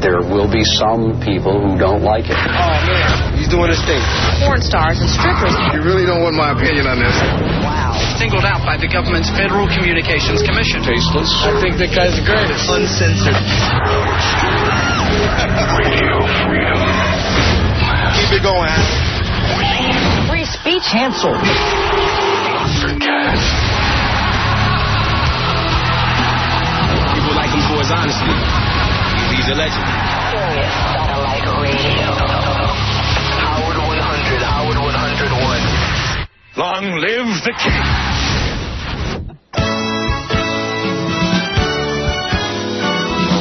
there will be some people who don't like it. Oh, man. He's doing his thing. Porn stars and strippers. You really don't want my opinion on this. Wow. Singled out by the government's Federal Communications Commission. Tasteless. I think that guy's the greatest. Uncensored. Radio Freedom. Keep it going. Free speech. Cancelled. For. People like him for his honesty. He's a legend. Sirius satellite radio. Howard 100, Howard 101. Long live the king.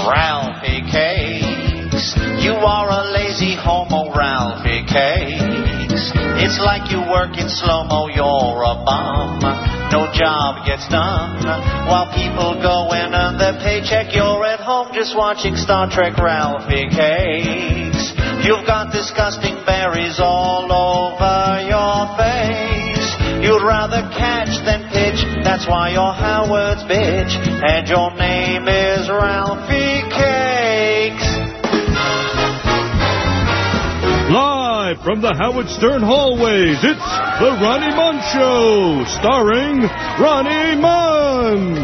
Ralphie Cakes. You are a lazy homo, Ralphie Cakes. It's like you work in slow-mo, you're a bum. No job gets done. While people go in on their paycheck, you're at home just watching Star Trek Ralphie Cakes. You've got disgusting berries all over your face. You'd rather catch than pitch, that's why you're Howard's bitch. And your name is Ralphie Live from the Howard Stern hallways, it's the Ronnie Mund Show, starring Ronnie Mund.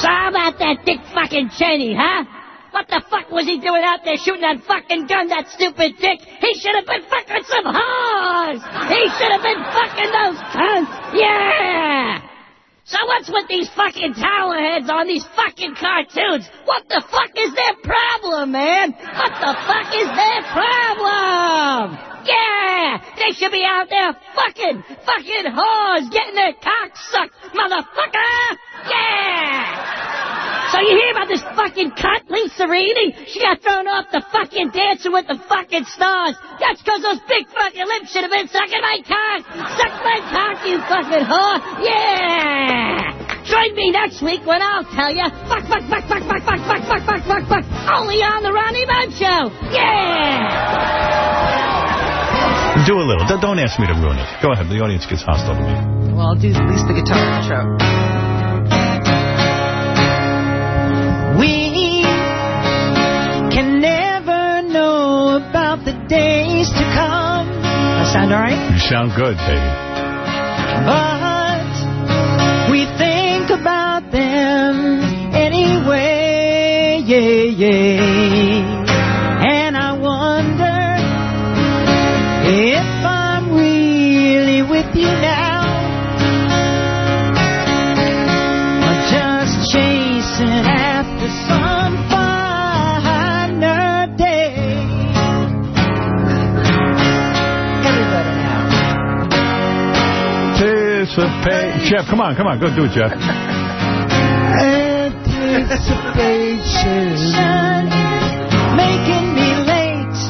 So how about that dick fucking Cheney, huh? What the fuck was he doing out there shooting that fucking gun, that stupid dick? He should have been fucking some whores! He should have been fucking those cunts! Yeah! So what's with these fucking tower heads on these fucking cartoons? What the fuck is their problem, man? What the fuck is their problem? Yeah! They should be out there fucking, fucking whores, getting their cock sucked, motherfucker! Yeah! So you hear about this fucking cunt, Lisa Reedy? She got thrown off the fucking Dancing with the fucking Stars. That's because those big fucking lips should have been sucking my cock. Suck my cock, you fucking whore. Yeah! Join me next week when I'll tell you. Fuck, fuck, fuck, fuck, fuck, fuck, fuck, fuck, fuck, fuck, fuck. Only on the Ronnie Mund Show. Yeah! Do a little. Don't- Don't ask me to ruin it. Go ahead. The audience gets hostile to me. Well, I'll do at least the guitar intro. We can never know about the days to come. That sound all right? You sound good, baby. But we think about them anyway, yeah, yeah. Anticipate. Jeff, come on, come on. Go do it, Jeff. Anticipation making me late.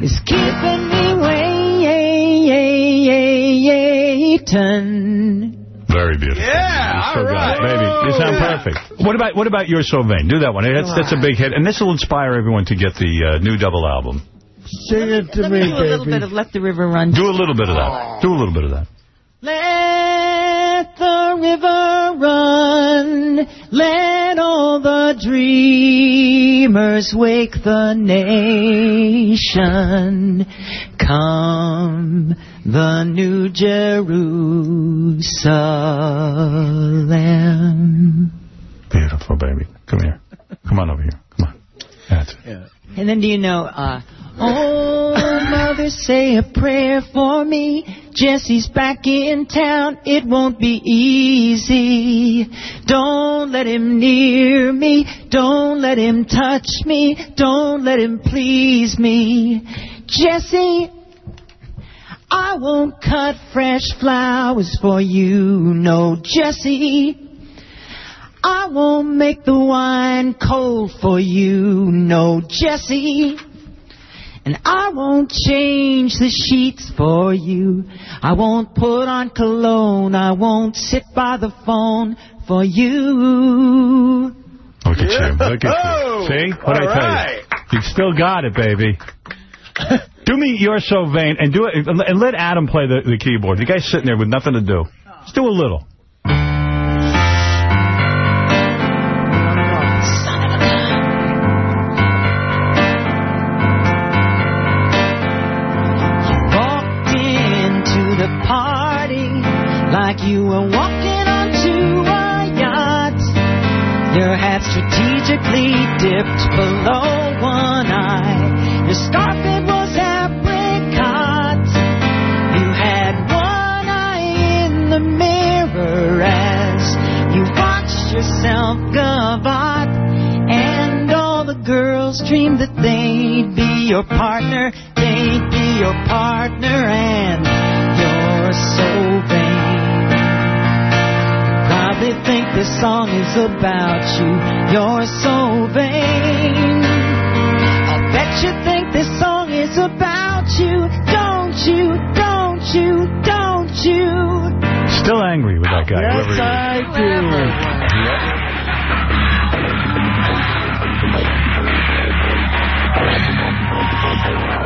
It's keeping me waiting. Very beautiful. Yeah, So all good. right. Baby, you sound Yeah. perfect. What about what about You're So Vain? Do that one. That's, that's a big hit. And this will inspire everyone to get the uh, new double album. Sing it to Let me, me do a little bit baby. of Let the River Run. Do a little bit of that. Do a little bit of that. Let the river run, let all the dreamers wake the nation. Come, the new Jerusalem. Beautiful, baby. Come here. Come on over here. Come on. That's it. And then do you know, uh, oh, mother, say a prayer for me. Jesse's back in town. It won't be easy. Don't let him near me. Don't let him touch me. Don't let him please me. Jesse, I won't cut fresh flowers for you. No, Jesse. I won't make the wine cold for you, no, Jesse. And I won't change the sheets for you. I won't put on cologne. I won't sit by the phone for you. Look at you. Look at Oh, you. See? What I all tell right. you? You still got it, baby. do me You're So Vain and do it and let Adam play the, the keyboard. The guy's sitting there with nothing to do. Just do a little. you were walking onto a yacht. Your hat strategically dipped below one eye. Your scarf, it was apricot. You had one eye in the mirror as you watched yourself gavotte. And all the girls dreamed that they'd be your partner. They'd be your partner and you're so vain. Probably think this song is about you. You're so vain. I bet you think this song is about you. Don't you, don't you, don't you? Still angry with that guy, whoever he is. I'm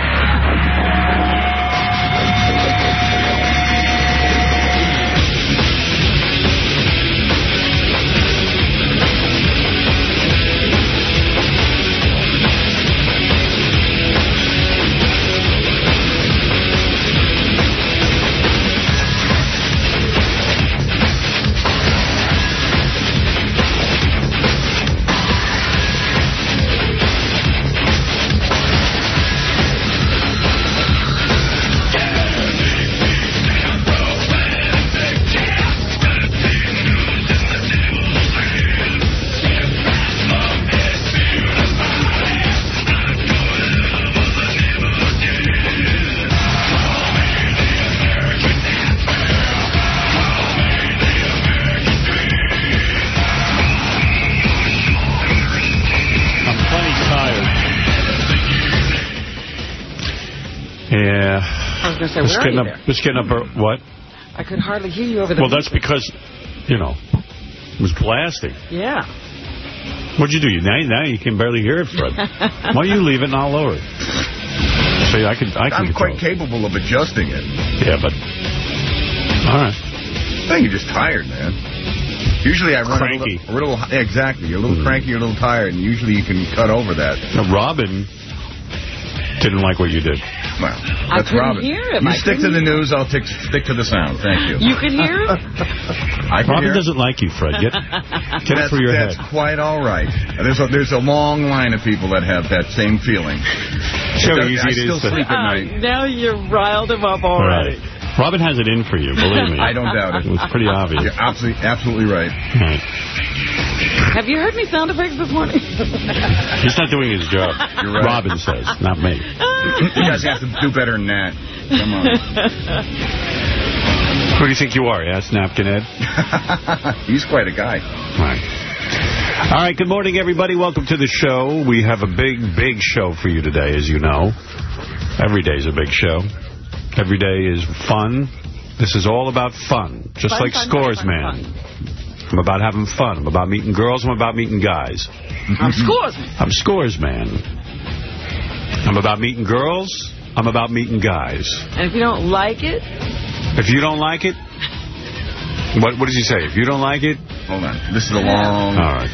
going to say, Just where are getting you up, there? just getting up, uh, what? I could hardly hear you over the Well, that's because, you know, it was blasting. Yeah. What'd you do? You now, now you can barely hear it, Fred. Why don't you leave it and I'll lower it? See, I can, I can I'm quite control capable of adjusting it. it. Yeah, but all right. I think you're just tired, man. Usually I run Cranky. a little, a little exactly. You're a little cranky, you're a little tired, and usually you can cut over that. Now, Robin didn't like what you did. Well, I that's couldn't Robin. hear him. You I stick to couldn't- the news, I'll stick to the sound. Thank you. You can hear him? I can Robin hear. doesn't like you, Fred. Get, get it that's, through your that's head. quite all right. There's a, there's a long line of people that have that same feeling. See how I easy it still is to- sleep at Oh, night. now you riled him up already. Right. Robin has it in for you, believe me. I don't doubt it. It's pretty obvious. You're absolutely, absolutely right. Right. Have you heard me sound effects this morning? He's not doing his job. You're right. Robin says, not me. You guys have to do better than that. Come on. Who do you think you are? Ask Napkin Ed. He's quite a guy. Right. All right, good morning, everybody. Welcome to the show. We have a big, big show for you today, as you know. Every day is a big show. Every day is fun. This is all about fun, just Fun, like fun, Scores fun, Man. fun, I'm about having fun. I'm about meeting girls. I'm about meeting guys. I'm mhm. scores. I'm Scores Man. I'm about meeting girls. I'm about meeting guys. And if you don't like it, If you don't like it, what what does he say? If you don't like it, Hold on. This is a long... all right.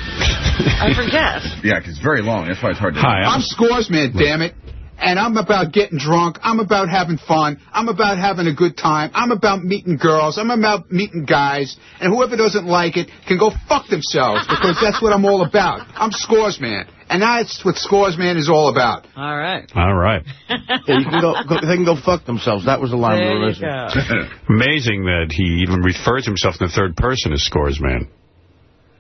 I forget. Yeah, 'cause it's very long. That's why it's hard to... Hi, I'm scores man, damn it. And I'm about getting drunk. I'm about having fun. I'm about having a good time. I'm about meeting girls. I'm about meeting guys. And whoever doesn't like it can go fuck themselves because that's what I'm all about. I'm scores man. And that's what scores man is all about. All right. All right. Yeah, you can go, go, they can go fuck themselves. That was the line we There were you listening. Amazing that he even refers himself in the third person as Scores Man.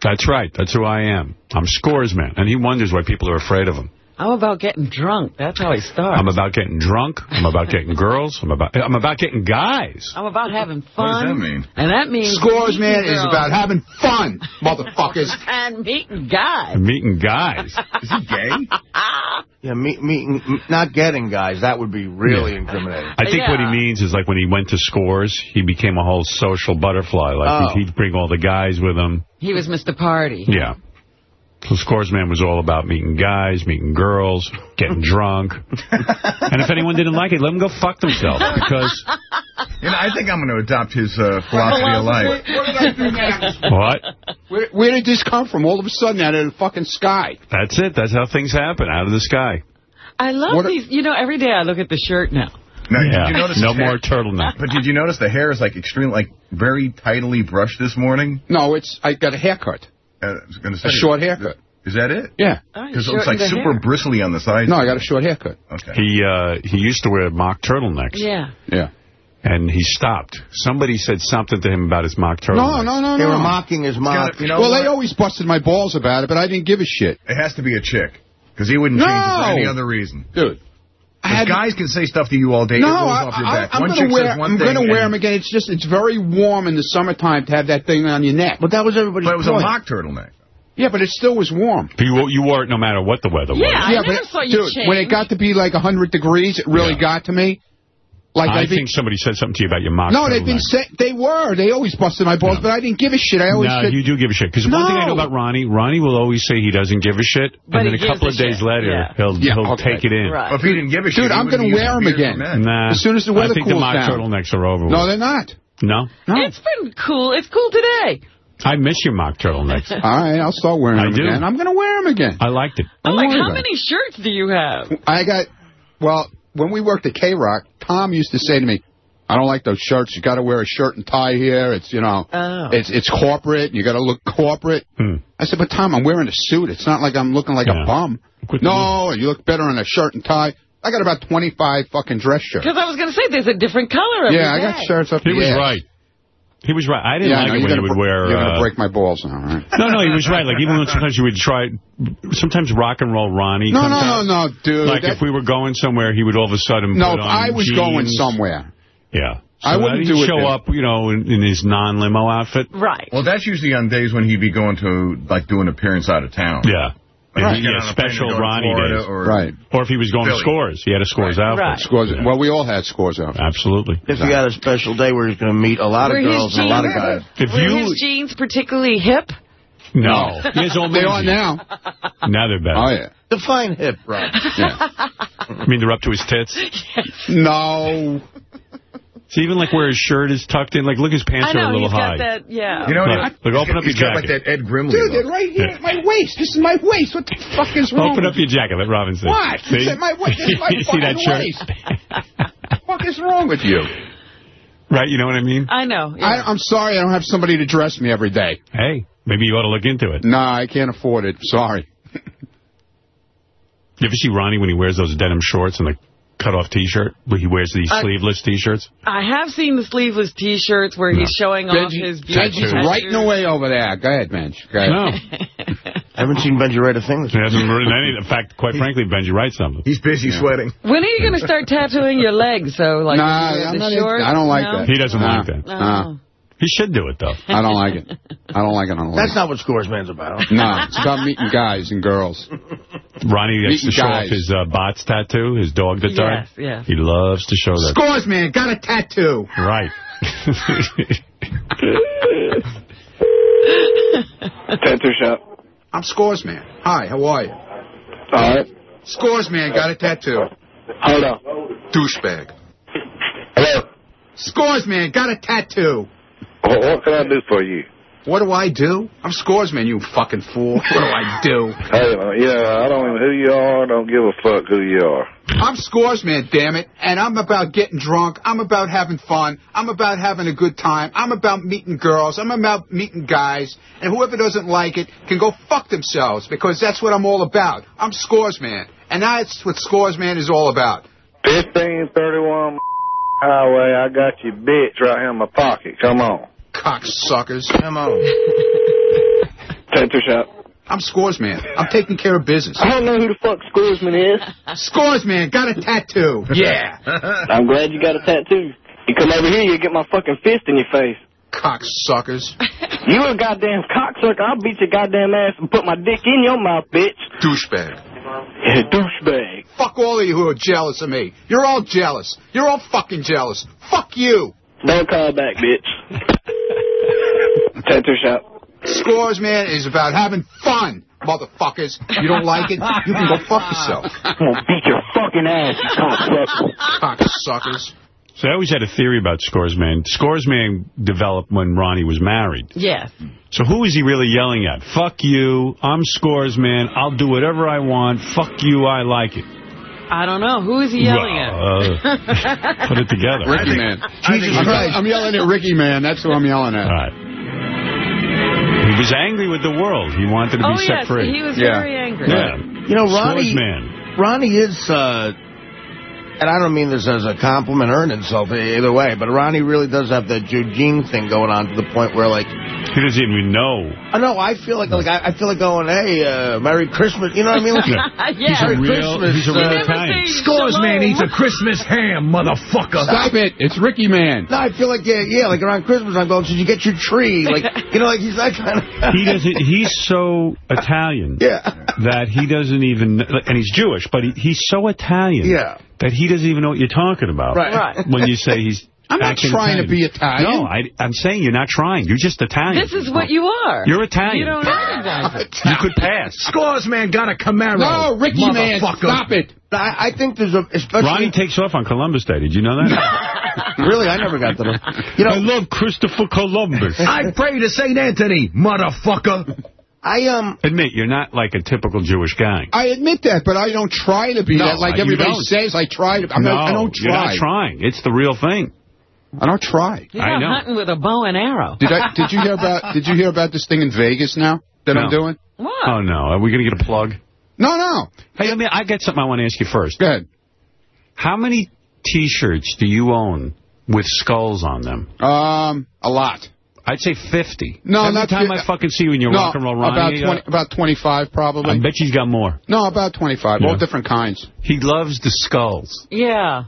That's right. That's who I am. I'm Scores Man. And he wonders why people are afraid of him. I'm about getting drunk. That's how he starts. I'm about getting drunk. I'm about getting girls. I'm about I'm about getting guys. I'm about having fun. What does that mean? And that means Scores meeting man is about having fun, motherfuckers. and meeting guys. I'm meeting guys. Is he gay? Yeah, me, me, not getting guys, that would be really incriminating. I think what he means is like when he went to Scores, he became a whole social butterfly. Like Oh. he'd, he'd bring all the guys with him. He was Mr. Party. Yeah. So Scores Man was all about meeting guys, meeting girls, getting drunk. and if anyone didn't like it, let them go fuck themselves. Because, You know, I think I'm going to adopt his uh, philosophy of life. What did I do now? what? Where, where did this come from? All of a sudden, out of the fucking sky. That's it. That's how things happen, out of the sky. I love What these. You know, every day I look at the shirt now. Now, Yeah. did you notice No his hair- more turtleneck. But did you notice the hair is like extremely, like very tidily brushed this morning? No, it's I got a haircut, Uh, going to say a short haircut. Is that it? Yeah. Because it looks like super bristly on the sides. No, I got a short haircut. Okay. He uh, he used to wear mock turtlenecks. Yeah. Yeah. And he stopped. Somebody said something to him about his mock No, turtlenecks. no, no, They were mocking his mock. You know well, what? they always busted my balls about it, but I didn't give a shit. It has to be a chick. Because he wouldn't change it for any other reason. Dude. I 'Cause had- guys can say stuff to you all day. No, it rolls I, off your I, back. I'm gonna wear. I'm gonna wear them again. It's just it's very warm in the summertime to have that thing on your neck. But that was everybody's But it was a point. mock turtleneck. Yeah, but it still was warm. But you, you wore it no matter what the weather Yeah, was. I yeah, never but saw you dude, change. when it got to be like 100 degrees, it really Yeah. got to me. Like I I'd be- think somebody said something to you about your mock no, they've been turtleneck. say, they were. They always busted my balls, but I didn't give a shit. I always No, said, you do give a shit. Because one thing I know about Ronnie, Ronnie will always say he doesn't give a shit, But and then a couple of days shit. later, Yeah. he'll Yeah, he'll okay. take it in. Right. Well, if he didn't give a shit, Dude, I'm gonna wear a 'em beard for again. Nah, As soon as the weather cools down. I think the cools mock down. turtlenecks are over. no, they're not. no, No. It's been cool. It's cool today. I miss your mock turtlenecks. All right, I'll start wearing I them do. again. I'm gonna wear them again. I liked it. I'm like, how many shirts do you have? I got, well, when we worked at K-Rock, Tom used to say to me, I don't like those shirts. You got to wear a shirt and tie here. It's, you know, Oh. it's it's corporate. You got to look corporate. Hmm. I said, but Tom, I'm wearing a suit. It's not like I'm looking like Yeah. a bum. Quit No, you look better in a shirt and tie. I got about 25 fucking dress shirts. Because I was going to say there's a different color every Yeah, I got shirts up He the was right. He was right. I didn't Yeah, like know, it when he would br- wear. You're going uh, to break my balls now, right? No, no, he was right. Like even when sometimes you would try, sometimes rock and roll Ronnie. No, no, out. no, no, dude. Like that- if we were going somewhere, he would all of a sudden no, put if on I was going somewhere. Yeah. I wouldn't he'd do it show then. up, you know, in, in his non-limo outfit. Right. Well, that's usually on days when he'd be going to, like, do an appearance out of town. Yeah. Like, Right. he'd get a special Ronnie Florida days. Or, Right. Or if he was going Philly. to scores, he had a scores outfit. Right. Scores. Yeah. Well, we all had scores out. Absolutely. If he had a special day where he's going to meet a lot of his girls and a lot of jeans- guys. If Were you his jeans particularly hip? no, he has all They are now. Now they're better. Oh, yeah. Define hip, Rob. yeah. I mean, they're up to his tits. Yes. No. So even like where his shirt is tucked in, like look, his pants I know, are a little he's high. got that, yeah. You know, what? Look, what? look, open up he's your got like jacket. that Ed Grimley Dude, look. right here at my waist. This is my waist. What the fuck is wrong? Open up your jacket. Let Robin see. What? See? It's my waist. It's my you see that shirt? waist. What the fuck is wrong with you? Right, you know what I mean? I know. yeah. I, I'm sorry I don't have somebody to dress me every day. Hey, maybe you ought to look into it. Nah, I can't afford it. Sorry. You ever see Ronnie when he wears those denim shorts and the cut-off T-shirt? Where he wears these I- sleeveless T-shirts? I have seen the sleeveless T-shirts where he's showing off his beautiful Benji's tattoos. writing away over there. Go ahead, Benj. Go ahead. No, I haven't seen Benji write a thing he hasn't written any. In fact, quite frankly, Benji writes something. He's busy sweating. When are you going to start tattooing your legs? So, like, Nah, the I'm not shorts? I don't like No? that. He doesn't Nah. like that. Oh. No. Nah. He should do it though. I don't like it. I don't like it. I don't That's it. not what Scoresman's about. No, it's about meeting guys and girls. Ronnie likes to Meeting show off his uh, bots tattoo, his dog guitar. Yes, yes. He loves to show that. Scores, man. Got a tattoo. Right. Tattoo shop. I'm Scores, man. Hi, how are you? All right. Scores, man. Got a tattoo. Hold on. Douchebag. Hello. Scores, man. Got a tattoo. What, can I do for you? What do I do? I'm Scores, man, you fucking fool. What do I do? Hey, uh, yeah, I don't even who you are. Don't give a fuck who you are. I'm Scores, man, damn it. And I'm about getting drunk. I'm about having fun. I'm about having a good time. I'm about meeting girls. I'm about meeting guys. And whoever doesn't like it can go fuck themselves because that's what I'm all about. I'm Scores, man. And that's what Scores, man, is all about. 1531 highway. I got your bitch right here in my pocket. Come on. Cocksuckers. Come on. Tattoo shop. I'm Scoresman. I'm taking care of business. I don't know who the fuck Scoresman is. Scoresman. Got a tattoo. Yeah. I'm glad you got a tattoo. You come over here, you get my fucking fist in your face. Cocksuckers. You a goddamn cocksucker. I'll beat your goddamn ass and put my dick in your mouth, bitch. Douchebag. Yeah, douchebag. Fuck all of you who are jealous of me. You're all jealous. You're all fucking jealous. Fuck you. Don't call back, bitch. Tattoo shop. Scores, man, is about having fun, motherfuckers. You don't like it? You can go fuck yourself. I'm gonna beat your fucking ass, you cocksucker. Cocksuckers. So I always had a theory about Scoresman. Scoresman developed when Ronnie was married. Yes. So who is he really yelling at? Fuck you. I'm Scoresman. I'll do whatever I want. Fuck you. I like it. I don't know. Who is he yelling Well, at? uh, put it together. Ricky Man. I think I'm, he's. I'm yelling at Ricky Man. That's who I'm yelling at. All right. He was angry with the world. He wanted to be Oh, set yes, free. he was Yeah. very angry. Yeah. You know, Ronnie, Swordsman. Ronnie is, uh, and I don't mean this as a compliment or an insult either way, but Ronnie really does have the Eugene thing going on to the point where, like, He doesn't even know. I know, I feel like, like I, I feel like going, hey, uh, Merry Christmas, you know what I mean? Like, yeah. He's a real, Christmas, he's a uh, real You never Italian. Scores man shalom. eats a Christmas ham, motherfucker. Stop it. It's Ricky Man. No, I feel like, yeah, yeah, like around Christmas, I'm going, did you get your tree? Like, you know, like he's that kind of... He doesn't. He's so Italian Yeah. that he doesn't even. And he's Jewish, but he, he's so Italian Yeah. That he doesn't even know what you're talking about. Right. Right. When you say he's. I'm not acting trying to be Italian. No, I, I'm saying you're not trying. You're just Italian. This is what you are. You're Italian. You don't recognize it. You could pass. Scores man got a Camaro. No, Ricky Man, stop it. I, I think there's a... Especially, Ronnie takes off on Columbus Day. Did you know that? really, I never got to know. You know. I love Christopher Columbus. I pray to St. Anthony, motherfucker. I, um... Admit, you're not like a typical Jewish guy. I admit that, but I don't try to be No, that. Like everybody don't. says, I try to. I'm no, not, I don't you're not trying. It's the real thing. I don't try. You're I not know. hunting with a bow and arrow. Did I? Did you hear about? Did you hear about this thing in Vegas now that I'm doing? What? Oh, no. Are we going to get a plug? No, no. Hey, let me, I got something I want to ask you first. Go ahead. How many T-shirts do you own with skulls on them? Um, a lot. I'd say 50. No, Every not time I fucking see you in your no, rock and roll Ronnie, about twenty, about twenty-five probably. I bet you've got more. no, about twenty-five. Yeah. All different kinds. He loves the skulls. Yeah.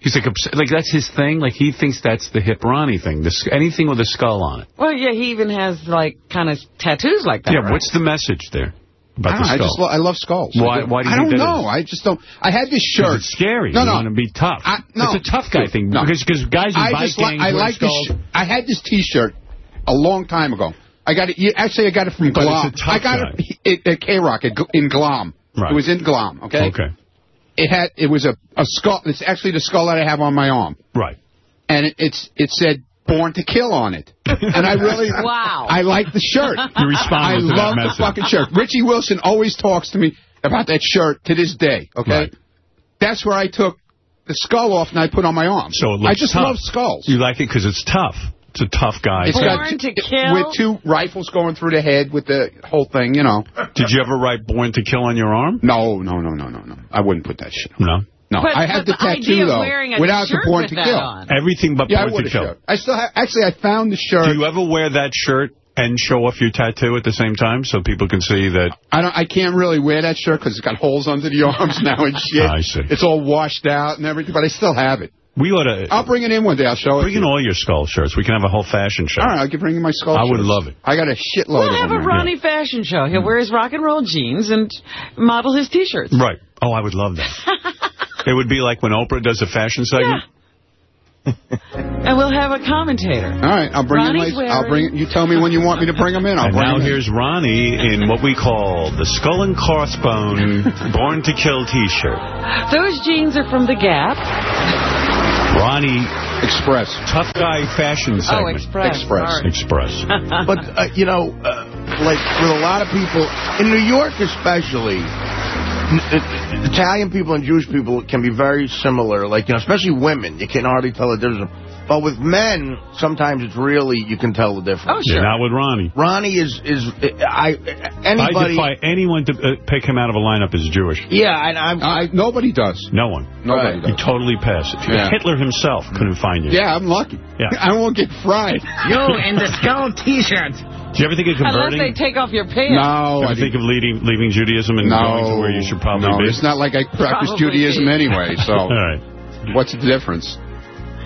He's like, like that's his thing. Like he thinks that's the hip Ronnie thing. The, anything with a skull on it. Well, yeah, he even has, like, kind of tattoos like that. yeah. right? What's the message there I, about don't the know, I just lo- I love skulls. Why- why do you I don't know. is? I just don't. I had this 'Cause shirt. It's scary. No, you no. want to be tough. I- no. It's a tough guy thing No. because because guys who I buy just like. gangs I wear like this. skulls. I had this T-shirt a long time ago. I got it. yeah, Actually, I got it from But it's Glom. a tough I got guy. it at K Rock in Glom. Right. It was in Glom. Okay. Okay. It had. It was a a skull. It's actually the skull that I have on my arm, Right. and it, it's it said "Born to Kill" on it. And I really. Wow. I like the shirt. You responded I to that love the fucking shirt. Richie Wilson always talks to me about that shirt to this day. Okay. Right. That's where I took the skull off and I put on my arm. So it looks I just tough. love skulls. You like it because it's tough. It's a tough guy. It's thing. got Born to kill? with two rifles going through the head with the whole thing. You know. Did you ever write "Born to Kill" on your arm? No, no, no, no, no, no. I wouldn't put that shit. on. No. No, But- I had the the tattoo of though, wearing a without the shirt born with to kill. on. Everything but Yeah, "Born would to Kill." shirt. I still have, actually I found the shirt. Do you ever wear that shirt and show off your tattoo at the same time so people can see that? I don't. I can't really wear that shirt because it's got holes under the arms now and shit. Ah, I see. It's all washed out and everything, but I still have it. We ought to I'll bring it in one day. I'll show it. bring in you. all your skull shirts. We can have a whole fashion show. All right, I'll give bring in my skull. I would love it. I got a shitload We'll of have a Ronnie fashion show. He'll wear his rock and roll jeans and model his T-shirts. Right. Oh, I would love that. it would be like when Oprah does a fashion segment. And we'll have a commentator. All right, I'll bring Ronnie's in my. I'll bring. You tell me when you want me to bring them in. I'll And bring now 'em in. here's Ronnie in what we call the Skull and Crossbone Born to Kill T-shirt. Those jeans are from The Gap. Ronnie Express. Tough Guy Fashion Oh, segment. Express. Express. Sorry. Express. but, uh, you know, uh, like, with a lot of people, in New York especially, uh, Italian people and Jewish people can be very similar. Like, you know, especially women. You can hardly tell the difference. But with men, sometimes it's really, you can tell the difference. Oh, sure. Yeah, not with Ronnie. Ronnie is, is I, anybody... I defy anyone to uh, pick him out of a lineup as Jewish. Yeah, and I'm... I, nobody does. No one. Nobody You does. totally pass it. Yeah. Hitler himself couldn't find you. Yeah, I'm lucky. Yeah. I won't get fried. You in the skull T-shirt. Do you ever think of converting? Unless converting? they take off your pants. No, ever I think of leaving, leaving Judaism and going to where you should probably no, be? it's not like I practice Probably Judaism anyway. So All right. what's the difference?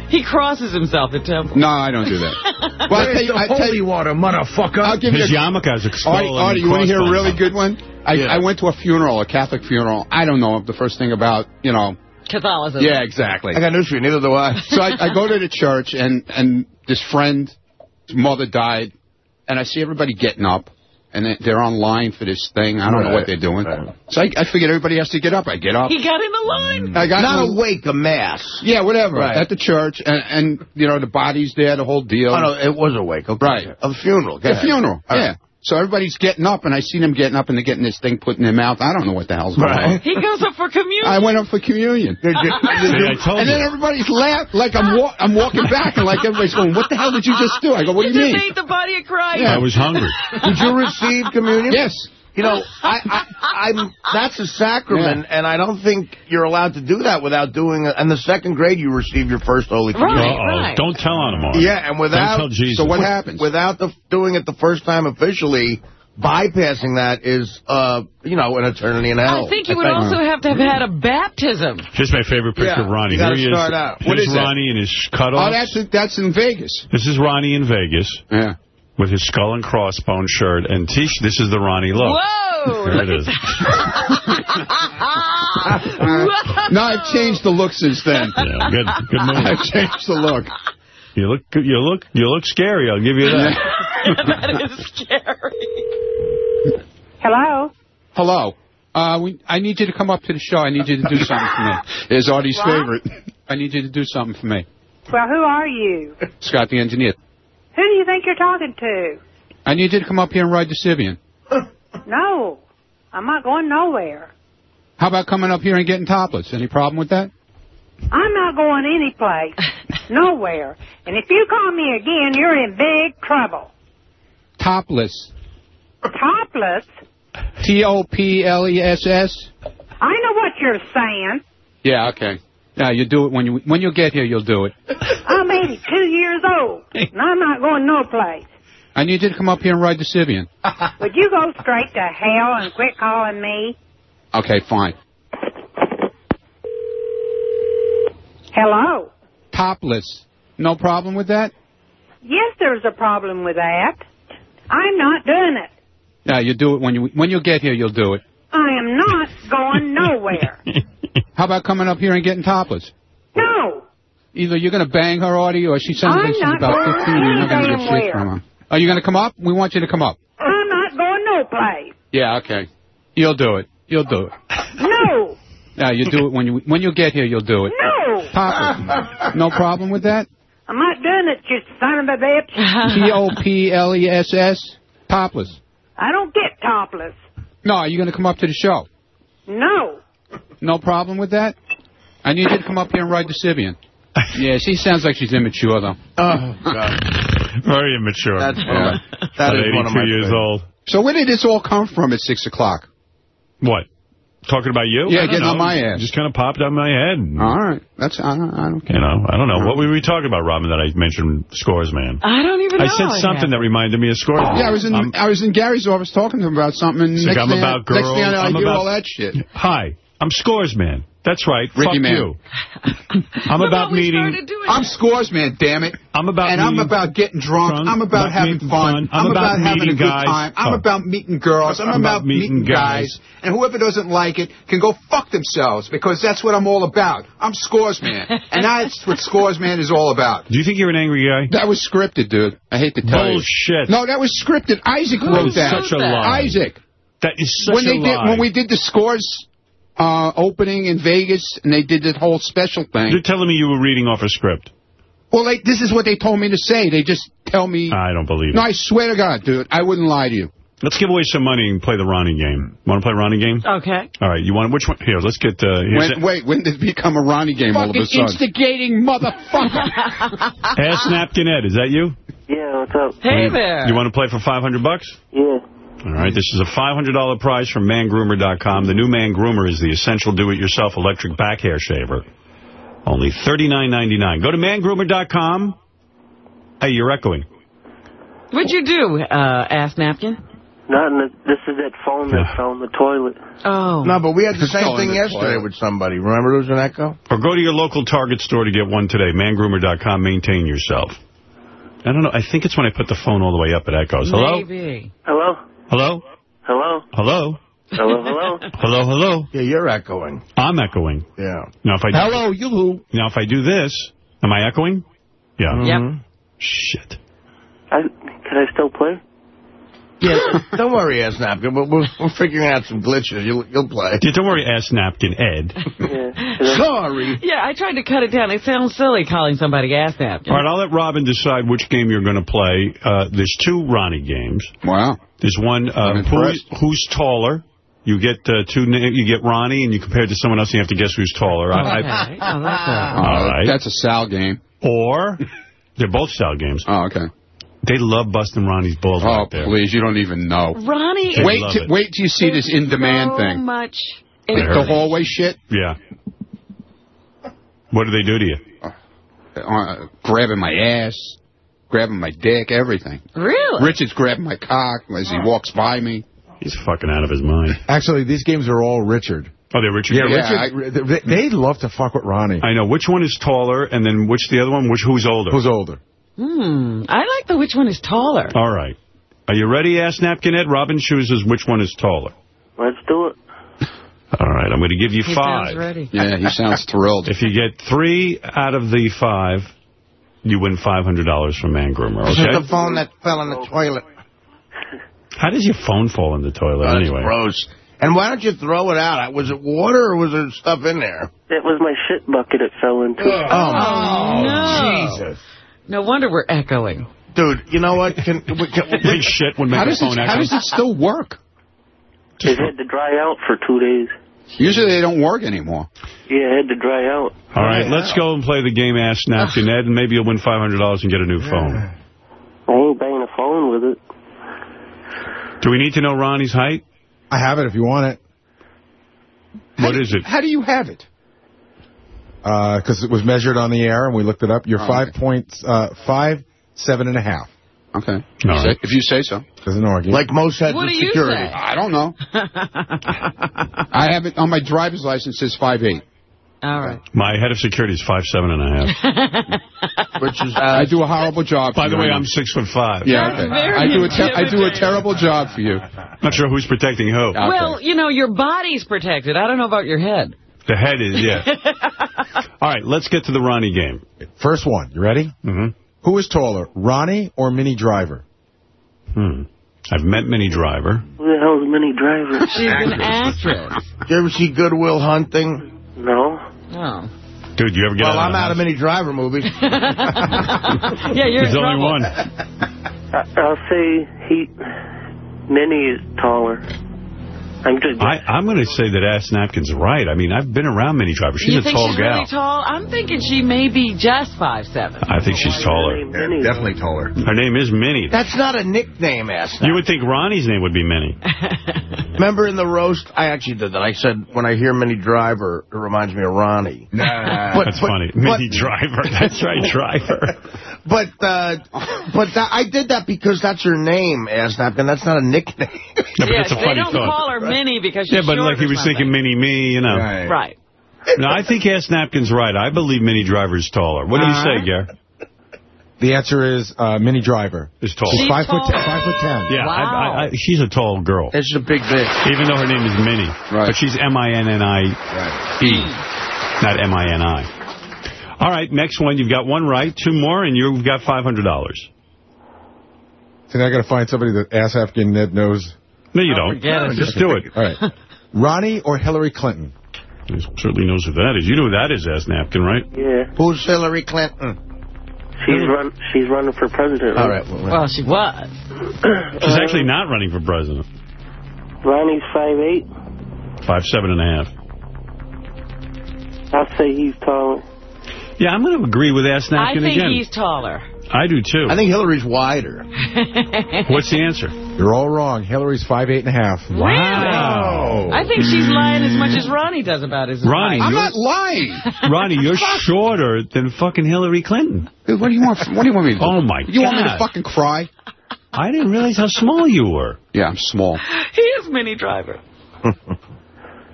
He crosses himself at temple. No, I don't do that. well, I tell you, I tell you, water, motherfucker. I'll give you His a yarmulke has a Artie, Artie, you want to hear a really good one? I, Yeah. I went to a funeral, a Catholic funeral. I don't know the first thing about, you know. Catholicism. Yeah, exactly. I got news for you, neither do I. So I, I go to the church, and, and this friend's mother died, and I see everybody getting up, and they- they're online for this thing. I don't know what they're doing. Right. So I, I figured everybody has to get up. I get up. He got in the line. I got Not in a wake, a mass. Yeah, whatever. Right. At the church, and, and, you know, the body's there, the whole deal. Oh, no, it was a wake. Okay. Right. A funeral. Go The ahead. funeral, All yeah. Right. So everybody's getting up, and I see them getting up, and they're getting this thing put in their mouth. I don't know what the hell's going on. He goes up for communion. I went up for communion. See, I told and then everybody's laughing like I'm wa- I'm walking back, and like everybody's going, "What the hell did you just do?" I go, "What do you mean?" just mean?" ate the body of Christ. Yeah. I was hungry. Did you receive communion? Yes. You know, I, I, I'm, that's a sacrament, and I don't think you're allowed to do that without doing it. In the second grade, you receive your first Holy Communion. Uh-oh. Don't tell on him, Mark. Yeah, and without Don't tell Jesus. So what happens? Without the doing it the first time officially, bypassing that is, uh, you know, an eternity in hell. I think you would also have to have had a baptism. Here's my favorite picture Yeah, of Ronnie. you Here he is. start out. What Here's is that? Ronnie in his Oh, cutoff. that's that's in Vegas. This is Ronnie in Vegas. Yeah. With his skull and crossbone shirt and t -shirt. This is the Ronnie look. Whoa! There it is. no, I've changed the look since then. Yeah, good, good move. I've changed the look. You look, you look, you look scary. I'll give you that. that is scary. Hello? Hello. Uh, we, I need you to come up to the show. I need you to do something for me. It's Artie's What? favorite. I need you to do something for me. Well, who are you? Scott the engineer. Who do you think you're talking to? I need you to come up here and ride the Sybian. No, I'm not going nowhere. How about coming up here and getting topless? Any problem with that? I'm not going any place. nowhere. And if you call me again, you're in big trouble. Topless. Topless? T O P L E S S. I know what you're saying. Yeah. Okay. Yeah, you do it when you when you get here. You'll do it. I'm 82 years old, and I'm not going no place. I need you to come up here and ride the Sybian. Would you go straight to hell and quit calling me? Okay, fine. Hello? Topless. No problem with that? Yes, there's a problem with that. I'm not doing it. Yeah, you do it when you when you get here. You'll do it. I am not going nowhere. How about coming up here and getting topless? No. Either you're going to bang her, Artie, or she sounds like she's about going 15 and you're not going to get shit from her. Are you going to come up? We want you to come up. I'm not going no place. Yeah, okay. You'll do it. You'll do it. No. Yeah, you do it when you when you get here. You'll do it. No. Topless. No problem with that. I'm not doing it, you son of a bitch. T O P L E S S. Topless. I don't get topless. No, are you going to come up to the show? No. No problem with that. I need you to come up here and ride the Sybian. Yeah, she sounds like she's immature though. Oh, God. Very immature. That's Yeah. one of my- that About one of 82 my years favorites. old. So where did this all come from at six o'clock? What? Talking about you? Yeah, I getting know. on my ass. Just kind of popped on my head. All right, that's I don't, I don't care. You know, I don't know. What were we talking about, Robin, that I mentioned Scores Man? I don't even know. I said something that reminded me of Scores Man. Yeah, I was in I'm- um, I was in Gary's office talking to him about something. And It's next like, I'm thing I- about Next thing I know, girls, I I'm do about- all that shit. Hi, I'm Scores Man. That's right. Ricky Fuck Man. you. I'm about meeting. I'm scores man, damn it. I'm about and I'm about getting drunk. drunk, I'm about about having fun. fun. I'm I'm, about about, having a meeting good guys. time. I'm Oh. about meeting girls. I'm, I'm about, about meeting meeting guys. guys. And whoever doesn't like it can go fuck themselves because that's what I'm all about. I'm scores man, and that's what scores man is all about. Do you think you're an angry guy? That was scripted, dude. I hate to tell you. Bullshit. No, that was scripted. Isaac That wrote is that. such a lie. Isaac. That is such when a they lie. did when we did the scores uh, opening in Vegas and they did that whole special thing. You're telling me you were reading off a script. Well, like this is what they told me to say. They just tell me. I don't believe No, it. No, I swear to God, dude, I wouldn't lie to you. Let's give away some money and play the Ronnie game. Want to play Ronnie game? Okay. All right. You want which one? Here, let's get. Uh, here's When, wait, when did it become a Ronnie game all of a Fucking sudden? instigating motherfucker. Ass Napkin Ed. Is that you? Yeah, what's up? Hey there. You want to play for 500 bucks? Yeah. All right, this is a $500 prize from mangroomer.com. The new Man Groomer is the essential do-it-yourself electric back hair shaver. Only $39.99. Go to mangroomer.com. Hey, you're echoing. What'd you do, uh, ass napkin? Nothing. This is that phone that fell in the toilet. Oh. No, but we had the same thing to yesterday toilet. with somebody. Remember there was an echo? Or go to your local Target store to get one today. Mangroomer.com. Maintain yourself. I don't know. I think it's when I put the phone all the way up it echoes. Hello? Maybe. Hello? Hello? Hello? Hello? Hello, hello? Hello, hello? Yeah, you're echoing. I'm echoing. Yeah. Now, if I do, Hello, you. now if I do this, am I echoing? Yeah. Yep. Shit. I, can I still play? Yeah, don't worry, ass napkin. We're, we're, we're figuring out some glitches. You'll, you'll play. Yeah, don't worry, ass napkin, Ed. yeah. Sorry. Yeah, I tried to cut it down. It sounds silly calling somebody ass napkin. All right, I'll let Robin decide which game you're going to play. Uh, there's two Ronnie games. Wow. There's one, uh, who's, who's taller. You get uh, two. You get Ronnie, and you compare it to someone else. And you have to guess who's taller. I- I- Oh, that's all. all right. That's a Sal game. Or they're both style games. Oh, okay. They love busting Ronnie's balls Oh, right there. please, you don't even know. Ronnie They Wait, love till- it. wait till you see this in-demand so thing. much. I The hallway shit. Yeah. What do they do to you? Uh, grabbing my ass, grabbing my dick, everything. Really? Richard's grabbing my cock as he walks by me. He's fucking out of his mind. Actually, these games are all Richard. Oh, they're Richard. Yeah, Yeah, Richard. they, they love to fuck with Ronnie. I know. Which one is taller, and then which the other one? Which who's older? Who's older? Hmm. I like the which one is taller. All right. Are you ready, ass napkin Ed? Robin chooses which one is taller. Let's do it. All right, I'm going to give you He five. sounds ready. Yeah, he sounds thrilled. If you get three out of the five, you win $500 from Man Groomer, This is the phone that fell in the toilet. How does your phone fall in the toilet That's anyway? gross. And why don't you throw it out? Was it water or was there stuff in there? It was my shit bucket it fell into. Oh, oh, oh, no. Jesus. No wonder we're echoing. Dude, you know what? Can, we, can, Big shit would make How a phone it, how does it still work? It had to dry out for two days. Usually they don't work anymore. Yeah, it had to dry out. All right, let's go and play the game Ass Napkin Ed, and maybe you'll win $500 and get a new phone. I ain't buying a phone with it. Do we need to know Ronnie's height? I have it if you want it. What is it? How do you have it? Because it was measured on the air and we looked it up. You're Oh, five okay. points, uh, five, seven and a half. Okay. All Say- right. If you say so. Doesn't argue. like most heads What of do you security. say? I don't know. I have it on my driver's license. It says five eight. All right. My head of security is five seven and a half. Which is, uh, I do a horrible job. By for the you, way, I know. I'm six foot five. Yeah, That's okay. I do a ter- I do a terrible job for you. Not sure who's protecting who. Okay. Well, you know, your body's protected. I don't know about your head. The head is, yeah. All right, let's get to the Ronnie game. First one. You ready? Mm-hmm. Who is taller, Ronnie or Minnie Driver? Hmm. I've met Minnie Driver. Who the hell's Minnie Driver? She's an actress. Did you ever see Good Will Hunting? No. Oh. Dude, you ever get Well, out I'm out of the Minnie Driver movies. Yeah, you're There's only one. I, I'll say he. Minnie is taller. I'm just. I, I'm going to say that Ass Napkin's is right. I mean, I've been around Minnie Driver. She's you a think tall she's gal. really tall? I'm thinking she may be just five seven. I think she's taller. Minnie. Definitely taller. Her name is Minnie. That's not a nickname, ass. You would think Ronnie's name would be Minnie. Remember in the roast, I actually did that. I said, when I hear Minnie Driver, it reminds me of Ronnie. Nah. But- That's but- funny. but- Minnie Driver. That's right, Driver. But uh, but that, I did that because that's her name, ass napkin. That's not a nickname. No, but yeah, that's a they don't thought. call her Minnie because she's Yeah, but like he was something. thinking Mini-Me, you know. Right. Right. No, I think Ass Napkin's right. I believe Minnie Driver's taller. What do you say, Gary? The answer is uh, Minnie Driver. Is tall. She's She's five foot, ten, five foot ten. Yeah, Wow. I, I, she's a tall girl. it's a big bitch. Even though her name is Minnie. Right. But she's M-I-N-N-I-E, Right. not M-I-N-I. All right, next one. You've got one right, two more, and you've got $500. So now I got to find somebody that ass Afghan Ned knows. No, you don't. forget it. Just do it. All right. Ronnie or Hillary Clinton? He certainly knows who that is. You know who that is, Ass Napkin, right? Yeah. Who's Hillary Clinton? She's run. She's running for president. All right. Well, well. Well, she was. She's actually not running for president. Ronnie's five eight. Five, seven and a half. I'll say he's taller. Yeah, I'm going to agree with Ass I think again. he's taller. I do, too. I think Hillary's wider. What's the answer? You're all wrong. Hillary's five eight and a half. Wow. I think she's lying as much as Ronnie does about his Ronnie, height. I'm you're- not lying. Ronnie, you're shorter than fucking Hillary Clinton. Dude, what do you want? What do you want me to do? Oh, my You want me to fucking cry? I didn't realize how small you were. Yeah, I'm small. He is mini Driver.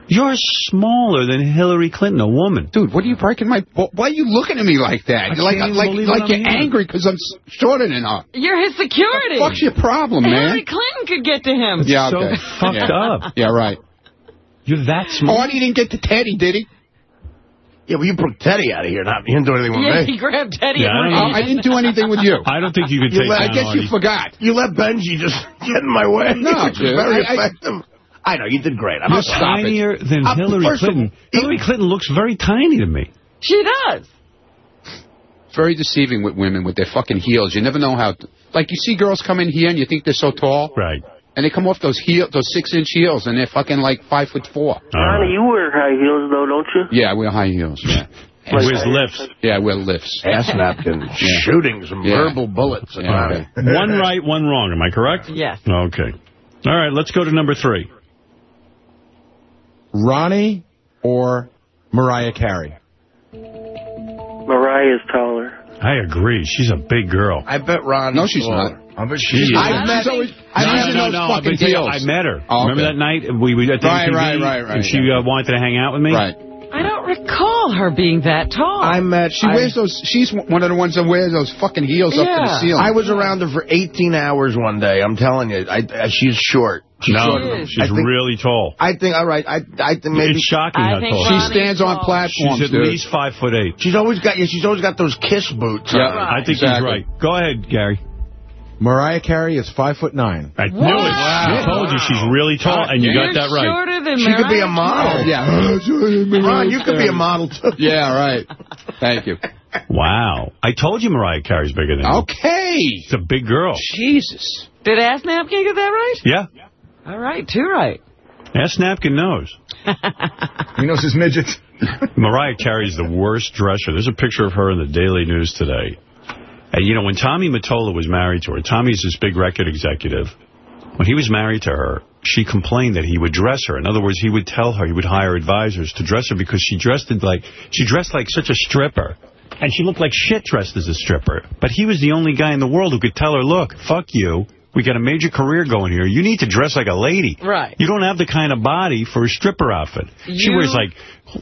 You're smaller than Hillary Clinton, a woman. Dude, what are you breaking my... Why are you looking at me like that? I like like, like you're I'm angry because I'm s- shorter than her. You're his security. What's your problem, man? Hillary Clinton could get to him. Yeah, so okay. fucked yeah. up. Yeah, right. You're that small. Oh, and he didn't get to Teddy, did he? Yeah, well, you broke Teddy out of here. Not, you didn't do anything with Yeah, me. he grabbed Teddy Yeah, I and don't oh, I didn't do anything with you. I don't think you could You take let- down I guess Artie. You forgot. You let Benji just get in my way. No, which is dude, very I- I- effective. I know, you did great. I'm You're sorry. tinier than Uh, Hillary first of Clinton. Hillary Clinton looks very tiny to me. She does. Very deceiving with women with their fucking heels. You never know how. Like you see girls come in here and you think they're so tall, Right. and they come off those heel, those six inch heels, and they're fucking like five foot four. Ronnie, you wear high heels though, don't you? Yeah, I wear high heels. Yeah. He wears lifts. Yeah, I wear lifts. Ass napkin, shooting some Yeah. verbal bullets. Yeah, Ronnie. One right, one wrong. Am I correct? Yes. Okay. All right, let's go to number three. Ronnie or Mariah Carey? Mariah's taller. I agree. She's a big girl. I bet Ronnie. No, she's not. I bet She she's is. not. I've met, I've no, met no, those no, fucking but yeah, heels. I met her. Oh, Remember okay. that night we were at the Right, right, right, right, And she yeah. uh, wanted to hang out with me. Right. I don't recall her being that tall. I met. She I, wears those. She's one of the ones that wears those fucking heels up to the ceiling. I was around her for 18 hours one day. I'm telling you, I, I, she's short. She's No, she's think- really tall. I think. All right. I. I think maybe. it's shocking I how think tall she Ronnie's stands on tall. platforms, She's at dude. least five foot eight. She's always got. Yeah, she's always got those kiss boots. Yeah. on. I think Exactly. he's right. Go ahead, Gary. Mariah Carey is five foot nine. I knew it. I told you she's really tall, and you You're got that right. shorter than She could be a Mariah model. Yeah. Ron, you could be a model too. Yeah, right. Thank you. Wow. I told you Mariah Carey's bigger than you. Okay. It's a big girl. Jesus. Did Ass Napkin get that right? Yeah. All right, two right. Ass Napkin knows. He knows his midgets. Mariah Carey's the worst dresser. There's a picture of her in the Daily News today. And, you know, when Tommy Mottola was married to her, Tommy's this big record executive. When he was married to her, she complained that he would dress her. In other words, he would tell her, he would hire advisors to dress her because she dressed in like, she dressed like such a stripper. And she looked like shit dressed as a stripper. But he was the only guy in the world who could tell her, look, fuck you. We got a major career going here. You need to dress like a lady. Right. You don't have the kind of body for a stripper outfit. She wears like,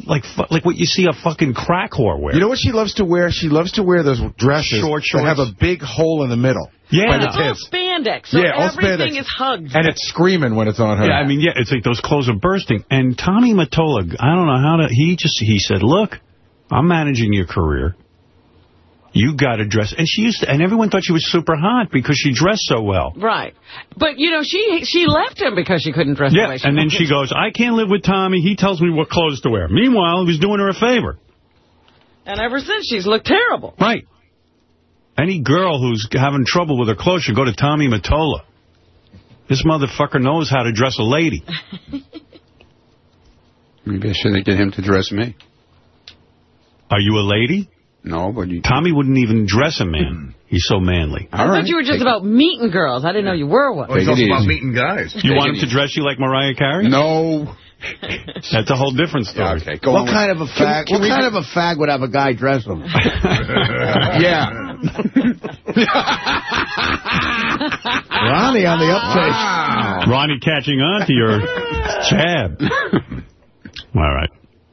like, like what you see a fucking crack whore wear. You know what she loves to wear? She loves to wear those dresses Short that have a big hole in the middle. Yeah. By the It's all spandex, so Yeah, all everything spandex. is hugged. And it's screaming when it's on her. Yeah, I mean, yeah, it's like those clothes are bursting. And Tommy Mottola, I don't know how to, he just, he said, look, I'm managing your career. You got to dress. And she used to, and everyone thought she was super hot because she dressed so well. Right. But, you know, she she left him because she couldn't dress the Yeah, way she and then she goes, I can't live with Tommy. He tells me what clothes to wear. Meanwhile, he was doing her a favor. And ever since, she's looked terrible. Right. Any girl who's having trouble with her clothes should go to Tommy Mottola. This motherfucker knows how to dress a lady. Maybe I should get him to dress me. Are you a lady? No, but you... Tommy wouldn't even dress a man. He's so manly. I thought you were just about meeting girls. I didn't know you were one. Oh, he's also about meeting guys. You want him to dress you like Mariah Carey? No. That's a whole different story. Okay, What kind of a fag? can What kind of a fag would have a guy dress him? Yeah. Ronnie on the uptake. Ronnie catching on to your jab. All right.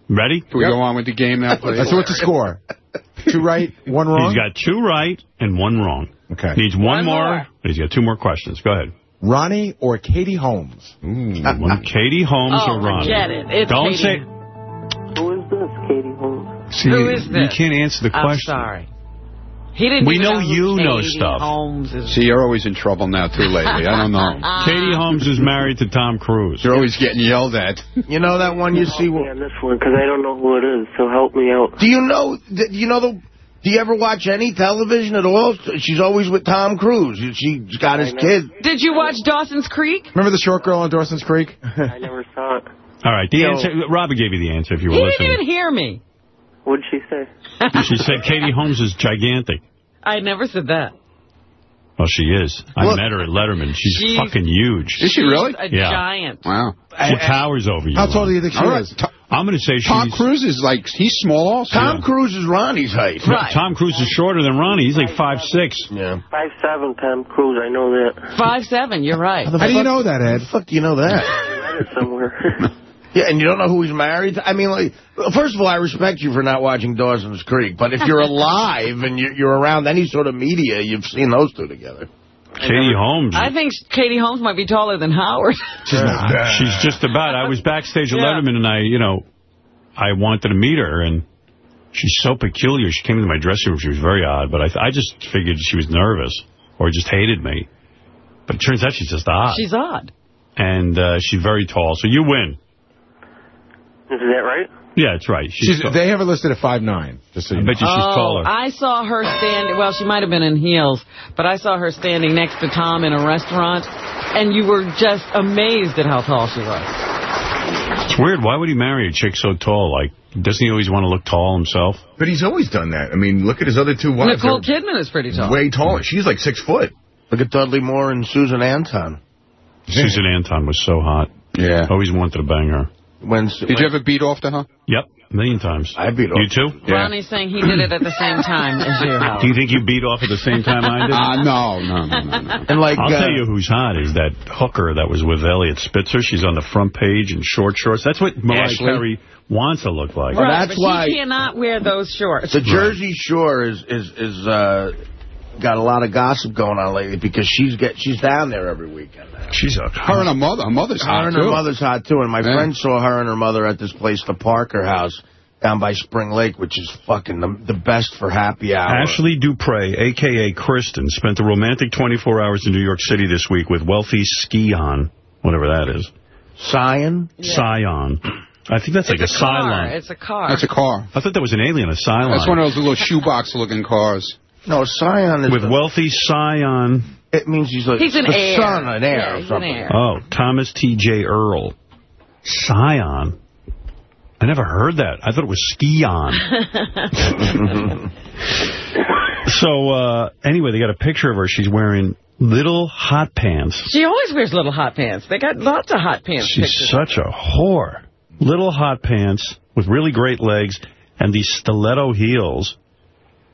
Ready? Can we go on with the game now, please? So what's the score? Two right, one wrong? He's got two right and one wrong. Okay. Needs one, One more, more. he's got two more questions. Go ahead. Ronnie or Katie Holmes? One, uh, uh, Katie Holmes Oh, or Ronnie? forget it. It's Don't Katie. say... Who is this, Katie Holmes? See, Who is You can't answer the question. I'm question. sorry. He didn't We even know who you know stuff. Holmes is. See, you're always in trouble now, too, lately. I don't know. Katie Holmes is married to Tom Cruise. You're always getting yelled at. You know that one you see? Me on this one, because I don't know who it is, so help me out. Do you know? Do you know the? Do you ever watch any television at all? She's always with Tom Cruise. She's got his I kid. Did you watch Dawson's Creek? Remember the short girl on Dawson's Creek? I never saw it. All right, the Yo. answer. Robin gave you the answer if you were listening. He didn't even hear me. What'd she say? She said Katie Holmes is gigantic. I never said that. Well, she is. I Look. met her at Letterman. She's, She's- fucking huge. Is she really? A Yeah. giant. Wow. She towers over you. How tall do you think she All right. is? I'm going to say she's... Tom Cruise is like, he's small also. Tom Cruise is Ronnie's height. No, Right. Tom Cruise is shorter than Ronnie. He's like five six. Yeah. Five seven, Tom Cruise. I know that. Five seven. You're right. How the How do you know that, How Ed? the fuck do you know that? I read it somewhere. Yeah, and you don't know who he's married to? I mean, like, first of all, I respect you for not watching Dawson's Creek, but if you're alive and you're, you're around any sort of media, you've seen those two together. Katie Holmes. I think Katie Holmes might be taller than Howard. She's not. She's just about. I was backstage at Yeah. Letterman, and I, you know, I wanted to meet her, and She's so peculiar. She came into my dressing room. She was very odd, but I, I just figured she was nervous or just hated me. But it turns out she's just odd. She's odd. And uh, she's very tall. So you win. Is that right? Yeah, it's right. She's, they have her listed at 5'9", just so you I know. bet you she's oh, taller. I saw her standing, well, she might have been in heels, but I saw her standing next to Tom in a restaurant, and you were just amazed at how tall she was. It's weird. Why would he marry a chick so tall? Like, doesn't he always want to look tall himself? But he's always done that. I mean, look at his other two wives. Nicole They're Kidman is pretty tall. Way taller. She's like six foot. Look at Dudley Moore and Susan Anton. Susan Anton was so hot. Yeah. Always wanted to bang her. When, Did you ever beat off to her? Yep, a million times. I beat off. You too? Ronnie's saying he did it at the same time as you, Do you think you beat off at the same time I did? Uh, no, no, no, no, no. And like, I'll uh, tell you who's hot is that hooker that was with Eliot Spitzer. She's on the front page in short shorts. That's what Mariah Ashley? Carey wants to look like. Right, that's but why- she cannot wear those shorts. The Jersey Shore is is is uh, got a lot of gossip going on lately because she's get she's down there every weekend. Now. She's a Her and her mother. Her mother's Her hot, and her too. mother's hot too, and my Yeah. friend saw her and her mother at this place, the Parker House, down by Spring Lake, which is fucking the, the best for happy hour. Ashley Dupre, a.k.a. Kristen, spent the romantic 24 hours in New York City this week with wealthy Skion, whatever that is. Scion? Scion. I think that's like a, a car. Cylon. It's a car. That's a car. I thought that was an alien, a Cylon. That's one of those little shoebox-looking cars. No, Scion is With the- wealthy Scion. It means he's like He's an the heir. son, an heir Yeah, or he's an something. heir. Oh, Thomas T.J. Earl. Scion. I never heard that. I thought it was Skion. so, uh, anyway, they got a picture of her. She's wearing little hot pants. She always wears little hot pants. They got lots of hot pants She's pictures. such a whore. Little hot pants with really great legs and these stiletto heels.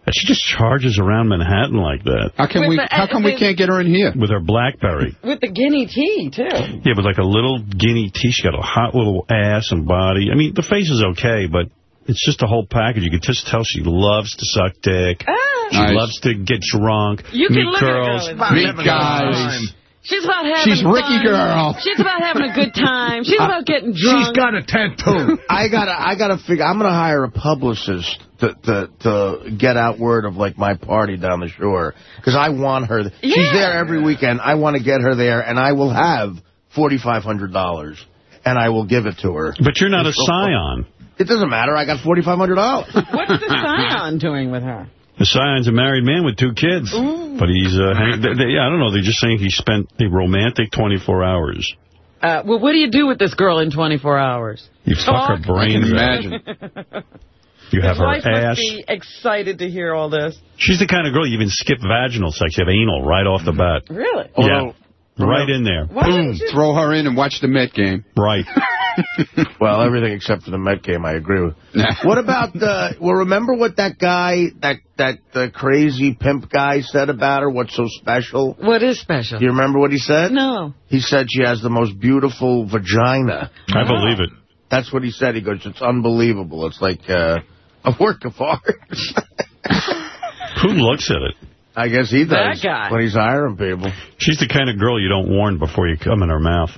And she just charges around Manhattan like that. How can With we? the- How come we can't get her in here? With her Blackberry. With the guinea tea, too. Yeah, with like a little guinea tea. She got a hot little ass and body. I mean, the face is okay, but it's just a whole package. You can just tell she loves to suck dick. Ah. She Nice. loves to get drunk, You meet look at a girl girls. Meet guys. She's about having She's Ricky fun. girl. She's about having a good time. She's uh, about getting drunk. She's got a tattoo. I gotta, I gotta figure. I'm gonna hire a publicist to to to get out word of like my party down the shore because I want her. She's Yeah. there every weekend. I want to get her there, and I will have forty five hundred dollars, and I will give it to her. But you're not a so scion. It doesn't matter. I got forty five hundred dollars. What's the scion doing with her? The scion's a married man with two kids. But he's, uh, hang, they, they- yeah, I don't know. They're just saying he spent a romantic 24 hours. Uh, well, what do you do with this girl in 24 hours? You fuck her Talk? brains. Imagine. You have His her wife ass. must be excited to hear all this. She's the kind of girl you even skip vaginal sex. You have anal right off the bat. Really? Yeah. Right in there. Why Boom. Throw her in and watch the Met game. Right. well, everything except for the Met game, I agree with. What about the? Well, remember what that guy, that that the crazy pimp guy said about her? What's so special? What is special? Do you remember what he said? No. He said she has the most beautiful vagina. I believe it. That's what he said. He goes, it's unbelievable. It's like uh, a work of art. Who looks at it? I guess he does. That does guy. when he's hiring people. She's the kind of girl you don't warn before you come in her mouth.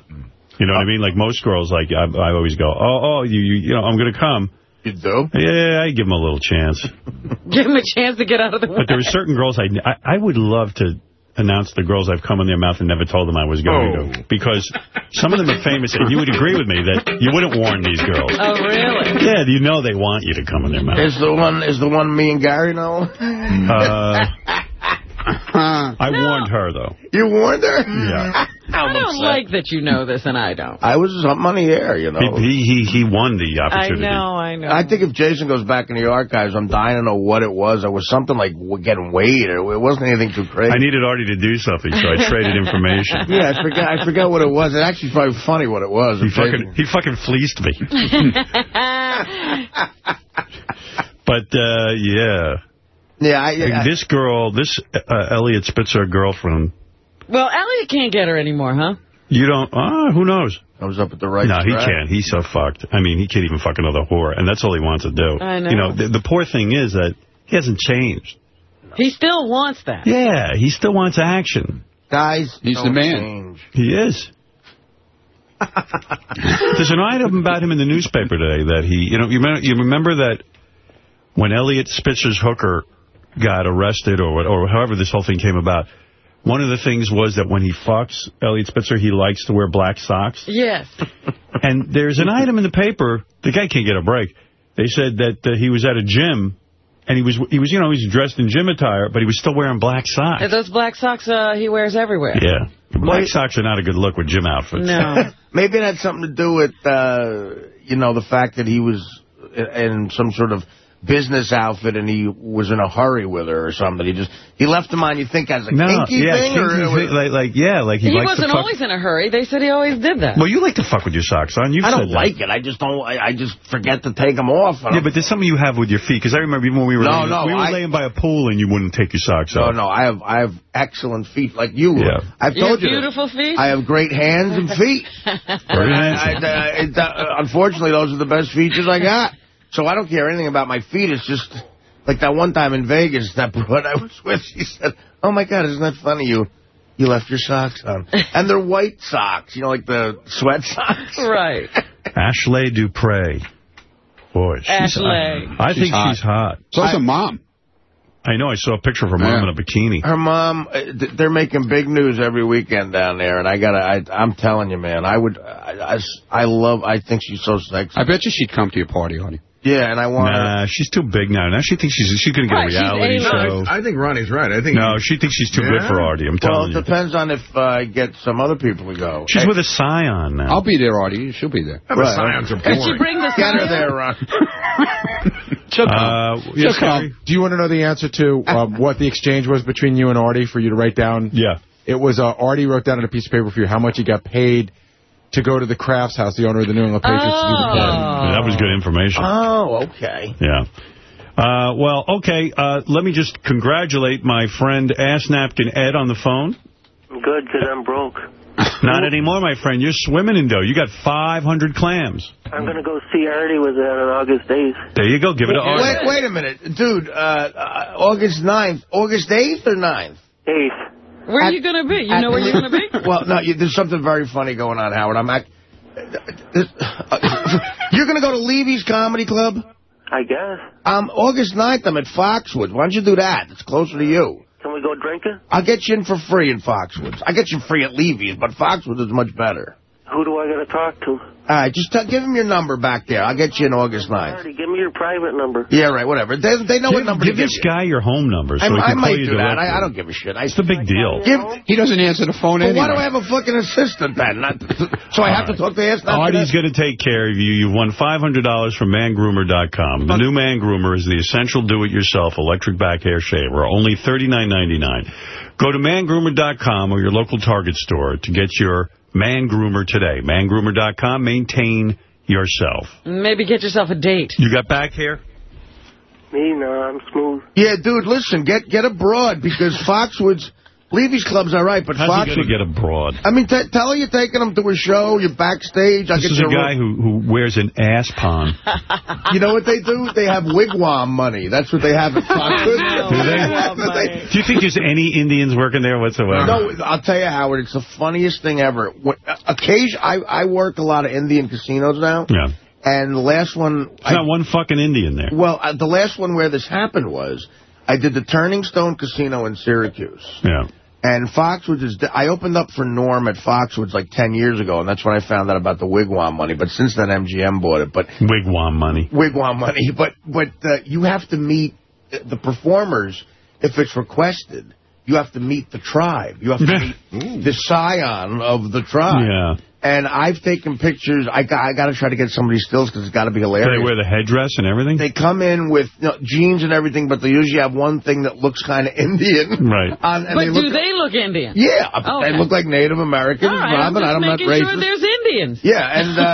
You know what I mean? Like most girls, like I, I always go, oh, oh, you, you, you know, I'm going to come. You do? Yeah, I give them a little chance. Give him a chance to get out of the way. But there are certain girls I, I, I would love to announce the girls I've come in their mouth and never told them I was going Oh. to. Because some of them are famous, and you would agree with me that you wouldn't warn these girls. Oh, really? Yeah, you know they want you to come in their mouth. Is the one is the one me and Gary know? Uh, I warned her, though. You warned her? Yeah. I don't like that you know this and I don't. I was something on the air, you know. He, he, he won the opportunity. I opportunity. know, I know. I think if Jason goes back in the archives, I'm dying to know what it was. It was something like getting weighed. Or it wasn't anything too crazy. I needed Artie to do something, so I traded information. yeah, I forgot I forget what it was. It actually probably funny what it was. He fucking, he fucking fleeced me. But, uh, yeah. Yeah, I, Like, I, this girl, this uh, Eliot Spitzer girlfriend, well, Eliot can't get her anymore, huh? you don't, ah, who knows? I was up at the right No, he track. can't. He's so fucked. I mean, he can't even fuck another whore, and that's all he wants to do. I know. You know, the, the poor thing is that he hasn't changed. He still wants that. Yeah, he still wants action. Guys, He's the man. change. He is. There's an item about him in the newspaper today that he, you know, you remember, you remember that when Eliot Spitzer's hooker got arrested or or however this whole thing came about, one of the things was that when he fucks Eliot Spitzer, he likes to wear black socks. Yes. And there's an item in the paper, the guy can't get a break. They said that uh, he was at a gym, and he was, he was, you know, he's dressed in gym attire, but he was still wearing black socks. And those black socks uh, he wears everywhere. Yeah. Black socks are not a good look with gym outfits. No. Maybe it had something to do with, uh, you know, the fact that he was in some sort of business outfit and he was in a hurry with her or something. He just he left them on. You think as a No, kinky yeah, thing, or kinky thing, like, like, yeah, like he, He likes wasn't always in a hurry. They said he always did that. Well, you like to fuck with your socks on. You've I don't said that. like it. I just don't. I, I just forget to take them off. Yeah, but there's something you have with your feet. Because I remember even when we were No, laying, no, we were I- laying by a pool and you wouldn't take your socks no, off. no. No, I have I have excellent feet like you. Yeah. I've You told have you. this. beautiful feet? I have great hands and feet. Very I, handsome. I, it, uh, unfortunately, those are the best features I got. So I don't care anything about my feet. It's just like that one time in Vegas, that broad I was with, she said, oh, my God, isn't that funny? You you left your socks on. And they're white socks, you know, like the sweat socks. Right. Ashley Dupre. Boy, she's Ashley. I She's think hot. she's hot. So is her mom. I know. I saw a picture of her mom Yeah. in a bikini. Her mom, uh, they're making big news every weekend down there, and I gotta, I, I'm telling you, man, I would, I. I love, I think she's so sexy. I bet you she'd come to your party, honey. Yeah, and I want her. Nah, she's too big now. Now she thinks she's she's going to get Right, a reality show. I think Ronnie's right. I think No, she thinks she's too good for Artie. I'm telling you. Well, telling it you. depends on if uh, I get some other people to go. She's Hey, with a scion now. I'll be there, Artie. She'll be there. the Right. scions are Did she boring. bring the scion? Get her there, Ron. She'll come. Uh, She'll yes, come. Do you want to know the answer to um, what the exchange was between you and Artie for you to write down? Yeah. It was uh, Artie wrote down on a piece of paper for you how much he got paid to go to the Krafts House, the owner of the New England Patriots, to do the party. Yeah, that was good information. Oh, okay. Yeah. Uh, well, okay. Uh, let me just congratulate my friend Ass Napkin Ed on the phone. Good, because I'm broke. Not anymore, my friend. You're swimming in dough. You got 500 clams. I'm going to go see Artie with that on August 8th. There you go. Give it to Artie. Wait, wait a minute. Dude, uh, uh, August 9th. August 8th or 9th? 8th. Where are you going to be? You know where you're going to be? Well, no, you, there's something very funny going on, Howard. I'm act- uh, You're going to go to Levy's Comedy Club? I guess. Um, August 9th, I'm at Foxwoods. Why don't you do that? It's closer to you. Can we go drinking? I'll get you in for free in Foxwoods. I get you free at Levy's, but Foxwoods is much better. Who do I got to talk to? All right, just tell, give him your number back there. I'll get you in August 9th. Artie, give me your private number. Yeah, right, whatever. They, they know what number give to give this you. guy your home number so I, he I can call might you do that. I, I, don't give a shit. I, It's the big deal. give, He doesn't answer the phone but anyway. why do I have a fucking assistant then? Not, so I have to talk to Ask Artie's going to take care of you. You've won $500 from mangroomer.com. The new Man Groomer is the essential do-it-yourself electric back hair shaver, only $39.99. Go to mangroomer.com or your local Target store to get your Man Groomer today. Mangroomer.com. Maintain yourself. Maybe get yourself a date. You got back hair? Me, no, I'm smooth. Yeah, dude, listen, get get abroad because Foxwoods, Levy's Club's all right, but How's he going to get abroad? I mean, t tell her you're taking him to a show, you're backstage. I'll This get is a guy who, who wears an ass pon. You know what they do? They have wigwam money. That's what they have at Foxwoods. Do they? Do you think there's any Indians working there whatsoever? No, I'll tell you, Howard, it's the funniest thing ever. What, occasion, I, I work a lot of Indian casinos now. Yeah. And the last one... There's not one fucking Indian there. Well, uh, the last one where this happened was, I did the Turning Stone Casino in Syracuse. Yeah. And Foxwoods is... I opened up for Norm at Foxwoods like 10 years ago, and that's when I found out about the wigwam money. But since then, MGM bought it. But Wigwam money. wigwam money. But but uh, you have to meet the performers if it's requested. You have to meet the tribe. You have to meet the scion of the tribe. Yeah. And I've taken pictures. I got, I got to try to get some of these stills because it's got to be Do hilarious. they wear the headdress and everything? They come in with you know, jeans and everything, but they usually have one thing that looks kind of Indian. Right. On, and But they do look, they look Indian? Yeah, Okay. they look like Native Americans. All right, I'm just I'm not making racist. sure there's Indians. Yeah, and uh,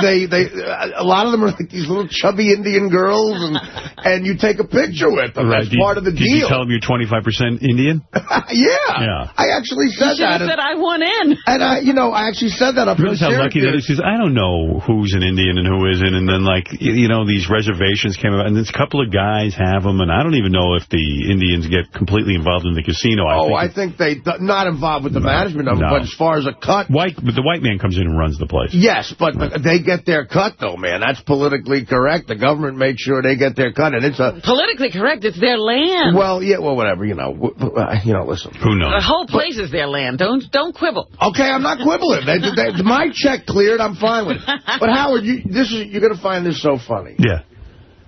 they they a lot of them are like these little chubby Indian girls, and and you take a picture with them. Right. That's Did- part of the did you tell them you're 25% Indian? yeah. Yeah. I actually said should that. have said I want in. and I, you know, I actually said that up in Realize how lucky that is? Because I don't know who's an Indian and who isn't. And then, like, you, you know, these reservations came about. And there's a couple of guys have them. And I don't even know if the Indians get completely involved in the casino. I Oh, think I think they not involved with the management of it, but as far as a cut, White, but the white man comes in and runs runs the place. Yes, but they get their cut, though, man. That's politically correct. The government makes sure they get their cut, and it's a... Politically correct. It's their land. Well, yeah, well, whatever, you know. w- w- uh, You know, listen. Who knows? the whole place is their land. Don't don't quibble. Okay, I'm not quibbling. They, they, my check cleared. I'm fine with it. But Howard, you, this is you're going to find this so funny. Yeah.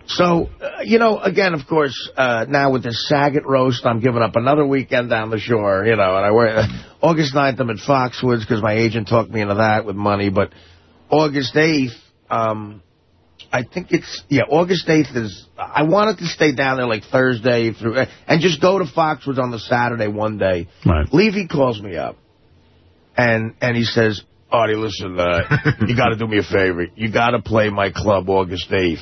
So, uh, you know, again, of course, uh, now with this Saget roast, I'm giving up another weekend down the shore, you know, and I wear, uh, August 9th, I'm at Foxwoods because my agent talked me into that with money, but August 8th, um, I think it's, yeah, August 8th is, I wanted to stay down there like Thursday through, uh, and just go to Foxwoods on the Saturday one day. Right. Levy calls me up, and and he says, Artie, listen, uh, you got to do me a favor. You got to play my club August 8th.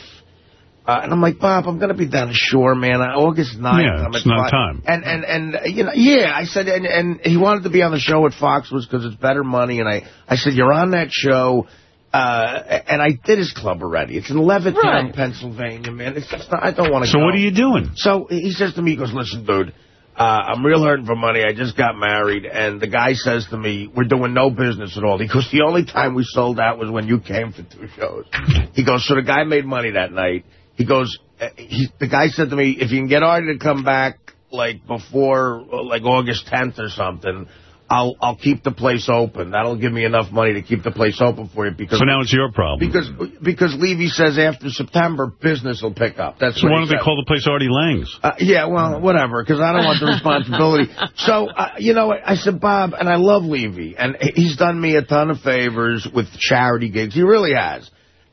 Uh, and I'm like, Bob, I'm going to be down the shore, man. Uh, August 9th. Yeah, I'm it's at not time. And, and, and uh, you know, yeah, I said, and, and he wanted to be on the show at Foxwoods because it's better money. And I, I said, you're on that show. Uh, and I did his club already. It's in Levittown, Right. Pennsylvania, man. It's just not, I don't want to So go. what are you doing? So he says to me, he goes, listen, dude, uh, I'm real hurting for money. I just got married. And the guy says to me, we're doing no business at all. Goes, the only time we sold out was when you came for two shows. He goes, so the guy made money that night. He goes, uh, he, the guy said to me, if you can get Artie to come back, like, before, uh, like, August 10th or something, I'll I'll keep the place open. That'll give me enough money to keep the place open for you. Because So now it's your problem. because because Levy says after September, business will pick up. That's So why don't they call the place Artie Lang's? Uh, yeah, well, whatever, because I don't want the responsibility. So, uh, you know, I said, Bob, and I love Levy, and he's done me a ton of favors with charity gigs. He really has.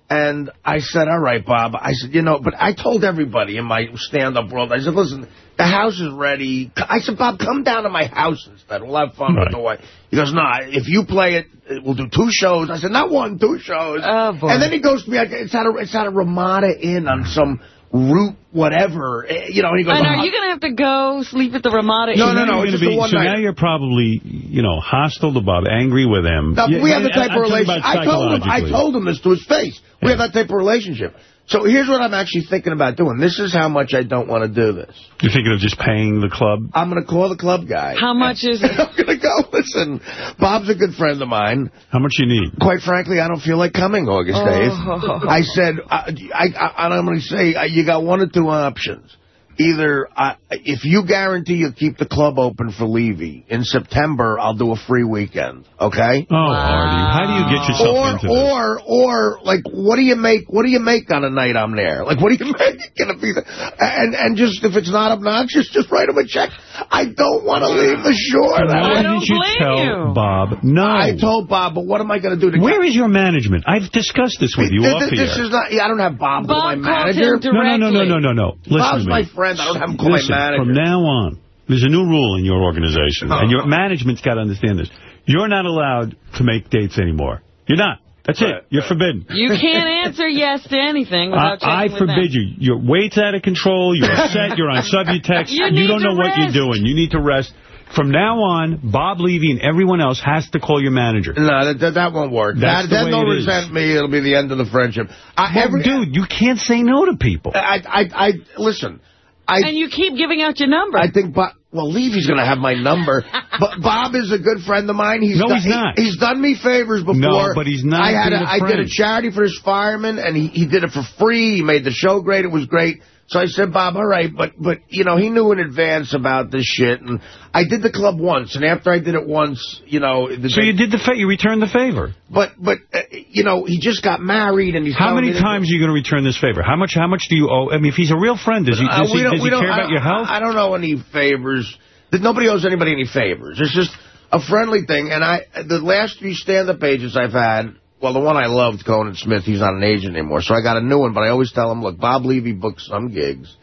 And I said, all right, Bob. I said, you know, but I told everybody in my stand-up world, I said, listen, the house is ready. I said, Bob, come down to my house instead. We'll have fun with the wife. He goes, no, if you play it, we'll do two shows. I said, not one, two shows. Oh. And then he goes to me, it's at a, it's at a Ramada Inn on some route whatever. Eh, You know, he goes, And "Oh, are you going to have to go sleep at the Ramada No, Inn? no, no, it's just be- one so night. now you're probably, you know, hostile to Bob, angry with him. No, Yeah, we have the type I'm of relationship. I told him. I told him this to his face. We have that type of relationship. So here's what I'm actually thinking about doing. This is how much I don't want to do this. You're thinking of just paying the club? I'm going to call the club guy. How much is it? I'm going to go. Listen, Bob's a good friend of mine. How much you need? Quite frankly, I don't feel like coming August Oh. 8th. I said, I, I, I, I'm going to say, uh, you got one or two options. Either uh, if you guarantee you'll keep the club open for Levy, in September I'll do a free weekend, okay? Oh, Artie, how do you get yourself or, into this? or, or, like, what do you make? What do you make on a night I'm there? Like, what do you make? Gonna be the, and and just if it's not obnoxious, just write him a check. I don't want to leave the shore. So why didn't you tell Bob no? I told Bob, but what am I going to do? To Where is your management? I've discussed this with you Th- off th- here. This is not. I don't have Bob, Bob call my manager. him no, no, no, no, no, no, no. Listen Bob's to me. my friend. I don't have him call Listen, my manager. from now on, there's a new rule in your organization, and your uh-huh. management's got to understand this. You're not allowed to make dates anymore. You're not. That's it. You're forbidden. You can't answer yes to anything without I, I with forbid them. you. Your weight's out of control. You're upset. You're on Subutex. You need don't to know what you're doing. You need to rest. From now on, Bob Levy and everyone else has to call your manager. No, that, that, that won't work. That's that, the then way they'll it is. resent me. It'll be the end of the friendship. I, Well, every, dude, you can't say no to people. I, I, I, listen. I, And you keep giving out your number. I think Bob, well, Levy's going to have my number. but Bob is a good friend of mine. He's No, done, he's not. He, he's done me favors before. No, but he's not I had being a, a I did a charity for his firemen, and he, he did it for free. He made the show great. It was great. So I said, Bob, all right, but, but you know, he knew in advance about this shit. And I did the club once, and after I did it once, you know... The, So you did the fa- you returned the favor. But, but uh, you know, he just got married, and he's How many times are you going to return this favor? How much How much do you owe? I mean, if he's a real friend, does he, Uh, does he, does he care I about your don't- health? I don't know any favors. Nobody owes anybody any favors. It's just a friendly thing. And I, the last few stand-up agents I've had, well, the one I loved, Conan Smith, he's not an agent anymore, so I got a new one. But I always tell him, look, Bob Levy books some gigs.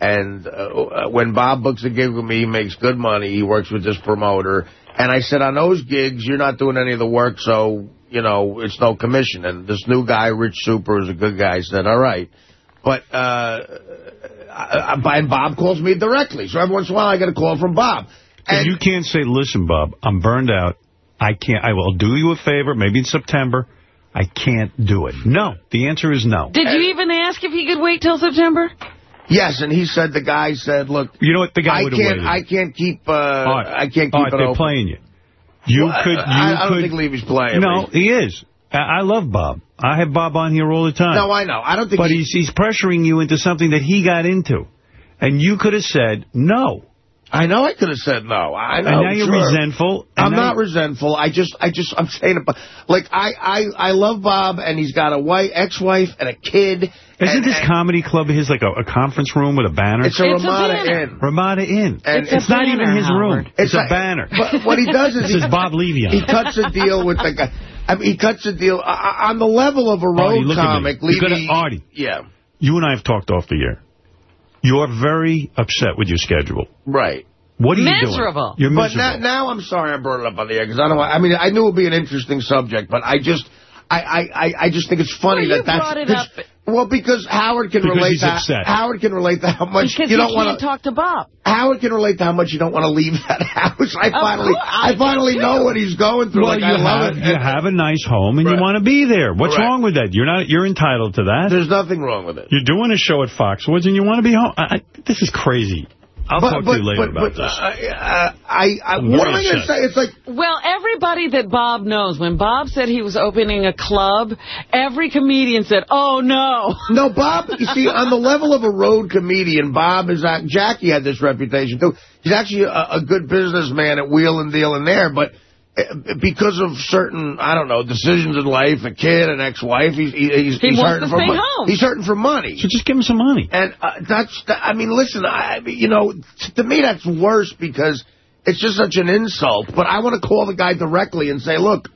And uh, when Bob books a gig with me, he makes good money. He works with this promoter. And I said, on those gigs, you're not doing any of the work, so, you know, it's no commission. And this new guy, Rich Super, is a good guy, said, all right. But, uh, I, I, and Bob calls me directly. So every once in a while, I get a call from Bob. And you can't say, listen, Bob, I'm burned out. I can't. I will do you a favor, maybe in September. I can't do it. No. The answer is no. Did you even ask if he could wait till September? Yes, and he said, the guy said, look, You know what? The guy I would have can't, waited. I can't keep, uh, Art, I can't keep Art, it they're open. playing you. You Well, could. You I, I don't could, think Levy's playing No, me. he is. I I love Bob. I have Bob on here all the time. No, I know. I don't think But he- he's, he's pressuring you into something that he got into. And you could have said no. I know I could have said no. I know. And now you're sure. resentful. I'm now- not resentful. I just, I just, I'm saying, about, like, I, I, I love Bob, and he's got a wife, ex-wife, and a kid. Isn't and, this and comedy club his like a, a conference room with a banner? It's a It's Ramada banner. Inn. Ramada Inn. And it's it's a not even banner, his room. It's, It's a like- banner. But what he does is this he- is Bob Levy He cuts a deal with the guy. I mean, he cuts a deal uh, on the level of a road Artie, look at me. comic. You're Levy, gonna- Artie. Yeah. You and I have talked off the air. You're very upset with your schedule. Right. What are you Miserable. doing? You're but miserable. now, now I'm sorry I brought it up on the air because I don't. want- I mean, I knew it would be an interesting subject, but I just, I, I, I, I just think it's funny Well, you that that's. Brought it 'cause- up- Well, because Howard can Because relate he's to upset. Howard can relate to how much Because you don't want can't talk to Bob. Howard can relate to how much you don't want to leave that house. I finally, course, I, I finally know too. what he's going through. Well, like, you I love have, it. you have a nice home and you want to be there. What's Correct. wrong with that? You're not. You're entitled to that. There's nothing wrong with it. You're doing a show at Foxwoods and you want to be home. I, I, this is crazy. I'll talk to you later about this. I, I, I'm what am I going to say? It's like Well, everybody that Bob knows, when Bob said he was opening a club, every comedian said, oh, no. No, Bob, you see, on the level of a road comedian, Bob is, act- Jackie had this reputation, too. He's actually a, a good businessman at Wheel and Deal and there, but because of certain, I don't know, decisions in life, a kid, an ex-wife, he's, he- he's, He he's wants hurting to for stay money. home. He's hurting for money. So just give him some money. And uh, that's, that, I mean, listen, I, I you know, t- to me that's worse because it's just such an insult. But I want to call the guy directly and say, look,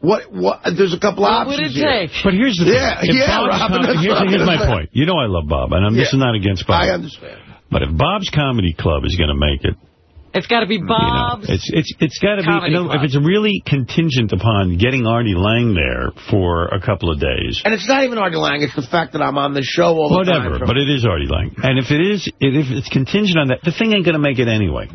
what, what, there's a couple What would options it here. take? But here's the Yeah, thing. If yeah, Bob's Robin, com- here's, here's my say. point. You know I love Bob, and I'm, this Yeah. is not against Bob. I understand. But if Bob's Comedy Club is going to make it, It's got to be Bob's. it's it's it's got to be, Comedy you know, if it's really contingent upon getting Artie Lang there for a couple of days, And it's not even Artie Lang. It's the fact that I'm on the show all the time. whatever, but it is Artie Lang. And if it is, if it's contingent on that, the thing ain't going to make it anyway.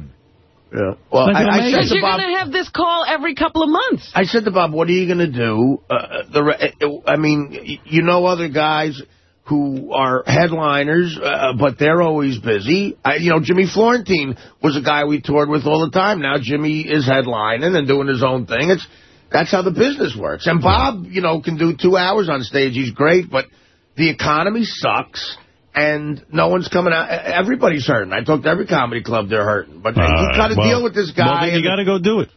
Yeah. Well, I, I said Because to you're Bob, going to have this call every couple of months. I said to Bob, what are you going to do? Uh, the I mean, you know other guys who are headliners, uh, but they're always busy. I, you know, Jimmy Florentine was a guy we toured with all the time. Now Jimmy is headlining and doing his own thing. It's That's how the business works. And Bob, you know, can do two hours on stage. He's great, but the economy sucks. And no one's coming out. Everybody's hurting. I talked to every comedy club, they're hurting. But All you got to well- deal with this guy. Well, you got to go do it.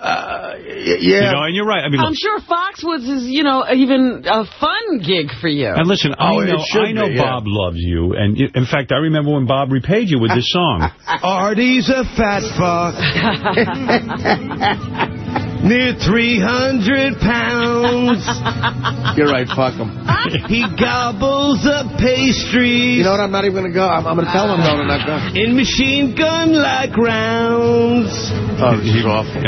Uh, yeah. You know, and you're right. I mean, I'm look, sure Foxwoods is, you know, even a fun gig for you. And listen, I Oh, it know, I know be, yeah. Bob loves you, and you- in fact, I remember when Bob repaid you with this song. Artie's a fat fuck. Near 300 pounds. You're right, fuck him. He gobbles up pastries. You know what? I'm not even going to go. I'm, I'm going to tell him no to not go. In machine gun like rounds. Oh, this is awful.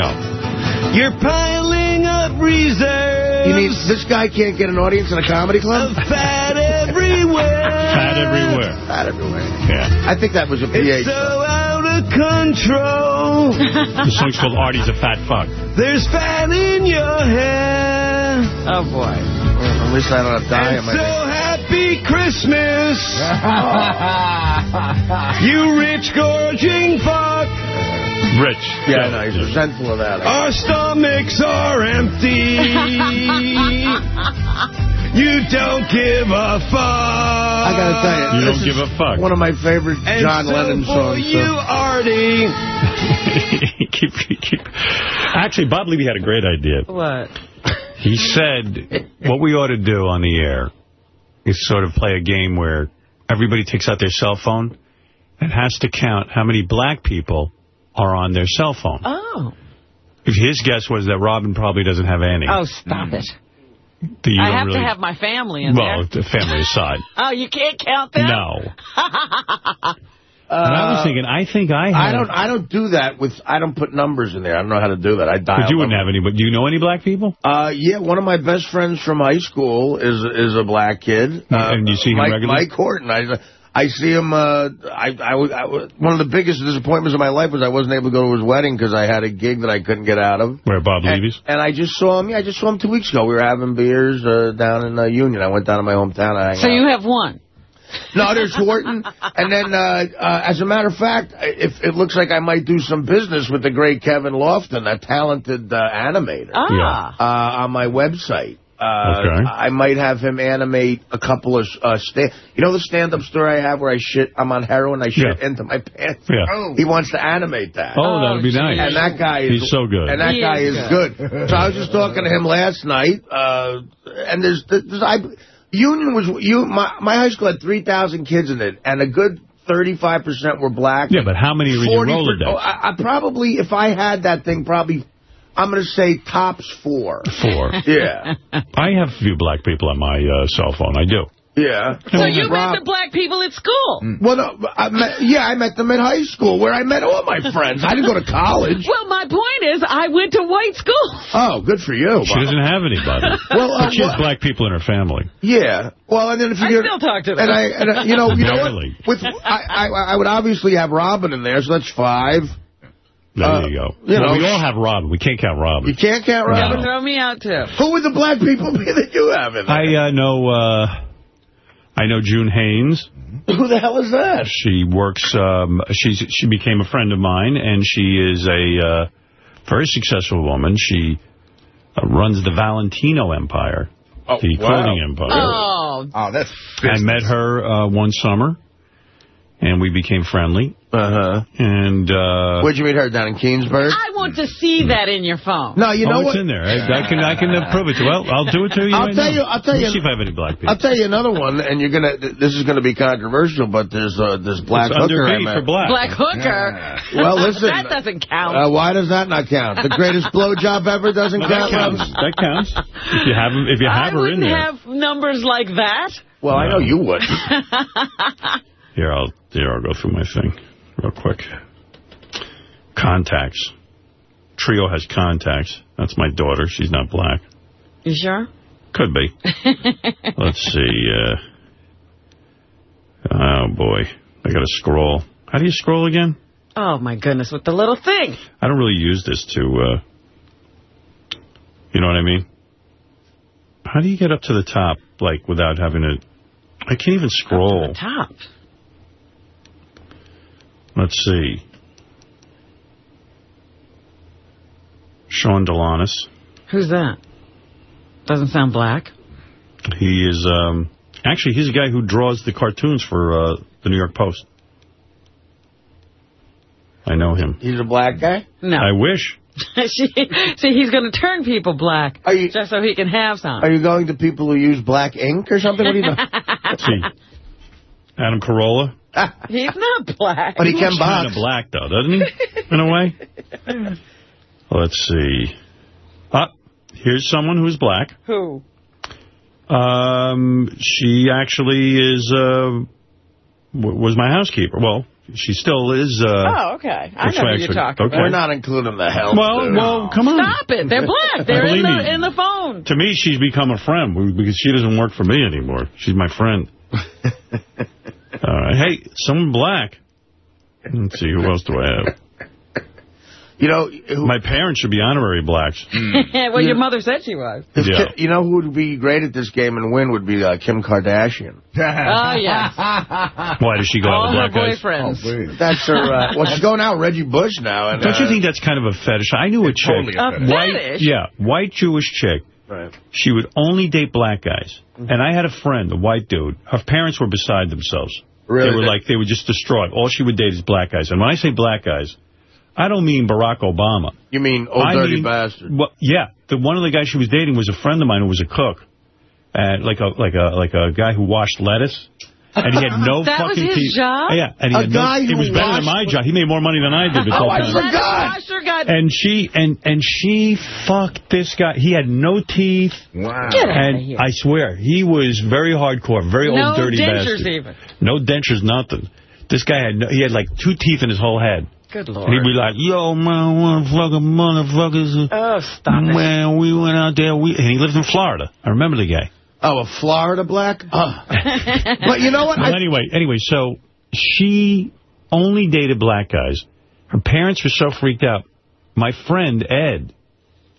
You're piling up reserves. You mean this guy can't get an audience in a comedy club? Fat everywhere. Fat everywhere. Fat everywhere. Yeah. I think that was a PA It's so show. Out of control. The song's called Artie's a Fat Fuck. There's fat in your hair. Oh, boy. At least I don't have to die And so happy Christmas. you rich, gorging fuck. Rich. Yeah, no, he's resentful of that. Our stomachs are empty. you don't give a fuck. I gotta tell you, You don't give a fuck. One of my favorite And John so Lennon for songs. you, so- Artie. keep, keep. Actually, Bob Levy had a great idea. What? He said what we ought to do on the air is sort of play a game where everybody takes out their cell phone and has to count how many black people are on their cell phone. Oh. His guess was that Robin probably doesn't have any. Oh, stop it. That I have really, to have my family in Well, there. the family aside. Oh, you can't count them? No. and I was thinking, I think I have. Uh, I don't. I don't do that with. I don't put numbers in there. I don't know how to do that. I dial. But you wouldn't them. have any. But do you know any black people? Uh, yeah, one of my best friends from high school is is a black kid. Uh, And you see him Mike, regularly? Mike Horton. I I see him. Uh, I, I, was- I one of the biggest disappointments of my life was I wasn't able to go to his wedding because I had a gig that I couldn't get out of. Where Bob And, Levy's? and I just saw him. Yeah, I just saw him two weeks ago. We were having beers uh, down in uh, Union. I went down to my hometown. To hang So out. you have one. No, there's Horton. And then, uh, uh, as a matter of fact, if it looks like I might do some business with the great Kevin Lofton, a talented uh, animator, Ah. uh, on my website. Uh, Okay. I might have him animate a couple of uh, sta You know the stand-up story I have where I shit, I'm on heroin, I shit Yeah. into my pants? Yeah. He wants to animate that. Oh, that would be nice. And that guy is He's so good. And that He guy is is good. good. so I was just talking to him last night, uh, and there's, there's I, Union was you. My my high school had three thousand kids in it, and a good thirty-five percent were black. Yeah, but how many were in your 40 Rolodex? Oh, I, I probably, if I had that thing, probably, I'm going to say tops four. Four. Yeah. I have a few black people on my uh, cell phone. I do. Yeah. So you met the black people at school? Well, no, I met, yeah, I met them in high school, where I met all my friends. I didn't go to college. Well, my point is, I went to white school. Oh, good for you. She doesn't have anybody. Well, uh, but she has what- black people in her family. Yeah. Well, and then if you I get- still talk to them. And I, and I, you know, you know what? With I, I, I would obviously have Robin in there, so that's five. There Uh, you go. you well, know, we all have Robin. We can't count Robin. You can't count No. Robin. Throw me out, too. Who would the black people be that you have in there? I uh, know. Uh, I know June Haynes. Who the hell is that? She works. Um, she's she became a friend of mine, and she is a uh, very successful woman. She uh, runs the Valentino Empire, Oh, the wow. clothing empire. Oh, Oh, that's I met her uh, one summer, and we became friendly. Uh-huh. And uh, Where'd you meet her? Down in Keansburg? I want to see that in your phone. No, you oh, know it's in there. I, I can I can uh, prove it to you. Well, I'll do it to you. I'll right tell now. you- I'll tell Let me you- See if I have any black people. I'll tell you another one, and you're gonna. This is gonna be controversial, but there's uh, this black It's hooker I B met. for black. Black hooker. Well, listen. that doesn't count. Uh, why does that not count? The greatest blowjob ever doesn't Well, that count. counts. That counts. If you have if you I have her in there. I wouldn't have numbers like that. Well, I know you would. Here, I'll here I'll go through my thing real quick. Contacts. Treo has contacts. That's my daughter. She's not black. You sure? Could be. Let's see. Uh, oh, boy. I got to scroll. How do you scroll again? Oh, my goodness, with the little thing. I don't really use this to, uh, you know what I mean? How do you get up to the top, like, without having to, I can't even scroll. Top. Let's see. Sean Delonas. Who's that? Doesn't sound black. He is, um, actually, he's a guy who draws the cartoons for uh, the New York Post. I know him. He's a black guy? No. I wish. See, see, he's going to turn people black you- just so he can have some. Are you going to people who use black ink or something? What do you know? Let's see. Adam Carolla. He's not black. But he can Looks kind box. of black, though, doesn't he? In a way. Let's see. Ah, here's someone who's black. Who? Um, she actually is, uh, w- was my housekeeper. Well, she still is, uh... oh, okay. I know who you're talking okay. We're not including the help. Well, well, come on. Stop it. They're black. They're in Believe me. the, in the phone. To me, she's become a friend because she doesn't work for me anymore. She's my friend. All right. Hey, someone black. Let's see, who else do I have? You know, who, My parents should be honorary blacks. well, your mother said she was. Yeah. Ki- you know who would be great at this game and win would be uh, Kim Kardashian. Oh, yes. Why does she go out with her black guys? boyfriends. That's her. Uh, well, she's going out with Reggie Bush now. And, Don't you uh, think that's kind of a fetish? I knew a chick. totally a A fetish. white, fetish? yeah, white Jewish chick. Right. She would only date black guys. Mm-hmm. And I had a friend, a white dude. Her parents were beside themselves. Really? They were like, they were just distraught. All she would date is black guys. And when I say black guys, I don't mean Barack Obama. You mean old I dirty mean- bastard? Well, yeah, the one of the guys she was dating was a friend of mine who was a cook, and like a like a like a guy who washed lettuce, and he had no That was fucking his teeth. job? Yeah, and he A had guy no. It who was better than my job. He made more money than I did. This Oh, whole I time. forgot. God. Washer got... And she and and she fucked this guy. He had no teeth. Wow. Get out And of here. I swear, he was very hardcore, very no old dirty bastard. No dentures even. No dentures, nothing. This guy had no, he had like two teeth in his whole head. Good And Lord. he'd be like, yo, man, motherfucker, motherfuckers. Oh, stop it. Man, we went out there. We And he lived in Florida. I remember the guy. Oh, a Florida black? Oh. but you know what? Well, I, anyway, anyway, so she only dated black guys. Her parents were so freaked out. My friend, Ed.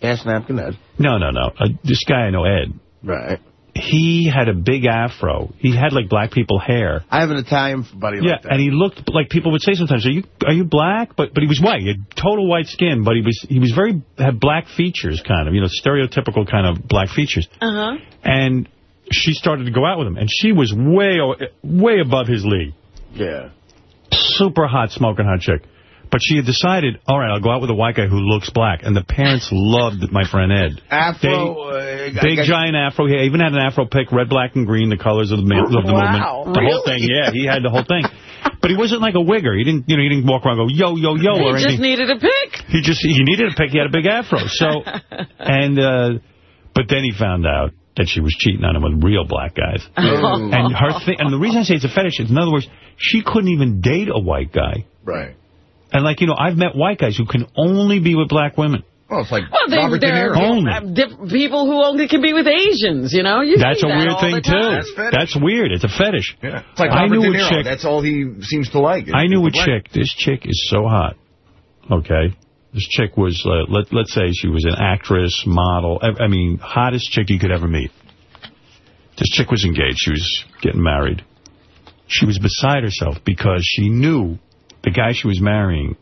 Ass napkin Ed. No, no, no. Uh, this guy I know, Ed. Right. He had a big afro. He had, like, black people hair. I have an Italian buddy Yeah, like that. and he looked like people would say sometimes, "Are you are you black?" But but he was white. He had total white skin, but he was he was very had black features, kind of, you know, stereotypical kind of black features. Uh-huh. And she started to go out with him, and she was way way above his league. Yeah. Super hot, smoking hot chick. But she had decided, all right, I'll go out with a white guy who looks black. And the parents loved my friend Ed. Afro. uh, Big I- I- giant afro. He even had an afro pick, red, black, and green, the colors of the, man, of the Wow, movement. The whole really? thing, yeah, he had the whole thing. But he wasn't like a wigger. He didn't, you know, he didn't walk around and go, yo, yo, yo, or He just anything. needed a pick. He just, he needed a pick. He had a big afro. So, and, uh, but then he found out that she was cheating on him with real black guys. Oh. And her thing, and the reason I say it's a fetish is, in other words, she couldn't even date a white guy. Right. And like, you know, I've met white guys who can only be with black women. Well, it's like Well, they, Robert De Niro. are Only. diff- people who only can be with Asians, you know? You That's see a that weird all thing, the too. time. That's fetish. That's weird. It's a fetish. Yeah. It's like I Robert knew De a Niro. chick- That's all he seems to like. I knew a black. chick. This chick is so hot. Okay. This chick was, uh, let, let's say she was an actress, model. I, I mean, hottest chick you could ever meet. This chick was engaged. She was getting married. She was beside herself because she knew the guy she was marrying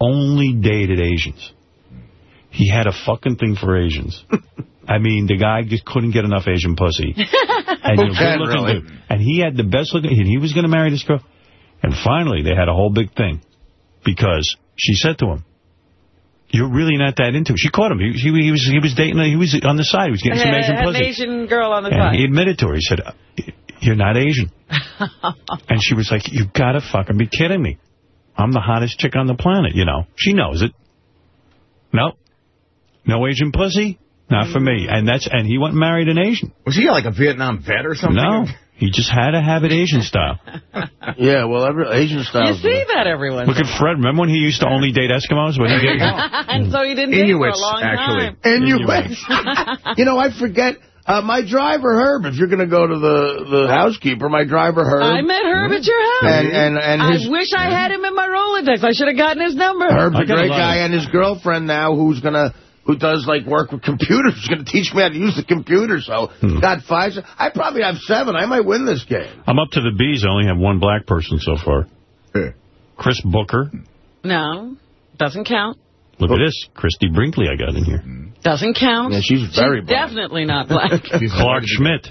only dated Asians. He had a fucking thing for Asians. I mean, the guy just couldn't get enough Asian pussy. And Who he can, really? dude. And he had the best looking, and he was going to marry this girl. And finally, they had a whole big thing because she said to him, you're really not that into it. She caught him. He, he, he was he was dating, he was on the side. He was getting some Asian had an pussy. Asian girl on the And he admitted to her. He said, "Uh, you're not Asian. and she was like, you got to fucking be kidding me. I'm the hottest chick on the planet, you know. She knows it. No. No Asian pussy? Not for me. And that's and he went and married an Asian. Was he like a Vietnam vet or something? No. He just had to have it Asian style. Yeah, well, every Asian style. You see that every once Look at Fred. Remember when he used to only date Eskimos? When he did, and so he didn't date for a Inuits, long actually. time. Inuits. you know, I forget. Uh, my driver, Herb, if you're going to go to the, the housekeeper, my driver, Herb. I met Herb at your house. And, and, and his, I wish I had him in my Rolodex. I should have gotten his number. Herb's I a gotta great guy, it. and his girlfriend now, who's gonna, who does like work with computers, is gonna teach me how to use the computer. So Hmm. got five. I probably have seven. I might win this game. I'm up to the bees. I only have one black person so far. Chris Booker. No, doesn't count. Look at this. Christie Brinkley I got in here. Doesn't count. Yeah, she's very black. definitely not black. Clark Schmidt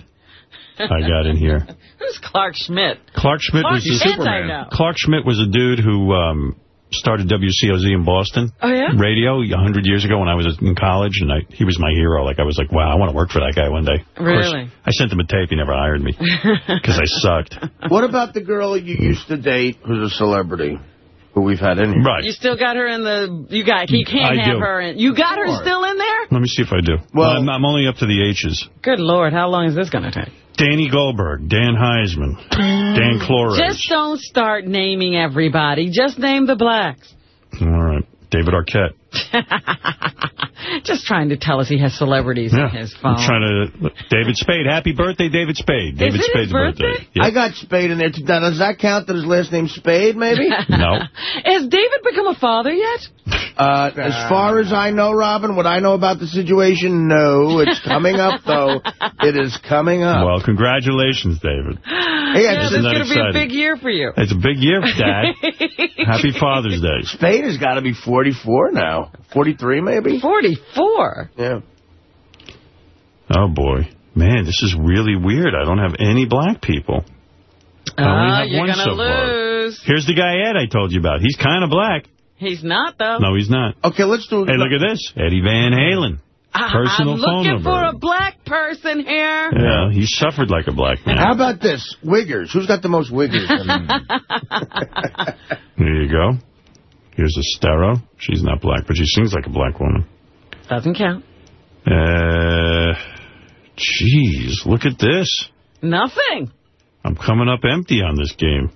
I got in here. Who's Clark Schmidt? Clark Schmidt Clark was the Schmidt I know. Clark Schmidt was a dude who um, started WCOZ in Boston. Oh, yeah? Radio a hundred years ago when I was in college, and I, he was my hero. Like I was like, wow, I want to work for that guy one day. Of course, Really? I sent him a tape. He never hired me because I sucked. What about the girl you used to date, who's a celebrity, who we've had in here? Right. You still got her in the... You got. You can't I have do. her in... You got her still in there? Let me see if I do. Well, I'm, I'm only up to the H's. Good Lord, how long is this going to take? Danny Goldberg, Dan Heisman, Dan mm. Flores. Just don't start naming everybody. Just name the blacks. All right. David Arquette. Just trying to tell us he has celebrities Yeah. in his phone. I'm trying to... David Spade. Happy birthday, David Spade. David it his Spade's birthday? Yeah. I got Spade in there. Now, Does that count that his last name's Spade, maybe? No. Has David become a father yet? Uh, as far as I know, Robin, what I know about the situation, no. It's coming up, though. It is coming up. Well, congratulations, David. Hey, yeah, it's this is not going to be a big year for you. It's a big year, Dad. Happy Father's Day. Spade has got to be 44 now. 43, maybe? 44? Yeah. Oh, boy. Man, this is really weird. I don't have any black people. I only Ah, have you're one going to so far. lose. Here's the guy Ed I told you about. He's kind of black. He's not, though. No, he's not. Okay, let's do... it. Hey, look at this. Eddie Van Halen. I- Personal I'm looking number. for a black person here. Yeah, he suffered like a black man. How about this? Wiggers. Who's got the most wiggers? There you go. Here's Esthero. She's not black, but she sings like a black woman. Doesn't count. Uh, jeez, look at this. Nothing. I'm coming up empty on this game.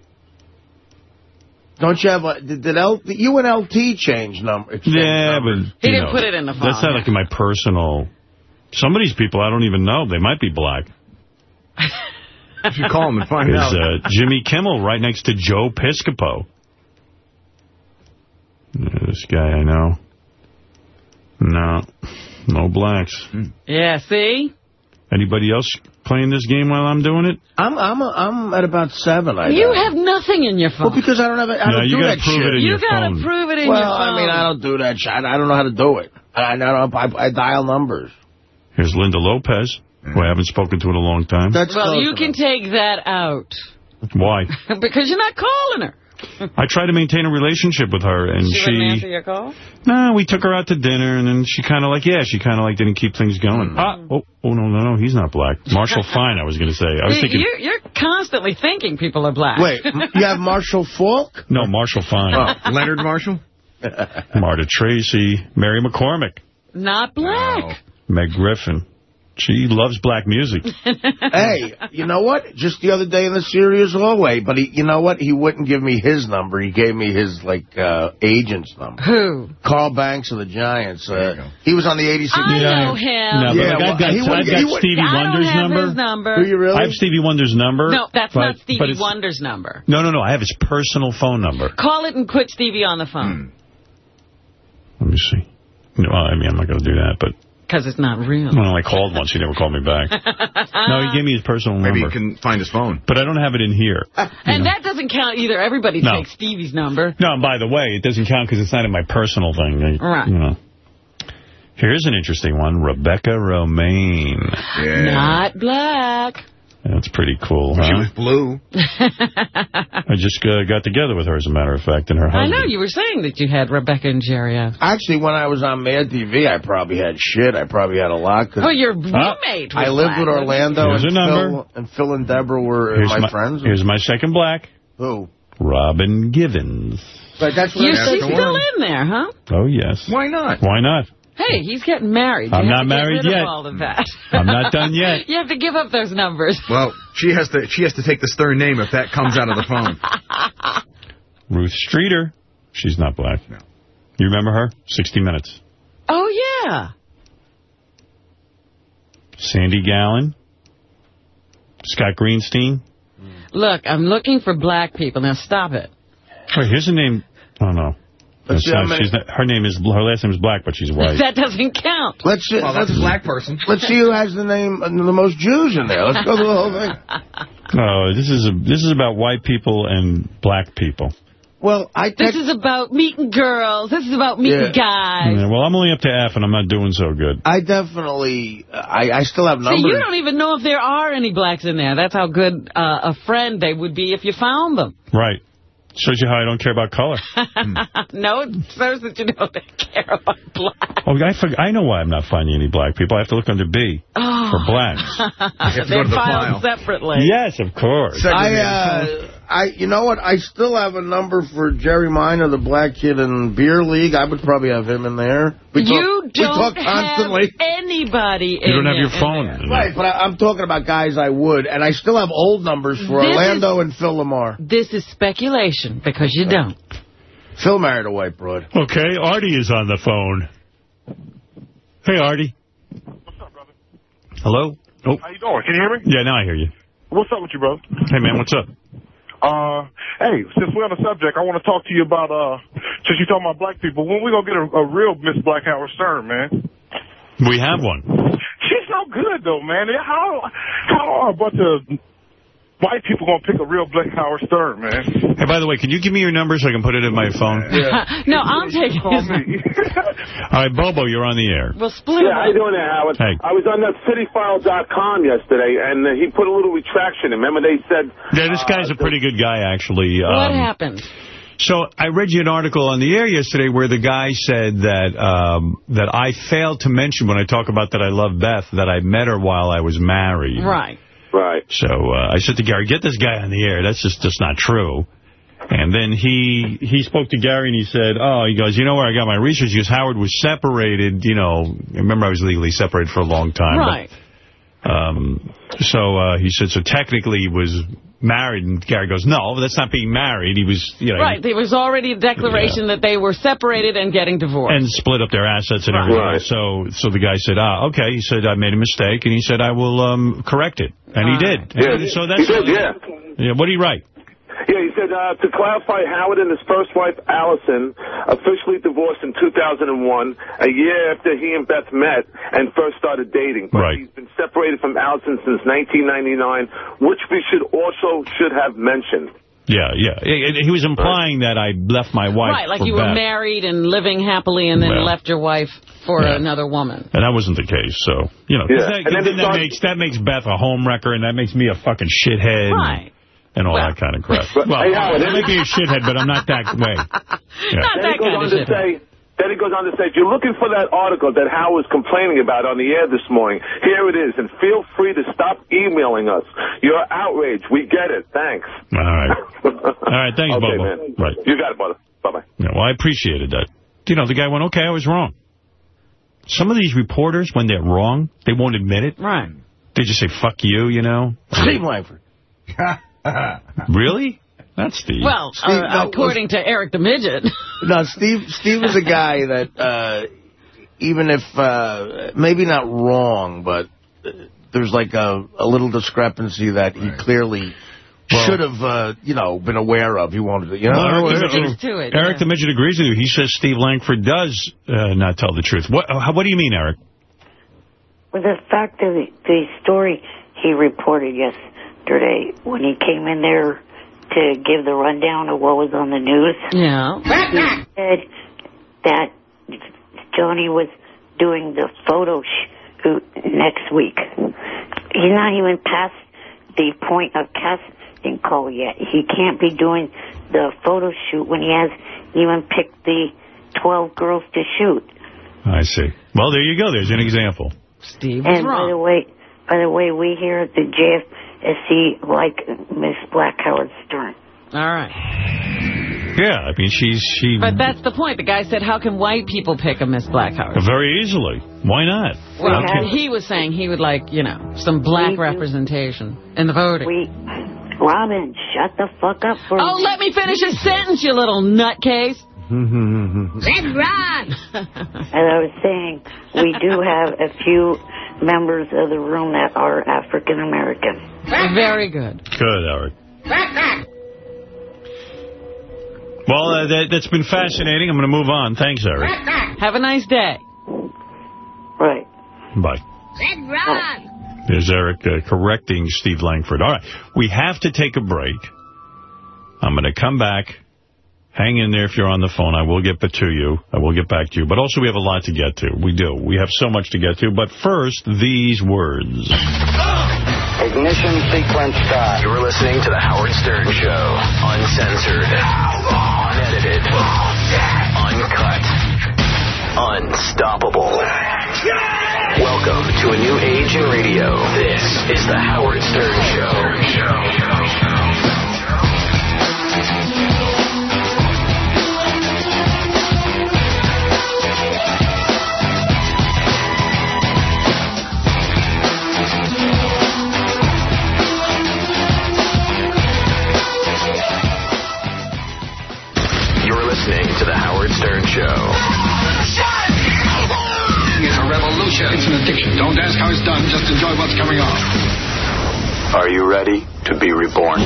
Don't you have a... Did, did L, you and LT change number? exchange Yeah, numbers? but... He didn't know, put it in the That's file, not like in my personal... Some of these people I don't even know. They might be black. If you should call him and find There's out. uh, Jimmy Kimmel right next to Joe Piscopo. Yeah, this guy I know. No. No blacks. Yeah, see? Anybody else playing this game while I'm doing it? I'm I'm a, I'm at about seven. I You bet. have nothing in your phone. Well, because I don't have it. I Yeah, don't you do gotta that prove shit. it in you your gotta phone. prove it in well, your phone. I mean, I don't do that shit. I don't know how to do it. I, I, don't, I, I dial numbers. Here's Linda Lopez, who I haven't spoken to in a long time. That's well, you enough. can take that out Why? because you're not calling her. I try to maintain a relationship with her, and She, she... answer your call. No, we took her out to dinner, and then she kind of like, yeah, she kind of like didn't keep things going. Ah, oh, oh, no, no, no, he's not black. Marshall Fine, I was going to say. I was You- thinking, you're, you're constantly thinking people are black. Wait, you have Marshall Faulk? no, Marshall Fine. Oh, Leonard Marshall? Marta Tracy, Mary McCormack, not black. Meg Griffin. She loves black music. hey, you know what? Just the other day in the Sirius hallway, but he, you know what? He wouldn't give me his number. He gave me his like uh, agent's number. Who? Carl Banks of the Giants. Uh, he was on the 86. I know him. No, but Yeah, like, well, I've got, he I've wouldn't- got wouldn't- Stevie I don't Wonder's number. his number. Do you really? I have Stevie Wonder's number. No, that's but- not Stevie it's- Wonder's number. No, no, no. I have his personal phone number. Call it and quit Stevie on the phone Let me see. No, I mean, I'm not going to do that, but because it's not real. well, I called once. He never called me back. no, he gave me his personal Maybe number. Maybe he can find his phone. But I don't have it in here. Uh, and that doesn't count either. Everybody No. takes Stevie's number. No, and by the way, it doesn't count because it's not in my personal thing. I- Right. You know. Here's an interesting one. Rebecca Romijn. Yeah. Not black. That's pretty cool, She was blue. I just uh, got together with her, as a matter of fact, and her I know you were saying that you had Rebecca and Jerry out. Actually, when I was on Mad TV, I probably had shit. I probably had a lot. Cause Oh, your roommate was I lived black, with Orlando, Here's and a number. Phil, and Phil and Deborah were uh, Here's my, my, friends. Here's my second black, Who? Robin Givens. But that's he? You, what I she's still in there, huh? Oh, yes. Why not? Why not? Hey, he's getting married. I'm not married yet. all of that. I'm not done yet. you have to give up those numbers. Well, she has to she has to take the stern name if that comes out of the phone. Ruth Streeter. She's not black. No. You remember her? 60 Minutes. Oh, yeah. Sandy Gallin. Scott Greenstein. Look, I'm looking for black people. Now stop it. Wait, here's a name. Oh, no. Let's That's see how not, many- she's not, her name is, her last name is Black, but she's white. That doesn't count. Let's see, Well, that's let's, a black person. let's see who has the name, uh, the most Jews in there. Let's go through the whole thing. Oh, this is a, this is about white people and black people. Well, I This is about meeting girls. This is about meeting Yeah. guys. Yeah, well, I'm only up to F, and I'm not doing so good. I definitely, I, I still have See, numbers. you don't even know if there are any blacks in there. That's how good uh, a friend they would be if you found them. Right. Shows you how I don't care about color. no, it shows that you don't care about black. Oh, I, forg I know why I'm not finding any black people. I have to look under B Oh. for blacks. They're the filed file. separately. yes, of course. I, uh, I, you know what? I still have a number for Jerry Minor, the black kid in Beer League. I would probably have him in there. We you talk, we talk don't have constantly. anybody You don't have your phone. Right, but I, I'm talking about guys I would, and I still have old numbers for This Orlando and Phil LaMarr. This is speculation because you don't. Phil married a white broad. Okay, Artie is on the phone. Hey, Artie. What's up, brother? Hello? Oh, How you doing? Can you hear me? yeah, now I hear you. What's up with you, bro? Hey, man, what's up? Uh, hey, since we're on the subject, I want to talk to you about, uh, since you're talking about black people, when we going to get a, a real Miss Black Howard Stern, man? We have one. She's no good, though, man. How, how are a bunch of white people going to pick a real Black Howard Stern, man? Hey, by the way, can you give me your number so I can put it in my phone? Yeah. no, I'm taking Call his. All right, Bobo, you're on the air. Well, split Yeah, how you doing there, Howard? Hey. I was on that cityfile.com yesterday, and uh, he put a little retraction in. Remember they said... Yeah, this guy's a pretty good guy, actually. What Um, happened? So I read you an article on the air yesterday where the guy said that um, that I failed to mention when I talk about that I love Beth that I met her while I was married. Right. Right. So uh, I said to Gary, get this guy on the air. That's just just not true. And then he he spoke to Gary and he said, oh, he goes, you know where I got my research? Because Howard was separated, you know, remember I was legally separated for a long time. but- Right. um, so uh, he said, so technically he was married. And Gary goes, no, that's not being married. He was, you know, Right. There was already a declaration that they were separated and getting divorced. and split up their assets and Right. everything. Right. So so the guy said, ah, okay. He said, I made a mistake. And he said, I will um, correct it. And he did. right. Yeah, And so that's he did, yeah. Yeah, what did he write? Yeah, he said, uh, to clarify, Howard and his first wife, Allison, officially divorced in 2001, a year after he and Beth met and first started dating. But Right. he's been separated from Allison since 1999, which we should also should have mentioned. Yeah, yeah. He he was implying that I left my wife Right, like for you were married and living happily and then Well. left your wife for Yeah. another woman. And that wasn't the case, so, you know. Yeah. that, And then 'cause then that, makes, that makes Beth a home wrecker, and that makes me a fucking shithead. Right. And all that kind of crap. But- well, Hey, Howard, that make me a shithead, but I'm not that way. Yeah. Not then that goes kind on of to shit. say, then he goes on to say, if you're looking for that article that Hal was complaining about on the air this morning, here it is, and feel free to stop emailing us. You're outraged. We get it. Thanks. All right. All right, thanks, okay, Bobo. man. Right. You got it, brother. Bye-bye. Yeah, well, I appreciated that. You know, the guy went, okay, I was wrong. Some of these reporters, when they're wrong, they won't admit it. Right. They just say, fuck you, you know. Steve Langford. Really? That's Steve. Well, Steve, uh, no, according to Eric the Midget. No, Steve. Steve is a guy that uh, even if uh, maybe not wrong, but uh, there's like a, a little discrepancy that he clearly should have, uh, you know, been aware of. He wanted to, you know. Well, Eric, the Midget, it, Eric yeah. the Midget agrees with you. He says Steve Langford does uh, not tell the truth. What, uh, what do you mean, Eric? Well, the fact of the, the story he reported yesterday when he came in there to give the rundown of what was on the news, Yeah. he said that Johnny was doing the photo shoot next week. He's not even past the point of casting call yet. He can't be doing the photo shoot when he has even picked the 12 girls to shoot. I see. Well, there you go. There's an example. Steve was And by the way, by the way, we here at the JFSC like Miss Black Howard Stern. All right. Yeah, I mean, she's she But that's the point. The guy said, how can white people pick a Miss Blackhart? very easily. Why not? Well, Okay. he was saying he would like, you know, some black representation in the voting. We, Robin, shut the fuck up for Oh, let me finish a sentence, you little nutcase. Hmm, hmm, hmm, Let's run! As I was saying, we do have a few members of the room that are African American. Very good. Good, Eric. Well, uh, that, that's been fascinating. I'm going to move on. Thanks, Eric. Have a nice day. Right. Bye. Let's run! There's Eric uh, correcting Steve Langford. All right, we have to take a break. I'm going to come back. Hang in there if you're on the phone. I will get back to you. I will get back to you. But also, we have a lot to get to. We do. We have so much to get to. But first, these words. Ignition sequence start. You're listening to The Howard Stern Show. Uncensored. Unedited. Uncut. Unstoppable. Welcome to a new age in radio. This is The Howard Stern Show. Listening to The Howard Stern Show. It's a revolution. It's an addiction. Don't ask how it's done. Just enjoy what's coming off. Are you ready to be reborn?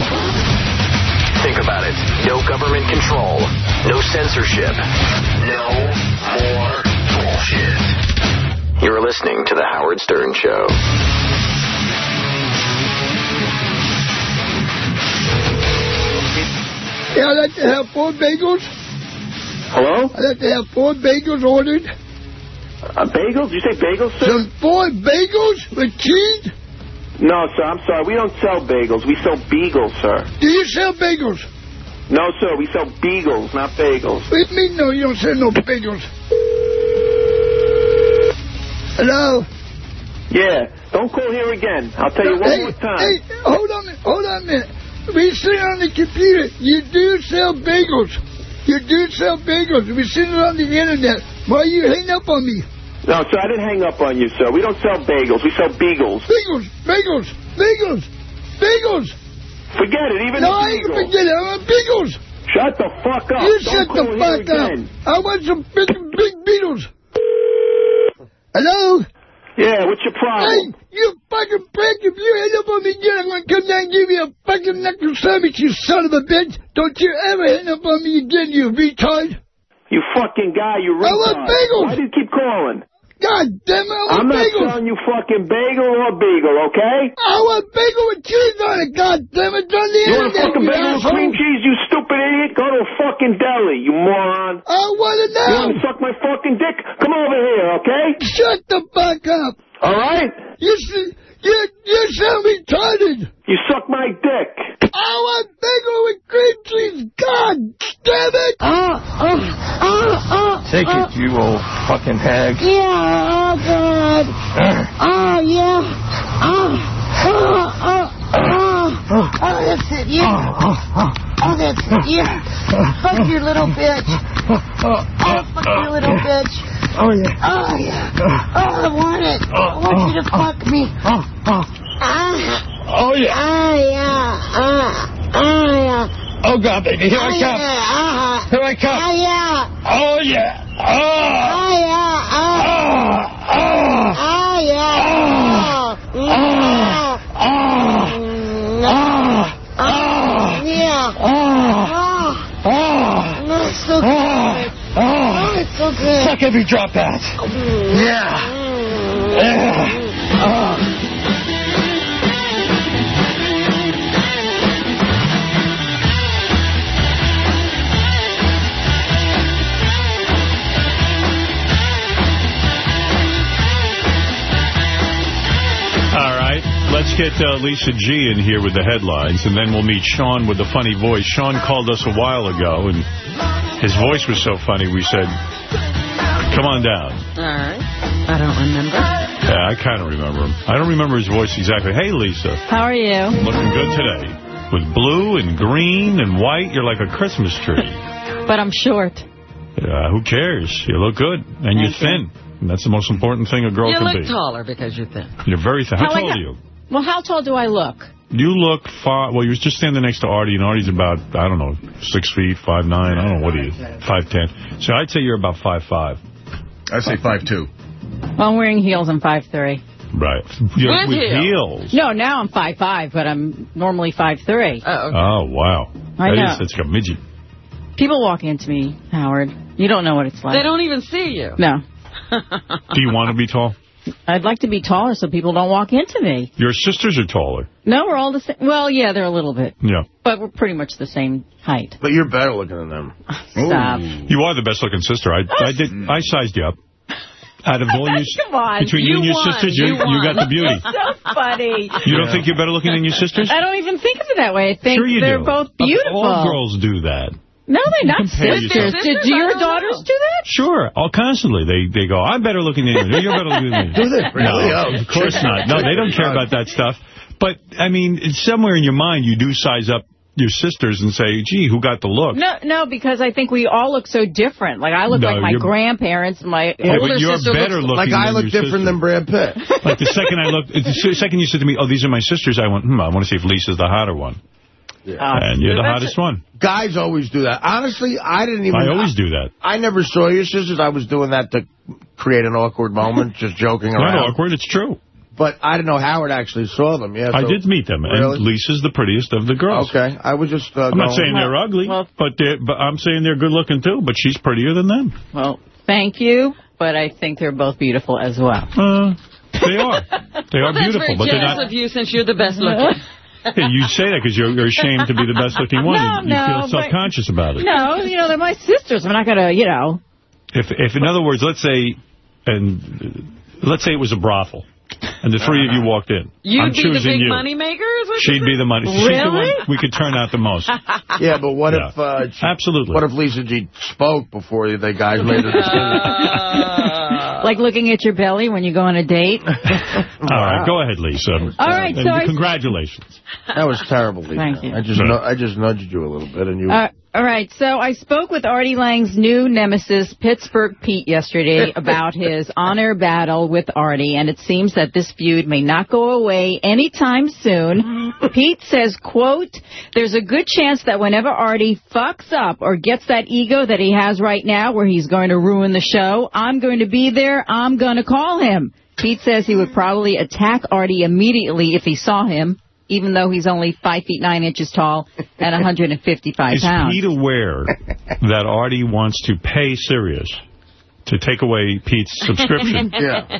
Think about it. No government control. No censorship. No more bullshit. You're listening to The Howard Stern Show. Yeah, I'd like Hello? I'd like to have four bagels ordered. Uh, bagels? You say bagels, sir? Some four bagels with cheese? No, sir. I'm sorry. We don't sell bagels. We sell beagles, sir. Do you sell bagels? No, sir. We sell beagles, not bagels. What do mean, no, you don't sell no bagels? Hello? Yeah. Don't call here again. I'll tell you one hey, more time. Hey, hold on a minute, hold on a minute. We see on the computer, you do sell bagels. You do sell bagels. We see it on the internet. Why you hang up on me? No, sir. I didn't hang up on you, sir. We don't sell bagels. We sell beagles. Bagels, bagels, bagels, bagels. Forget it. Even no, I ain't forget it. I want bagels. Shut the fuck up. You Don't shut the fuck up. again. I want some big, big beetles. Hello? Yeah, what's your problem? Hey, you fucking prick. If you hang up on me again, I'm going to come down and give you a fucking knuckle sandwich, you son of a bitch. Don't you ever hang up on me again, you retard. You fucking guy, you I want bagels. Why do you keep calling? God damn it, I I'm not bagels. selling you fucking bagel or beagle, okay? I want bagel with cheese on it, god damn it, on the You want a fucking you bagel with cream cheese, you stupid idiot? Go to a fucking deli, you moron. I want it now. You want to suck my fucking dick? Come over here, okay? Shut the fuck up. All right? You, s- you, you sound retarded. You suck my dick. Oh, I want bagel with cream cheese, god damn it. Oh, oh, oh, oh. Take oh. it, you old fucking hag. Yeah, oh, God. Oh, yeah. Oh, oh, oh, oh. Oh, oh, that's it, yeah. Oh, that's it, yeah. Fuck your little bitch. Oh, fuck your little bitch. Oh, yeah. Oh, yeah. Oh, I want it. I want you to fuck me. Ah. Oh, Oh, yeah. Ah, yeah. Ah, ah, yeah. Oh, God, baby, here Ah, I come. yeah. Ah, Here I come. ah, yeah. Oh, yeah. Oh. Ah, yeah. Ah. Ah. Ah, yeah. Oh. Ah. Ah. Mm. Ah. Ah. Yeah. Ah. Oh. Ah. No, it's so good. Ah. Oh, Ah. it's so good. Suck every drop out. Yeah. Yeah. Ah. Let's get uh, Lisa G in here with the headlines, and then we'll meet Sean with the funny voice. Sean called us a while ago, and his voice was so funny, we said, come on down. All right. I don't remember. Yeah, I kind of remember him. I don't remember his voice exactly. Hey, Lisa. How are you? Looking good today. With blue and green and white, you're like a Christmas tree. But I'm short. Uh, who cares? You look good, and you're thin. And that's the most important thing a girl You can look be. taller because you're thin. You're very thin. How How I tall are you? Well, how tall do I look? You look far. Well, you was just standing next to Artie, and Artie's about, I don't know, six feet, five nine. I don't know what he is, five ten. So I'd say you're about five five. I'd say five two. Well, I'm wearing heels. I'm five three. Right. You're With with heels. heels. No, now I'm five five, but I'm normally 5'3". Oh wow. I That know. is- That's like a midget. People walk into me, Howard. You don't know what it's like. They don't even see you. No. Do you want to be tall? I'd like to be taller so people don't walk into me. Your sisters are taller. No, we're all the same. Well, yeah, they're a little bit. Yeah. But we're pretty much the same height. But you're better looking than them. Stop. You are the best looking sister. I I did I sized you up. Out of all your Come on. between you, and your won. sisters, you you, won. got the beauty. so funny. You don't think you're better looking than your sisters? I don't even think of it that way. I think Sure you they're do. both beautiful. All girls do that. No, they're not compare sisters. yourself. Do, do your daughters do that? Sure, all constantly. They they go, I'm better looking than you. You're better looking than me. Do they really? No, Oh, of course not. No, they don't care about that stuff. But, I mean, it's somewhere in your mind you do size up your sisters and say, gee, who got the look? No, no, because I think we all look so different. Like I look No, like my grandparents, my Yeah, but older you're sister better looks looking Like I look different sister. than Brad Pitt. Like the second I look, the second you said to me, oh, these are my sisters, I went, hmm, I want to see if Lisa's the hotter one. And you're the hottest it. one. Guys always do that. Honestly, I didn't even... I always do that. I never saw your sisters. I was doing that to create an awkward moment, just joking Not around. awkward, it's true. But I didn't know Howard actually saw them. Yeah, I did meet them, Really? and Lisa's the prettiest of the girls. Okay, I was just. Uh, I'm not going- saying they're ugly, well, but they're, but I'm saying they're good looking too. But she's prettier than them. Well, thank you, but I think they're both beautiful as well. Uh, they are. They are Well, that's beautiful, but they're generous not. of you since you're the best looking. Hey, you say that because you're, you're ashamed to be the best looking one. No, you no, feel self-conscious about it. No, you know, they're my sisters. I'm not going to, you know. If, if in other words, let's say, and uh, let's say it was a brothel, and the three of you walked in. You'd I'm be the choosing big you. money maker? She'd be the money. She's the Really? one we could turn out the most. Yeah, but what Yeah. if... Uh, she- Absolutely. What if Lisa G spoke before the guys made the decision? Like looking at your belly when you go on a date. All right, go ahead, Lisa. All right, And so congratulations. That was terrible, Lisa. Thank you. I just, nu- I just nudged you a little bit, and you... Uh, all right, so I spoke with Artie Lange's new nemesis, Pittsburgh Pete, yesterday about his on-air battle with Artie, and it seems that this feud may not go away anytime soon. Pete says, quote, there's a good chance that whenever Artie fucks up or gets that ego that he has right now where he's going to ruin the show, I'm going to be there, I'm going to call him. Pete says he would probably attack Artie immediately if he saw him, even though he's only 5 feet 9 inches tall and 155 Is pounds. Pete aware that Artie wants to pay Sirius to take away Pete's subscription? Yeah.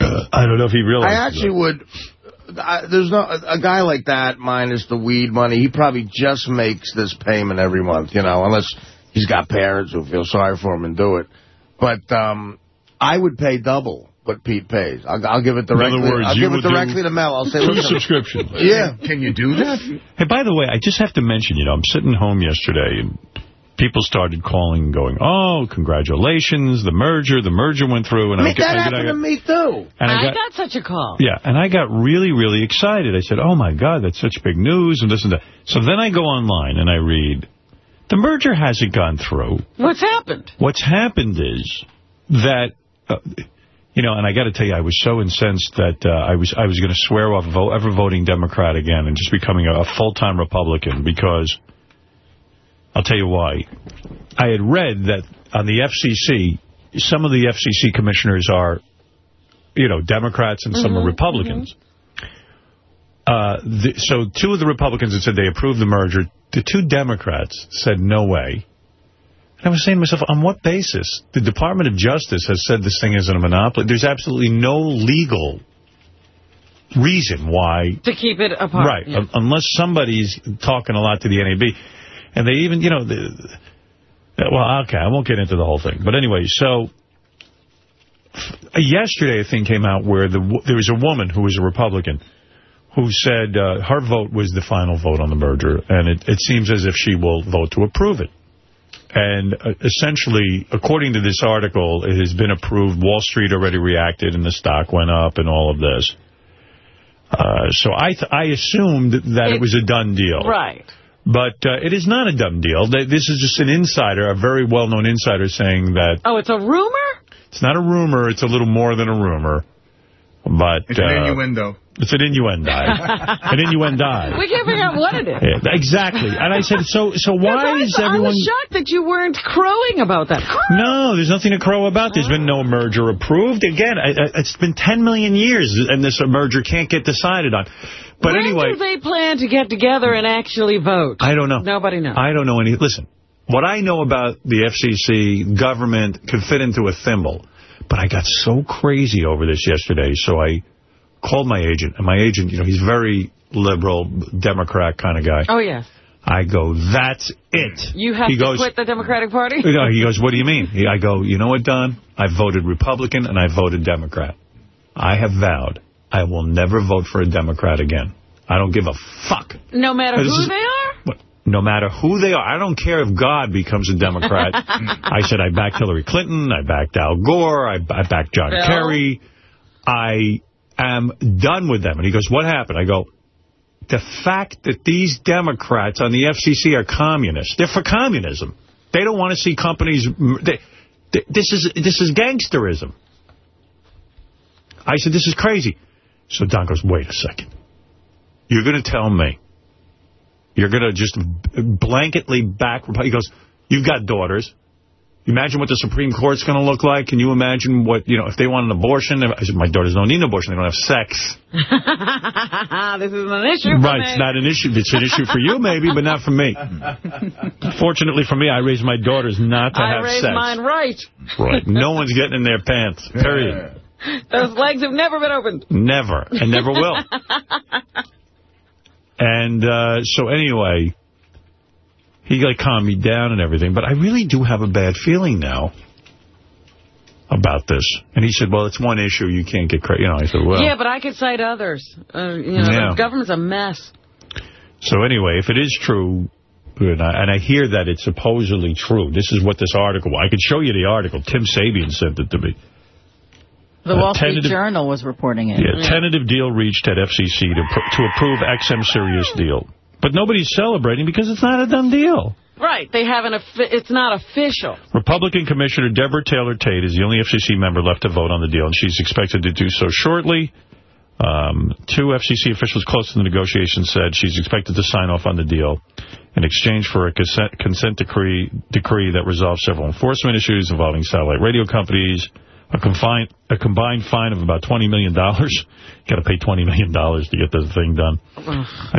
Uh, I don't know if he realizes I actually that. would. I, there's no a guy like that minus the weed money. He probably just makes this payment every month, you know, unless he's got parents who feel sorry for him and do it. But um, I would pay double what Pete pays. I'll, I'll give it directly. In other words, I'll you give it directly to Mel. I'll say, two listen, subscriptions. Yeah. Can you do that? Hey, by the way, I just have to mention, you know, I'm sitting home yesterday and people started calling and going, oh, congratulations, the merger, the merger went through. And I mean, got- that I happened got- to me too. And I I got- got such a call. Yeah, and I got really, really excited. I said, oh, my God, that's such big news and this and that. So then I go online and I read, the merger hasn't gone through. What's happened? What's happened is that, uh, you know, and I got to tell you, I was so incensed that uh, I was I was going to swear off vo ever voting Democrat again and just becoming a, a full-time Republican because, I'll tell you why. I had read that on the FCC, some of the FCC commissioners are, you know, Democrats and some Mm-hmm, are Republicans. Uh, the, so two of the Republicans had said they approved the merger. The two Democrats said no way. I was saying to myself, on what basis? The Department of Justice has said this thing isn't a monopoly. There's absolutely no legal reason why To keep it apart. Right, yeah. un- unless somebody's talking a lot to the NAB. And they even, you know, the, well, okay, I won't get into the whole thing. But anyway, so yesterday a thing came out where the there was a woman who was a Republican who said uh, her vote was the final vote on the merger, and it, it seems as if she will vote to approve it. And uh, essentially, according to this article, it has been approved. Wall Street already reacted, and the stock went up and all of this. Uh, so I th I assumed that it, It- was a done deal. Right. But uh, it is not a done deal. This is just an insider, a very well-known insider, saying that Oh, it's a rumor? it's not a rumor. It's a little more than a rumor. But It's an uh, innuendo. It's an innuendo. an innuendo. We can't figure out what it is. Yeah, exactly. And I said, so so why I, is I everyone... was shocked that you weren't crowing about that. No, there's nothing to crow about. There's been no merger approved. Again, I, I, it's been 10 million years, and this merger can't get decided on. But when anyway... do they plan to get together and actually vote? I don't know. Nobody knows. I don't know any. Listen, what I know about the FCC, government, could fit into a thimble. But I got so crazy over this yesterday, so I called my agent. And my agent, you know, he's very liberal, Democrat kind of guy. Oh, yes. I go, that's it. You have he to goes, quit the Democratic Party? You know, he goes, what do you mean? I go, you know what, Don? I voted Republican and I voted Democrat. I have vowed I will never vote for a Democrat again. I don't give a fuck. No matter who is- they are? What? No matter who they are. I don't care if God becomes a Democrat. I said I backed Hillary Clinton. I backed Al Gore. I, I backed John Bill? Kerry. I am done with them. And he goes, what happened? I go, the fact that these Democrats on the FCC are communists, they're for communism. They don't want to see companies... They, this is this is gangsterism. I said, this is crazy. So Don goes, wait a second. You're going to tell me you're going to just blanketly back... He goes, you've got daughters. Imagine what the Supreme Court's going to look like. Can you imagine what, you know, if they want an abortion? I said, my daughters don't need an abortion. They don't have sex. this isn't an issue for Right, it's not an issue. It's an issue for you, maybe, but not for me. Fortunately for me, I raised my daughters not to I have raised sex. mine right. Right. No one's getting in their pants, period. Those legs have never been opened. Never, and never will. And uh, so anyway, he like calmed me down and everything, but I really do have a bad feeling now about this. And he said, well, it's one issue. You can't get crazy. You know, I said, well. yeah, but I could cite others. Uh, you know, Yeah. the government's a mess. So anyway, if it is true, and I, and I hear that it's supposedly true, this is what this article, I could show you the article. Tim Sabean sent it to me. The Uh, Wall Street tentative- Journal was reporting it. Yeah, tentative deal reached at FCC to, pr- to approve XM Sirius deal. But nobody's celebrating because it's not a done deal. Right, they haven't. It's not official. Republican Commissioner Deborah Taylor Tate is the only FCC member left to vote on the deal, and she's expected to do so shortly. Um, two FCC officials close to the negotiations said she's expected to sign off on the deal in exchange for a consent, consent decree, decree that resolves several enforcement issues involving satellite radio companies, A combined, a combined fine of about 20 million. dollars. Got to pay $20 million to get the thing done.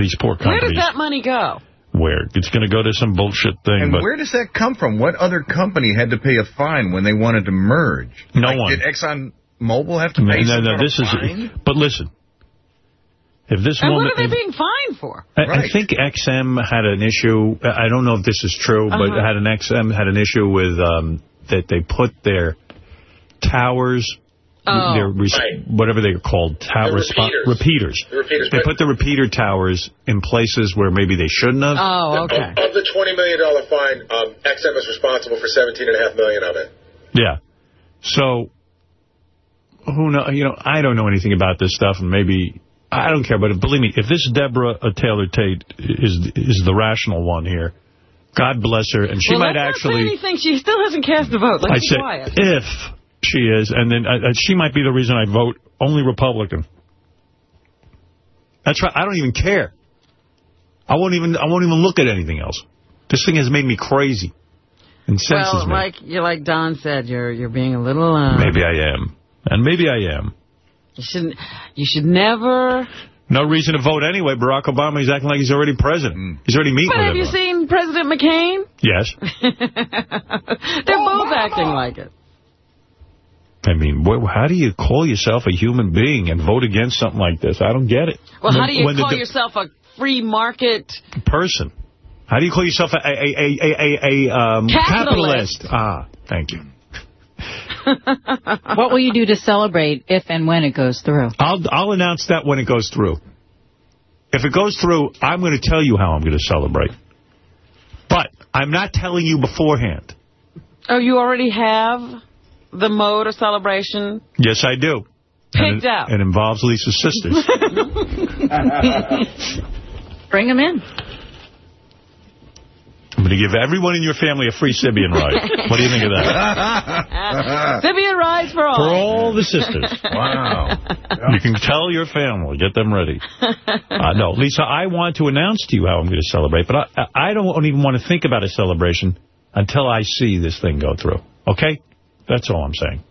These poor Where does that money go? Where? It's going to go to some bullshit thing. And but where does that come from? What other company had to pay a fine when they wanted to merge? No Like, one. Did Exxon Mobil have to No, pay no, some no, this is... fine? But listen. If this And woman... what are they if- being fined for? I, I think XM had an issue. I don't know if this is true, but Uh-huh. had an XM had an issue with um, that they put their towers, Oh. their res- whatever they're called, tower The repeaters. repeaters. The repeaters, They but- put the repeater towers in places where maybe they shouldn't have. Oh, Of, of the $20 million fine, um, XM is responsible for 17.5 million of it. Yeah. So, who know? You know, I don't know anything about this stuff, and maybe I don't care. But believe me, if this Deborah uh, Taylor Tate is is the rational one here, God bless her, and she well, might let's actually. Not say anything. She still hasn't cast a vote. Let's I be said quiet. if she is, and then uh, uh, she might be the reason I vote only Republican. That's right. I don't even care. I won't even. I won't even look at anything else. This thing has made me crazy. Incenses well, me. like you like Don said, you're you're being a little. Uh, Maybe I am, and maybe I am. You shouldn't. You should never. No reason to vote anyway. Barack Obama, he's acting like he's already president. He's already meeting But with have you seen President McCain? Yes. They're both acting like it. I mean, how do you call yourself a human being and vote against something like this? I don't get it. Well, When- how do you call yourself a free market? person? How do you call yourself a, a, a, a, a, a um, Capitalist. capitalist? Ah, thank you. what will you do to celebrate if and when it goes through? I'll I'll announce that when it goes through. If it goes through, I'm going to tell you how I'm going to celebrate. But I'm not telling you beforehand. Oh, you already have the mode of celebration Yes, I do. And picked it, out. It involves Lisa's sisters. Bring them in. I'm going to give everyone in your family a free Sybian ride. What do you think of that? Sybian rides for all. For all the sisters. Wow. You can tell your family. Get them ready. Uh, no, Lisa, I want to announce to you how I'm going to celebrate, but I, I don't even want to think about a celebration until I see this thing go through. Okay? That's all I'm saying.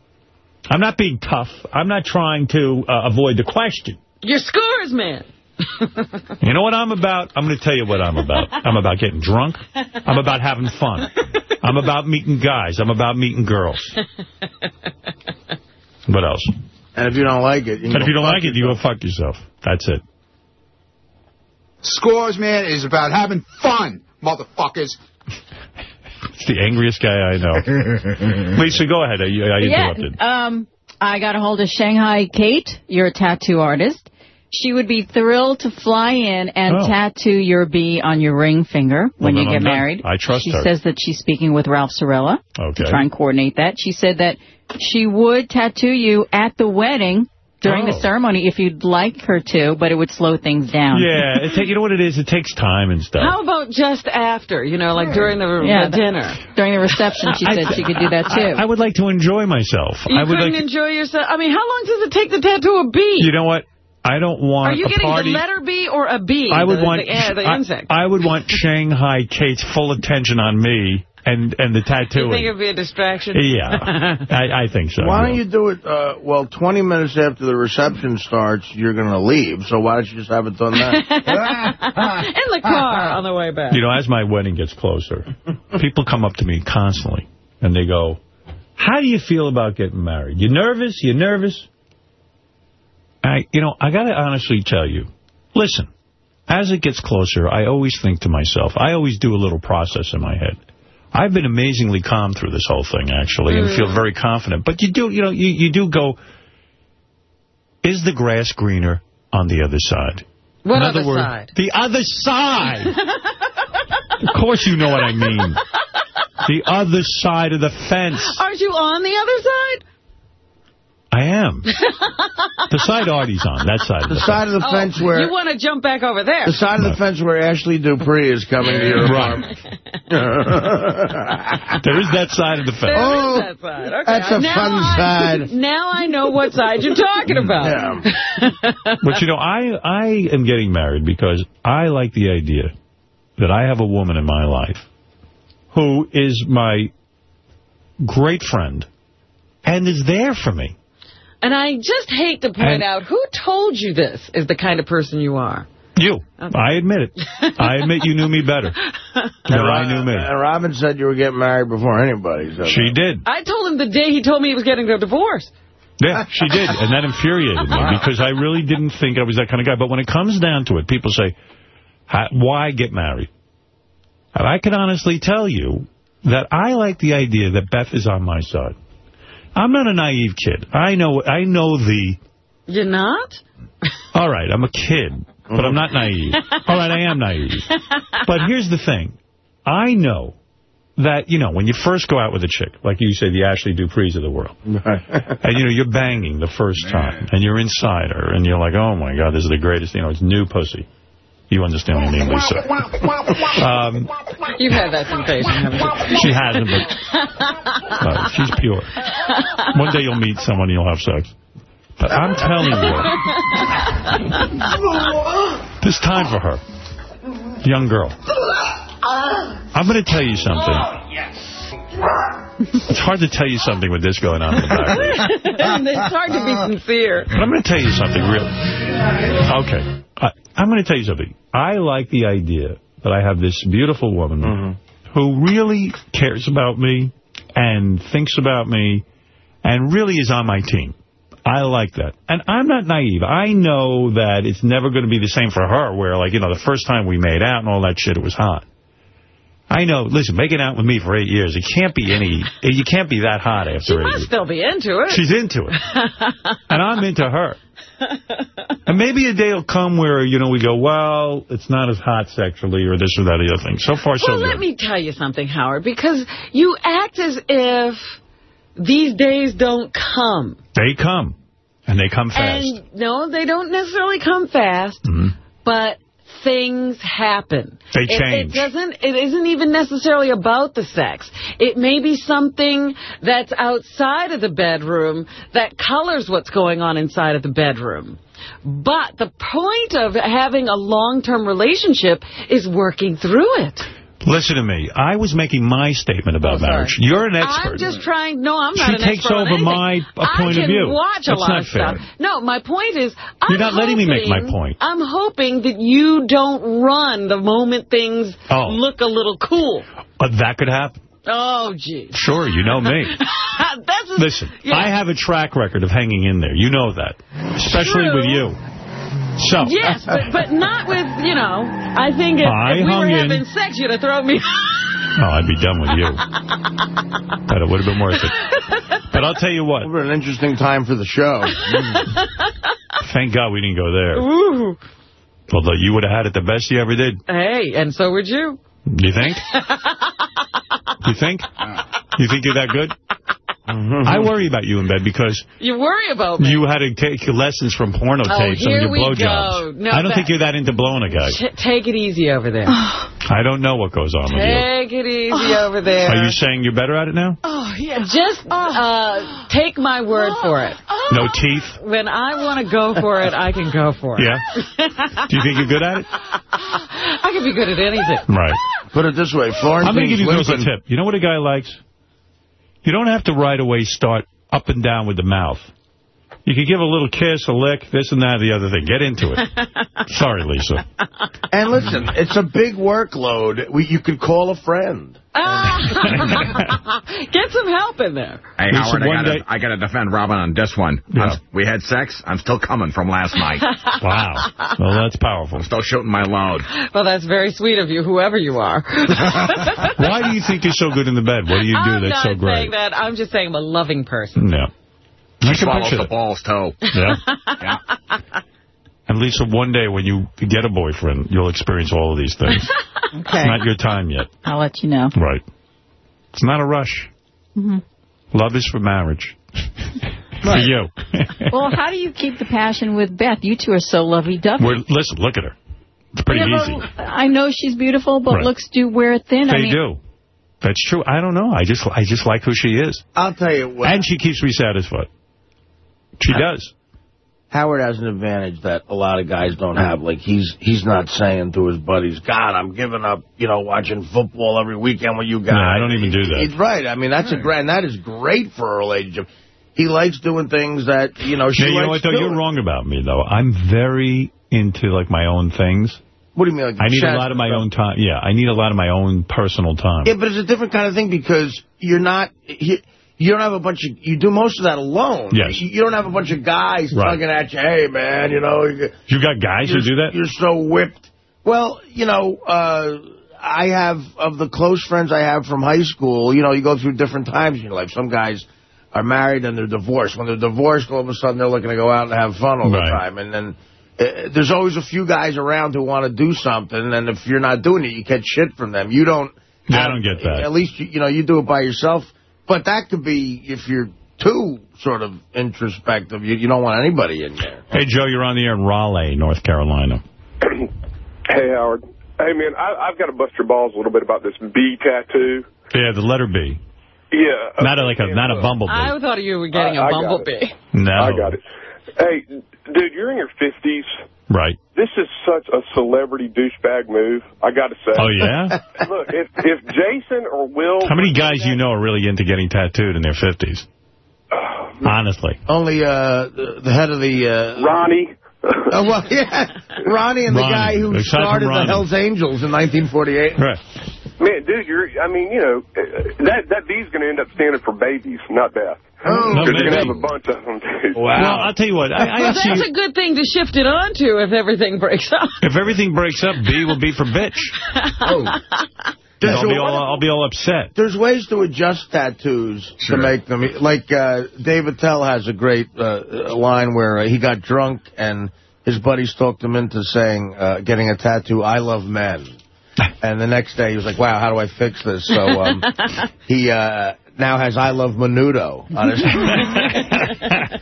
I'm not being tough. I'm not trying to uh, avoid the question. Your scores, man. You know what I'm about? I'm going to tell you what I'm about. I'm about getting drunk. I'm about having fun. I'm about meeting guys. I'm about meeting girls. What else? And if you don't like it, you And if you don't like it, you go fuck yourself. That's it. Scores, man, is about having fun, motherfuckers. It's the angriest guy I know. Lisa, go ahead. I, I interrupted. Yeah, um, I got a hold of Shanghai Kate. You're a tattoo artist. She would be thrilled to fly in and Oh. tattoo your B on your ring finger when Well, you get I'm done. married. I trust she her. says that she's speaking with Ralph Cirella Okay. to try and coordinate that. She said that she would tattoo you at the wedding during Oh. the ceremony if you'd like her to, but it would slow things down. Yeah, it you know what it is? It takes time and stuff. How about just after? You know, like during the, Yeah, the dinner. During the reception, she I- said she could do that too. I would like to enjoy myself. You I would couldn't like. enjoy yourself. I mean, how long does it take to tattoo a bee? you know what? I don't want Are you getting party. the letter B or a B? I would the, want the, uh, the I- insect. I, would want Shanghai Kate's full attention on me and and the you think it'd be a distraction? Yeah, I, I think so. Why don't you do it, uh, well, 20 minutes after the reception starts, you're going to leave, so why don't you just have it done then? In the car on the way back. You know, as my wedding gets closer, people come up to me constantly, and they go, how do you feel about getting married? You nervous? You nervous? I, you know, I got to honestly tell you, listen, as it gets closer, I always think to myself, I always do a little process in my head. I've been amazingly calm through this whole thing, actually, and Mm. feel very confident. But you do, you know, you, you do go, is the grass greener on the other side? What In other other words, side? The other side. of course you know what I mean. The other side of the fence. Aren't you on the other side? I am. The side Artie's on, that side of the, The side of the Oh, fence where... You want to jump back over there. The side of the fence where Ashley Dupree is coming to your Right. farm. There is that side of the fence. There Oh, is that side. Okay. that's a now fun I, side. Now I know what side you're talking mm, about. Yeah. But, you know, I, I am getting married because I like the idea that I have a woman in my life who is my great friend and is there for me. And I just hate to point And- out, who told you this is the kind of person you are? You. I admit it. I admit you knew me better than I knew me. And Robin said you were getting married before anybody. So She did. I told him the day he told me he was getting a divorce. Yeah, she did, and that infuriated me because I really didn't think I was that kind of guy. But when it comes down to it, people say, why get married? And I can honestly tell you that I like the idea that Beth is on my side. I'm not a naive kid. I know I know the, You're not? all right, I'm a kid, but I'm not naive. All right, I am naive. But here's the thing. I know that, you know, when you first go out with a chick, like you say, the Ashley Duprees of the world, and, you know, you're banging the first time, and you're inside her, and you're like, oh, my God, this is the greatest, you oh, know, it's new pussy. You understand what I mean, Lisa. Um, You've had that sensation, haven't you? she hasn't, but uh, she's pure. One day you'll meet someone and you'll have sex. But I'm telling you, there's time for her. Young girl. I'm going to tell you something. It's hard to tell you something with this going on in the background. it's hard to be sincere. But I'm going to tell you something real. Okay. I, I'm going to tell you something. I like the idea that I have this beautiful woman mm-hmm. who really cares about me and thinks about me and really is on my team. I like that. And I'm not naive. I know that it's never going to be the same for her where, like, you know, the first time we made out and all that shit, it was hot. I know. Listen, making out with me for eight years, it can't be any, you can't be that hot after She eight must years. still be into it. She's into it. and I'm into her. And maybe a day will come where, you know, we go, well, it's not as hot sexually or this or that or the other thing. So far, so good. Well, let me tell you something, Howard, because you act as if these days don't come. They come. And they come fast. And no, they don't necessarily come fast, mm-hmm. but things happen. They It- It, doesn't. It isn't even necessarily about the sex. It may be something that's outside of the bedroom that colors what's going on inside of the bedroom. But the point of having a long-term relationship is working through it. Listen to me. I was making my statement about Oh, marriage. You're an expert. I'm just trying. No, I'm not She an takes over my, uh, point I of can view. watch a That's lot of fair. stuff. No, my point is, I'm You're not letting me make my point. I'm hoping that you don't run the moment things Oh. look a little cool. But that could happen. Oh, gee. Sure, you know me. Listen, I have a track record of hanging in there. You know that. Especially True. with you. So. Yes, but but not with you know. I think if, I if we were hung in. having sex, you'd have thrown me. Oh, I'd be done with you. but it would have been worth it. But I'll tell you what. an interesting time for the show. Thank God we didn't go there. Ooh. Although you would have had it the best you ever did. Hey, and so would you. You think? You think? You think you're that good? I worry about you in bed because You worry about me. you had to take lessons from porno Oh, tapes here on your we blowjobs. No, I don't think you're that into blowing a guy. Take it easy over there. I don't know what goes on with you. Take it easy over there. Are you saying you're better at it now? Oh, yeah. Just uh, take my word for it. No teeth? When I want to go for it, I can go for it. Yeah? Do you think you're good at it? I can be good at anything. Right. Put it this way, Florence. I'm going to give you girls a tip. You know what a guy likes? You don't have to right away start up and down with the mouth. You could give a little kiss, a lick, this and that, the other thing. Get into it. Sorry, Lisa. And listen, it's a big workload. We, you could call a friend. Get some help in there. Hey, Listen, Howard, I one gotta, I gotta defend Robin on this one. I'm- we had sex. I'm still coming from last night. Wow. Well, that's powerful. I'm still shooting my load. Well, that's very sweet of you, whoever you are. Why do you think you're so good in the bed? What do you do I'm that's so great? I'm not saying that. I'm just saying I'm a loving person. Yeah. She I can swallows picture the that. balls, too. Yeah? And Lisa, one day when you get a boyfriend, you'll experience all of these things. Okay. It's not your time yet. I'll let you know. Right. It's not a rush. Mhm. Love is for marriage. For you. well, how do you keep the passion with Beth? You two are so lovey-dovey. Listen, look at her. It's pretty Yeah, easy. I know she's beautiful, but Right. looks do wear thin. I They mean, do. That's true. I don't know. I just I just like who she is. I'll tell you what. And she keeps me satisfied. She does. Howard has an advantage that a lot of guys don't have. Like, he's he's not saying to his buddies, God, I'm giving up, you know, watching football every weekend with you guys. No, I don't even do that. He's right. I mean, that's a grand. that is great for a relationship. he likes doing things that, you know, she you know what, likes though? You're wrong about me, though. I'm very into, like, my own things. What do you mean? Like I need a lot of my own time. Yeah, I need a lot of my own personal time. Yeah, but it's a different kind of thing because you're not... You, you don't have a bunch of... You do most of that alone. Yes. You, don't have a bunch of guys Right. tugging at you, hey, man, you know... You, got guys who do that? You're so whipped. Well, you know, uh, I have, of the close friends I have from high school, you know, you go through different times in your life. Some guys are married and they're divorced. When they're divorced, all of a sudden they're looking to go out and have fun all Right. the time. And then uh, there's always a few guys around who want to do something, and if you're not doing it, you get shit from them. You don't... Yeah, I don't get that. At least, you, you know, you do it by yourself. But that could be, if you're too sort of introspective, you, you don't want anybody in there. Hey, Joe, you're on the air in Raleigh, North Carolina. Hey, Howard. Hey, man, I, I've got to bust your balls a little bit about this B tattoo. Yeah, the letter B. Yeah. Not a, like a not a bumblebee. I thought you were getting I- a I got bumblebee. No. I got it. Hey, dude, you're in your 50s. Right. This is such a celebrity douchebag move, I got to say. Oh, yeah? Look, if, if Jason or Will... How many guys you know are really into getting tattooed in their 50s? Honestly. Only uh, the, the head of the... Uh, Ronnie. oh, well, yeah. Ronnie and the guy who Aside from started the Hells Angels in 1948. Right. Man, dude, you're, I mean, you know, uh, that, that B's going to end up standing for babies, not death. Oh, Because you're going to have a bunch of them, dude. Well, I'll tell you what. I, I Well, actually, that's a good thing to shift it onto if everything breaks up. if everything breaks up, B will be for bitch. Oh. There's I'll, be all, I'll be all upset. There's ways to adjust tattoos Sure. to make them. Like uh, Dave Attell has a great uh, line where uh, he got drunk and his buddies talked him into saying, uh, getting a tattoo, I love men. And the next day he was like, wow, how do I fix this? So um, he uh, now has I love Menudo on his...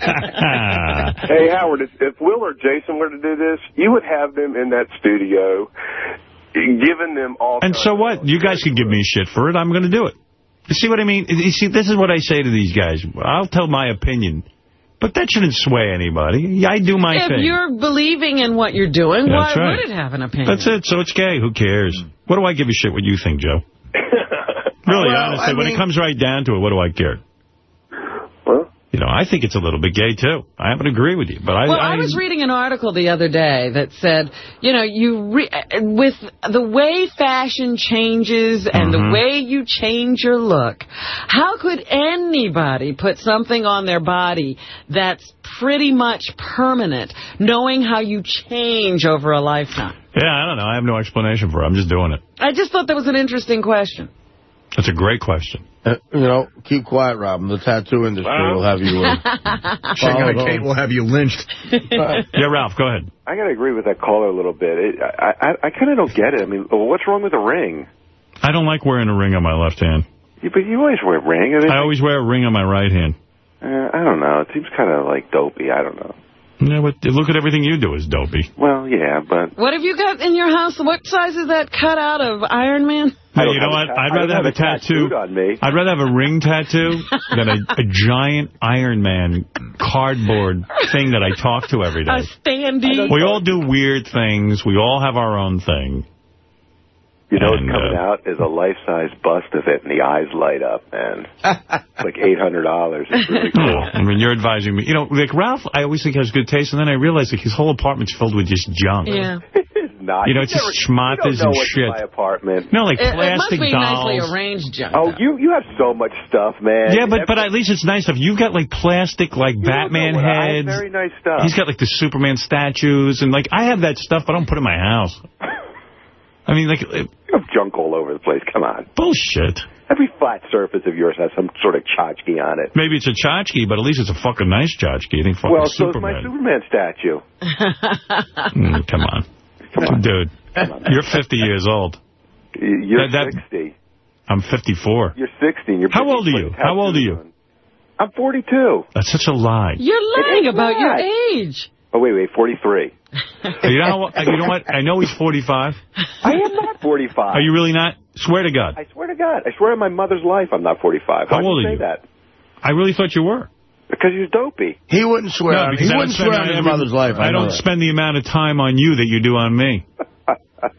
Hey, Howard, if, if Will or Jason were to do this, you would have them in that studio, giving them all... And so what? You guys can give me shit for it. I'm going to do it. You see what I mean? You see, this is what I say to these guys. I'll tell my opinion, but that shouldn't sway anybody. I do my if thing. you're believing in what you're doing, That's why right. would it have an opinion? That's it. So it's gay. Who cares? What do I give a shit what you think, Joe? Really, Well, honestly, I when mean- it comes right down to it, what do I care? Well, You know, I think it's a little bit gay, too. I happen to agree with you. But I, well, I, was reading an article the other day that said, you know, you re with the way fashion changes and the Mhm. way you change your look, how could anybody put something on their body that's pretty much permanent, knowing how you change over a lifetime? Yeah, I don't know. I have no explanation for it. I'm just doing it. I just thought that was an interesting question. That's a great question. Uh, you know, keep quiet, Robin. The tattoo industry will have you... Uh, Shanghai followed Kate will have you lynched. Yeah, Ralph, go ahead. I got to agree with that caller a little bit. It, I, I, I kind of don't get it. I mean, what's wrong with a ring? I don't like wearing a ring on my left hand. Yeah, but you always wear a ring. I, mean, I always wear a ring on my right hand. uh, I don't know. It seems kind of like dopey. I don't know. Yeah, but look at everything you do is dopey. Well, yeah, but What have you got in your house? What size is that cutout of Iron Man? I Hey, don't you know have what? a ta- I'd rather have a have a tattoo. on me. I'd rather have a ring tattoo than a, a giant Iron Man cardboard thing that I talk to every day. A standee? We all do weird things. We all have our own thing. you know what's And, coming uh, out is a life-size bust of it, and the eyes light up, man. it's like $800. It's really cool. I mean, you're advising me. You know, like Ralph, I always think has good taste, and then I realize like his whole apartment's filled with just junk. Yeah. It's not. You know, it's just schmatters you don't know and what's shit. in my apartment. No, like It, it must plastic be dolls. nicely arranged junk. Oh, you you have so much stuff, man. Yeah, but but at least it's nice stuff. You've got like plastic like You Batman know what I- heads. Very nice stuff. He's got like the Superman statues and like I have that stuff, but I don't put it in my house. I mean, like You have junk all over the place. Come on. bullshit. Every flat surface of yours has some sort of tchotchke on it. Maybe it's a tchotchke, but at least it's a fucking nice tchotchke. It ain't fucking well, so is my Superman. Superman statue. Mm, Come on. Dude. You're 50 years old. You're That- that- 60. I'm 54. You're 60. You're How old are you? How old are you? I'm 42. That's such a lie. You're lying It is about your age. Oh, wait, wait, 43. You know, how- you know what? I know he's 45. I am not 45. Are you really not? Swear to God. I swear to God. I swear on my mother's life I'm not 45. How Why'd old you are say you? that? I really thought you were. Because you're dopey. He wouldn't swear No, on, he wouldn't swear on his every- mother's life. I, I don't that. spend the amount of time on you that you do on me. All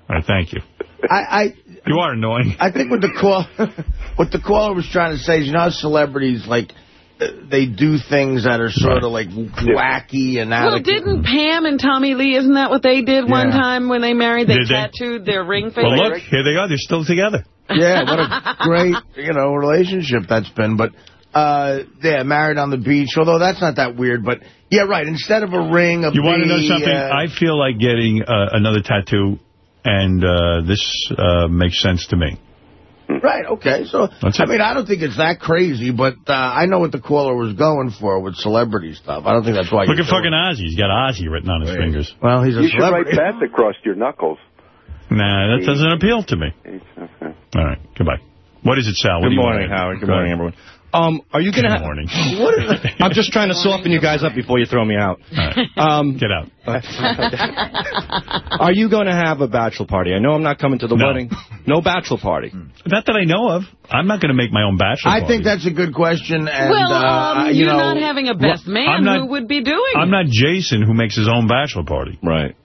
right, thank you. I, I, You are annoying. I think what the call, what the caller was trying to say is, you know how celebrities like uh, they do things that are sort of like wacky and out Well, didn't Pam and Tommy Lee, isn't that what they did one time when they married? They Did they? tattooed their ring finger. Well, look, here they are. They're still together. Yeah, what a great, you know, relationship that's been. But, uh, yeah, married on the beach, although that's not that weird. But, yeah, right, instead of a ring, a You want to know something? uh, I feel like getting uh, another tattoo, and uh, this uh, makes sense to me. Right, okay. So, That's I it. mean, I don't think it's that crazy, but uh, I know what the caller was going for with celebrity stuff. I don't think that's why Look at fucking Ozzy. He's got Ozzy written on his fingers. Well, he's a You should write celebrity. that across your knuckles. Nah, that doesn't appeal to me. All right, goodbye. What is it, Sal? What Good morning, want? Howard. Good Go morning, ahead. everyone. Um, are you going to Good have... morning. What is it? I'm just trying to soften you guys up before you throw me out. Um, Get out. are you going to have a bachelor party? I know I'm not coming to the No. wedding. No bachelor party. Not that I know of. I'm not going to make my own bachelor I party. think that's a good question. And, well, uh, um, you you're know, not having a best Well, man not- who would be doing I'm not Jason who makes his own bachelor party. Right.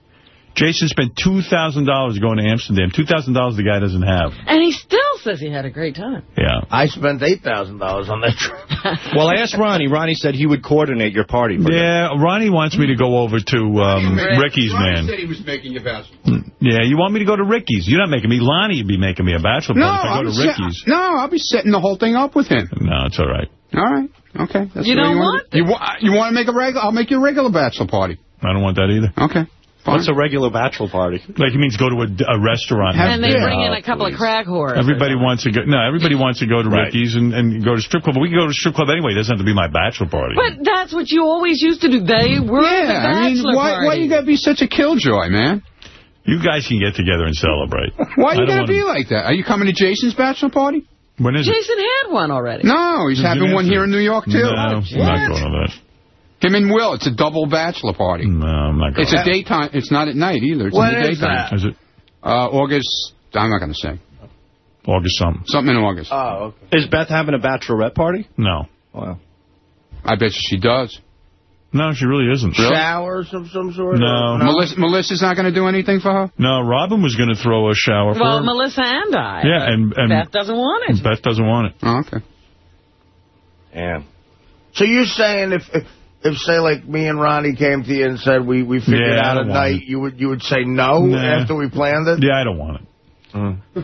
Jason spent $2,000 going to Amsterdam. $2,000 the guy doesn't have. And he still says he had a great time. Yeah. I spent $8,000 on that trip. Well, I asked Ronnie. Ronnie said he would coordinate your party. For Yeah, Ronnie wants me to go over to um, Ricky's, Ronnie man. said he was making a bachelor. Yeah, you want me to go to Ricky's. You're not making me. Lonnie would be making me a bachelor No, party if I I'll go to Ricky's. no, I'll be setting the whole thing up with him. No, it's all right. All right. Okay. That's You don't want it? You, wa- you want to make a regular? I'll make you a regular bachelor party. I don't want that either. Okay. What's a regular bachelor party? Like, he means go to a, a restaurant. And they dinner. bring in a couple of crack whores. Everybody wants to go. No, everybody wants to go to Right. Ricky's and, and go to strip club. But we can go to strip club anyway. It doesn't have to be my bachelor party. But that's what you always used to do. They were the Yeah, I mean, bachelor why, party. why you got to be such a killjoy, man? You guys can get together and celebrate. Why you got to be like that? Are you coming to Jason's bachelor party? When is it? Jason had one already. No, he's Who's having in one here in New York, too. No, I'm not going to that. Him and Will, it's a double bachelor party. No, I'm not going It's a daytime. It's not at night either. It's When in the is daytime. that? Is it Uh, August. I'm not going to say. August something? Something in August. Oh, okay. Is Beth having a bachelorette party? No. Wow. I bet you she does. No, she really isn't. Showers of some sort? No. Melissa, Melissa's not going to do anything for her? No, Robin was going to throw a shower for Well. Melissa and I. Yeah, and, and Beth doesn't want it. Beth doesn't want it. Oh, okay. Damn. So you're saying if, if, if, say, like, me and Ronnie came to you and said we, we figured Yeah, out a don't night, you would you would say no Nah. after we planned it? Yeah, I don't want it.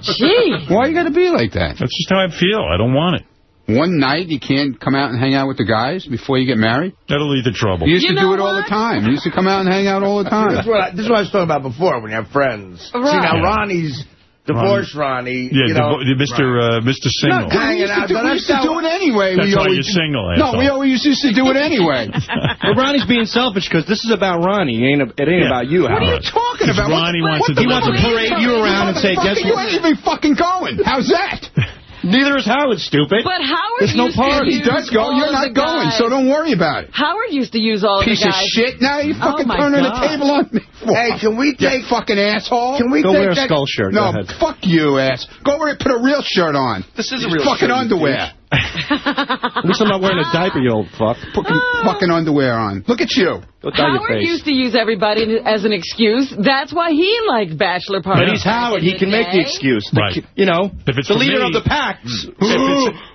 Gee. Why you got to be like that? That's just how I feel. I don't want it. One night you can't come out and hang out with the guys before you get married? That'll lead to trouble. You used You to do it all the time. You used to come out and hang out all the This time. is, what I, this is what I was talking about before when you have friends. See, Right. now Ronnie's divorced Ronnie. Yeah, you know, divo- Mr. Uh, Mr. Single. No, 'cause we used to do, we used to do it anyway. That's we why always, you're single, No, asshole. we always used to do it anyway. But Ronnie's being selfish because this is about Ronnie. It ain't, it ain't Yeah. about you, What are you talking Because about? What Ronnie the- wants what to the He wants to fuck are you parade you around and say, guess guess You what? ain't even fucking going. How's that? Neither is Howard, stupid. But Howard There's no used to party. He does go. You're not going, guys. so don't worry about it. Howard used to use all of Piece the of shit. Now you Oh, fucking my turning the table on me. Hey, can we You take... fucking asshole. Can we Go take wear a that... skull shirt. No, fuck you, ass. Go over and put a real shirt on. This is a real fucking shirt, you underwear. At least I'm not wearing a diaper, you old fuck. Fucking, fucking underwear on. Look at you. Go dye your Howard face. used to use everybody as an excuse. That's why he liked bachelor parties. But he's Howard. He can make the excuse. The Right. You know, If it's the leader me- of the pack.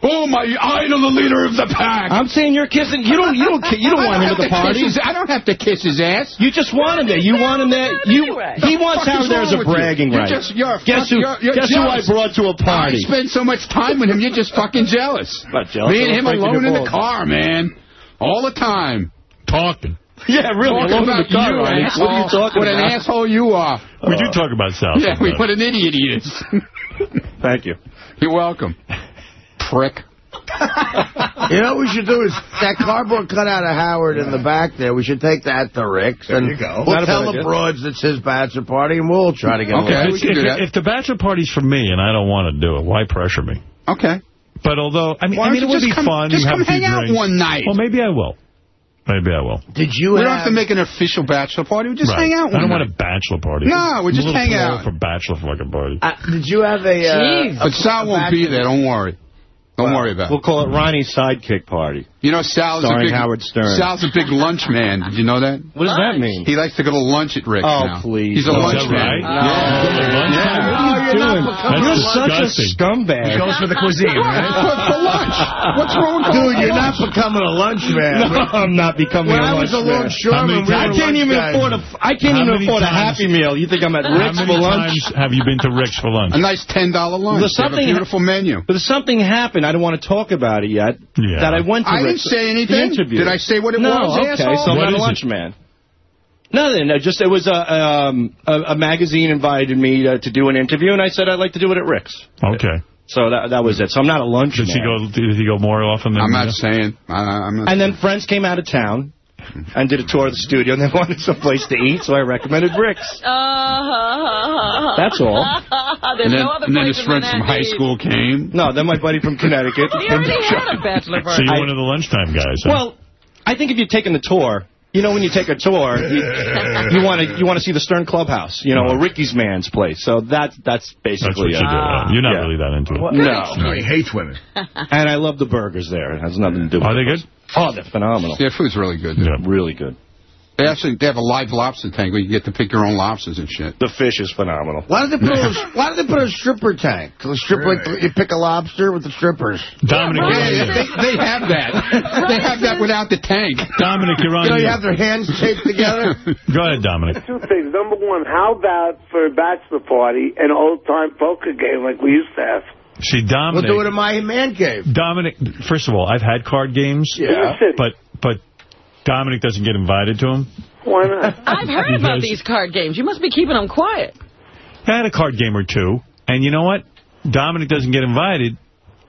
Oh, my idol, the leader of the pack. I'm saying you're kissing. You don't. You don't. You don't want him at the to party. his- I don't have to kiss his ass. You just want him there. You want him there. You. He wants fuck is Howard there as a wrong with you? bragging right. just- you're a guess who? you're- you're guess who I brought to a party? You spend so much time with him, you're just fucking jealous. Not jealous. Me and him alone in the car, man. All the time. Talking. Yeah, really. Talking alone in about the car, you, Ronnie. asshole. What are you talking What an asshole you are. We do talk about South. Yeah, we, sometimes. what an idiot he is. Thank you. You're welcome. Prick. You know what we should do is that cardboard cutout of Howard in the back there, we should take that to Rick's. and you go. We'll tell the idea. broads it's his bachelor party, and we'll try to get Okay. If, we can do if- that. if the bachelor party's for me and I don't want to do it, why pressure me? Okay. But although, I mean, I mean, it would be come- fun. just you come have a few hang out drinks. one night? Well, maybe I will. Maybe I will. Did you We have... don't have to make an official bachelor party. We just Right. hang out I don't night. want a bachelor party. No, we I'm just a little hang too out. old for bachelor fucking party. Uh, did you have a... Uh, Jeez. But Sal won't be there. Don't worry. Don't worry about it. We'll call it Ronnie's sidekick party. You know, Sal's a big Howard Stern. Sal's a big lunch man. Did you know that? What does that mean? He likes to go to lunch at Rick's Oh, now. please. He's a Oh, lunch is that man. right? Yeah. What are you doing, becoming You're a such a scumbag. He goes for the cuisine, right? for, for lunch. What's wrong with Dude, you're not becoming a lunch man. No, I'm not becoming When a I lunch was a man. longshoreman, we I were can't lunch even guys. afford a. I can't How even many afford a Happy Meal. You think I'm at How Rick's many for lunch? times have you been to Rick's for lunch? A nice $10 lunch. There's They have a something- beautiful menu. But something happened. I don't want to talk about it yet. Yeah. That I went to I didn't say anything. Did I say what it no, was, okay, asshole? so I'm What not a lunch man. Nothing. I just it was a um, a, a magazine invited me uh, to do an interview, and I said I'd like to do it at Rick's. Okay. So that that was it. So I'm not a lunch Does man. he go? Does he go more often than? I'm you? not saying. I, I'm not And then friends came out of town and did a tour of the studio, and they wanted some place to eat, so I recommended Rick's. Uh, That's all. There's and then, no other and then his in friends from high to school came. No, then my buddy from Connecticut. He already had a bachelor party. So you're one of the lunchtime guys. Huh? Well, I think if you're taken the tour, you know, when you take a tour, you, you want to you want to see the Stern Clubhouse, you know, or uh-huh. Ricky's Man's place. So that's that's that's what basically you do. it. huh? You're not Yeah. really that into it. No. No, he hates women. And I love the burgers there. It has nothing to do with Are they it. good? Oh, they're phenomenal. Their food's really good. Yeah. Really good. They actually they have a live lobster tank where you get to pick your own lobsters and shit. The fish is phenomenal. Why did they put a, why did they put a stripper tank? A strip, like, you pick a lobster with the strippers. Dominic, Yeah, you're yeah, they, they have that. They have that without the tank. Dominic, you're on. You know, you have their hands taped together. Go ahead, Dominic. Two things. Number one, how about for a bachelor party an old time poker game like we used to have? She See, We'll Dominic. do it in my man cave. Dominic, first of all, I've had card games. Yeah. But but Dominic doesn't get invited to them. Why not? I've heard about these card games. You must be keeping them quiet. I had a card game or two, and you know what? Dominic doesn't get invited,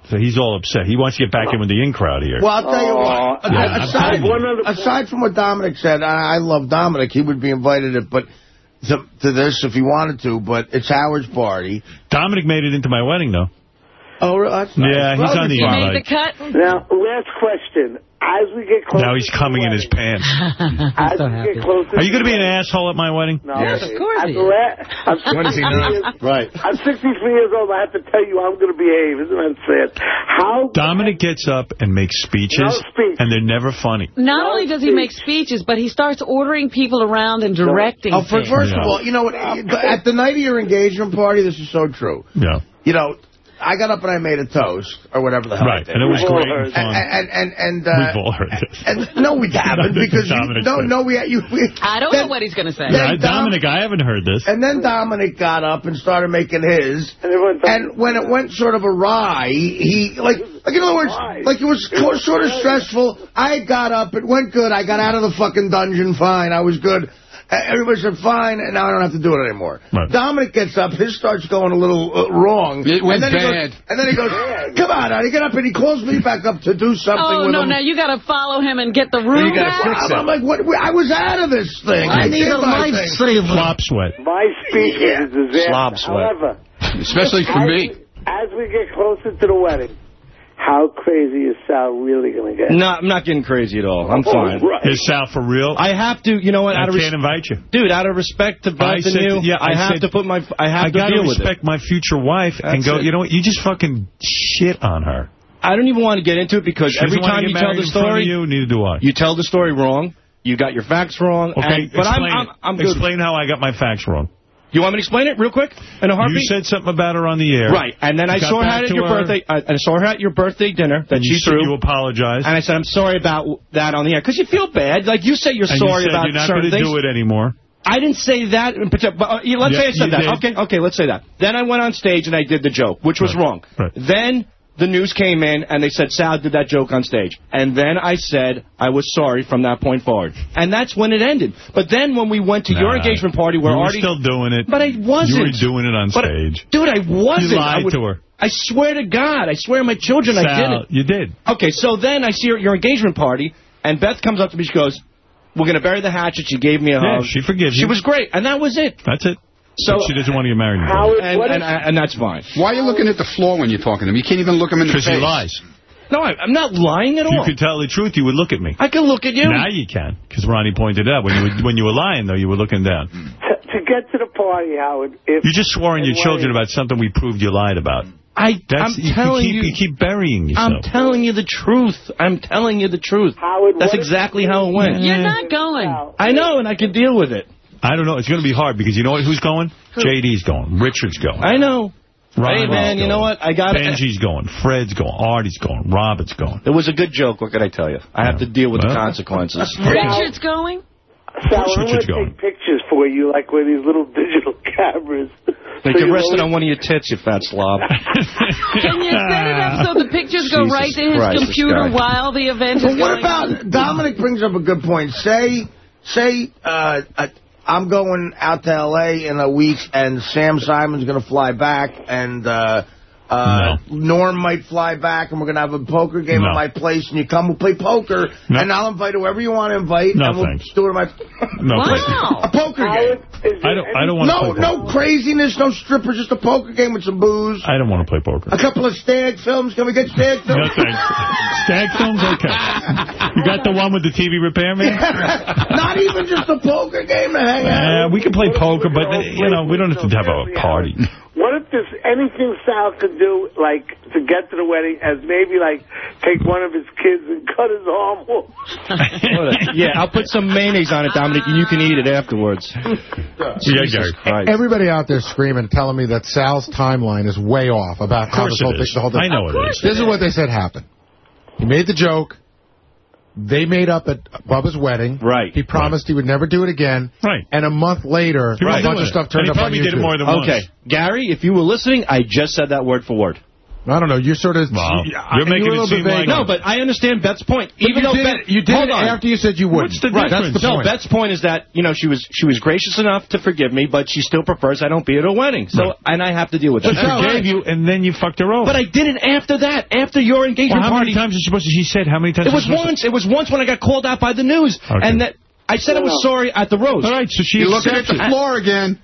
so he's all upset. He wants to get back in with the in crowd here. Well, I'll tell you what. Yeah, aside, I'm aside from what Dominic said, I, I love Dominic. He would be invited, to, but to, to this if he wanted to. But it's Howard's party. Dominic made it into my wedding, though. Oh, really? That's nice. Yeah, he's on the invite. You made the cut? Now, last question. As we get closer Now he's to the coming in his pants. As we get closer Are you going to be an asshole at my wedding? No, Yes, of course At he the is. la- I'm When does he 63 know? years- Right. I'm 63 years old. I have to tell you I'm going to behave. Isn't that sad? How Dominic gets up and makes speeches, No speech. and they're never funny. Not only does he make speeches, but he starts ordering people around and directing Oh, for, first Yeah. of all, you know what? At the night of your engagement party, this is so true. Yeah. You know, I got up and I made a toast or whatever the hell. I Right, did. and it was We've great and fun. And and and, and uh, We've all heard this. and no, we haven't because you, no, no, we you. We, I don't then- know what he's going to say. Yeah, Then Dom- Dominic, I haven't heard this. And then Dominic got up and started making his. And everyone thought- And when it went sort of awry, he, like, like in other words, like it was co- sort of stressful. I got up, it went good. I got out of the fucking dungeon fine. I was good. Everybody said fine, and now I don't have to do it anymore. Right. Dominic gets up, his starts going a little uh, wrong. It went and then He bad. goes, and then he goes, come on, honey, get up. And he calls me back up to do something Oh, with no, him. now you got to follow him and get the room back? fix I'm, I'm like, what? I was out of this thing. I need a lifesaver. Flop sweat. My speech was a disaster. Slob sweat. However, Especially for me. As we get closer to the wedding, how crazy is Sal really going to get? No, I'm not getting crazy at all. I'm Oh, fine. right. Is Sal for real? I have to, you know what? I Out can't res- invite you. dude, out of respect to I Beth and said- you, yeah, I, I have said- to put my, I have I to got to deal with it. respect my future wife and go, it. you know what, you just fucking shit on her. I don't even want to get into it because She every time you tell the in front of story, you, neither do I. you tell the story wrong. You got your facts wrong. Okay, and, but I'm, explain I'm. I'm good. Explain how I got my facts wrong. You want me to explain it real quick in a heartbeat? You said something about her on the air. Right, and then I saw her at your her, birthday. I, I saw her at your birthday dinner that And she you said threw. you apologized. And I said, I'm sorry about that on the air. Because you feel bad. Like, you say you're and sorry you said about you're not certain going to things. do it anymore. I didn't say that in particular. But, uh, let's Yeah, say I said that. did. Okay, okay, let's say that. Then I went on stage and I did the joke, which was Right, wrong. right. Then the news came in and they said Sal did that joke on stage. And then I said I was sorry from that point forward. And that's when it ended. But then when we went to your engagement party where you were Artie... still doing it. But I wasn't. You were doing it on But- stage. Dude, I wasn't. You I lied would- to her. I swear to God. I swear to my children I didn't. you did. Okay, so then I see her at your engagement party, and Beth comes up to me. She goes, "We're going to bury the hatchet." She gave me a Yeah, hug. she forgives She you. She was great, and that was it. That's it. So But she doesn't want to get married anymore. Howard, and, and, if- and that's fine. Why are you looking at the floor when you're talking to him? You can't even look him in the face. Because he lies. No, I, I'm not lying at all. If you all. could tell the truth, you would look at me. I can look at you. Now you can, because Ronnie pointed out. When you were, when you were lying, though, you were looking down. Mm. to, to get to the party, Howard, if You just swore on your children when- about something we proved you lied about. I, That's, I'm you, telling keep, you. you keep burying yourself. I'm telling you the truth. I'm telling you the truth. Howard, That's exactly how it went. You're not going. I know, and I can deal with it. I don't know. It's going to be hard because you know what, who's going? JD's going. Richard's going. I know. Hey, man, you know what? I got it. Benji's going. Fred's going. Artie's going. Robert's going. It was a good joke. What can I tell you? I have to deal with the consequences. Richard's going? Sal, course I'm Richard's going going. to take pictures for you, like with these little digital cameras. Like So you're you resting on one of your tits, you fat slob. Can you set it up so the pictures go Jesus right to his Christ, computer while the event is what going on? about Dominic brings up a good point. Say, say, uh, uh, I'm going out to L.A. in a week, and Sam Simon's going to fly back, and uh, uh, Norm might fly back, and we're going to have a poker game No. at my place, and you come, we'll play poker, No. and I'll invite whoever you want to invite, No, and we'll thanks. do it at my... No, thank you. A poker game. I don't. I don't want to No, play no poker. craziness, no strippers, just a poker game with some booze. I don't want to play poker. A couple of stag films. Can we get stag films? No, films? thanks. Stag films? Okay. You got the one with the TV repairman? Not even just a poker game to hang out. Uh, we can play poker, but, you know, we don't have to have a party. What if there's anything Sal could do, like, to get to the wedding, as maybe, like, take one of his kids and cut his arm off? yeah, I'll put some mayonnaise on it, Dominic, and you can eat it afterwards. Jesus Christ. Everybody out there screaming, telling me that Sal's timeline is way off about how course this whole it thing. is. The whole thing. I know it is. This is what they said happened. He made the joke. They made up at Bubba's wedding. Right. He promised he would never do it again. Right. And a month later, He a bunch doing of stuff turned And he up on probably YouTube. did it more than once. Okay, Gary, if you were listening, I just said that word for word. I don't know. You're sort of. Wow. I- You're making you were a it little seem bit like- No, but I understand Beth's point. But Even you though did Beth, you did hold it on. after you said you wouldn't. What's the Right. difference? That's the no, point. Beth's point is that you know she was she was gracious enough to forgive me, but she still prefers I don't be at her wedding. So Right. and I have to deal with She that. forgave you, and then you fucked her over. But I did it after that, after your Well, engagement how party. many times is she supposed to? She said how many times? It was is she supposed once. It was once when I got called out by the news, Okay. and that I said I was sorry at the Rose. All right, so she You're looking at the floor again.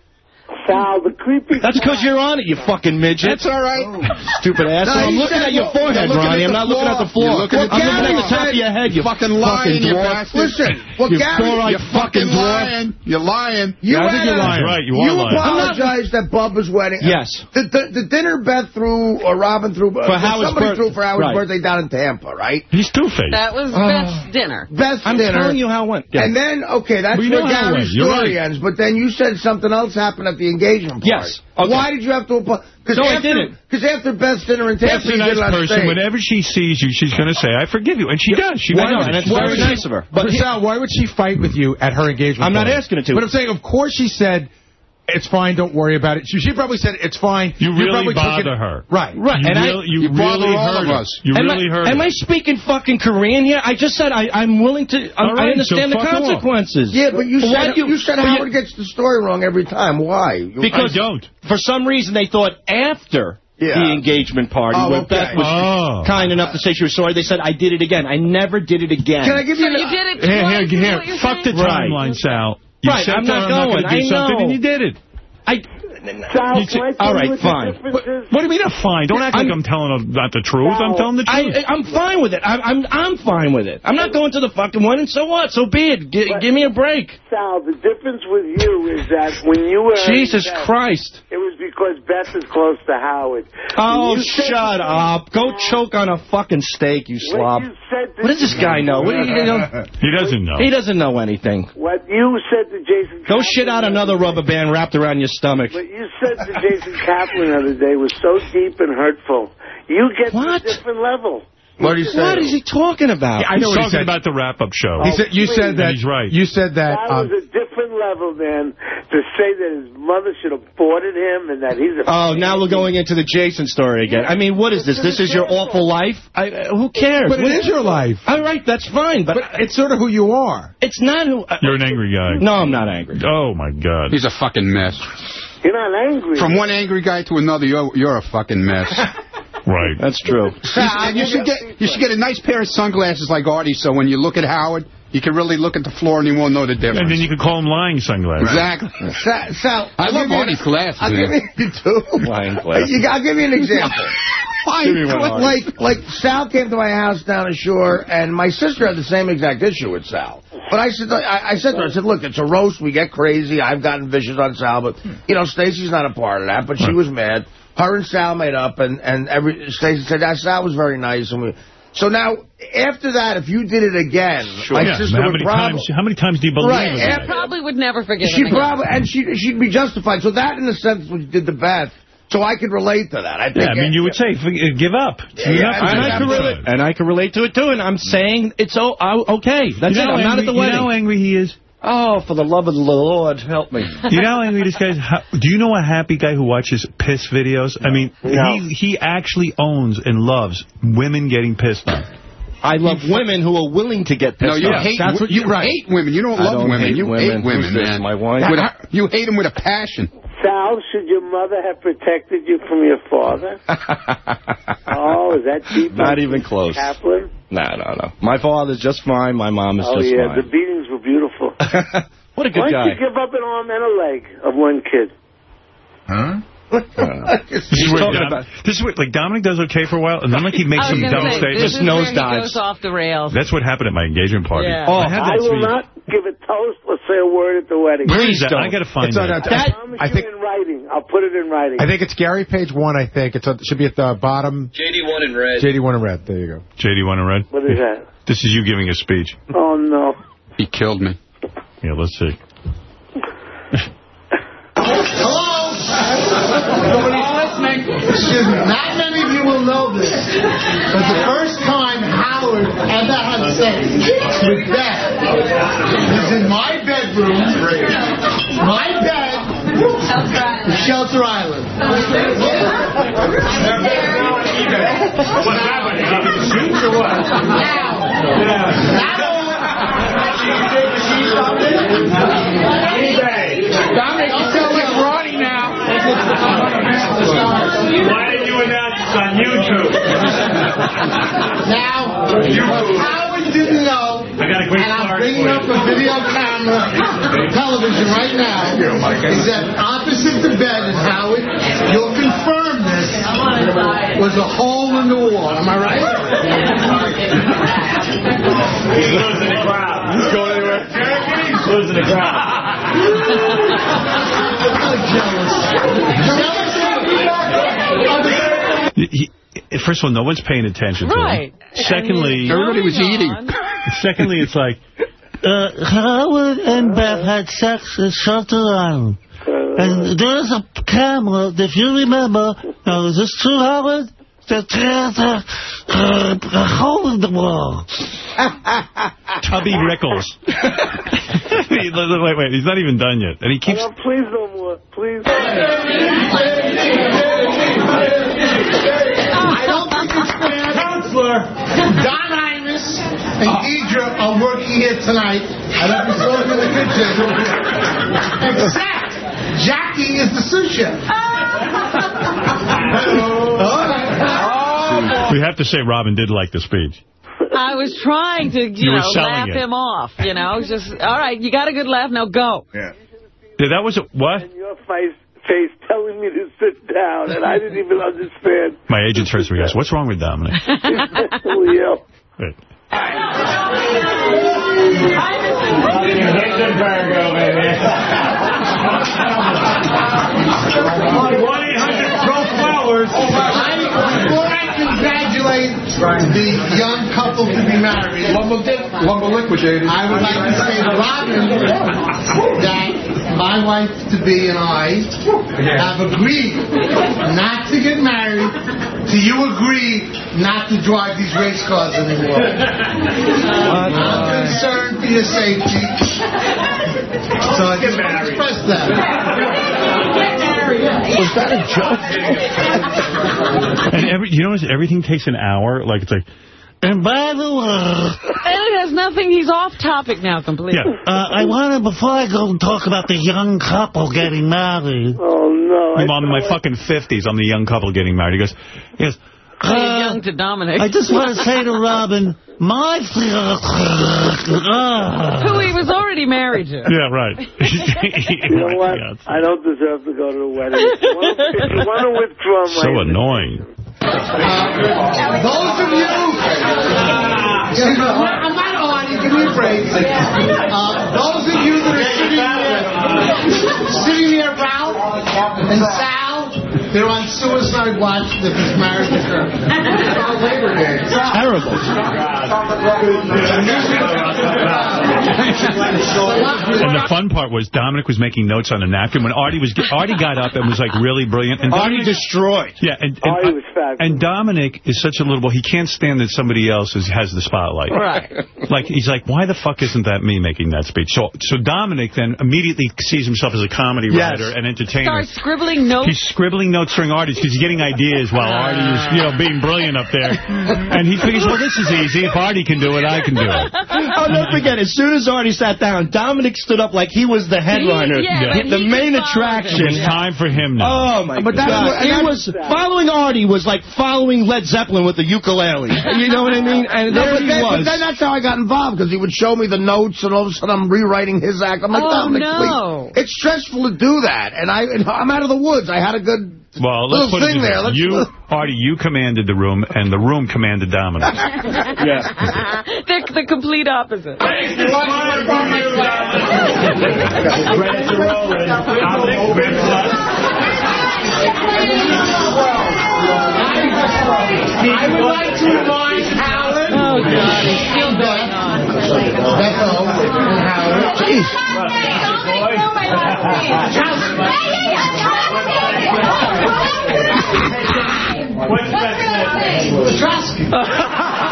Sal, the creepy... That's because you're on it, you fucking midget. That's all right. Oh, stupid asshole. No, I'm looking at your forehead, Ronnie. I'm the not looking at the floor. You're looking at I'm the looking at the top of your head, you fucking lying, you dwarf. bastard. Listen, what You Gary... You're fucking lying. You're lying. You Yeah, I think you're lying. Right, you are You lying. apologized at Bubba's wedding. Yes. The, the, the dinner Beth threw, or Robin threw, uh, for Howard's somebody birth- threw for Howard's right. birthday down in Tampa, right? He's two-faced. That was oh. Beth's dinner. Best I'm dinner. telling you how it went. And then, okay, that's where know how it Gary's story ends. But then you said something else happened at the engagement party. Yes. Okay. Why did you have to apologize? No, I didn't. Because after Beth's dinner in Tampa, That's a you nice it person. Whenever she sees you, she's going to say, I forgive you. And she does. She I know, and it's very nice of her. But Sal, why would she fight with you at her engagement? I'm not asking her to. But I'm saying, of course, she said. It's fine, don't worry about it. She, she probably said, it's fine. You really probably took bother it- her. Right. Right, You, and I- really, you, you bother really all of us. You am really I, hurt Am her. I speaking fucking Korean here? I just said I, I'm willing to. I, All right, I understand so the fuck off. consequences. Yeah, but you Why said, do you, said but Howard gets the story wrong every time. Why? Because I don't. for some reason they thought after Yeah. the engagement party Oh, where okay. Beth was Oh. kind enough to say she was sorry, they said I did it again. I never did it again. Can I give So you... you did it Here, twice, here, is here. what you're Fuck the saying? Right. timeline, Sal. You Right, said I'm not I'm not going. going to do I something, know. and you did it. I, Sal, You can I say- tell all what fine. the difference is? What do you mean I'm fine? Don't act like I'm- I'm telling her not the truth. I'm telling the truth. I, I'm fine with it. I, I'm I'm fine with it. I'm not going to the fucking one, and so what? So be it. G- give me a break. Sal, the difference with you is that when you were... Jesus Beth, Christ. It was because Beth is close to Howard. Oh, you shut up. Go choke on a fucking steak, you slob. What you What does this guy know? What do you, you know? he doesn't know. He doesn't know anything. What you said to Jason... Go Kaplan shit out another rubber band wrapped around your stomach. What you said to Jason Kaplan the other day was so deep and hurtful. You get What? to a different level. What did he say? What is he talking about? Yeah, I know He's what he talking said. about the wrap-up show. He said, you please. said that. And he's right. You said that. That Um, was a different level, man, to say that his mother should have aborted him and that he's a... Oh, now we're going into the Jason story again. I mean, what is this? This is your awful life? I, uh, who cares? but it is your life. All right, that's fine, but, But it's sort of who you are. it's not who... Uh, You're an angry guy. no, I'm not angry. Oh, my God. He's a fucking mess. You're not angry. From one angry guy to another, you're, you're a fucking mess. Right. That's true. You, you should get you should get a nice pair of sunglasses like Artie, so when you look at Howard, you can really look at the floor and you won't know the difference. And then you can call him lying sunglasses. Exactly. Sal, Sal, I love give you- Artie's glasses, I'll give you you too. Lying glasses. You- I'll give you an example. Give me one, like, like Sal came to my house down ashore, and my sister had the same exact issue with Sal. But I said, I, I said to her, I said, look, it's a roast. We get crazy. I've gotten vicious on Sal, but you know, Stacy's not a part of that. But she was mad. Her and Sal made up, and and every Stacy said that Sal was very nice, and we. So now, after that, if you did it again, my Yeah, sister how would many probably. times? How many times do you believe Right, in and? Probably would never forgive She him probably and she she'd be justified. So that, in a sense, what you did the Beth So I could relate to that. I think Yeah, I mean, you would say, uh, give up. Yeah, yeah, I on and I can relate, and I can relate to it too. And I'm saying it's oh, okay. That's You it. I'm how not at the angry- you wedding. know how angry he is? Oh, for the love of the Lord, help me. You know how angry this guy's? How, do you know a happy guy who watches piss videos? I mean, No. he he actually owns and loves women getting pissed on. I love women who are willing to get pissed No, you off. hate That's what you right. hate women. You don't I love don't women. hate you women. hate women, Who's this, man. my wife? With a, you hate them with a passion. Sal, should your mother have protected you from your father? oh, is that deep? Not even close. Chaplain? No, no, no. My father's just fine. My mom is oh, just yeah, fine. the beatings were beautiful. what a good Why guy. don't you give up an arm and a leg of one kid? Huh? This is, where talking about- this is where, like Dominic does okay for a while, and then like he makes some gonna dumb say, statements. This is where he goes off the rails. That's what happened at my engagement party. Yeah. I have I will not give a toast or say a word at the wedding. Where is that? I got to find It's on that. that- I promise I you think in writing. I'll put it in writing. I think it's Gary page one. I think it's on, should be at the bottom. JD1 in red. JD one in red. There you go. JD one in red. What is that? This is you giving a speech. Oh, no. He killed me. Yeah, let's see. Hello? Nobody's listening. Excuse me. Not many of you will know this, but the first time Howard ever had sex with Beth was in my bedroom, my bed, Shelter Island. What happened? Did he get shoots or what? Dominic, you sound like Ronnie now. Why did you announce this on YouTube? Now, what Howard didn't know, I got a great and I'm bringing up a video camera television right now, is that opposite the bed, and Howard, you'll confirm this, was a hole in the wall. Am I right? He's losing the crowd. He's going anywhere. He's losing the crowd. He- First of all, no one's paying attention to Right. him. Secondly, Everybody was eating. secondly, it's like, Uh, Howard and Beth had sex at Shelter Island. And there's a camera, if you remember, now is this true, Howard? There's a, uh, a, a hole in the wall. Tubby Rickles. wait, wait, wait, he's not even done yet. And he keeps... Oh, no, please no more. Please. I don't think it's fair. Counselor, Don Imus and Deirdre are working here tonight. I don't be throwing in the kitchen. Except Jackie is the sous chef. All right. We have to say Robin did like the speech. I was trying to, you, You know, laugh it. him off. You know, just all right. You got a good laugh. Now go. Yeah, that was a... What? And your face, face telling me to sit down, and I didn't even understand. My agent turns to me and goes, what's wrong with Dominic? Leo. Oh, Wait. Before I congratulate the young couple to be married, Lumber liquidated. I would like to say to Robin that my wife to be and I have agreed not to get married till you agree not to drive these race cars anymore. I'm concerned for your safety. So I just want to express that. Was that a joke? and every, you notice everything takes an hour? Like, it's like... And by the way, And it has nothing. He's off topic now completely. uh, I wanted, before I go and talk about the young couple getting married. Oh, no. I'm in my fucking 50s. I'm the young couple getting married. He goes, he goes He's Uh, young to Dominic. I just want to say to Robin, my... Who he was already married to. yeah, right. You know what? I don't deserve to go to the wedding. If you want to, if you want to withdraw my... so annoying. Those of you, I'm not on. You give me a break. Uh, those of you that are sitting there, sitting there, Ralph and Sal, They're on suicide watch if his marriage occurs. Labor Day. Terrible. Oh, and the fun part was Dominic was making notes on a napkin when Artie was Artie got up and was like really brilliant. And Artie destroyed. Yeah, and, and, Artie was fabulous. and Dominic is such a little boy. He can't stand that somebody else is, has the spotlight. Right. Like he's like, why the fuck isn't that me making that speech? So so Dominic then immediately sees himself as a comedy Yes. writer and entertainer. Start scribbling notes. He's scribbling notes during Artie's because he's getting ideas while Artie is, you know, being brilliant up there. And he figures, well, this is easy. If Artie can do it, I can do it. Oh, I'll never forget, as soon as Artie sat down, Dominic stood up like he was the headliner. yeah, but the he main attraction. It was time for him now. Oh, my But that's God. what- and it was, following Artie was like following Led Zeppelin with the ukulele. You know what I mean? And No, there but, he then, but was. then that's how I got involved, because he would show me the notes, and all of a sudden I'm rewriting his act. I'm like, Oh, Dominic, no. please. It's stressful to do that, and I, and I'm out of the woods. I had a good Well, let's little put it thing this there. way. Let's, You, Artie, you commanded the room, and the room commanded Dominic. yeah. They're the complete opposite. I would like to remind Howard. Oh, God, he's still going on. Bethel and Howard. Jeez.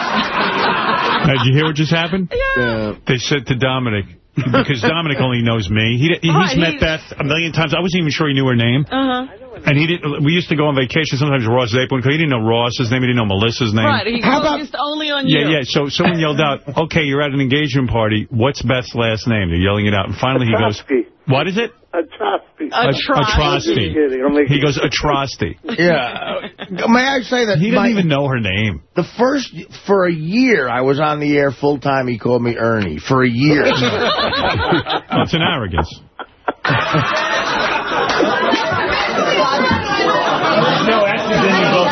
Now, did you hear what just happened? Yeah. They said to Dominic, because Dominic only knows me. He, he's Right, met he's- Beth a million times. I wasn't even sure he knew her name. Uh-huh. And he didn't. We used to go on vacation sometimes with Ross Zapin. He didn't know Ross's name. He didn't know Melissa's name. Right, he focused only on you. Yeah, yeah. So someone yelled out, okay, you're at an engagement party. What's Beth's last name? They're yelling it out. And finally he goes, what is it? Atrocity. Atrocity. Kidding. He goes, atrocity. yeah. Uh, may I say that He didn't my- even know her name. The first, for a year, I was on the air full time. He called me Ernie for a year. That's an arrogance. No, actually,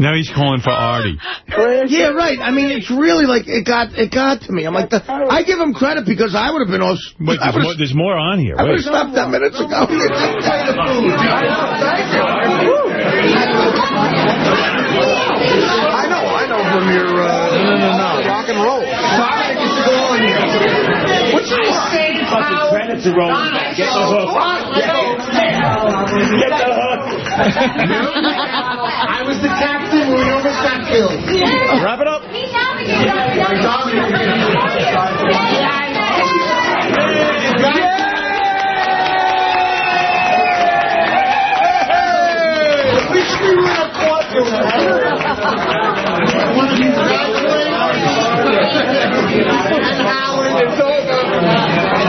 Now he's calling for Artie. yeah, right. I mean, it's really like it got it got to me. I'm like, the, I give him credit because I would have been all. Wait, there's more, there's more on here. I would have stopped that minutes ago. I know, I know from your uh, no, no, no, rock and roll. Dominic used to go. What's your name? Howard. Credits are rolling. Get the hook. Get the hook. I was the captain when we got killed. Wrap it up. I wish we were in a courtroom. Want to congratulate and Howard and Dover. And don't be jealous of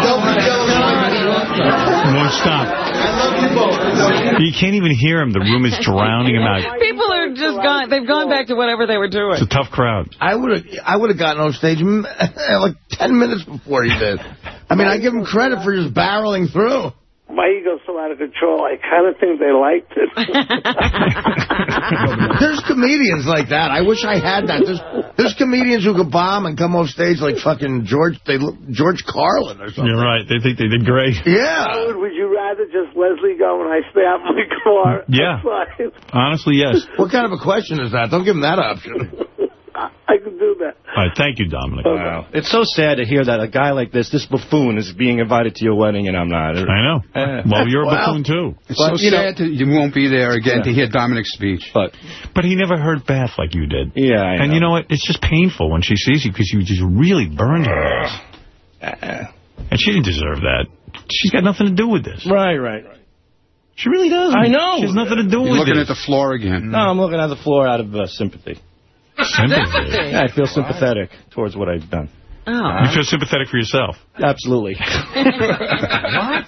me. Stop. You can't even hear him. The room is drowning him out. People are just gone. They've gone back to whatever they were doing. It's a tough crowd. I would have, I would have gotten on stage like ten minutes before he did. I mean, I give him credit for just barreling through. My ego's so out of control. I kind of think they liked it. There's comedians like that. I wish I had that. There's, there's comedians who could bomb and come off stage like fucking George they, George Carlin or something. You're right. They think they did great. Yeah. Howard, would you rather just Leslie go when I stay out my car? Yeah. Honestly, yes. What kind of a question is that? Don't give him that option. I can do that. All right. Thank you, Dominic. Wow. It's so sad to hear that a guy like this, this buffoon, is being invited to your wedding and I'm not. I know. Eh. Well, you're a Well, buffoon, too. It's But, so you know- sad to, you won't be there again Yeah. to hear Dominic's speech. But But he never heard Beth like you did. Yeah, I And know. you know what? It's just painful when she sees you because you just really burned her ass. Uh, And she didn't deserve that. She's got nothing to do with this. right, right, right. She really doesn't. I know. She has nothing to do You're with looking this. at the floor again. No, I'm looking at the floor out of uh, sympathy. Sympathy. Yeah, I feel sympathetic towards what I've done. Oh. You feel sympathetic for yourself. Absolutely. what?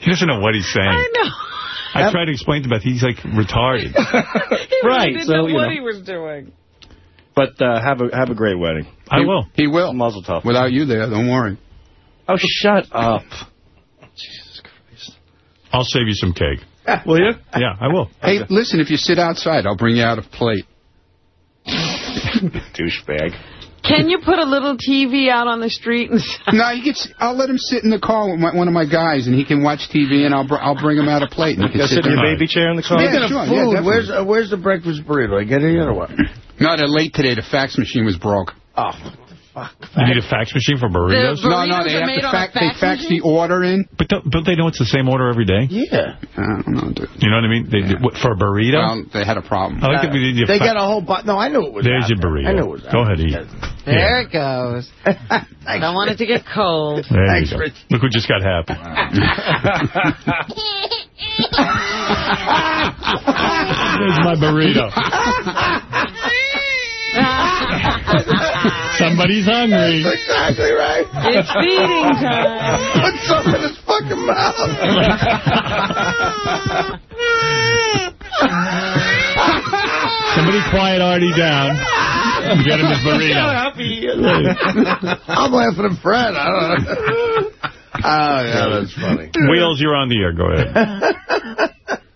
He doesn't know what he's saying. I know. I tried to explain to Beth. He's like retarded. He really Right, didn't so, know you what know. he was doing. But uh, have a have a great wedding. I will. He will. Muzzle tough. Without you there, don't worry. Oh, shut up. Jesus Christ. I'll save you some cake. Will you? Yeah, I will. Hey, listen, if you sit outside, I'll bring you out a plate. Douchebag. Can you put a little TV out on the street? And no, you get. I'll let him sit in the car with my, one of my guys, and he can watch TV, and I'll br I'll bring him out a plate. And he can Go sit in your there. baby chair in the car? Yeah, sure, of yeah, food, definitely. where's uh, where's the breakfast burrito? I get it yet or what? No, they're late today. The fax machine was broke. Oh, You need a fax machine for burritos? no, no, they have to fax. They fax the order in. But don't, don't they know it's the same order every day? Yeah. I don't know, dude. You know what I mean? They, what, for a burrito? Well, they had a problem. I like that we did they fa- got a whole bu- No, I knew it was There's your there. burrito. I knew it was Go ahead, eat. There it goes. I Don't want it to get cold. There Thanks, you go. Rich. Look who just got happy. There's my burrito. Somebody's hungry. That's exactly right. It's feeding time. Put some in his fucking mouth. Somebody quiet Artie down. Get him his burrito. I'm laughing at Fred. I don't know. Oh, yeah, that's funny. Wheels, you're on the air. Go ahead.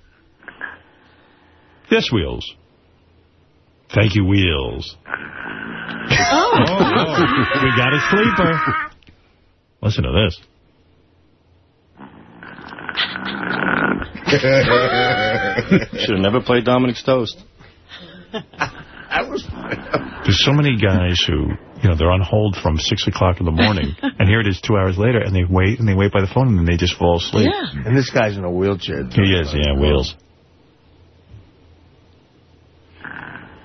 Yes, Wheels. Thank you, Wheels. Oh, oh we got a sleeper. Listen to this. Should have never played Dominic's Toast. That was funny. There's so many guys who, you know, they're on hold from 6 o'clock in the morning, and here it is two hours later, and they wait, and they wait by the phone, and then they just fall asleep. Yeah. And this guy's in a wheelchair. He is, yeah, Wheels.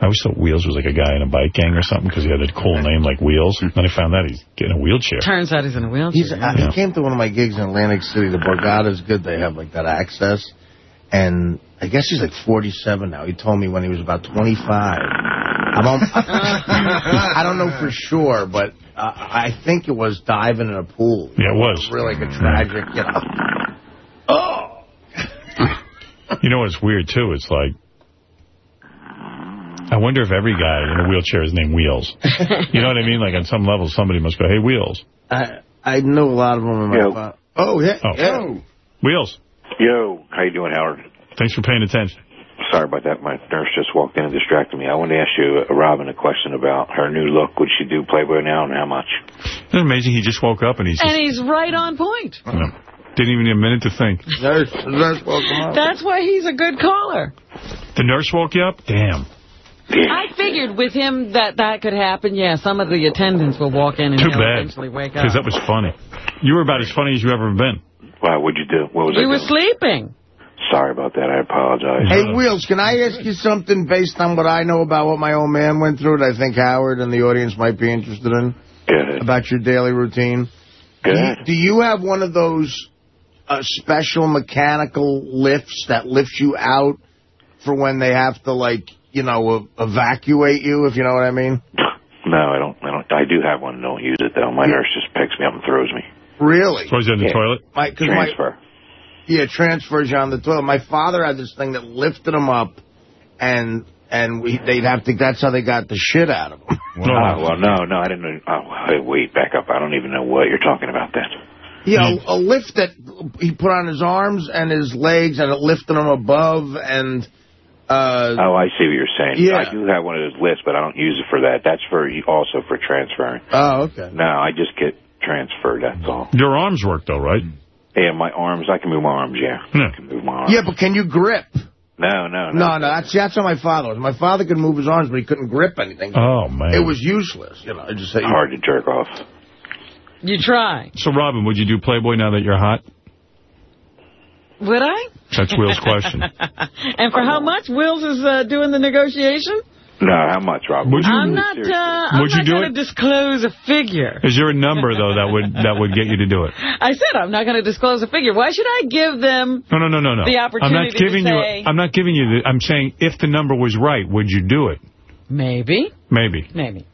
I always thought Wheels was like a guy in a bike gang or something because he had a cool name like Wheels. Then I found out he's in a wheelchair. Turns out he's in a wheelchair. He's, uh, He came to one of my gigs in Atlantic City. The Borgata's good. They have like that access. And I guess he's like 47 now. He told me when he was about 25. I don't, I don't know for sure, but uh, I think it was diving in a pool. Yeah, it was. Really like a tragic, you know. Oh! You know what's weird, too? It's like, I wonder if every guy in a wheelchair is named Wheels. You know what I mean? Like, on some level, somebody must go, hey, Wheels. I I know a lot of them in my Yo. fa- Oh, yeah. Oh. yeah. Wheels. Yo, how you doing, Howard? Thanks for paying attention. Sorry about that. My nurse just walked in and distracted me. I wanted to ask you, uh, Robin, a question about her new look. Would she do Playboy now and how much? Isn't it amazing? He just woke up and he's just, And he's right on point. you know, didn't even need a minute to think. Nurse, nurse woke him up. That's why he's a good caller. The nurse woke you up? Damn. I figured with him that that could happen. Yeah, some of the attendants will walk in and Too he'll bad. eventually wake up. Because that was funny. You were about as funny as you ever been. Wow, what'd you do? What was You I were doing? sleeping. Sorry about that. I apologize. Hey, Wheels, can I ask you something based on what I know about what my old man went through that I think Howard and the audience might be interested in? Good. About your daily routine? Good. Do you, do you have one of those uh, special mechanical lifts that lifts you out for when they have to, like, you know, evacuate you, if you know what I mean? No, I don't. I don't. I do have one. Don't use it though. My nurse just picks me up and throws me. Really? So he's in the Yeah. toilet? My- Transfer. Yeah, transfers you on the toilet. My father had this thing that lifted him up, and and we, they'd have to. That's how they got the shit out of him. Oh, well, no, no, I didn't know. Oh, wait, back up. I don't even know what you're talking about then. Yeah, hmm. a, a lift that he put on his arms and his legs, and it lifted him above, and uh, Oh, I see what you're saying. Yeah. I do have one of those lists, but I don't use it for that. That's for also for transferring. oh, okay. No, I just get transferred. That's all. Your arms work, though, right? Yeah, my arms. I can move my arms. Yeah, Yeah. I can move my arms. Yeah, but can you grip? No, no, no. No, no, that's that's how my father was. My father could move his arms, but he couldn't grip anything. Oh, man. It was useless, you know. I just say hard to jerk off. You try. So, Robin, would you do Playboy now that you're hot? Would I? That's Will's question. and for how much? Wills is uh, doing the negotiation? No, how much, Rob? Would you, I'm not. Uh, I'm Would you not do going to disclose a figure. Is there a number, though, that would that would get you to do it? I said I'm not going to disclose a figure. Why should I give them? No, no, no, no, no. The opportunity I'm opportunity not to giving say- you. I'm not giving you. The, I'm saying if the number was right, would you do it? Maybe. Maybe. Maybe.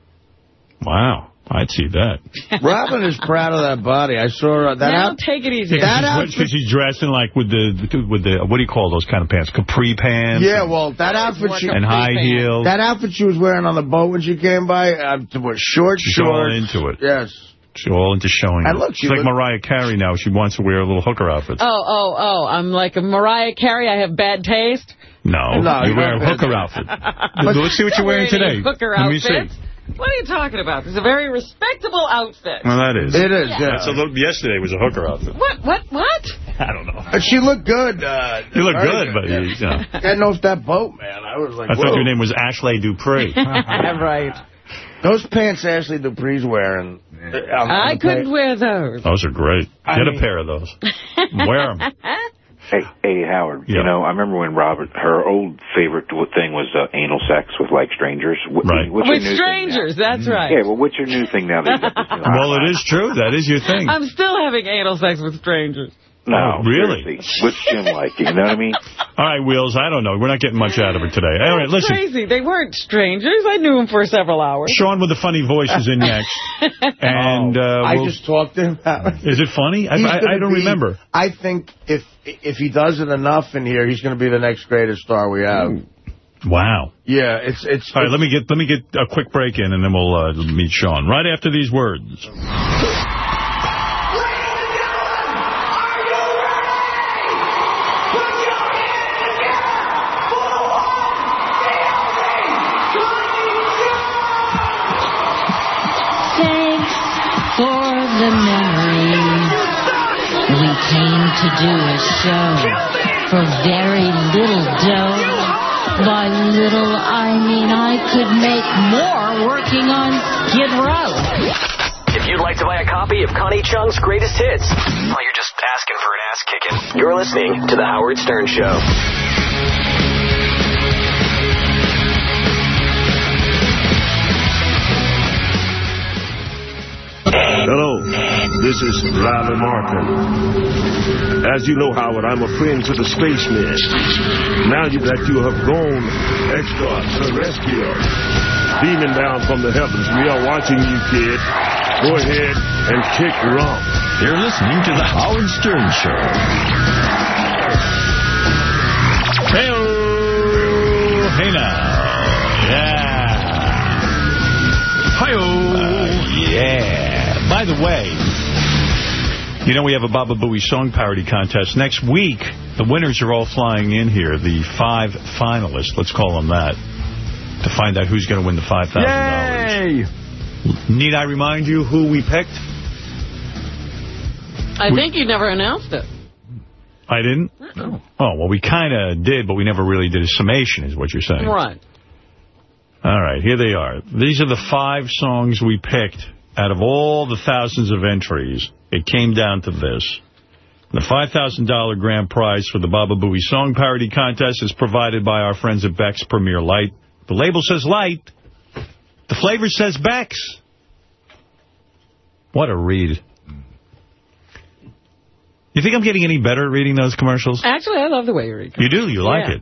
Wow. I'd see that. Robin is proud of that body. I saw her. That now out- take it easy. That outfit- Because she's dressing like with the, with the, what do you call those kind of pants? Capri pants? Yeah, well, that outfit she And high heels. That outfit she was wearing on the boat when she came by, uh, was short She's shorts. all into it. Yes. She's all into showing And look, she She's like look- Mariah Carey now. She wants to wear a little hooker outfit. Oh, oh, oh, I'm like a Mariah Carey. I have bad taste. No, No, you you wear a hooker outfit. Let's see what you're wearing Wearing today. Hooker Let me outfits. see. What are you talking about? This is a very respectable outfit. Well, that is. It is, yeah. That's a little, yesterday was a hooker outfit. What, what, what? I don't know. But she looked good. Uh, You look very good, but you, you know. Getting off that boat, man. I was like, I thought your name was Ashley Dupree. right. Those pants Ashley Dupree's wearing. uh, I couldn't wear those. Those are great. I Get mean- a pair of those. Wear them. Hey, hey, Howard. Yeah. You know, I remember when Robert, her old favorite thing was uh, anal sex with like strangers. What, Right. What's your With new strangers, that's Mm-hmm. right. Yeah, well, what's your new thing now? That you got this new Well, it is true. That is your thing. I'm still having anal sex with strangers. No, Oh, really? seriously. What's Jim like? You know what I mean? All right, Wheels, I don't know. We're not getting much out of her today. All right, listen. Crazy. They weren't strangers. I knew them for several hours. Sean with the funny voice is in next. And uh, I we'll- just talked to him. about Is it funny? I, I, I don't be- remember. I think if if he does it enough in here, he's going to be the next greatest star we have. Wow. Yeah, it's it's. All right, let me get let me get a quick break in, and then we'll uh, meet Sean right after these words. The memories. We came to do a show for very little dough. By little, I mean I could make more working on Skid Row. If you'd like to buy a copy of Connie Chung's greatest hits, well, you're just asking for an ass kicking. You're listening to The Howard Stern Show. Hello, this is Riley Martin. As you know, Howard, I'm a friend to the spacemen. Now that you have gone extraterrestrial, beaming down from the heavens, we are watching you, kid. Go ahead and kick rump. You're listening to The Howard Stern Show. Hey, hey now. Yeah. Uh, Hi-oh. yeah. By the way, you know we have a Baba Booey song parody contest. Next week, the winners are all flying in here, the five finalists, let's call them that, to find out who's going to win the $5,000. Yay! Need I remind you who we picked? I think you never announced it. I didn't? No. Oh, well, we kind of did, but we never really did a summation, is what you're saying. Right. All right, here they are. These are the five songs we picked out of all the thousands of entries. It came down to this. The $5,000 grand prize for the Baba Booey Song Parody Contest is provided by our friends at Beck's Premier Light. The label says light. The flavor says Beck's. What a read. You think I'm getting any better at reading those commercials? Actually, I love the way you read. You do? You like Yeah. it?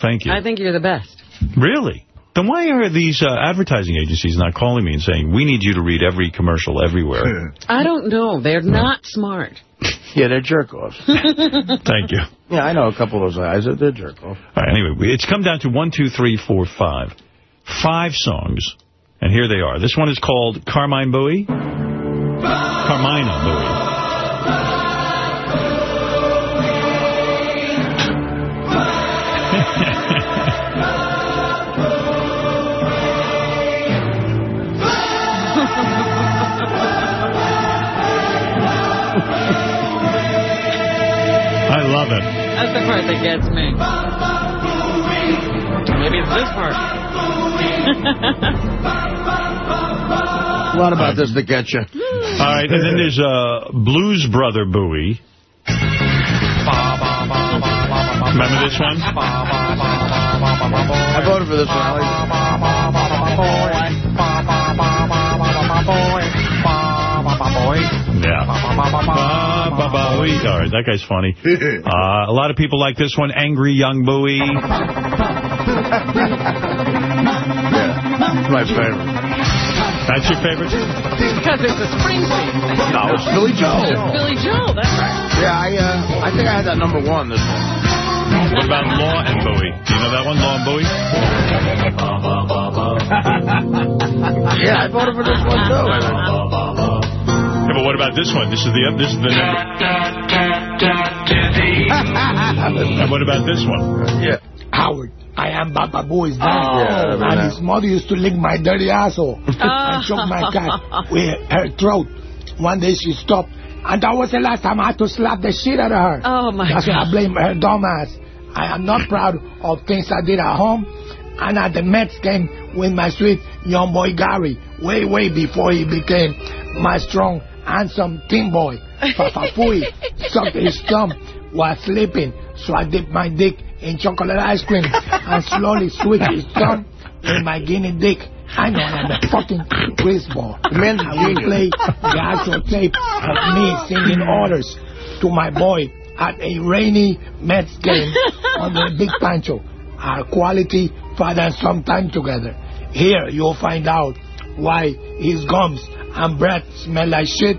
Thank you. I think you're the best. Really? Then why are these uh, advertising agencies not calling me and saying, we need you to read every commercial everywhere? I don't know. They're not smart. Yeah, they're jerk-offs. Thank you. Yeah, I know a couple of those guys. They're jerk-offs. All right, anyway, it's come down to one, two, three, four, five. Five songs. And here they are. This one is called Carmine Booey. Carmina Booey. Love it. That's the part that gets me. Maybe it's this part. A lot about this to get you. All right, and then there's uh, Blues Brother Booey. Remember this one? I voted for this one. Yeah. Ba, ba, ba, wee. All right, that guy's funny. Uh, a lot of people like this one, Angry Young Booey. yeah, my favorite. That's your favorite? Because it's a Springsteen thing. No, it's Billy Joel. It's Billy Joel, that's right. Yeah, I uh, I think I had that number one this one. What about Law and Booey? Do you know that one, Law and Booey? Yeah, I voted for this one too. Yeah, but what about this one? This is the this is the number. and what about this one? Yeah. Howard, I am Baba Booey's dad. Oh. Yeah, and that. his mother used to lick my dirty asshole and choke my cat with her throat. One day she stopped, and that was the last time I had to slap the shit out of her. Oh, my That's why I blame her dumbass. I am not proud of things I did at home and at the Mets game with my sweet young boy Gary, way, way before he became my strong, handsome teen boy. Fafafui sucked his thumb while sleeping, so I dipped my dick in chocolate ice cream and slowly switched his thumb in my guinea dick. I know I'm a fucking greaseball. man's a I will play the actual tape of me singing orders to my boy at a rainy Mets game on the Big Pancho. Our quality father and son time together. Here you'll find out why his gums and breath smell like shit,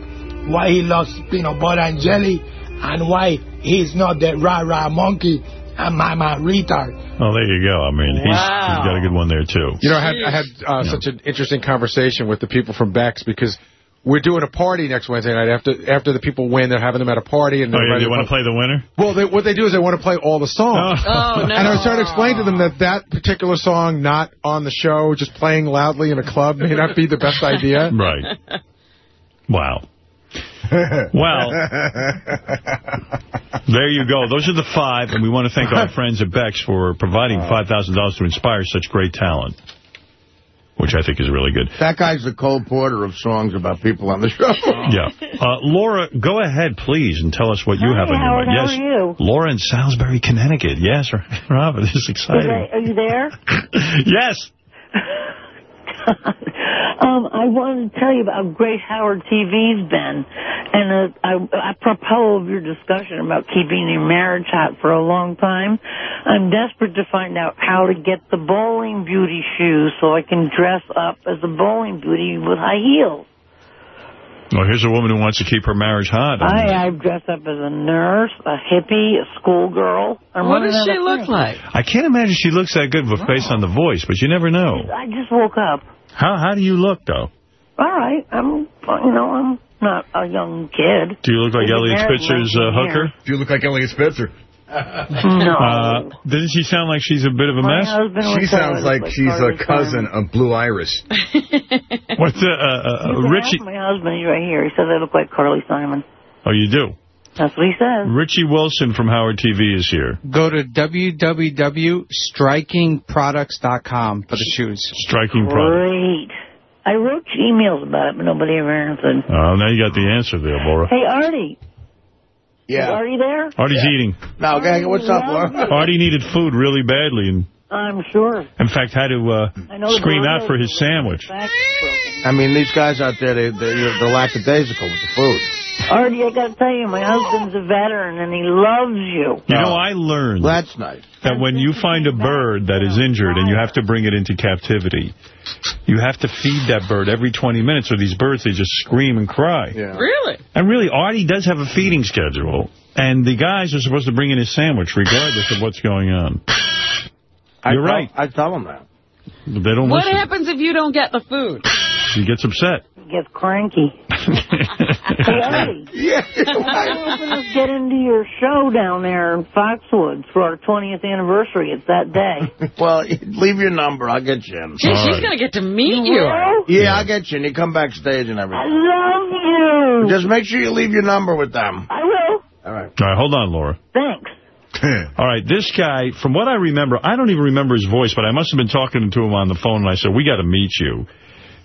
why he loves peanut butter and jelly, and why he's not the rah-rah monkey and mama retard. Oh, there you go. I mean, he's, he's got a good one there, too. You know, I had, I had uh, such an interesting conversation with the people from Beck's because we're doing a party next Wednesday night. After after the people win, they're having them at a party. And Oh, they're yeah, ready you want to play the winner? Well, they, what they do is they want to play all the songs. Oh, no. Oh, and I was trying to explain to them that that particular song, not on the show, just playing loudly in a club, may not be the best idea. Right. Wow. Well, there you go. Those are the five, and we want to thank our friends at Beck's for providing $5,000 to inspire such great talent, which I think is really good. That guy's the Cole Porter of songs about people on the show. Yeah. Uh, Laura, go ahead, please, and tell us what you have on your Howard, mind. how yes. are you? Laura in Salisbury, Connecticut. Yes, Robert, this is Is exciting. that- are you there? yes. Um, I wanted to tell you about how great Howard TV's been, and uh, I, apropos of your discussion about keeping your marriage hot for a long time, I'm desperate to find out how to get the bowling beauty shoes so I can dress up as a bowling beauty with high heels. Well, here's a woman who wants to keep her marriage hot. I I, I've dressed up as a nurse, a hippie, a schoolgirl. What does she look things. like? I can't imagine she looks that good with based on the voice, but you never know. I just woke up. How how do you look, though? All right, I'm, you know, I'm not a young kid. Do you look like Eliot married Spitzer's uh, hooker? Do you look like Eliot Spitzer? No. Uh, doesn't she sound like she's a bit of a My mess? She would sounds like she's a cousin Simon- of Blue Iris. What's the, uh, uh, Richie? my husband, he's right here. He says I look like Carly Simon. Oh, you do? That's what he says. Richie Wilson from Howard TV is here. Go to www.strikingproducts.com for the shoes. Striking product. Great. I wrote emails about it, but nobody ever answered. Oh, now you got the answer there, Laura. Hey, Artie. Yeah. Is Artie there? Artie's eating. No, gang, what's up, Laura? Artie needed food really badly, and I'm sure. in fact had to uh, I know the scream out for his sandwich. I mean, these guys out there, they, they, they're lackadaisical with the food. Artie, I got to tell you, my husband's a veteran, and he loves you. You know, I learned That's nice. that when you find a bird that is injured and you have to bring it into captivity, you have to feed that bird every 20 minutes, or these birds, they just scream and cry. Yeah. Really? And really, Artie does have a feeding schedule, and the guys are supposed to bring in his sandwich regardless of what's going on. I You're tell- right. I tell them that. But they don't What listen. happens if you don't get the food? He gets upset. He gets cranky. Hey, Artie. Yeah. Why don't us get into your show down there in Foxwoods for our 20th anniversary? It's that day. well, leave your number. I'll get you in. Gee, she's going to get to meet you. Will? Yeah, I'll get you in. You come backstage and everything. I love you. Just make sure you leave your number with them. I will. All right. All right, hold on, Laura. Thanks. All right, this guy, from what I remember, I don't even remember his voice, but I must have been talking to him on the phone, and I said, we got to meet you.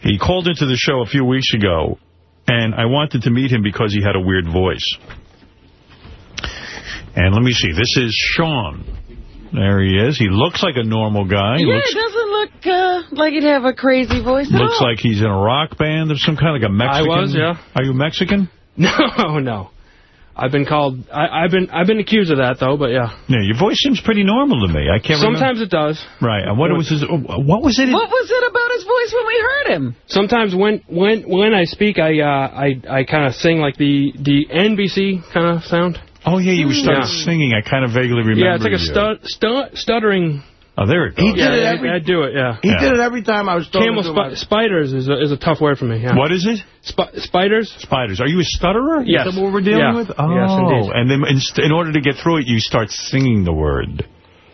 He called into the show a few weeks ago, and I wanted to meet him because he had a weird voice. And let me see, this is Sean. There he is. He looks like a normal guy. He yeah, looks, it doesn't look uh, like he'd have a crazy voice at looks all. like he's in a rock band of some kind, like a Mexican. I was, yeah. Are you Mexican? No, no. I've been called. I, I've been I've been accused of that though, but yeah. Yeah, your voice seems pretty normal to me. I can't Sometimes remember. it does. Right. And what was his? What was it? What was it about his voice when we heard him? Sometimes when when when I speak, I uh, I I kind of sing like the the NBC kind of sound. Oh yeah, you started Yeah. singing. I kind of vaguely remember. Yeah, it's like a stu stu stuttering. Oh, there it goes. He did yeah, it I- every- I, do it. Yeah. He did it every time I was talking Camel to spi him. spiders is a, is a tough word for me. Yeah. What is it? Sp spiders. Spiders. Are you a stutterer? Yes. Is that what we're dealing Yeah. with? Oh, Yes, indeed. Oh, and then in, in order to get through it, you start singing the word.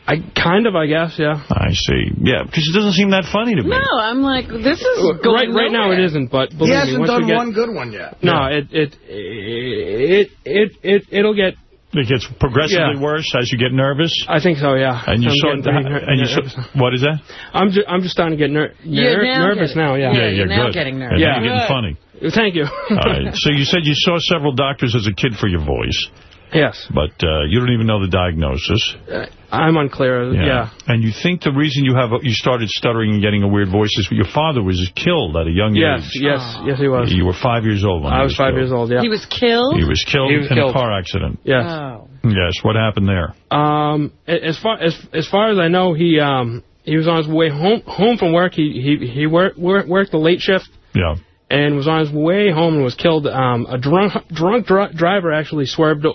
I kind of, I guess, yeah. I see. Yeah, because it doesn't seem that funny to me. No, I'm like, this is Right, going right now it nowhere. isn't, but believe He hasn't once we done get, one good one yet. No, it it it it it it'll get. It gets progressively Yeah. worse as you get nervous. I think so, yeah. And you I'm saw, getting and you nervous. saw, what is that? I'm just I'm just starting to get ner You're ner now nervous getting- now. Yeah. Yeah, you're now good. getting nervous. now Yeah. you're getting funny. Thank you. All right. So you said you saw several doctors as a kid for your voice, yes. but uh, you don't even know the diagnosis. Uh, I'm unclear. Yeah. And you think the reason you have a, you started stuttering and getting a weird voice is your father was killed at a young Yes. age. Yes. Yes, yes, he was. You were five years old when I he was five killed. years old. Yeah. He was killed? He was killed He was in killed. a car accident. Yes. Oh. Yes. What happened there? Um, as far as as far as I know, he um he was on his way home home from work. He he he worked worked, worked the late shift Yeah. and was on his way home and was killed. Um, a drunk drunk dri driver actually swerved o-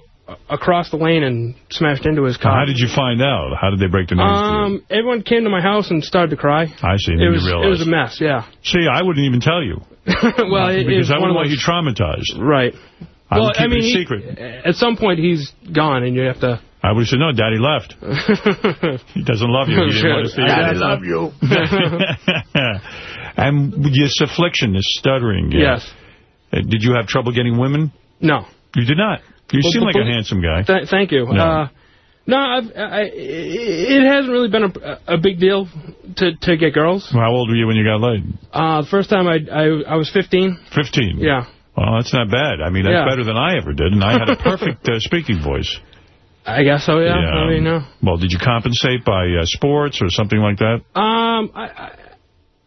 across the lane and smashed into his car. How did you find out? How did they break the news to you? Um, everyone came to my house and started to cry. I see. And It was it was a mess. Yeah. See, I wouldn't even tell you. well, it, because it's I one wouldn't want you traumatized. Right. I well, would keep I mean, it a he- secret. at some point he's gone, and you have to. I would have said, no, Daddy left. He doesn't love you. He didn't want to see you. Daddy love you. and this affliction, this stuttering. Yes. uh, Did you have trouble getting women? No. You did not. You Well, seem but- like a handsome guy. Th thank you. No. Uh, no, I've, I, it hasn't really been a, a big deal to to get girls. How old were you when you got laid? Uh, the first time I, I I was 15. 15. Yeah. Well, that's not bad. I mean, that's Yeah. better than I ever did, and I had a perfect uh, speaking voice. I guess so. Yeah. I mean, no. Well, did you compensate by uh, sports or something like that? Um, I,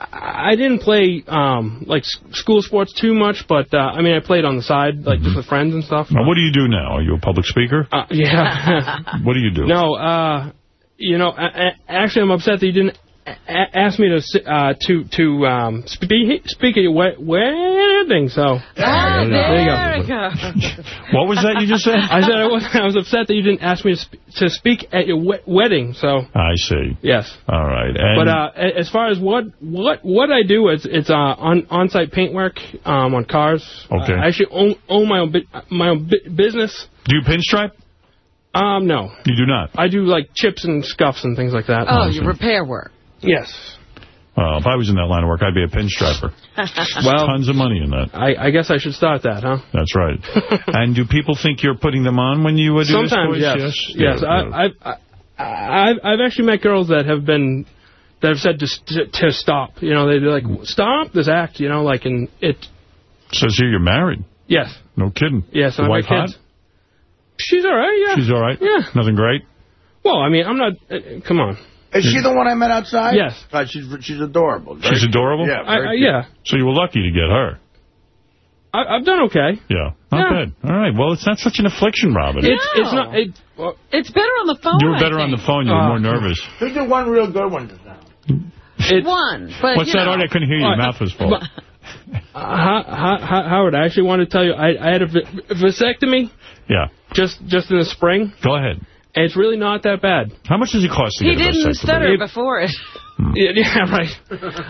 I I didn't play um like school sports too much, but uh, I mean I played on the side like just with friends and stuff. Now, what do you do now? Are you a public speaker? Uh, yeah. What do you do? no. Uh, you know, a- a- actually, I'm upset that you didn't a- a- ask me to uh to to um speak speak at your we- wedding. So Ah, there you go. there we go. What was that you just said? I said I was I was upset that you didn't ask me to, sp to speak at your we wedding. So I see. yes. All right. And But uh, as far as what what what I do, it's it's uh, on on-site paint work um, on cars. Okay. I actually own own my own bu- my own bu- business. do you pinstripe? Um, no, You do not. I do like chips and scuffs and things like that. Oh, you repair work. Yes. Well, if I was in that line of work, I'd be a pinstriper. Well, Tons of money in that. I, I guess I should start that, huh? That's right. and do people think you're putting them on when you uh, do Sometimes, this voice? yes, Yes. yes. Yeah, I, yeah. I've I, I've I've actually met girls that have been that have said to st- to stop. You know, they're like, stop this act. You know, like and it. Says here you're married. Yes. No kidding. Yes. The and my wife hot? kids. She's all right. Yeah. She's all right? Yeah. Nothing great? Well, I mean, I'm not. Uh, come on. Is she the one I met outside? Yes. God, she's she's adorable. Very She's cute. adorable? Yeah, I, very I, cute. yeah. So you were lucky to get her. I, I've done okay. Yeah. Not Yeah. bad. All right. Well, it's not such an affliction, Robin. It's it's not. It, well, It's better on the phone. you were I better on the phone. You were Uh, more nervous. He did one real good one just now. it, One, but What's that, know. Artie? I couldn't hear you. Your Uh, mouth was full. uh, Ho- Ho- Ho- Howard, I actually want to tell you, I, I had a vasectomy Yeah. just just in the spring, Go ahead. And it's really not that bad. How much does it cost to He get a vasectomy? He didn't vasectomy? stutter before it. Yeah, yeah right.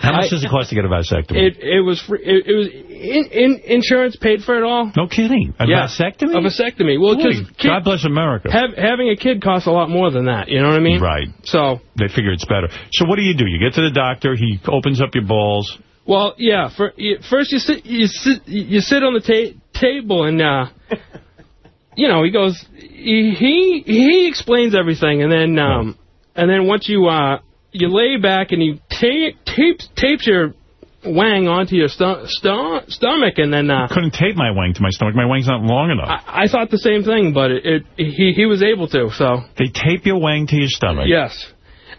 How much I- does it cost to get a vasectomy? It it was free. It, it was in, in insurance paid for it all. no kidding. A Yeah. vasectomy? A vasectomy. Well, Boy, because God bless America. have, having a kid costs a lot more than that. You know what I mean? Right. So, They figure it's better. So what do you do? You get to the doctor. He opens up your balls. well, yeah. For, first, you sit you sit you sit on the ta table and uh, you know he goes he he, he explains everything and then um and then once you uh you lay back and he ta tapes tapes your wang onto your sto sto stomach and then uh Couldn't tape my wang to my stomach. My wang's not long enough. I, I thought the same thing but it, it he he was able to so they tape your wang to your stomach. yes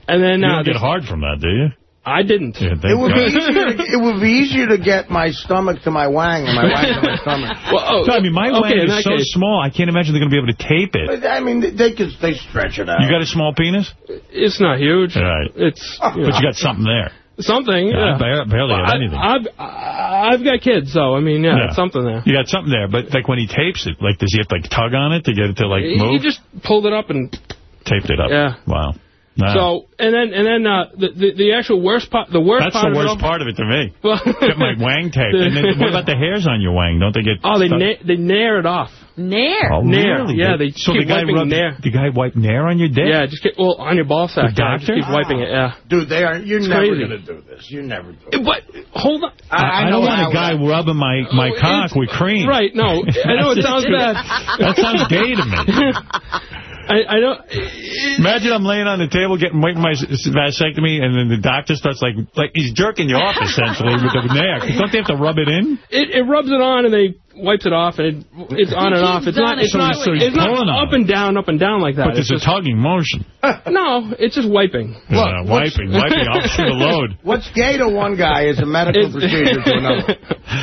and then You uh, don't get hard from that, do you? I didn't. It would be easier. To, it would be easier to get my stomach to my wang and my wang to my stomach. Well, oh, So, I mean, my okay, wang is so case- small, I can't imagine they're going to be able to tape it. But, I mean, they could they stretch it out. You got a small penis? It's not huge. Right. It's But you got something there. something. Yeah, Yeah, I barely have I- anything. I've I've got kids, so I mean, yeah, Yeah. it's something there. You got something there, but like when he tapes it, like does he have to like tug on it to get it to like move? He just pulled it up and Taped it up. Yeah. Wow. Nah. so and then and then uh, the, the the actual worst part, the worst That's part the of worst it part of it to me. Well- get my wang taped. And then what about the hairs on your wang? Don't they get Oh, they na they nair it off. Nair. Oh, Nair. really? Yeah, they so keep the guy wiping rubbed, nair. The guy wiped nair on your dick? Yeah, just get well on your ball sack. The yeah, just doctor? keep wiping it. Yeah. Dude, they are. You're It's never crazy. gonna do this. You never do. It. But hold on. I, I don't want a guy rubbing my, my Oh, cock with cream. Right, no. I know it sounds bad. That sounds gay to me. I, I don't. Imagine I'm laying on the table getting waiting my vasectomy, and then the doctor starts like like he's jerking you off essentially with the nair. Don't they have to rub it in? It, it rubs it on and they wipes it off and it, it's on and off. It's not. It's So- not. so it's not on up and down, up and down like that. But there's It's a tugging motion. no, it's just wiping. Yeah, wiping, wiping. I'll shoot a load. What's gay to one guy is a medical It's- procedure to another.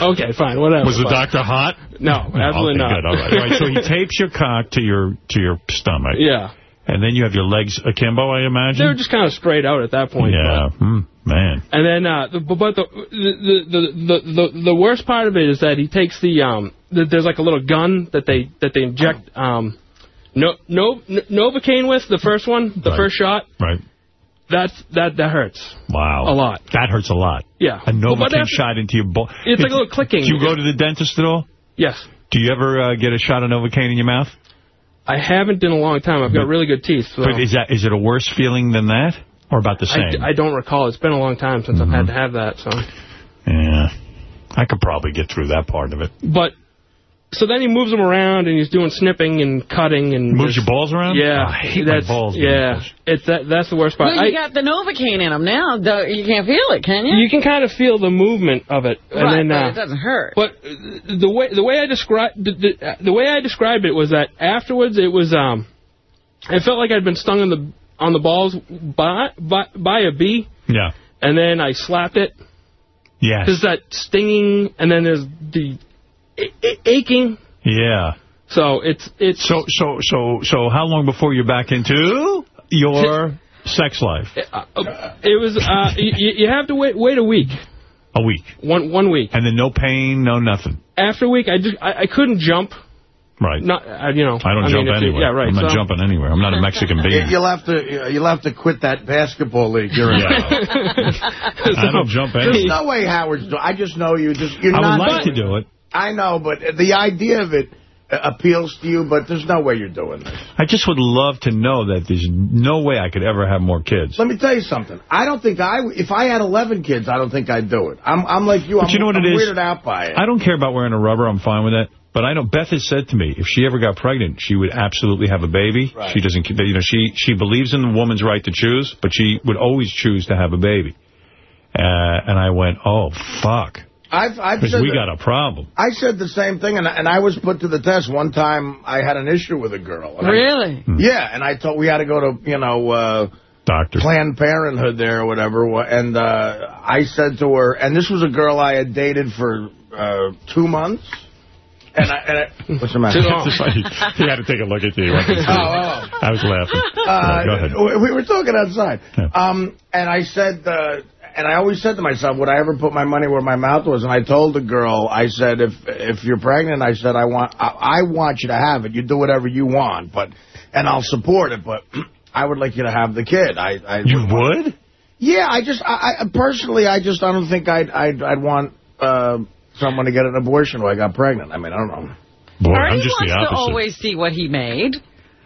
okay, fine, whatever. Was the doctor hot? No, absolutely okay, not. Good, all right. All right. So he tapes your cock to your to your stomach. Yeah. And then you have your legs akimbo, I imagine. They were just kind of sprayed out at that point. yeah. Hmm, man. And then, uh, the, but the, the the the the the worst part of it is that he takes the um, the, there's like a little gun that they that they inject um, no no Novocaine with the first one, the Right. first shot. Right. That's that that hurts. Wow. A lot. That hurts a lot. Yeah. A Novocaine shot into your ball. It's like a little clicking. Do you go to the dentist at all? Yes. Do you ever uh, get a shot of Novocaine in your mouth? I haven't in a long time. I've got really good teeth. So But is that is it a worse feeling than that, or about the I, same? Mm-hmm. I don't recall. It's been a long time since I've had to have that. So, yeah, I could probably get through that part of it. but so then he moves them around and he's doing snipping and cutting and Moves just- your balls around? Yeah, Oh, I hate my that's balls yeah. It's that that's the worst part. Well, you I- got the Novocaine in them now. You can't feel it, can you? you can kind of feel the movement of it, and right, then but uh, it doesn't hurt. But the way the way I described the, the, the way I described it was that afterwards it was um, it felt like I'd been stung in the on the balls by by, by a bee, Yeah. and then I slapped it. Yes. There's that stinging, and then there's the aching. Yeah. So it's it's So so so so how long before you're back into your sex life? uh, it was uh, you, you have to wait wait a week, A week. one one week. And then no pain, no nothing. After a week, I just I, I couldn't jump. Right. Not uh, you know. I don't mean, jump if you- anywhere. Yeah, right. I'm not so- jumping anywhere. I'm not a Mexican You- being. You'll have to you'll have to quit that basketball league you're in. I don't jump anywhere. There's no way Howard's. Do I just know you. Just you're I not. would like to do it. I know, but the idea of it uh, appeals to you. But there's no way you're doing this. I just would love to know that there's no way I could ever have more kids. Let me tell you something. I don't think I. If I had 11 kids, I don't think I'd do it. I'm I'm like you. But I'm, you know what I'm it is? weirded out by it. I don't care about wearing a rubber. I'm fine with that. But I know Beth has said to me, if she ever got pregnant, she would absolutely have a baby. Right. She doesn't, you know, she she believes in the woman's right to choose, but she would always choose to have a baby. Uh, and I went, oh fuck, I've I've because said we that- got a problem. I said the same thing, and, and I was put to the test. One time, I had an issue with a girl. and I- Really? yeah, and I told we had to go to, you know, uh, Doctor. Planned Parenthood there or whatever. And uh, I said to her, and this was a girl I had dated for uh, two months. And I, and I, what's the matter? It's like he, he had to take a look at you. Oh, oh. I was laughing. Uh, Go ahead. we- We were talking outside. Um, and I said, uh, and I always said to myself, would I ever put my money where my mouth was? And I told the girl, I said, if if you're pregnant, I said, I want I, I want you to have it. You do whatever you want, but and I'll support it, but I would like you to have the kid. I, I You would? Yeah, I just, I, I personally, I just, I don't think I'd, I'd, I'd want uh, someone to get an abortion when I got pregnant. I mean, I don't know. Boy, Artie I'm just the wants to opposite. always see what he made.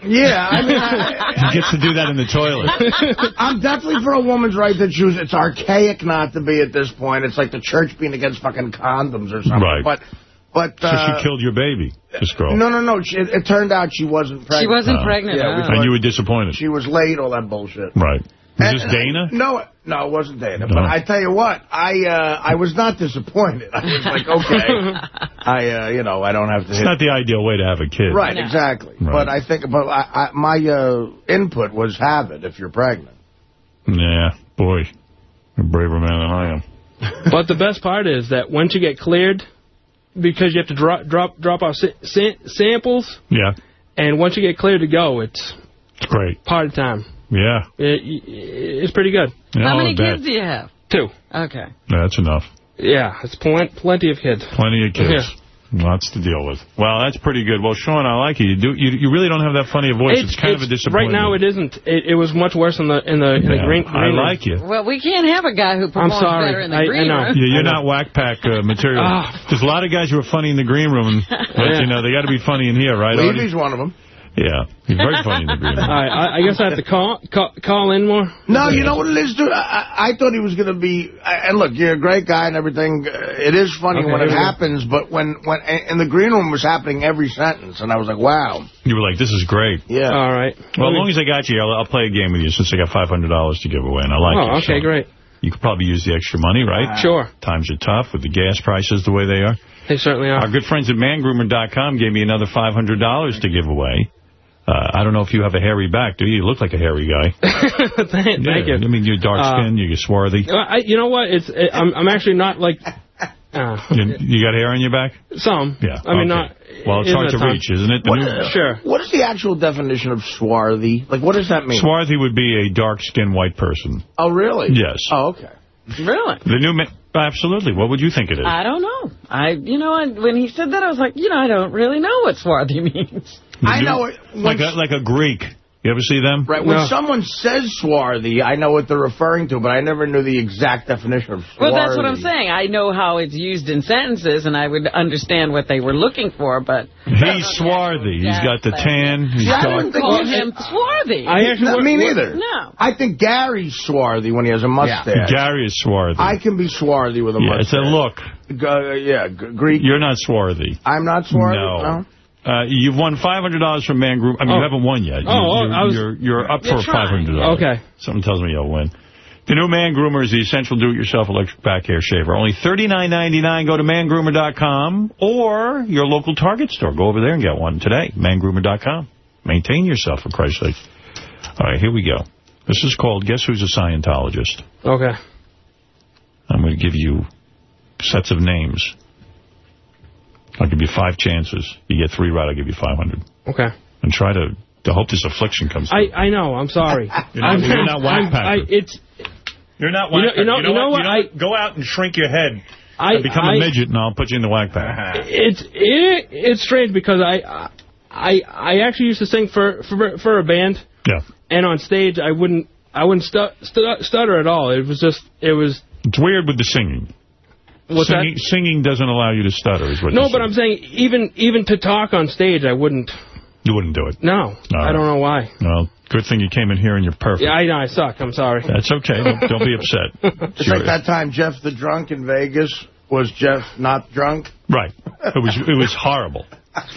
Yeah, I mean, I, He gets to do that in the toilet. I'm definitely for a woman's right to choose. It's archaic not to be at this point. It's like the church being against fucking condoms or something. Right. But, but So uh, she killed your baby, this girl. no, no, no. She, it, it turned out she wasn't pregnant. She wasn't Oh. pregnant. Yeah, we And you were disappointed. She was late. All that bullshit. Right. And- Is this Dana? No, no, it wasn't Dana. No. But I tell you what, I uh, I was not disappointed. I was like, okay, I uh, you know I don't have to. It's hit not the ideal way to have a kid. Right, exactly. Right. But I think, but I, I, my uh, input was have it if you're pregnant. Yeah, boy. A braver man than I am. but the best part is that once you get cleared, because you have to drop drop drop off sa sa samples, Yeah. and once you get cleared to go, it's it's great party time. Yeah. It, it's pretty good. Yeah, How many bet. kids do you have? Two. Okay. That's enough. Yeah, it's plen plenty of kids. Plenty of kids. Yeah. Lots to deal with. Well, that's pretty good. Well, Sean, I like you. You do. You, you really don't have that funny a voice. It's, kind of a disappointment. Right now, it isn't. It, it was much worse in the in the, in the Yeah, green. I green room. like you. Well, we can't have a guy who performs sorry. better in the I- I green know. room. Yeah, you're not Wack Pack uh, material. Ah. There's a lot of guys who are funny in the green room, but, Yeah. you know, they got to be funny in here, right? Artie? Levy's one of them. Yeah, he's very funny in the green room. All right, I, I guess I have to call call, call in more. No, you know what it is, dude? I, I I thought he was going to be... And look, you're a great guy and everything. Uh, It is funny Okay, when it here we go. happens, but when... when And the green room was happening every sentence, and I was like, wow. You were like, this is great. Yeah. All right. Well, as long as I got you, I'll, I'll play a game with you since I got $500 to give away, and I like it. Oh, you. okay, Sean. great. You could probably use the extra money, right? Sure. Times are tough with the gas prices the way they are. They certainly are. Our good friends at mangroomer.com gave me another $500 to give away. Uh, I don't know if you have a hairy back, do you? You look like a hairy guy. thank, thank you. I mean, you're dark Uh, skinned, you're swarthy. I, you know what? It's it, I'm I'm actually not like uh, You, you got hair on your back? some. Yeah. I mean, okay. not. Well, it's hard to ton. reach, isn't it? What, new- Sure. What is the actual definition of swarthy? Like, what does that mean? Swarthy would be a dark-skinned white person. Oh, really? Yes. Oh, okay. Really? The new... Ma Absolutely. What would you think it is? I don't know. I, you know, I, when he said that, I was like, you know, I don't really know what swarthy means. The I new- know it. Like a, like a Greek. You ever see them? Right, when someone says swarthy, I know what they're referring to, but I never knew the exact definition of swarthy. Well, that's what I'm saying. I know how it's used in sentences, and I would understand what they were looking for, but He's swarthy. He's got the tan. He's Yeah, I dark. wouldn't think call him swarthy. I actually, Not me neither. No. I think Gary's swarthy when he has a mustache. Gary is swarthy. I can be swarthy with a yeah, it's mustache. a look. Uh, yeah, Greek. You're not swarthy. I'm not swarthy? No. Uh, you've won $500 from Man Groomer. I mean, Oh. you haven't won yet. Oh, you, oh, you're, I was- you're, you're up You're for trying. $500. Okay. Something tells me you'll win. The new Man Groomer is the essential do-it-yourself electric back hair shaver. Only $39.99. Go to mangroomer.com or your local Target store. Go over there and get one today. Mangroomer.com. Maintain yourself, for Christ's sake. All right, here we go. This is called Guess Who's a Scientologist. Okay. I'm going to give you sets of names. I'll give you five chances. You get three right, I'll give you 500 Okay. And try to, to hope this affliction comes through. I I know. I'm sorry. You're not- I'm, you're not I'm- whack-packer. I, it's. You're not You know- whack you know- you know what? You Go out and shrink your head. I and become a I- midget, and I'll put you in the whack pack. It's it, it's strange because I I I actually used to sing for for for a band. Yeah. And on stage, I wouldn't I wouldn't stu stu stutter at all. It was just it was. It's weird with the singing. What's singing, singing doesn't allow you to stutter, is what No, you're but I'm saying even even to talk on stage, I wouldn't. You wouldn't do it. No, I don't know why. Well, good thing you came in here and you're perfect. Yeah, I know I suck. I'm sorry. That's okay. Don't, don't be upset. It's like that time Jeff the drunk in Vegas was Jeff not drunk. Right. It was it was horrible.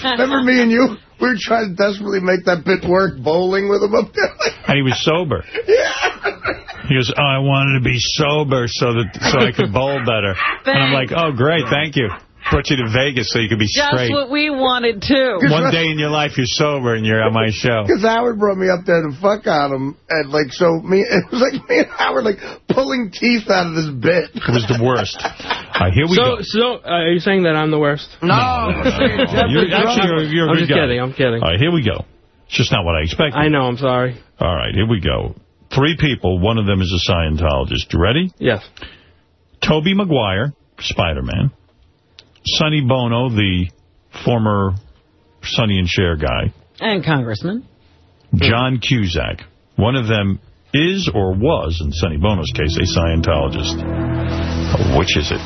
Remember me and you? We were trying to desperately make that bit work, bowling with him up there. And he was sober. Yeah. He goes, oh, I wanted to be sober so that so I could bowl better. And I'm like, oh, great, thank you. Brought you to Vegas so you could be Just straight. what we wanted, too. One day in your life you're sober and you're on my show. Because Howard brought me up there to fuck on him, and like so me, it was like me and Howard like pulling teeth out of this bit. It was the worst. All right, here we so go. so uh, are you saying that I'm the worst? No. You're, actually, you're, you're a I'm good just guy. kidding. I'm kidding. All right, here we go. It's just not what I expected. I know. I'm sorry. All right, here we go. Three people. One of them is a Scientologist. You ready? Yes. Tobey Maguire, Spider-Man. Sonny Bono, the former Sonny and Cher guy. And Congressman. John Cusack. One of them is or was, in Sonny Bono's case, a Scientologist. Which is it?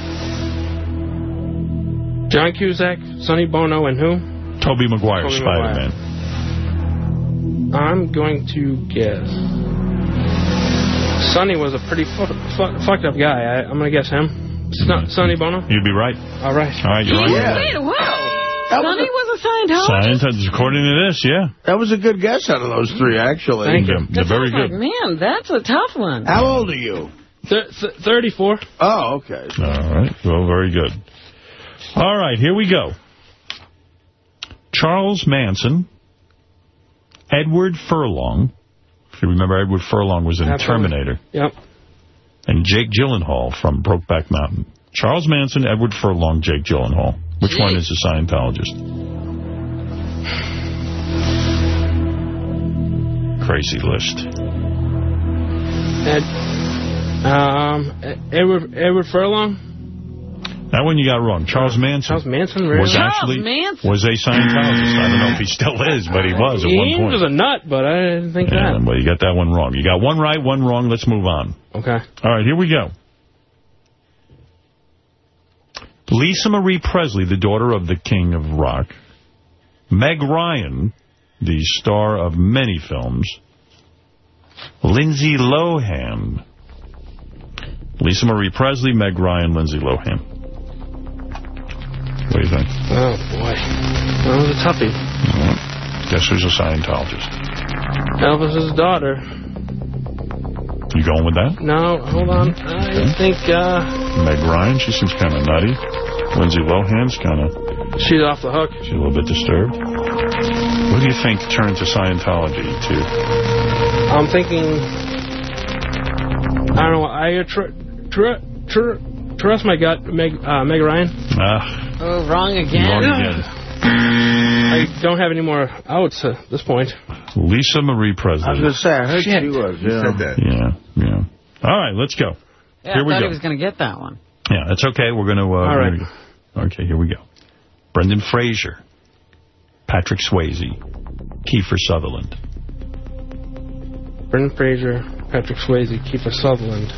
John Cusack, Sonny Bono, and who? Tobey Maguire, Tobey Spider-Man. I'm going to guess. Sonny was a pretty fu fu fucked up guy. I, I'm going to guess him. Son mm-hmm. Sonny Bono? You'd be right. All right. All right, you're right. Wait, wow. Sonny was a Scientologist? Scientologist, according to this, yeah. That was a good guess out of those three, actually. Thank you. They're very Like, good. man, that's a tough one. How old are you? Th th 34. Oh, okay. All right. Well, very good. All right, here we go. Charles Manson, Edward Furlong. If you remember, Edward Furlong was in Absolutely. Terminator. Yep. And Jake Gyllenhaal from Brokeback Mountain. Charles Manson, Edward Furlong, Jake Gyllenhaal. Which one is a Scientologist? Crazy list. Ed, um, Edward, Edward Furlong? That one you got wrong. Charles Manson. Charles Manson, really? Was actually was a Scientologist. I don't know if he still is, but he was at one He point. was a nut, but I didn't think Yeah, that. well, you got that one wrong. You got one right, one wrong. Let's move on. Okay. All right, here we go. Lisa Marie Presley, the daughter of the king of rock. Meg Ryan, the star of many films. Lindsay Lohan. Lisa Marie Presley, Meg Ryan, Lindsay Lohan. What do you think? Oh, boy. That was a toughie. Well, Guess who's a Scientologist? Elvis's daughter. You going with that? No, hold on. I think uh, Meg Ryan, she seems kind of nutty. Lindsay Lohan's kind of, she's off the hook. she's a little bit disturbed. What do you think turned to Scientology to? I'm thinking... I don't know. I tr tr tr trust my gut, Meg, uh, Meg Ryan. Ah, Oh, wrong again. wrong again. I don't have any more outs at this point. Lisa Marie Presley. I was going to say, I heard she was. Yeah. Yeah, yeah. All right, let's go. Yeah, Here I we thought go. he was going to get that one. Yeah, that's okay. We're going to... Uh, All right. gonna- Okay, here we go. Brendan Fraser. Patrick Swayze. Kiefer Sutherland. Brendan Fraser, Patrick Swayze, Kiefer Sutherland.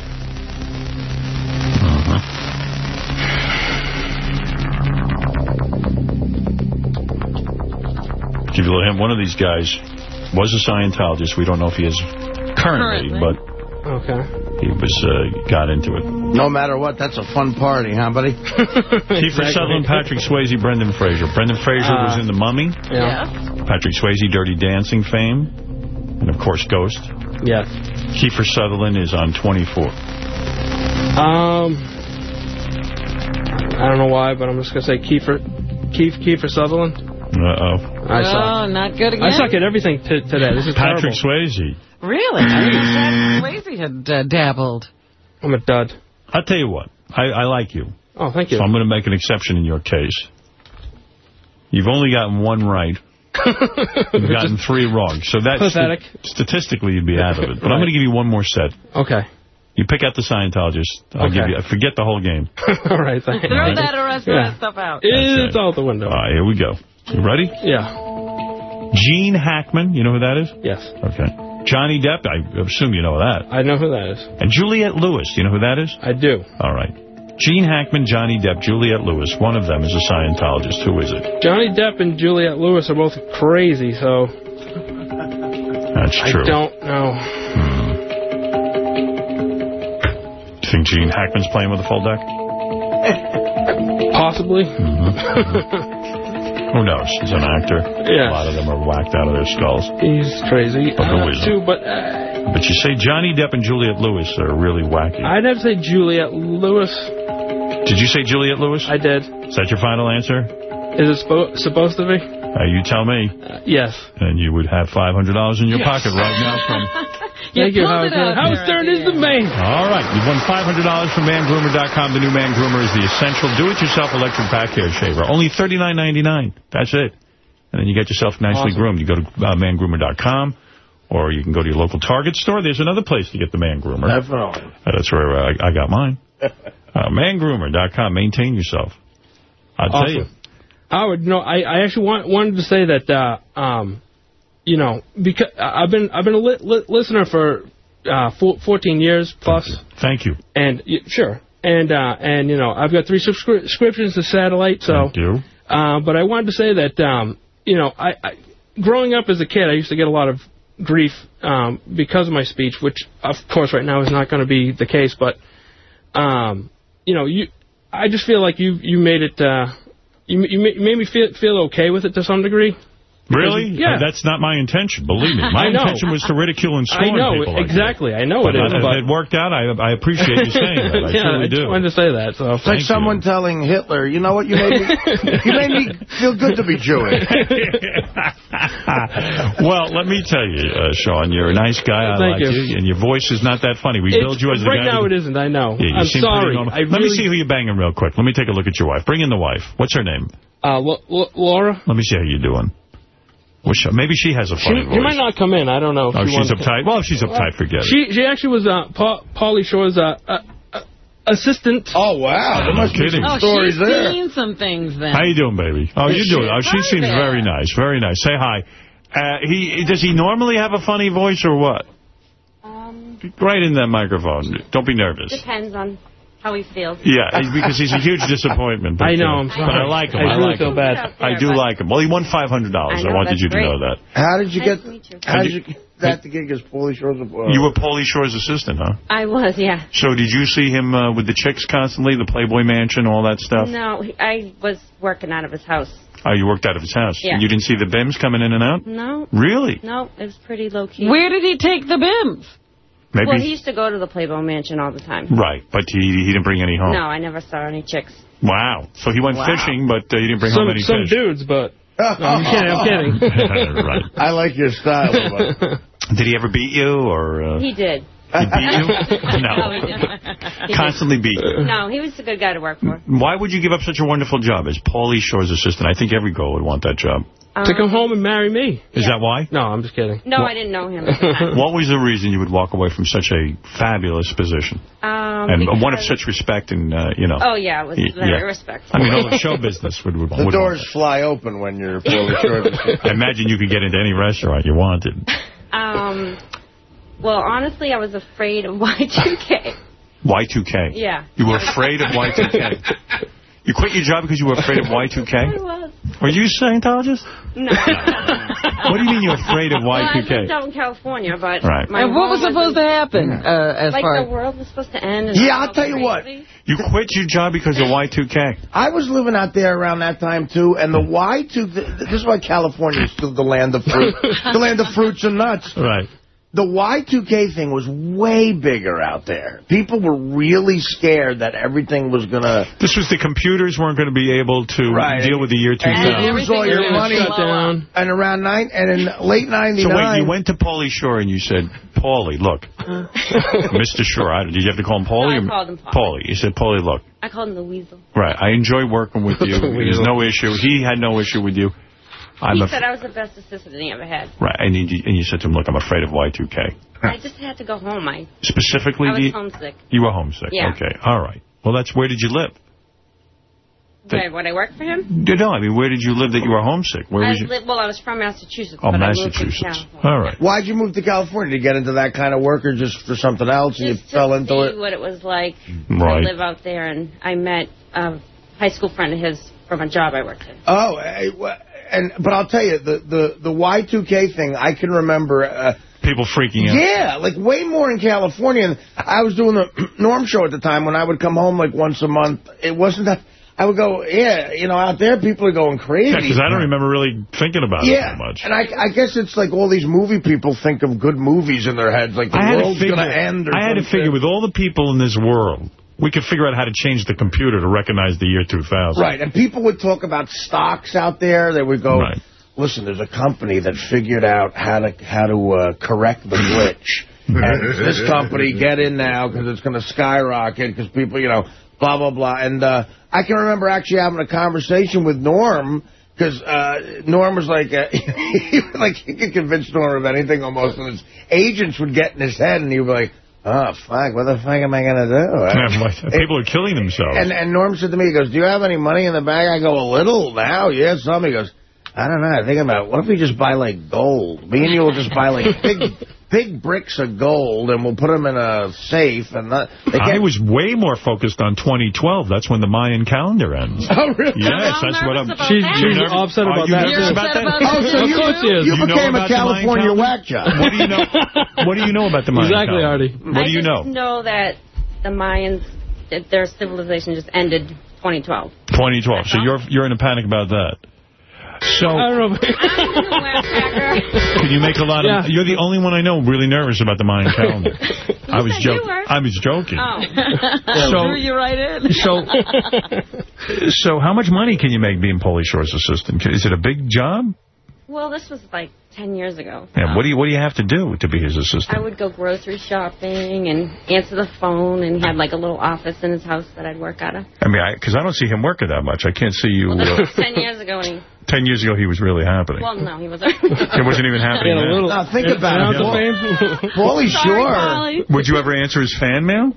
Give you a little hint. One of these guys was a Scientologist. We don't know if he is currently, Currently. but Okay. he was uh, got into it. No matter what, that's a fun party, huh, buddy? Kiefer Sutherland, Patrick Swayze, Brendan Fraser. Brendan Fraser was Uh, in The Mummy. Yeah. Patrick Swayze, Dirty Dancing fame. And, of course, Ghost. Yes. Kiefer Sutherland is on 24. Um, I don't know why, but I'm just gonna say Kiefer, Keith, Kiefer Sutherland. Uh-oh. I oh, suck. not good again? I suck at everything t today. This is Patrick terrible. Swayze. Really? I think Patrick Swayze had uh, dabbled. I'm a dud. I'll tell you what. I, I like you. Oh, thank you. So I'm going to make an exception in your case. You've only gotten one right. You've gotten three wrong. So that's Pathetic. statistically you'd be out of it. But I'm going to give you one more set. Okay. You pick out the Scientologist. I'll Okay. give you. Forget the whole game. All right, thanks. Throw that rest of Yeah. that stuff out. It's out the window. All right, here we go. You ready? Yeah. Gene Hackman. You know who that is? Yes. Okay. Johnny Depp. I assume you know that. I know who that is. And Juliette Lewis. You know who that is? I do. All right. Gene Hackman, Johnny Depp, Juliette Lewis. One of them is a Scientologist. Who is it? Johnny Depp and Juliette Lewis are both crazy, so That's true. I don't know. Do you think Gene Hackman's playing with a full deck? Possibly. Mm-hmm. Who knows? He's an actor. A lot of them are whacked out of their skulls. He's crazy. But who Uh, isn't? too, but uh, But you say Johnny Depp and Juliette Lewis are really wacky. I'd have to say Juliette Lewis. Did you say Juliette Lewis? I did. Is that your final answer? Is it spo supposed to be? Uh, you tell me. Yes. And you would have $500 in your Yes. pocket right now from... Thank you, Howard Stern. Howard Stern is the man. All right. You've won $500 from mangroomer.com. The new Man Groomer is the essential do-it-yourself electric back hair shaver. Only $39.99. That's it. And then you get yourself nicely Awesome. groomed. You go to uh, mangroomer.com or you can go to your local Target store. There's another place to get the Man Groomer. Definitely. Uh, that's where uh, I, I got mine. Uh, mangroomer.com. Maintain yourself. I'll tell you. Awesome. Howard, you know, I, I actually want, wanted to say that, uh, um, you know, because I've been I've been a li li listener for uh, four, 14 years plus. Thank you. And sure, and uh, and you know, I've got three subscri subscriptions to satellite. So, Thank you. uh, but I wanted to say that, um, you know, I, I growing up as a kid, I used to get a lot of grief um, because of my speech, which of course right now is not going to be the case. But um, you know, you, I just feel like you you made it. Uh, you you you made me feel feel okay with it to some degree. Really? Yeah. Uh, That's not my intention, believe me. My intention was to ridicule and I scorn know, people like exactly. I know But it is, if but... it worked out, I, I appreciate you saying that. I yeah, truly I just do. wanted to say that. So It's like someone telling Hitler, you know what, you made me, you made me feel good to be Jewish. well, let me tell you, uh, Sean, you're a nice guy. I Thank like you. you. And your voice is not that funny. We It's- build you as a right guy. now to- it isn't. I know. Yeah, you I'm seem sorry. normal. I Let me see who you're banging real quick. Let me take a look at your wife. Bring in the wife. What's her name? Uh, L- L- Laura. Let me see how you're doing. Wish, maybe she has a She, funny she voice. might not come in. I don't know. if Oh, she she's wants to- uptight? Well, if she's uptight, forget it. She she actually was uh, pa Pauly Shore's uh, uh, uh, assistant. Oh wow, there must be some Oh, stories she's there. seen some things then. How you doing, baby? Oh, you doing? Oh, she Hi seems there. very nice. Very nice. Say hi. Uh, he does he normally have a funny voice or what? Um, Right in that microphone. Don't be nervous. depends on how he feels. Yeah, because he's a huge disappointment. But, I know, I'm sorry. But I like him. I I, really like feel him. bad. I do like him. Well, he won $500. I, I wanted that's you to great. know that. How did you Nice get, to meet you. how did you get that the gig as Pauly Shores? Of, uh, You were Pauly Shore's assistant, huh? I was, yeah. So did you see him uh, with the chicks constantly, the Playboy Mansion, all that stuff? No, he- I was working out of his house. Oh, you worked out of his house. Yeah. You didn't see the Bims coming in and out? No. Really? No, it was pretty low key. Where did he take the bims? Maybe. Well, he used to go to the Playboy Mansion all the time. Right, but he he didn't bring any home. No, I never saw any chicks. Wow. So he went Wow. fishing, but uh, he didn't bring some home any some fish. dudes, but no, I'm kidding. I'm kidding. right. I like your style. But Did he ever beat you or uh, He did. He beat you? No, no. he didn't. Constantly beat you. No, he was a good guy to work for. Why would you give up such a wonderful job as Pauly Shore's assistant? I think every girl would want that job. to come home and marry me. Is that why? No, I'm just kidding. No, I didn't know him at the time. What was the reason you would walk away from such a fabulous position? Um, and one of such respect and, uh, you know. Oh, yeah, it was very yeah. respectful. I mean, all the show business would, would, the would doors fly open when you're Pauly Shores. I imagine you could get into any restaurant you wanted. Um, well, honestly, I was afraid of Y2K. Y2K. Yeah. You were afraid of Y2K. You quit your job because you were afraid of I Y2K? was. Were you a Scientologist? No. What do you mean you're afraid of Well, I lived Y2K? out in California, but Right. my And what was supposed to happen uh, as like far the world was supposed to end. And Yeah, I I'll tell you what. You quit your job because of Y2K. I was living out there around that time, too, and the Y2, th- this is why California is still the land of fruit, the land of fruits and nuts. Right. The Y2K thing was way bigger out there. People were really scared that everything was going to... This was the computers weren't going to be able to Right. deal with the year 2000. And you lose all your Everything money. shut down. And around nine, and in late 99... So wait, you went to Pauly Shore and you said, Pauly, look, uh. Mr. Shore, I did you have to call him Pauly? No, I or- called him Pauly. Pauly. You said, Pauly, look, I called him the weasel. right, I enjoy working with you. The There's no issue. He had no issue with you. I'm he said I was the best assistant he ever had. Right, and you, and you said to him, look, I'm afraid of Y2K. I just had to go home. I, Specifically, I do you, homesick. you were homesick. Yeah. Okay, all right. Well, that's where did you live? Where, when I worked for him? No, I mean, where did you live that you were homesick? Where I was you? lived, well, I was from Massachusetts, Oh, but I moved to Massachusetts. California. All right. Why'd you move to California? To get into that kind of work or just for something else and Just you fell to into see it? what it was like Right. to live out there, and I met a high school friend of his from a job I worked in. Oh, eh, wha- and but I'll tell you, the, the, the Y2K thing, I can remember... Uh, People freaking out. Yeah, like way more in California. And I was doing the Norm show at the time when I would come home like once a month. It wasn't that... I would go, yeah, you know, out there people are going crazy. Yeah, because I don't remember really thinking about it that much. and I, I guess it's like all these movie people think of good movies in their heads, like the I world's going to end or I had to figure with all the people in this world, we could figure out how to change the computer to recognize the year 2000. Right, and people would talk about stocks out there. They would go, Right. listen, there's a company that figured out how to how to uh, correct the glitch. and this company, get in now because it's going to skyrocket because people, you know, blah, blah, blah. And uh, I can remember actually having a conversation with Norm because uh, Norm was like, uh, he, like he could convince Norm of anything almost. And his agents would get in his head and he would be like, oh, fuck, what the fuck am I going to do? People are killing themselves. And, and Norm said to me, he goes, do you have any money in the bag? I go, a little now. Yeah, some. He goes, I don't know. I think about, what if we just buy, like, gold? Me and you will just buy, like, big big bricks of gold, and we'll put them in a safe. And not, I was way more focused on 2012. That's when the Mayan calendar ends. Oh, really? Yes, that's what I'm... She's, she's You're upset Are about you that. nervous too. about that? Oh, so of you, course he is. you You know became a about the Mayan California whack job. What do you know? What do you know about the Mayan Exactly, calendar? Artie. What I do you just know? know that the Mayans, that their civilization just ended 2012. 2012. So uh-huh. you're you're in a panic about that. So, I don't know. can you make a lot of... Yeah. You're the only one I know really nervous about the Mayan calendar. I was joking. I was joking. Oh. So- Threw you right in. So, so how much money can you make being Pauly Shore's assistant? Is it a big job? Well, this was like 10 years ago. And what do you what do you have to do to be his assistant? I would go grocery shopping and answer the phone, and he had like a little office in his house that I'd work out of. I mean, because I, don't see him working that much. I can't see you. Well, Uh, this was 10 years ago, and he, Ten years ago, he was really happening. well, no, he wasn't. It wasn't even happening Yeah, then. little- Now, think about it. Pauly Shore. Would you ever answer his fan mail?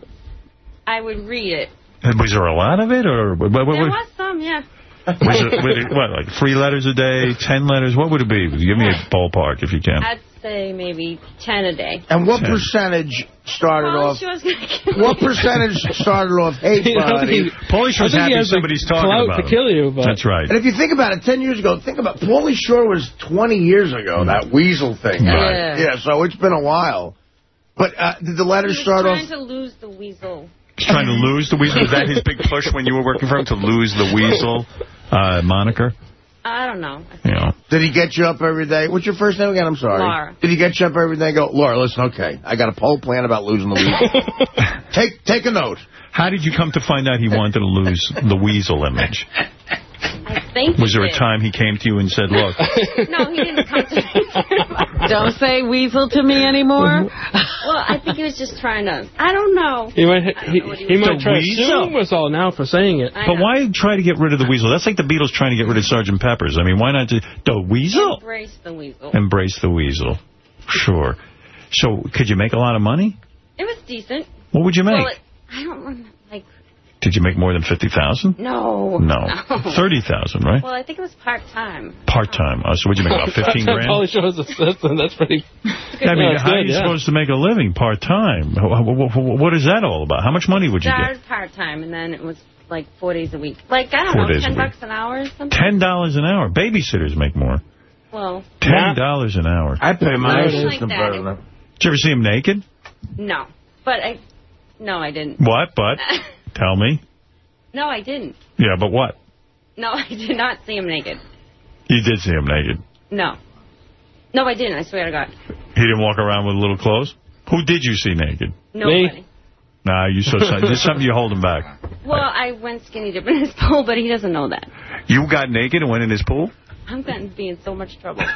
I would read it. Uh, was there a lot of it, or what, what, what, There was was some, yeah. it, was it what, like three letters a day, ten letters? What would it be? Give me a ballpark if you can. I'd say maybe 10 a day. And what Ten. percentage started Pauly off? Shore's gonna kill What percentage started off, hey, I don't buddy? think Pauly Shore's I he happy has the somebody's talking about to him. kill you, but That's right. And if you think about it, 10 years ago, think about Pauly Shore was 20 years ago, that weasel thing. Right. Yeah, so it's been a while. But uh, did the letters He was start trying off? to lose the weasel. He's trying to lose the weasel. Was that his big push when you were working for him to lose the weasel uh, moniker? I don't know. You know. Did he get you up every day? What's your first name again? I'm sorry. Laura. Did he get you up every day and go, Laura, listen, okay, I got a poll plan about losing the weasel. take take a note. How did you come to find out he wanted to lose the weasel image? I think Was he there a time he came to you and said, look, No, he didn't come to me. Don't say weasel to me anymore. well, I think he was just trying to. I don't know. he might he, he he might The try to weasel? sue us all now for saying it. I but know. why try to get rid of the weasel? That's like the Beatles trying to get rid of Sgt. Pepper's. I mean, why not just, the weasel? Embrace the weasel. Embrace the weasel. Sure. So, could you make a lot of money? It was decent. What would you make? Well, it, I don't remember. Like, Did you make more than 50000 no. No. 30000 right? Well, I think it was part time. Part-time. Uh, so what'd you make, about 15 grand? Pauly Shore's assistant. That's pretty. I mean, That's how are you yeah. supposed to make a living part-time? Wh- wh- wh- What is that all about? How much money would you get? Started part time, and then it was like four days a week. Like I don't Four know, ten week. bucks an hour or something. $10 an hour. Babysitters make more. Well, $10 an hour. I pay my Something like better than Did you ever see him naked? no, but I, no, I didn't. What? But? Tell me. No, I didn't. Yeah, but what? No, I did not see him naked. You did see him naked. No. No, I didn't. I swear to God. He didn't walk around with little clothes? Who did you see naked? Nobody. Nah, you so There's something you're holding back. Well, I went skinny dipping in his pool, but he doesn't know that. You got naked and went in his pool? I'm going to be in so much trouble. Why?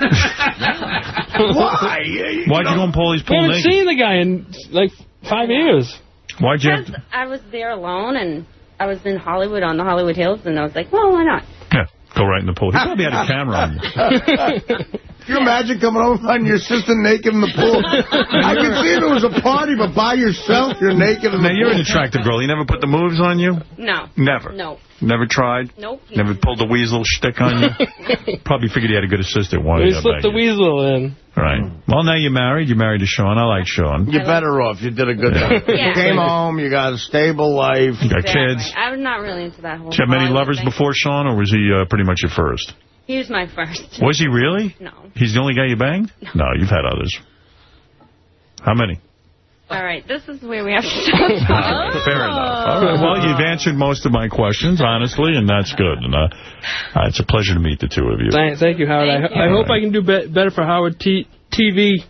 Why'd you go in Pauly's We I haven't naked? seen the guy in like five years. Why'd you Because. I was there alone, and I was in Hollywood on the Hollywood Hills, and I was like, well, why not? Yeah, go right in the pool. He probably had a camera on you. Can imagine coming home and finding your sister naked in the pool? I can see if it was a party, but by yourself, you're naked in the Now, you're an attractive girl. He never put the moves on you? No. Never. No. Never tried? Nope. Never pulled the weasel shtick on you? Probably figured he had a good assistant. Wanted We to slipped the weasel in. Right. Well, now you're married. You're married to Sean. I like Sean. You're better off. You did a good thing. Yeah. You came home. You got a stable life. You got Exactly. kids. I'm not really into that whole Did you have many lovers thing. before Sean, or was he uh, pretty much your first? He was my first. Was he really? No. He's the only guy you banged? No, you've had others. How many? All right, this is where we have to stop. Fair enough. All right. Well, you've answered most of my questions, honestly, and that's good. And uh, uh, it's a pleasure to meet the two of you. Thank, thank you, Howard. I, you. I hope I can do be better for Howard T TV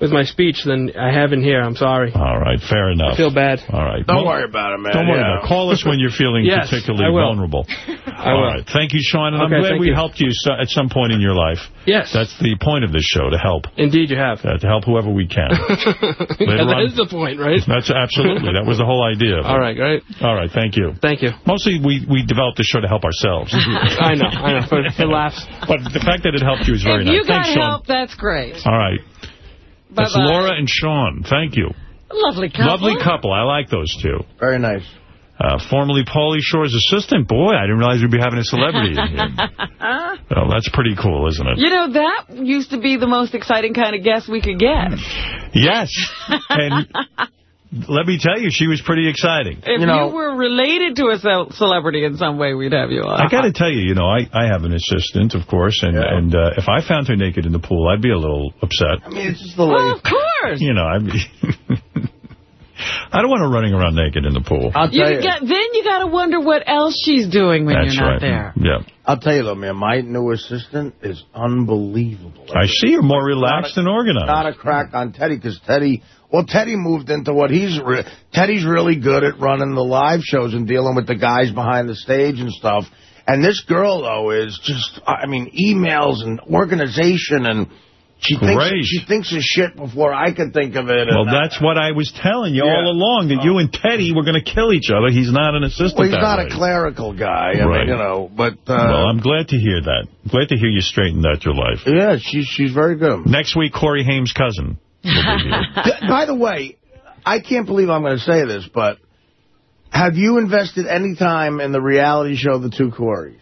with my speech than I have in here. I'm sorry. All right. Fair enough. I feel bad. All right. Don't Well, worry about it, man. Don't worry Yeah. about it. Call us when you're feeling Yes, particularly I will. vulnerable. I All will. right. Thank you, Sean. And I'm glad we you. helped you so, at some point in your life. Yes. That's the point of this show, to help. Indeed, you have. Uh, to help whoever we can. Yeah, that on- is the point, right? That's absolutely. That was the whole idea. All right, great. All right. Thank you. Thank you. Mostly, we, we developed this show to help ourselves. I know, I know. For, for laughs. But the fact that it helped you is very if nice. you got Thanks, Sean. help, that's great. All right. That's Bye-bye. Laura and Sean. Thank you. Lovely couple. Lovely couple. I like those two. Very nice. Uh, formerly Pauly Shore's assistant. Boy, I didn't realize we'd be having a celebrity in here. Well, that's pretty cool, isn't it? You know, that used to be the most exciting kind of guest we could get. Yes. And let me tell you, she was pretty exciting. If you, were related to a ce- celebrity in some way, we'd have you on. I got to tell you, you know, I, I have an assistant, of course, and, and uh, if I found her naked in the pool, I'd be a little upset. I mean, it's just the Well, way. of course. You know, I'd be... I don't want her running around naked in the pool. I'll tell you. got, then you got to wonder what else she's doing when That's you're not right. there. Yeah. I'll tell you though, man, my new assistant is unbelievable. I see you're more relaxed and organized. Not a crack on Teddy because Teddy, well, Teddy moved into what he's. Re Teddy's really good at running the live shows and dealing with the guys behind the stage and stuff. And this girl though is just, I mean, emails and organization and. She thinks Great. she thinks of shit before I could think of it. Well, uh, that's what I was telling you Yeah. all along, that you and Teddy were going to kill each other. He's not an assistant well, he's not way. a clerical guy. I Right. mean, you know, but uh, well, I'm glad to hear that. Glad to hear you straightened out your life. Yeah, she's she's very good. Next week, Corey Haim's cousin. D- By the way, I can't believe I'm going to say this, but have you invested any time in the reality show The Two Coreys?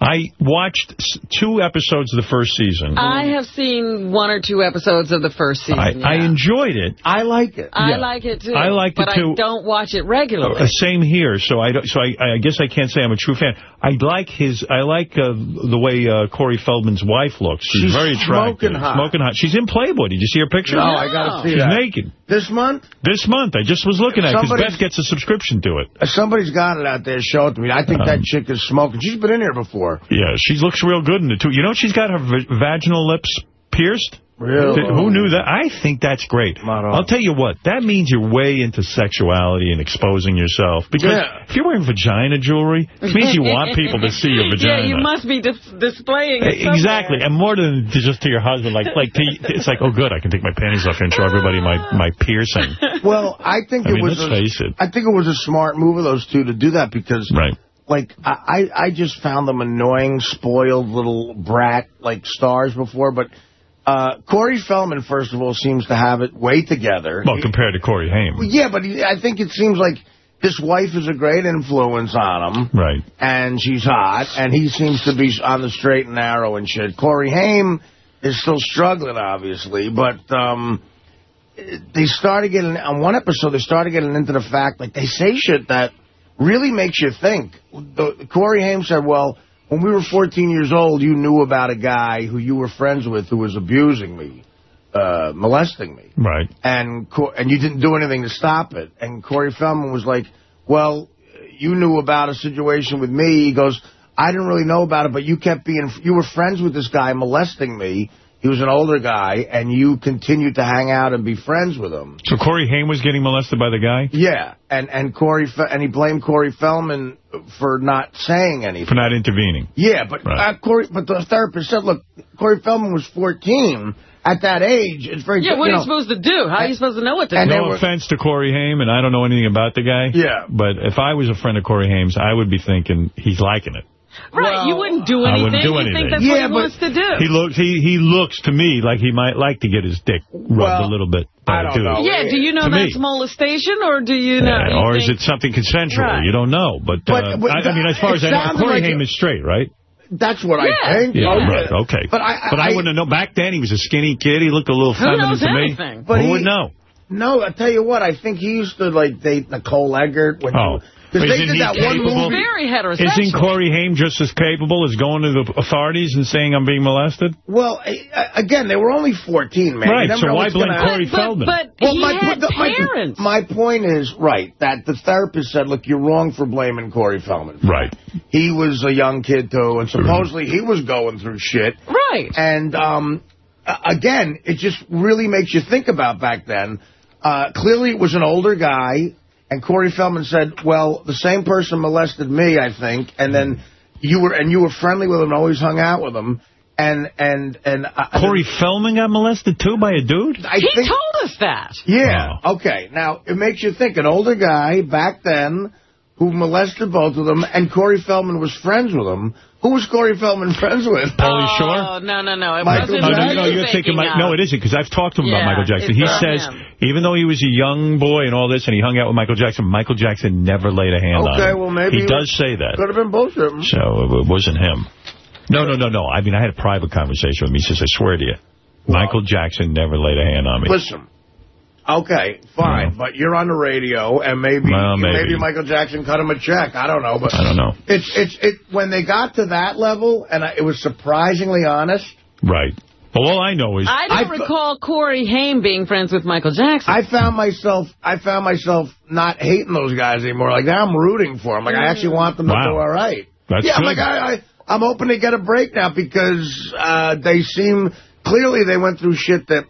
I watched two episodes of the first season. I have seen one or two episodes of the first season. I, yeah. I enjoyed it. I like it. I Yeah. like it too. I like it, but too. I don't watch it regularly. Uh, same here, so I don't, so I, I guess I can't say I'm a true fan. I like his I like uh, the way uh, Corey Feldman's wife looks. She's, She's very attractive. smoking hot. Smoking hot. She's in Playboy. Did you see her picture? No, I gotta see She's that. naked. This month? This month. I just was looking at it because Beth gets a subscription to it. Somebody's got it out there. Show it to me. I think that chick is smoking. She's been in here before. Yeah, she looks real good in the two. You know, she's got her v vaginal lips pierced. Really? Who knew that? I think that's great. I'll tell you what, that means you're way into sexuality and exposing yourself. Because Yeah. if you're wearing vagina jewelry, it means you want people to see your vagina. Yeah, you must be dis displaying eh, it. Exactly, and more than just to your husband, like like to, it's like, oh, good, I can take my panties off and show everybody my my piercing. Well, I think I it mean, was. let's a, face it. I think it was a smart move of those two to do that because, right. Like, I I I just found them annoying, spoiled little brat like stars before, but. Uh, Corey Feldman, first of all, seems to have it way together. Well, compared to Corey Haim. Yeah, but he, I think it seems like this wife is a great influence on him. Right. And she's hot, and he seems to be on the straight and narrow and shit. Corey Haim is still struggling, obviously, but um, they started getting, on one episode, they started getting into the fact, like, they say shit that really makes you think. The, Corey Haim said, well, when we were 14 years old, you knew about a guy who you were friends with who was abusing me, uh, molesting me Right. and and you didn't do anything to stop it. And Corey Feldman was like, well, you knew about a situation with me. He goes, I didn't really know about it, but you kept being, you were friends with this guy molesting me. He was an older guy, and you continued to hang out and be friends with him. So Corey Haim was getting molested by the guy Yeah, and and Corey Fe- and he blamed Corey Feldman for not saying anything. for not intervening. Yeah, but uh, Corey, but the therapist said, look, Corey Feldman was 14. At that age, it's very Yeah, what you are know, you supposed to do? How are you supposed to know what to do? no offense to Corey Haim, and I don't know anything about the guy. Yeah. But if I was a friend of Corey Haim's, I would be thinking he's liking it. Right, you wouldn't do anything. I anything. wouldn't do You anything. think that's Yeah, what he but wants to do. He looks he he looks to me like he might like to get his dick rubbed a little bit by a dude. Yeah, do you know To that's me. molestation, or do you know? Yeah, you or is it something consensual? Right. You don't know. But, But- uh, but I, I mean, as far as I know, sounded Corey like Haim it- is straight, right? That's what Yeah. I think. Yeah, Oh, right. Okay. But I, But I wouldn't have known. Back then, he was a skinny kid. He looked a little feminine knows to me. anything? But Who he- would know? No, I tell you what, I think he used to like date Nicole Eggert. When Oh. Because they Isn't did he that one capable? movie. Very heterosexual. Isn't Corey Haim just as capable as going to the authorities and saying I'm being molested? Well, I- I- again, they were only 14, man. Right, so know why blame gonna Corey happen. Feldman? But Well, he my had point- my- parents. My point is, right, that the therapist said, look, you're wrong for blaming Corey Feldman. Right. He was a young kid, too, and supposedly he was going through shit. Right. And, um, again, it just really makes you think about back then. Uh, clearly, it was an older guy, and Corey Feldman said, well, the same person molested me, I think, and then you were and you were friendly with him and always hung out with him. And, and, and... Uh, Corey Feldman got molested, too, by a dude? I he think, told us that. Yeah. Okay. Now, it makes you think. An older guy back then who molested both of them, and Corey Feldman was friends with him. Who was Corey Feldman friends with? Pauly oh, Shore? Oh, no, no, no. It Michael wasn't No, who no, no, you're you're thinking, thinking Mi- no, it isn't, because I've talked to him Yeah, about Michael Jackson. He uh, says, him. even though he was a young boy and all this, and he hung out with Michael Jackson, Michael Jackson never laid a hand on him. Okay, well, maybe He he does say that. Could have been bullshit. So it wasn't him. No, no, no, no. I mean, I had a private conversation with him. He says, I swear to you, Michael Jackson never laid a hand on me. Listen. Okay, fine, but you're on the radio, and maybe, Well, maybe. Michael Jackson cut him a check. I don't know, but I don't know. it's it's it when they got to that level, and I, it was surprisingly honest. Right. Well, all I know is... I don't recall Corey Haim being friends with Michael Jackson. I found myself I found myself not hating those guys anymore. Like now I'm rooting for them. Like I actually want them to Wow. do all right. That's yeah, I'm good. like I, I I'm hoping to get a break now because uh, they seem clearly they went through shit that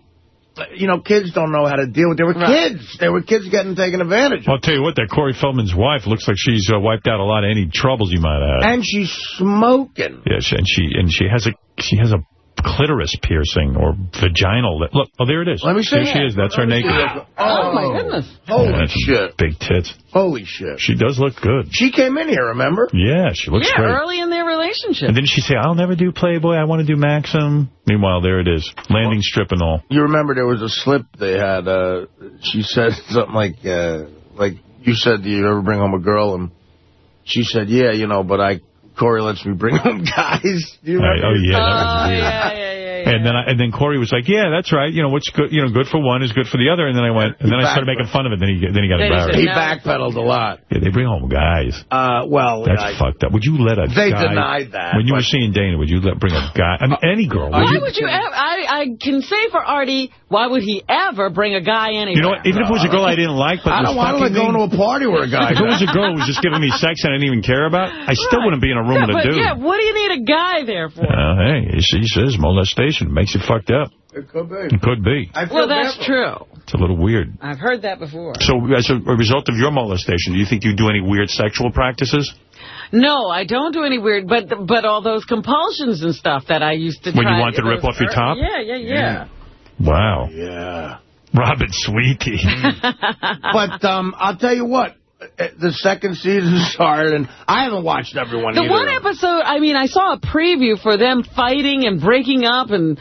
you know kids don't know how to deal with. They were kids. They were kids getting taken advantage of. I'll tell you what, that Corey Feldman's wife looks like she's uh, wiped out a lot of any troubles you might have. And she's smoking. Yes, and she and she has a she has a clitoris piercing or vaginal. Look, oh, there it is. Let me see There she it. is. That's her Let me naked. see it. Oh, my goodness. Holy Yeah, shit. Big tits. Holy shit. She does look good. She came in here, remember? Yeah, she looks yeah, great. early in their relationship. And didn't she say, I'll never do Playboy, I want to do Maxim? Meanwhile, there it is. Landing strip and all. You remember there was a slip they had. Uh, she said something like, uh, like you said, do you ever bring home a girl? And she said, yeah, you know, but I Corey lets me bring home guys. Do you Right, remember? oh, yeah, that was Oh, yeah, yeah, yeah. And then I, and then Corey was like, yeah, that's right. You know, what's good, you know, good for one is good for the other. And then I went, and then I started making fun of it. Then he, then he got Then he embarrassed. said, He backpedaled a lot. Yeah, they bring home guys. Uh, well, That's I- fucked up. Would you let a They guy... denied that, When you were seeing Dana, would you let bring a guy... I mean, any girl. Why you- would you ever, I, I can say for Artie, why would he ever bring a guy anywhere? You know what? Even if it was a girl I didn't like, but I was don't want to go to a party where a guy. If it was a girl who was just giving me sex and I didn't even care about, I still wouldn't be in a room yeah, with a dude. yeah, what do you need a guy there for? Uh, hey, he, he says molestation makes you fucked up. It could be. It could be. Well, that's true. It's a little weird. I've heard that before. So, as a, a result of your molestation, do you think you do any weird sexual practices? No, I don't do any weird, but but all those compulsions and stuff that I used to When you try wanted to rip off your top? Yeah, yeah, yeah. Wow. Yeah. Robin Sweetie. but um, I'll tell you what. Uh, The second season started, and I haven't watched everyone The either. one episode, I mean, I saw a preview for them fighting and breaking up and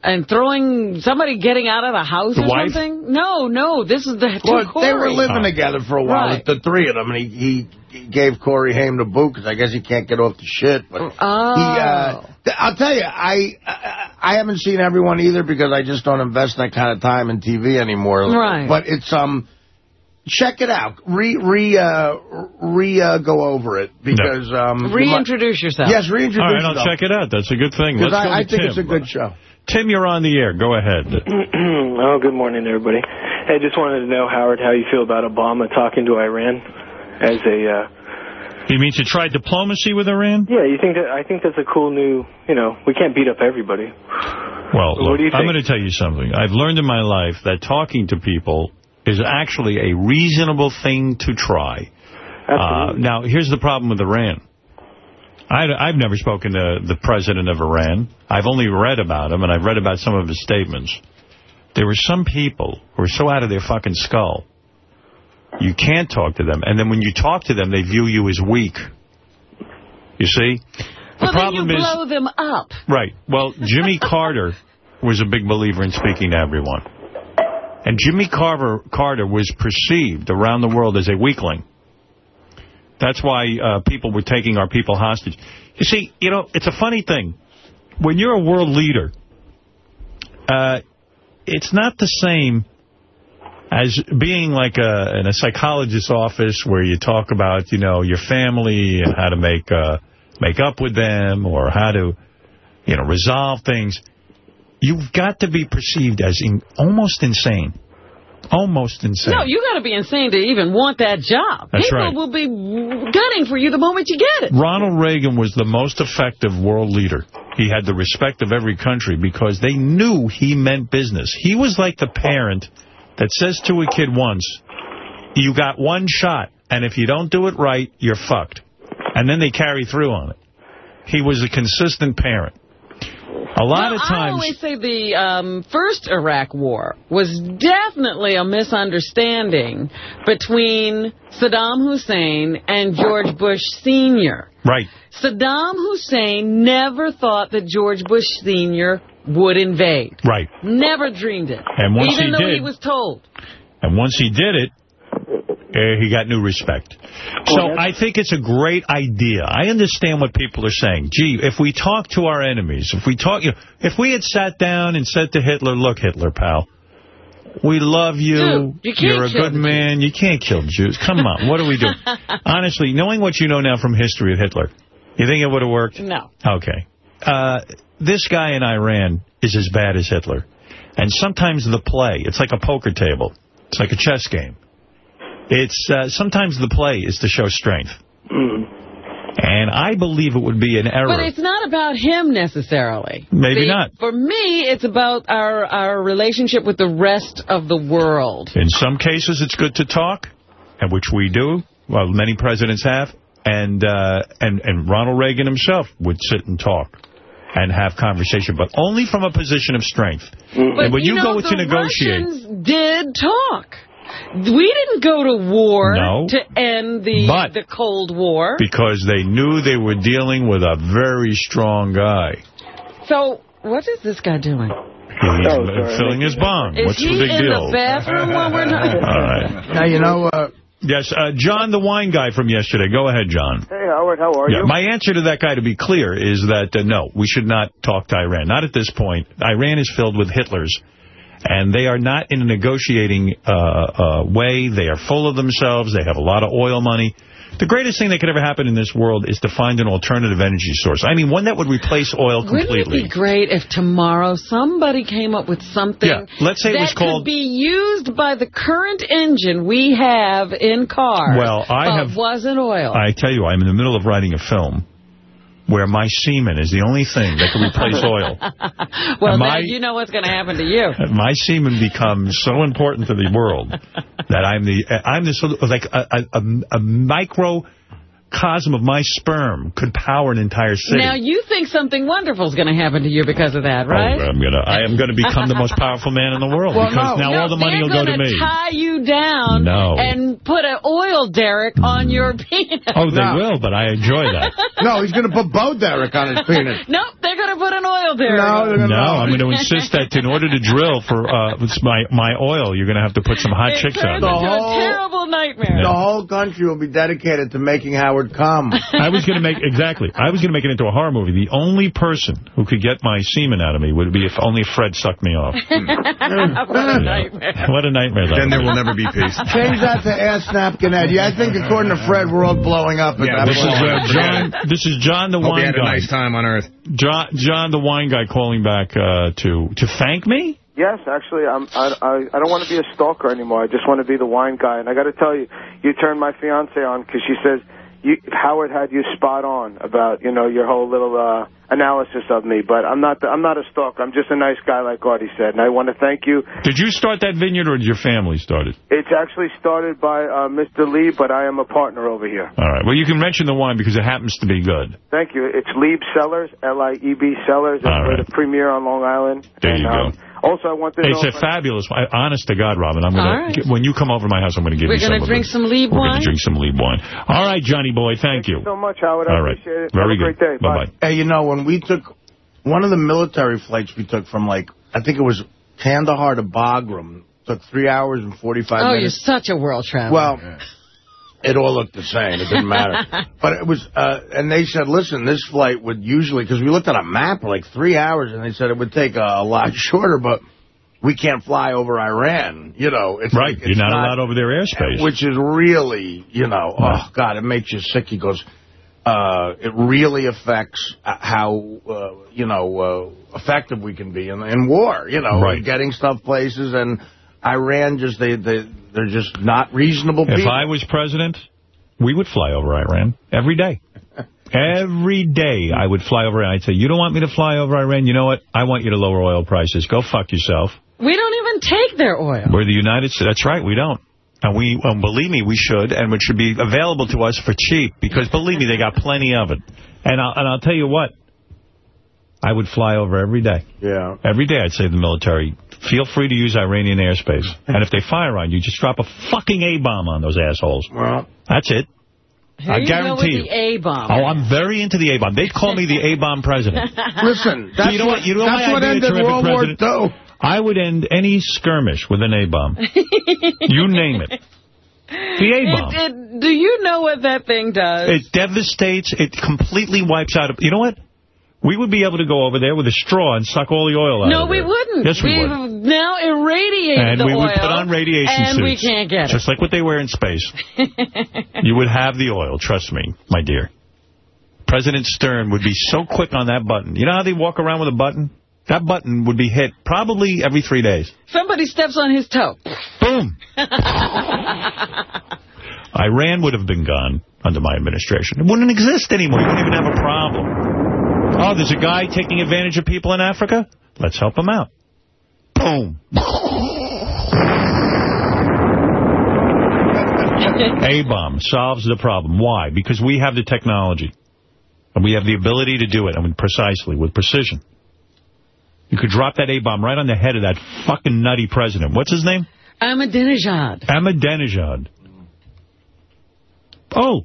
and throwing somebody getting out of the house The or wife? something. No, no, this is the two Well, they were living together for a while, Right. the three of them, and he, he, he gave Corey Haim the boot because I guess he can't get off the shit. But Oh. he, uh, I'll tell you, I, I I haven't seen everyone either because I just don't invest that kind of time in TV anymore. Right. But it's um, check it out, re re uh, re uh, go over it because um, you might- Reintroduce yourself. Yes, reintroduce All right, I'll yourself. check it out. That's a good thing. Let's go I, I think Tim. it's a good show. Tim, you're on the air. Go ahead. oh, good morning, everybody. I just wanted to know, Howard, how you feel about Obama talking to Iran as a. Uh, You mean to try diplomacy with Iran? yeah, you think that? I think that's a cool new. You know, we can't beat up everybody. Well, look, I'm going to tell you something. I've learned in my life that talking to people is actually a reasonable thing to try. Uh, now, here's the problem with Iran. I, I've never spoken to the president of Iran. I've only read about him, and I've read about some of his statements. There were some people who are so out of their fucking skull, you can't talk to them. And then when you talk to them, they view you as weak. You see? The Well, then problem you is... blow them up. Right. Well, Jimmy Carter was a big believer in speaking to everyone. And Jimmy Carver, Carter was perceived around the world as a weakling. That's why uh, people were taking our people hostage. You see, you know, it's a funny thing. When you're a world leader, uh, it's not the same as being like a, in a psychologist's office where you talk about, you know, your family and how to make uh, make up with them or how to, you know, resolve things. You've got to be perceived as in, almost insane. Almost insane. No, you got to be insane to even want that job. That's People right. will be gunning for you the moment you get it. Ronald Reagan was the most effective world leader. He had the respect of every country because they knew he meant business. He was like the parent that says to a kid once, you got one shot, and if you don't do it right, you're fucked. And then they carry through on it. He was a consistent parent. A lot Well, of I times... always say the um, first Iraq war was definitely a misunderstanding between Saddam Hussein and George Bush Sr. Right. Saddam Hussein never thought that George Bush Sr. would invade. Right. Never dreamed it. And once Even he though he was told. And once he did it, uh, he got new respect. So I think it's a great idea. I understand what people are saying. Gee, if we talk to our enemies, if we talk, you know, if we had sat down and said to Hitler, look, Hitler, pal, we love you. Dude, you are a good man. You can't kill Jews. Come on. What do we do? Honestly, knowing what you know now from history of Hitler, you think it would have worked? No. Okay. Uh, this guy in Iran, is as bad as Hitler. And sometimes the play, it's like a poker table. It's like a chess game. It's uh, Sometimes the play is to show strength. And I believe it would be an error. But it's not about him necessarily. Maybe See, not. For me, it's about our, our relationship with the rest of the world. In some cases, it's good to talk, and which we do. Well, many presidents have. And, uh, and, and Ronald Reagan himself would sit and talk and have conversation, but only from a position of strength. But and when you, know, go the to negotiate... Russians did talk. We didn't go to war No. to end the But- the Cold War. Because they knew they were dealing with a very strong guy. So what is this guy doing? He's filling his bong. Is What's he the big in deal? the bathroom while we're not? All right. Now, you know... Uh, yes, uh, John, the wine guy from yesterday. Go ahead, John. Hey, Howard, how are Yeah, you? my answer to that guy, to be clear, is that uh, no, we should not talk to Iran. Not at this point. Iran is filled with Hitlers, and they are not in a negotiating uh, uh, way. They are full of themselves. They have a lot of oil money. The greatest thing that could ever happen in this world is to find an alternative energy source. I mean, one that would replace oil completely. Wouldn't it be great if tomorrow somebody came up with something Yeah, let's say it was called- could be used by the current engine we have in cars, Well, I have- wasn't oil. I tell you, I'm in the middle of writing a film where my semen is the only thing that can replace oil. well, then you know what's going to happen to you. my semen becomes so important to the world that I'm the I'm the sort of like a, a, a microcosm of my sperm could power an entire city. Now you think something wonderful is going to happen to you because of that, right? Oh, I'm gonna I am gonna become the most powerful man in the world Well, because no. now No, all the money will they're go to gonna me. tie you down No. and put an oil derrick on your penis. Oh, they will, but I enjoy that. no, he's going to put Bo Derek on his penis. Nope, they're going to put an oil derrick. No, on. No, I'm going to insist that in order to drill for uh, my my oil, you're going to have to put some hot It chicks turns out. into a terrible nightmare. The whole country will be dedicated to making Howard come. I was going to make, exactly, I was going to make it into a horror movie. The only person who could get my semen out of me would be if only Fred sucked me off. what a nightmare. What a nightmare that Then there would will never be peace. Change that to ass napkin Ed. Yeah, I think according to Fred, we're all blowing up at Yeah, This is, uh, John, this is John the Hope you wine had a guy. nice time on Earth. John, John the wine guy calling back uh, to to thank me? Yes, actually, I'm, I, I, I don't want to be a stalker anymore. I just want to be the wine guy. And I got to tell you, you turned my fiance on because she says you, Howard had you spot on about you know your whole little uh, analysis of me. But I'm not the, I'm not a stalker. I'm just a nice guy, like Artie said. And I want to thank you. Did you start that vineyard or did your family start it? It's actually started by uh, Mr. Lieb, but I am a partner over here. All right. Well, you can mention the wine because it happens to be good. Thank you. It's Lieb Cellars, L-I-E-B Cellars. All We're right. the premier on Long Island. There and, you um, go. Also, I want to It's a fabulous. I, honest to God, Robin, I'm gonna right. when you come over to my house, I'm gonna give We're you some. going to drink some Lieb wine? We're wine? gonna drink some Lieb wine. All right, Johnny boy, thank, you. so much, Howard. All I right. appreciate it. Very Have a good. great day. Bye bye. Hey, you know, when we took one of the military flights we took from, like, I think it was Kandahar to Bagram, took three hours and 45 Oh, you're such a world traveler. Well, it all looked the same. It didn't matter. but it was, uh, and they said, listen, this flight would usually, because we looked at a map, like three hours, and they said it would take a, a lot shorter, but we can't fly over Iran. You know, it's Right, like, you're it's not, allowed over their airspace. Which is really, you know, oh, God, it makes you sick. He goes, uh, it really affects uh, how, uh, you know, uh, effective we can be in, in war, you know, Right. getting stuff places. And Iran just, they, they, they're just not reasonable If people. I was president, we would fly over Iran every day. Every day I would fly over. I'd say, you don't want me to fly over Iran? You know what? I want you to lower oil prices. Go fuck yourself. we don't even take their oil. We're the United States. That's right, we don't. And we, um, believe me, we should, and it should be available to us for cheap, because believe me, they got plenty of it. And I'll, and I'll tell you what, I would fly over every day. Yeah. Every day I'd say to the military, feel free to use Iranian airspace. And if they fire on you, just drop a fucking A-bomb on those assholes. Well, That's it. Here I guarantee go with the A-bomb. Oh, I'm very into the A-bomb. They'd call me the A-bomb president. Listen, So you know what, what? You know that's what I'd be a ended terrific World War president? II. I would end any skirmish with an A-bomb. you name it. The A-bomb. Do you know what that thing does? It devastates. It completely wipes out. You know what? We would be able to go over there with a straw and suck all the oil out no, we wouldn't. Yes, we We've would. now irradiated And the we would put on radiation and suits. we can't get it. Just like what they wear in space. you would have the oil, trust me, my dear. President Stern would be so quick on that button. You know how they walk around with a button? That button would be hit probably every three days. Somebody steps on his toe. Boom. Iran would have been gone under my administration. It wouldn't exist anymore. You wouldn't even have a problem. Oh, there's a guy taking advantage of people in Africa? Let's help him out. Boom. A-bomb solves the problem. Why? Because we have the technology. And we have the ability to do it, I mean, precisely, with precision. You could drop that A-bomb right on the head of that fucking nutty president. What's his name? Ahmadinejad. Ahmadinejad. Oh,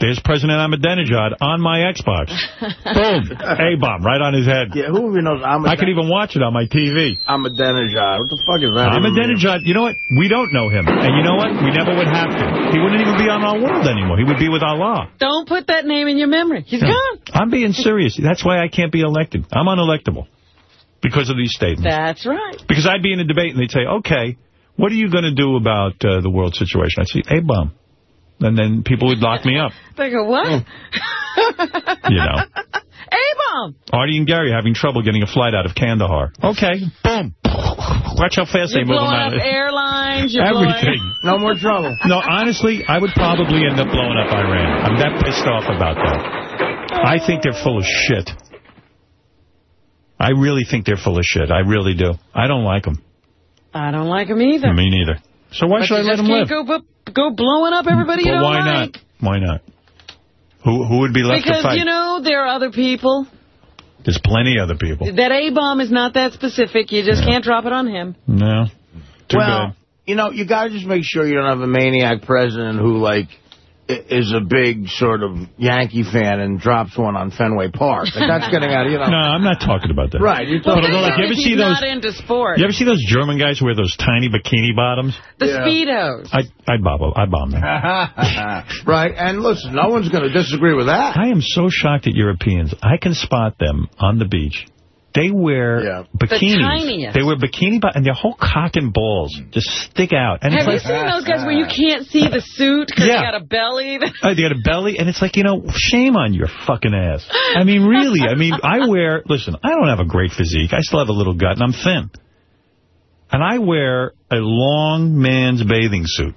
there's President Ahmadinejad on my Xbox. Boom. A-bomb right on his head. Yeah, who even knows Ahmadinejad? I could even watch it on my TV. Ahmadinejad. What the fuck is that? even mean? Ahmadinejad, you know what? We don't know him. And you know what? We never would have to. He wouldn't even be on our world anymore. He would be with Allah. Don't put that name in your memory. He's No. gone. I'm being serious. That's why I can't be elected. I'm unelectable because of these statements. That's right. Because I'd be in a debate and they'd say, okay, what are you going to do about uh, the world situation? I'd say, A-bomb. And then people would lock me up, They go, what? you know. A-bomb. Artie and Gary having trouble getting a flight out of Kandahar. Okay, boom. Watch how fast You're they move them blowing out. up airlines. You're blowing- Everything. No more trouble. No, honestly, I would probably end up blowing up Iran. I'm that pissed off about that. I think they're full of shit. I really think they're full of shit. I really do. I don't like them. I don't like them either. Me neither. So why But should I let them live? can't Go, go blowing up everybody you But don't why like. not? Why not? Who who would be left Because, to fight? Because, you know, there are other people. There's plenty of other people. That A-bomb is not that specific. You just can't drop it on him. No. Too well, bad. you know, you got to just make sure you don't have a maniac president who, like, i- is a big sort of Yankee fan and drops one on Fenway Park. Like, that's getting out of, you know. No, I'm not talking about that. Right. You're talking But although, like, you ever he's see those? not into sports. You ever see those German guys who wear those tiny bikini bottoms? The Speedos. I I bomb I bomb them. right. And listen, no one's going to disagree with that. I am so shocked at Europeans. I can spot them on the beach. They wear bikinis. tiniest. They wear bikini bottoms, and their whole cock and balls just stick out. And Have you it's like, seen those guys where you can't see the suit because Yeah. they got a belly? Oh, they got a belly, and it's like, you know, shame on your fucking ass. I mean, really. I mean, I wear, listen, I don't have a great physique. I still have a little gut, and I'm thin. And I wear a long man's bathing suit.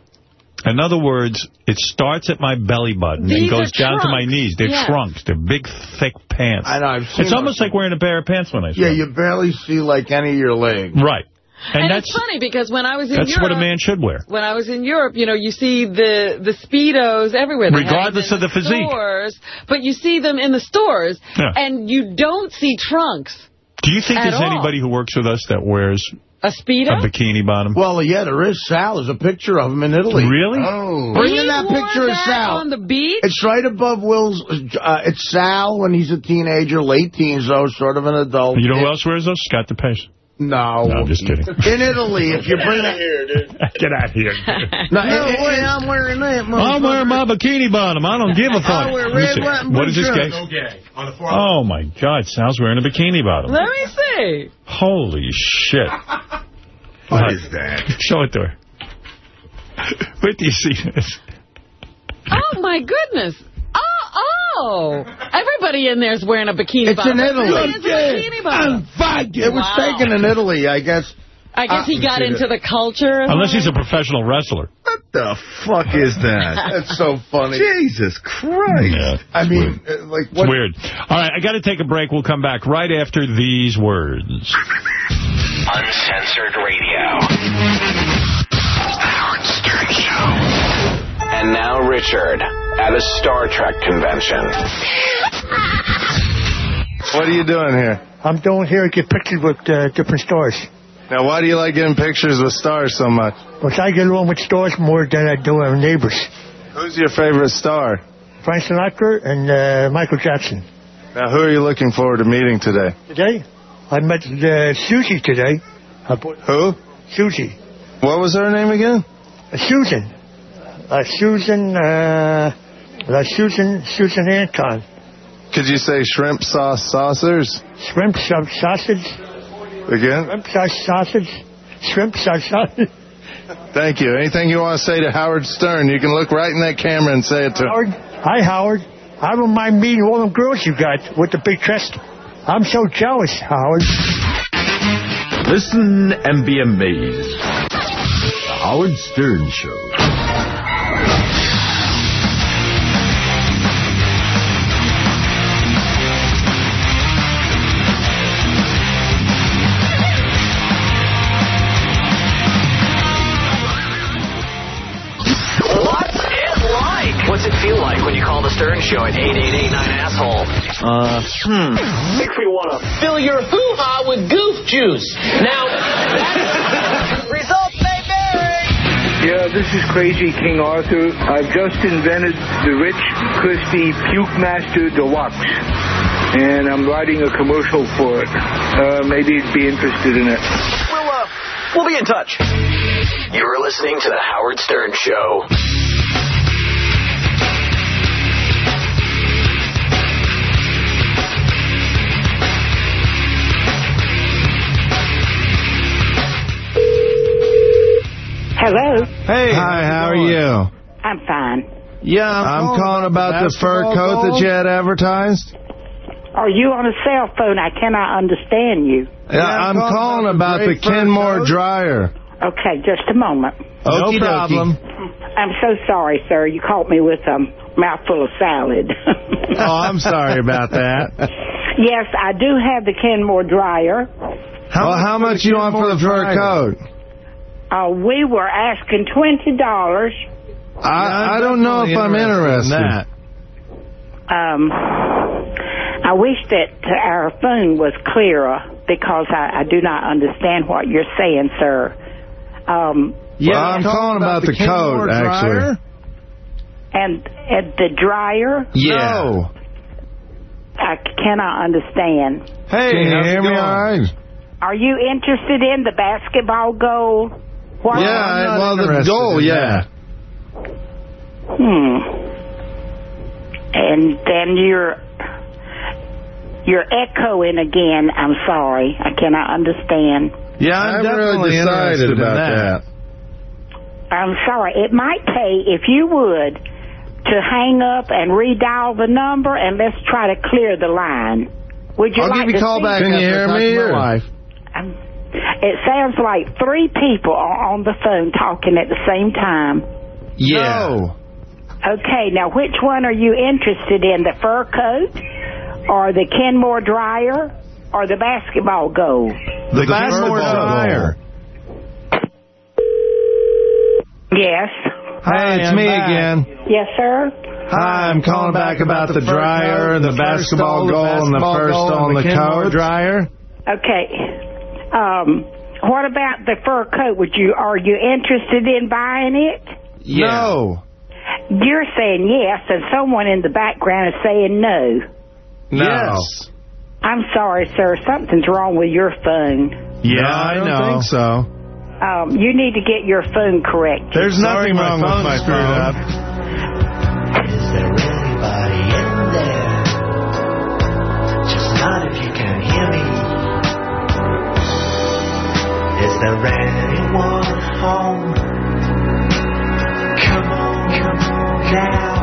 In other words, it starts at my belly button These and goes are down to my knees. They're Yes. trunks. They're big, thick pants. I know. I've seen It's almost like wearing a pair of pants when I Yeah, swim. you barely see, like, any of your legs. Right. And, And, that's it's funny because when I was in Europe that's Europe, what a man should wear. when I was in Europe, you know, you see the the speedos everywhere. They Regardless of the physique. Stores, but you see them in the stores, Yeah. and you don't see trunks. Do you think there's all. anybody who works with us that wears A speedo? a bikini bottom? Well, yeah, there is Sal. There's a picture of him in Italy. Really? Oh. Bring He in that wore picture of Sal. on the beach? It's right above Will's. Uh, it's Sal when he's a teenager, late teens, though, sort of an adult. You know who else wears those? Scott DePace. No. No, I'm just kidding. In Italy, if you bring that... Get out of here. No, way, I'm wearing that, I'm wearing my bikini bottom. I don't give a fuck. I wear Let me red, see. white, and What blue is this shirts. gay? Gay. On the Oh, my God. Sal's wearing a bikini bottom. Let me see. Holy shit. What is that? Show it to her. Wait do you see this. Oh my goodness. Oh. Everybody in there's wearing a bikini It's bottom. in Italy. Everybody's in a bikini bottom. It was Wow. taken in Italy, I guess. I guess he Uh, got into that. the culture. Unless he's a professional wrestler. What the fuck is that? That's so funny. Jesus Christ. Yeah, I mean, uh, like, it's weird. All right, I got to take a break. We'll come back right after these words. Uncensored Radio. Howard Stern Show. And now Richard at a Star Trek convention. What are you doing here? I'm doing here to get pictures with uh, different stars. Now, why do you like getting pictures with stars so much? Because I get along with stars more than I do with neighbors. Who's your favorite star? Frank Sinatra and uh, Michael Jackson. Now, who are you looking forward to meeting today? Today, I met uh, Susie today. Who? Susie. What was her name again? Uh, Susan. Uh, Susan, uh, uh, Susan, Susan Anton. Could you say shrimp sauce saucers? Shrimp sauce sausage. Again? Shrimp sauce sausage. Shrimp sauce sausage. Thank you. Anything you want to say to Howard Stern, you can look right in that camera and say it to him. Howard. Hi, Howard. I don't mind meeting all them girls you got with the big chest. I'm so jealous, Howard. Listen and be amazed. The Howard Stern Show. Stern Show at 8889-ASSHOLE? Uh, hmm. Makes me want to fill your hoo-ha with goof juice. Now, results may vary. Yeah, this is Crazy King Arthur. I've just invented the Rich Christie Puke Master Deluxe. And I'm writing a commercial for it. Uh, maybe you'd be interested in it. We'll, uh, we'll be in touch. You're listening to The Howard Stern Show. Hello. Hey. Hi, how are you? I'm fine. Yeah, I'm, calling about the fur coat that you had advertised. Are you on a cell phone? I cannot understand you. Yeah, I'm, calling about the Kenmore dryer. Okay, just a moment. No problem. I'm so sorry, sir. You caught me with a mouthful of salad. oh, I'm sorry about that. yes, I do have the Kenmore dryer. How, well, how much you want for the fur coat? Uh, we were asking $20. I, I don't know if I'm interested in that. Um, I wish that our phone was clearer because I, I do not understand what you're saying, sir. Um, Yeah, well, I'm calling about the code actually. And, and the dryer? Yeah. I cannot understand. Hey, Can you hear me all right? Are you interested in the basketball goal? What yeah, I, well, the goal, yeah. Hmm. And then you're you're echoing again. I'm sorry. I cannot understand. Yeah, I'm, I'm really excited about that. that. I'm sorry. It might pay if you would to hang up and redial the number and let's try to clear the line. Would you I'll like give you a call back. Can you hear me? Or? Um, it sounds like three people are on the phone talking at the same time. Yeah. No. Okay, now which one are you interested in? The fur coat or the Kenmore dryer or the basketball goal? The, the basketball dryer. Yes. Hi, it's me back. again. Yes, sir. Hi, I'm calling back about the dryer and the basketball goal and the first on the coat dryer. Okay. Um, what about the fur coat? Would you are you interested in buying it? Yeah. No. You're saying yes, and someone in the background is saying no. No. Yes. I'm sorry, sir. Something's wrong with your phone. Yeah, no, I, I don't know. think so. Um, you need to get your phone corrected. There's nothing Sorry, wrong with my phone. There anyone home? Come on, come on now.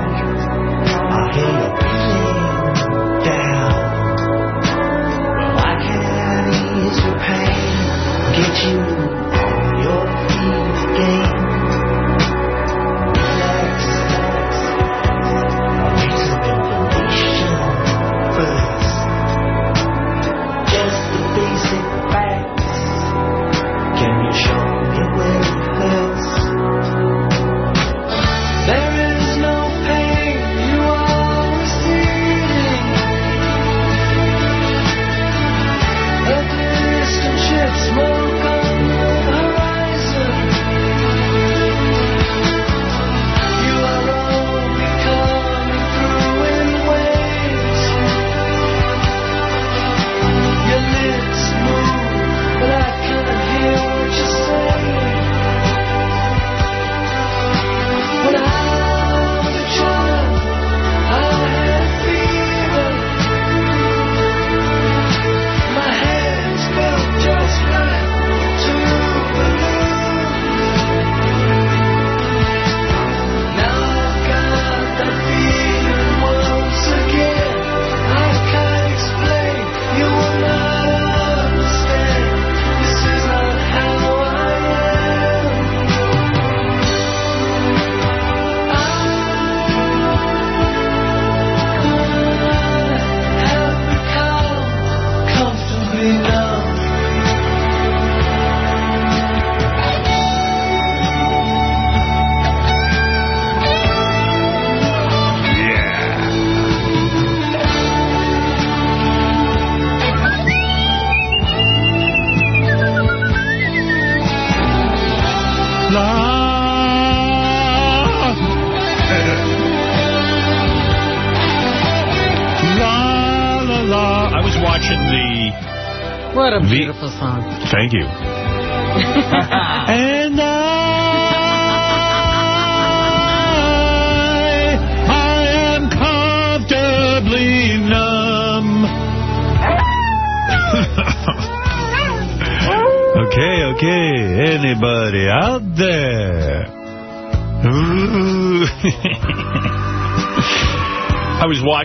I hear you feeling down. Well, I can ease your pain, get you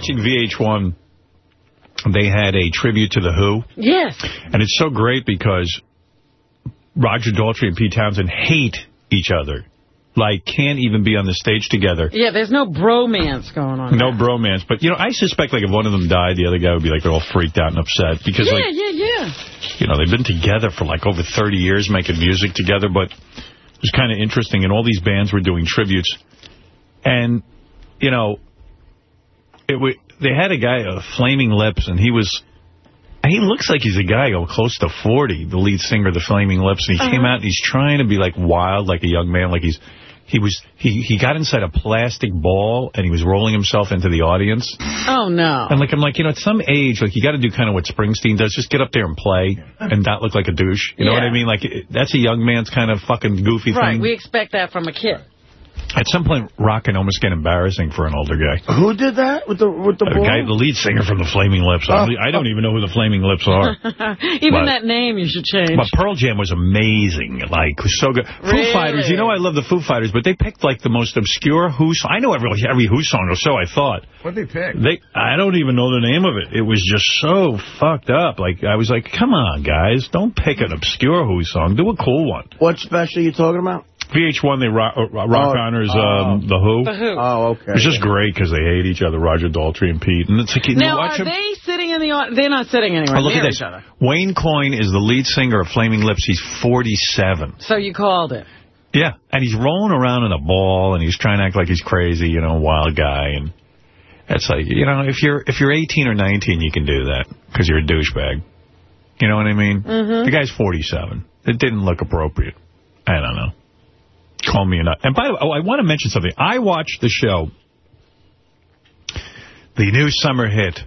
watching VH1. They had a tribute to The Who. Yes. And it's so great because Roger Daltrey and Pete Townshend hate each other. Like, can't even be on the stage together. Yeah, there's no bromance going on. No bromance. But, you know, I suspect, like, if one of them died, the other guy would be, like, all freaked out and upset. Because, yeah, like, yeah, yeah. you know, they've been together for, like, over 30 years making music together. But it was kind of interesting. And all these bands were doing tributes. And, you know, it they had a guy, uh, Flaming Lips, and he was... He looks like he's a guy oh, close to 40, the lead singer of the Flaming Lips. And he came out and he's trying to be, like, wild, like a young man. Like, he's... He was he he got inside a plastic ball and he was rolling himself into the audience. Oh, no. And like I'm like, you know, at some age, like you got to do kind of what Springsteen does, just get up there and play and not look like a douche. You know what I mean? Like that's a young man's kind of fucking goofy Right, thing. we expect that from a kid. At some point, rock can almost get embarrassing for an older guy. Who did that with the with the The guy, the lead singer from the Flaming Lips. Oh. I I don't even know who the Flaming Lips are. Even But- that name you should change. But Pearl Jam was amazing. Like, was so good. Really? Foo Fighters, you know I love the Foo Fighters, but they picked, like, the most obscure Who song. I know every, every Who song, or so I thought. What'd they pick? They, I don't even know the name of it. It was just so fucked up. Like, I was like, come on, guys. Don't pick an obscure Who song. Do a cool one. What special are you talking about? VH1, they rock, uh, rock Oh, honors oh. um, The Who. The Who. Oh, okay. It's just great because they hate each other, Roger Daltrey and Pete. And it's like, you Now, watch are them. they sitting in the audience? They're not sitting anywhere Oh, look at this. each other. Wayne Coyne is the lead singer of Flaming Lips. He's 47. So you called it. Yeah, and he's rolling around in a ball, and he's trying to act like he's crazy, you know, wild guy, and it's like, you know, if you're if you're 18 or 19, you can do that because you're a douchebag. You know what I mean? Mhm. The guy's 47. It didn't look appropriate. I don't know. Call me a nut. And by the way, oh, I want to mention something. I watched the show, the new summer hit,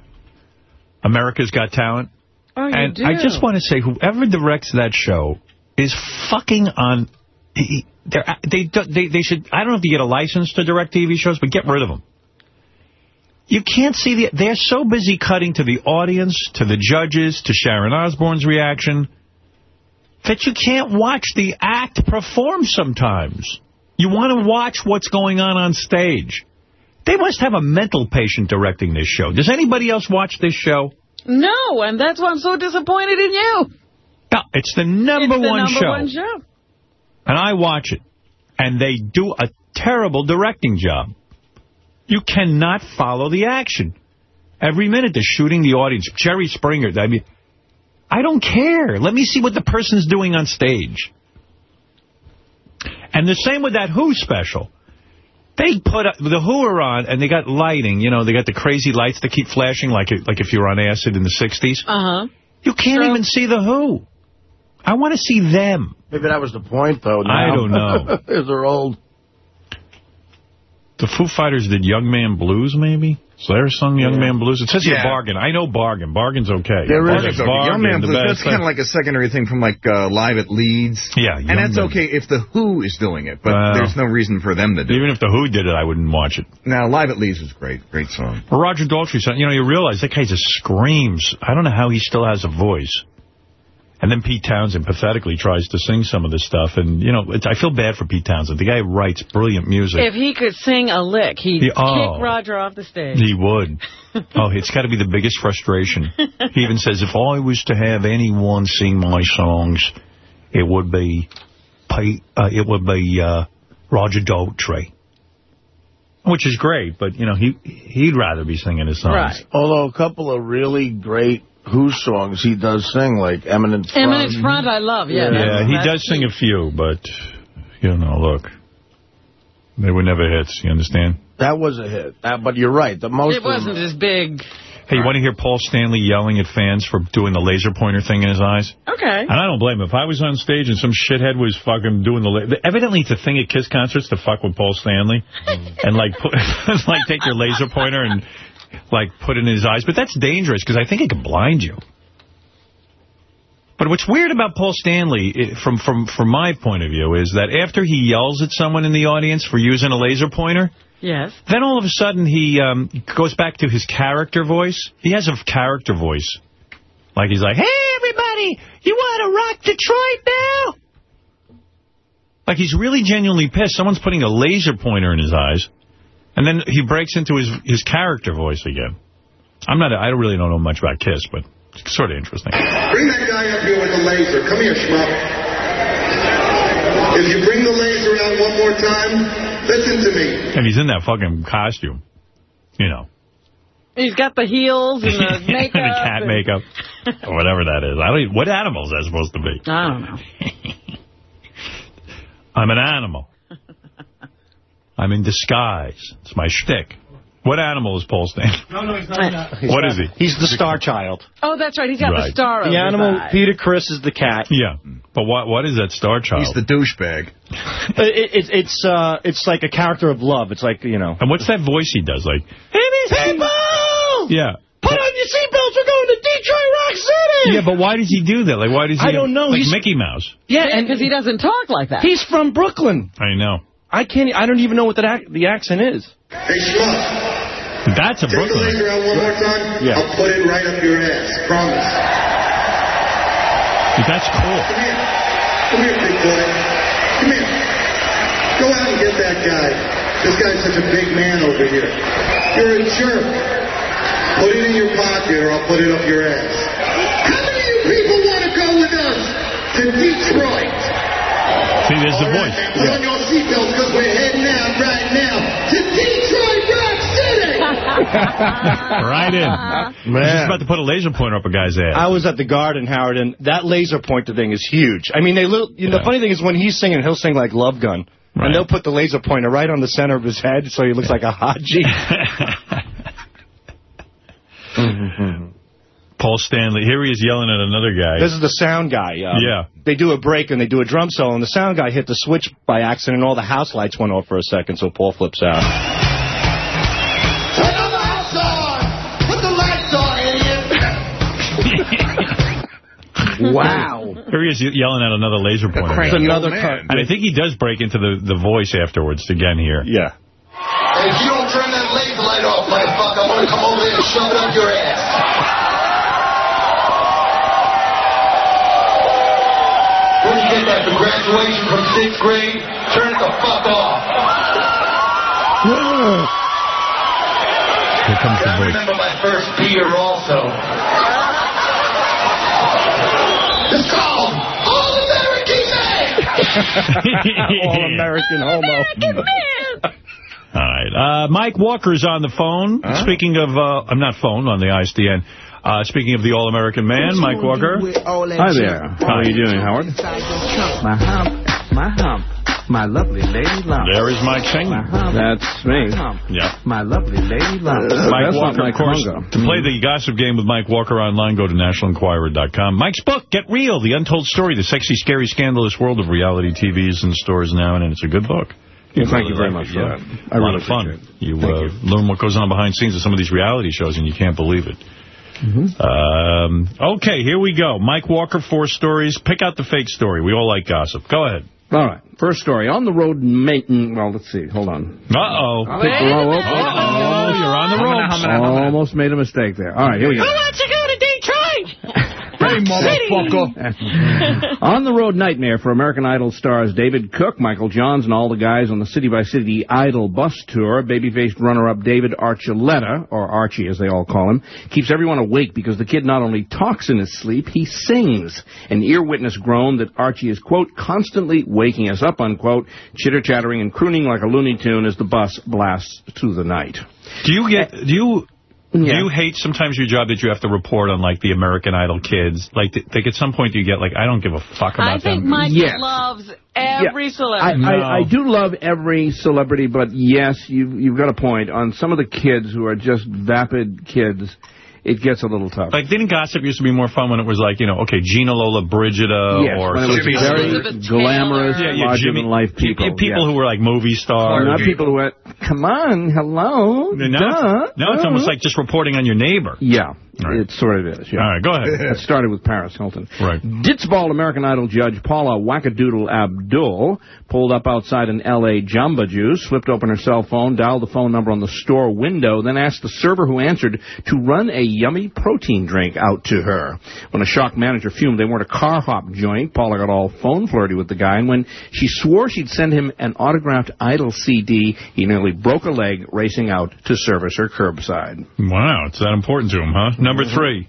America's Got Talent. Oh, you and do? I just want to say, whoever directs that show is fucking on. he- he- they're- They they they should. I don't know if you get a license to direct TV shows, but get rid of them. You can't see the. They're so busy cutting to the audience, to the judges, to Sharon Osbourne's reaction, that you can't watch the act perform sometimes. You want to watch what's going on on stage. They must have a mental patient directing this show. Does anybody else watch this show? No, and that's why I'm so disappointed in you. No, it's the number it's the one number show. one show. And I watch it. And they do a terrible directing job. You cannot follow the action. Every minute they're shooting the audience. Jerry Springer. I mean, I don't care. Let me see what the person's doing on stage. And the same with that Who special. They put up, the Who are on, and they got lighting. You know, they got the crazy lights that keep flashing like it, like if you were on acid in the 60s. Uh-huh. You can't even see the Who. I want to see them. Maybe that was the point, though. I don't know. They're old. The Foo Fighters did Young Man Blues, maybe? Slayer sung Young Man Blues. It says here Bargain. I know Bargain. Bargain's okay. There Bargain's is okay. Bargain, Young Man Blues, that's kind of like a secondary thing from like uh, Live at Leeds. Yeah, And that's Man. okay if The Who is doing it, but Well, there's no reason for them to do it. Even if The Who did it, I wouldn't watch it. Now, Live at Leeds is great. Great song. Well, Roger Daltrey, you know, you realize that guy just screams. I don't know how he still has a voice. And then Pete Townshend pathetically tries to sing some of this stuff. And, you know, it's, I feel bad for Pete Townshend. The guy writes brilliant music. If he could sing a lick, he'd He- oh. kick Roger off the stage. He would. oh, it's got to be the biggest frustration. He even says, if I was to have anyone sing my songs, it would be Pete, uh, it would be uh, Roger Daltrey. Which is great, but, you know, he, he'd rather be singing his songs. Right. Although a couple of really great whose songs he does sing, like Eminent Front. Eminence Front, I love. Yeah, Yeah, that's- he does sing a few, but, you know, look. They were never hits, you understand? That was a hit. Uh, but you're right. The most It wasn't as big. Hey, you want to hear Paul Stanley yelling at fans for doing the laser pointer thing in his eyes? Okay. And I don't blame him. If I was on stage and some shithead was fucking doing the... La evidently, it's a thing at KISS concerts to fuck with Paul Stanley and, like, put, like take your laser pointer and, like, put it in his eyes. But that's dangerous because I think it can blind you. But what's weird about Paul Stanley, from, from, from my point of view, is that after he yells at someone in the audience for using a laser pointer... Yes. Then all of a sudden he um, goes back to his character voice. He has a character voice. Like he's like, hey, everybody, you want to rock Detroit now? Like he's really genuinely pissed. Someone's putting a laser pointer in his eyes. And then he breaks into his, his character voice again. I'm not, I don't really don't know much about Kiss, but it's sort of interesting. Bring that guy up here with the laser. Come here, schmuck. If you bring the laser out one more time, listen to me. And he's in that fucking costume. You know. He's got the heels and the makeup. the cat and- makeup. or whatever that is. I don't even, what animal is that supposed to be? I don't know. I'm an animal. I'm in disguise. It's my shtick. What animal is Paul Stanley? No, no, he's not. What is he? He's the star child. Oh, that's right. He's got the star over The his animal, eye. Peter Criss is the cat. Yeah. But what what is that star child? He's the douchebag. It, it, it's uh, it's like a character of love. It's like, you know. And what's that voice he does? Like, Hey, people! yeah. Put on your seatbelts. We're going to Detroit Rock City! Yeah, but why does he do that? Like, why does he... I don't know. Like He's- Mickey Mouse. Yeah, and because he doesn't talk like that. He's from Brooklyn. I know. I can't. I don't even know what the ac the accent is. Hey, schmuck. That's a Take the Brooklyn. laser out one more time. Yeah. I'll put it right up your ass. Promise. That's cool. Come here. Come here, big boy. Come here. Go out and get that guy. This guy's such a big man over here. You're a jerk. Put it in your pocket or I'll put it up your ass. How many of you people want to go with us to Detroit? See, there's the voice. Put on your seatbelts because we're heading out right now to Detroit Rock City. right in. Man. He's just about to put a laser pointer up a guy's ass. I was at the Garden, Howard, and that laser pointer thing is huge. I mean, they little, you know, the funny thing is when he's singing, he'll sing like Love Gun. And they'll put the laser pointer right on the center of his head so he looks like a Haji. Paul Stanley. Here he is yelling at another guy. This is the sound guy. Um, Yeah. They do a break and they do a drum solo, and the sound guy hit the switch by accident, and all the house lights went off for a second, so Paul flips out. Turn the lights on. Put the lights on, idiot. Wow. Here he is yelling at another laser pointer. cranky guy. old man. And I think he does break into the, the voice afterwards again here. Yeah. Hey, if you don't turn that laser light off, motherfucker, I'm gonna come over there and shove it up your ass. Where'd get that? The graduation from sixth grade? Turn it the fuck off. Here comes the I voice. remember my first beer also. It's called All American Man. All American homo. All right. Uh, Mike Walker's on the phone. Speaking of, uh, I'm not phone, on the ISDN. Uh, speaking of the All-American Man, Mike Walker. Hi there. How are you doing, Howard? My hump, my hump, my lovely lady lump. There is Mike singing. That's me. Yeah. My lovely lady lump. Mike That's Walker, Mike of course. Congo. To play the gossip game with Mike Walker online, go to nationalenquirer.com. Mike's book, Get Real, The Untold Story, The Sexy, Scary, Scandalous World of Reality TVs in stores now, and it's a good book. Yeah, thank you very much it, for yeah. that. I a lot really of fun. You, uh, you. learn what goes on behind the scenes of some of these reality shows, and you can't believe it. Mm-hmm. Um, okay, here we go. Mike Walker, four stories. Pick out the fake story. We all like gossip. Go ahead. All right. First story. On the road, making. Well, let's see. Hold on. Uh-oh. Pick the. Uh-oh, you're on the ropes. Almost made a mistake there. All right, here we go. Hey, on the road nightmare for American Idol stars David Cook, Michael Johns, and all the guys on the City by City Idol bus tour. Baby-faced runner-up David Archuleta, or Archie as they all call him, keeps everyone awake because the kid not only talks in his sleep, he sings. An ear witness groaned that Archie is, quote, constantly waking us up, unquote, chitter-chattering and crooning like a Looney Tune as the bus blasts through the night. Do you get, do you, Do you hate sometimes your job that you have to report on, like, the American Idol kids? Like, th- like at some point you get, like, I don't give a fuck about them? I think them. Mike Yes. loves every I, celebrity. I, I do love every celebrity, but yes, you've, you've got a point. On some of the kids who are just vapid kids, it gets a little tough. Like, didn't gossip used to be more fun when it was like, you know, okay, Gina Lollobrigida Yes, or when it was Jimmy very glamorous, Yeah, yeah, Jimmy- larger-than-life people. yeah, people yes. who were like movie stars. Not people who went, come on, hello, Now, it's, duh, now it's almost like just reporting on your neighbor. Yeah, it sort of is. Yeah. All right, go ahead. It started with Paris Hilton. Right. Ditzbald American Idol judge Paula Wackadoodle Abdul pulled up outside an L.A. Jamba Juice, flipped open her cell phone, dialed the phone number on the store window, then asked the server who answered to run a yummy protein drink out to her. When a shock manager fumed they weren't a car hop joint, Paula got all phone flirty with the guy, and when she swore she'd send him an autographed Idol CD, he nearly broke a leg racing out to service her curbside. Wow, it's that important to him, huh? Number three.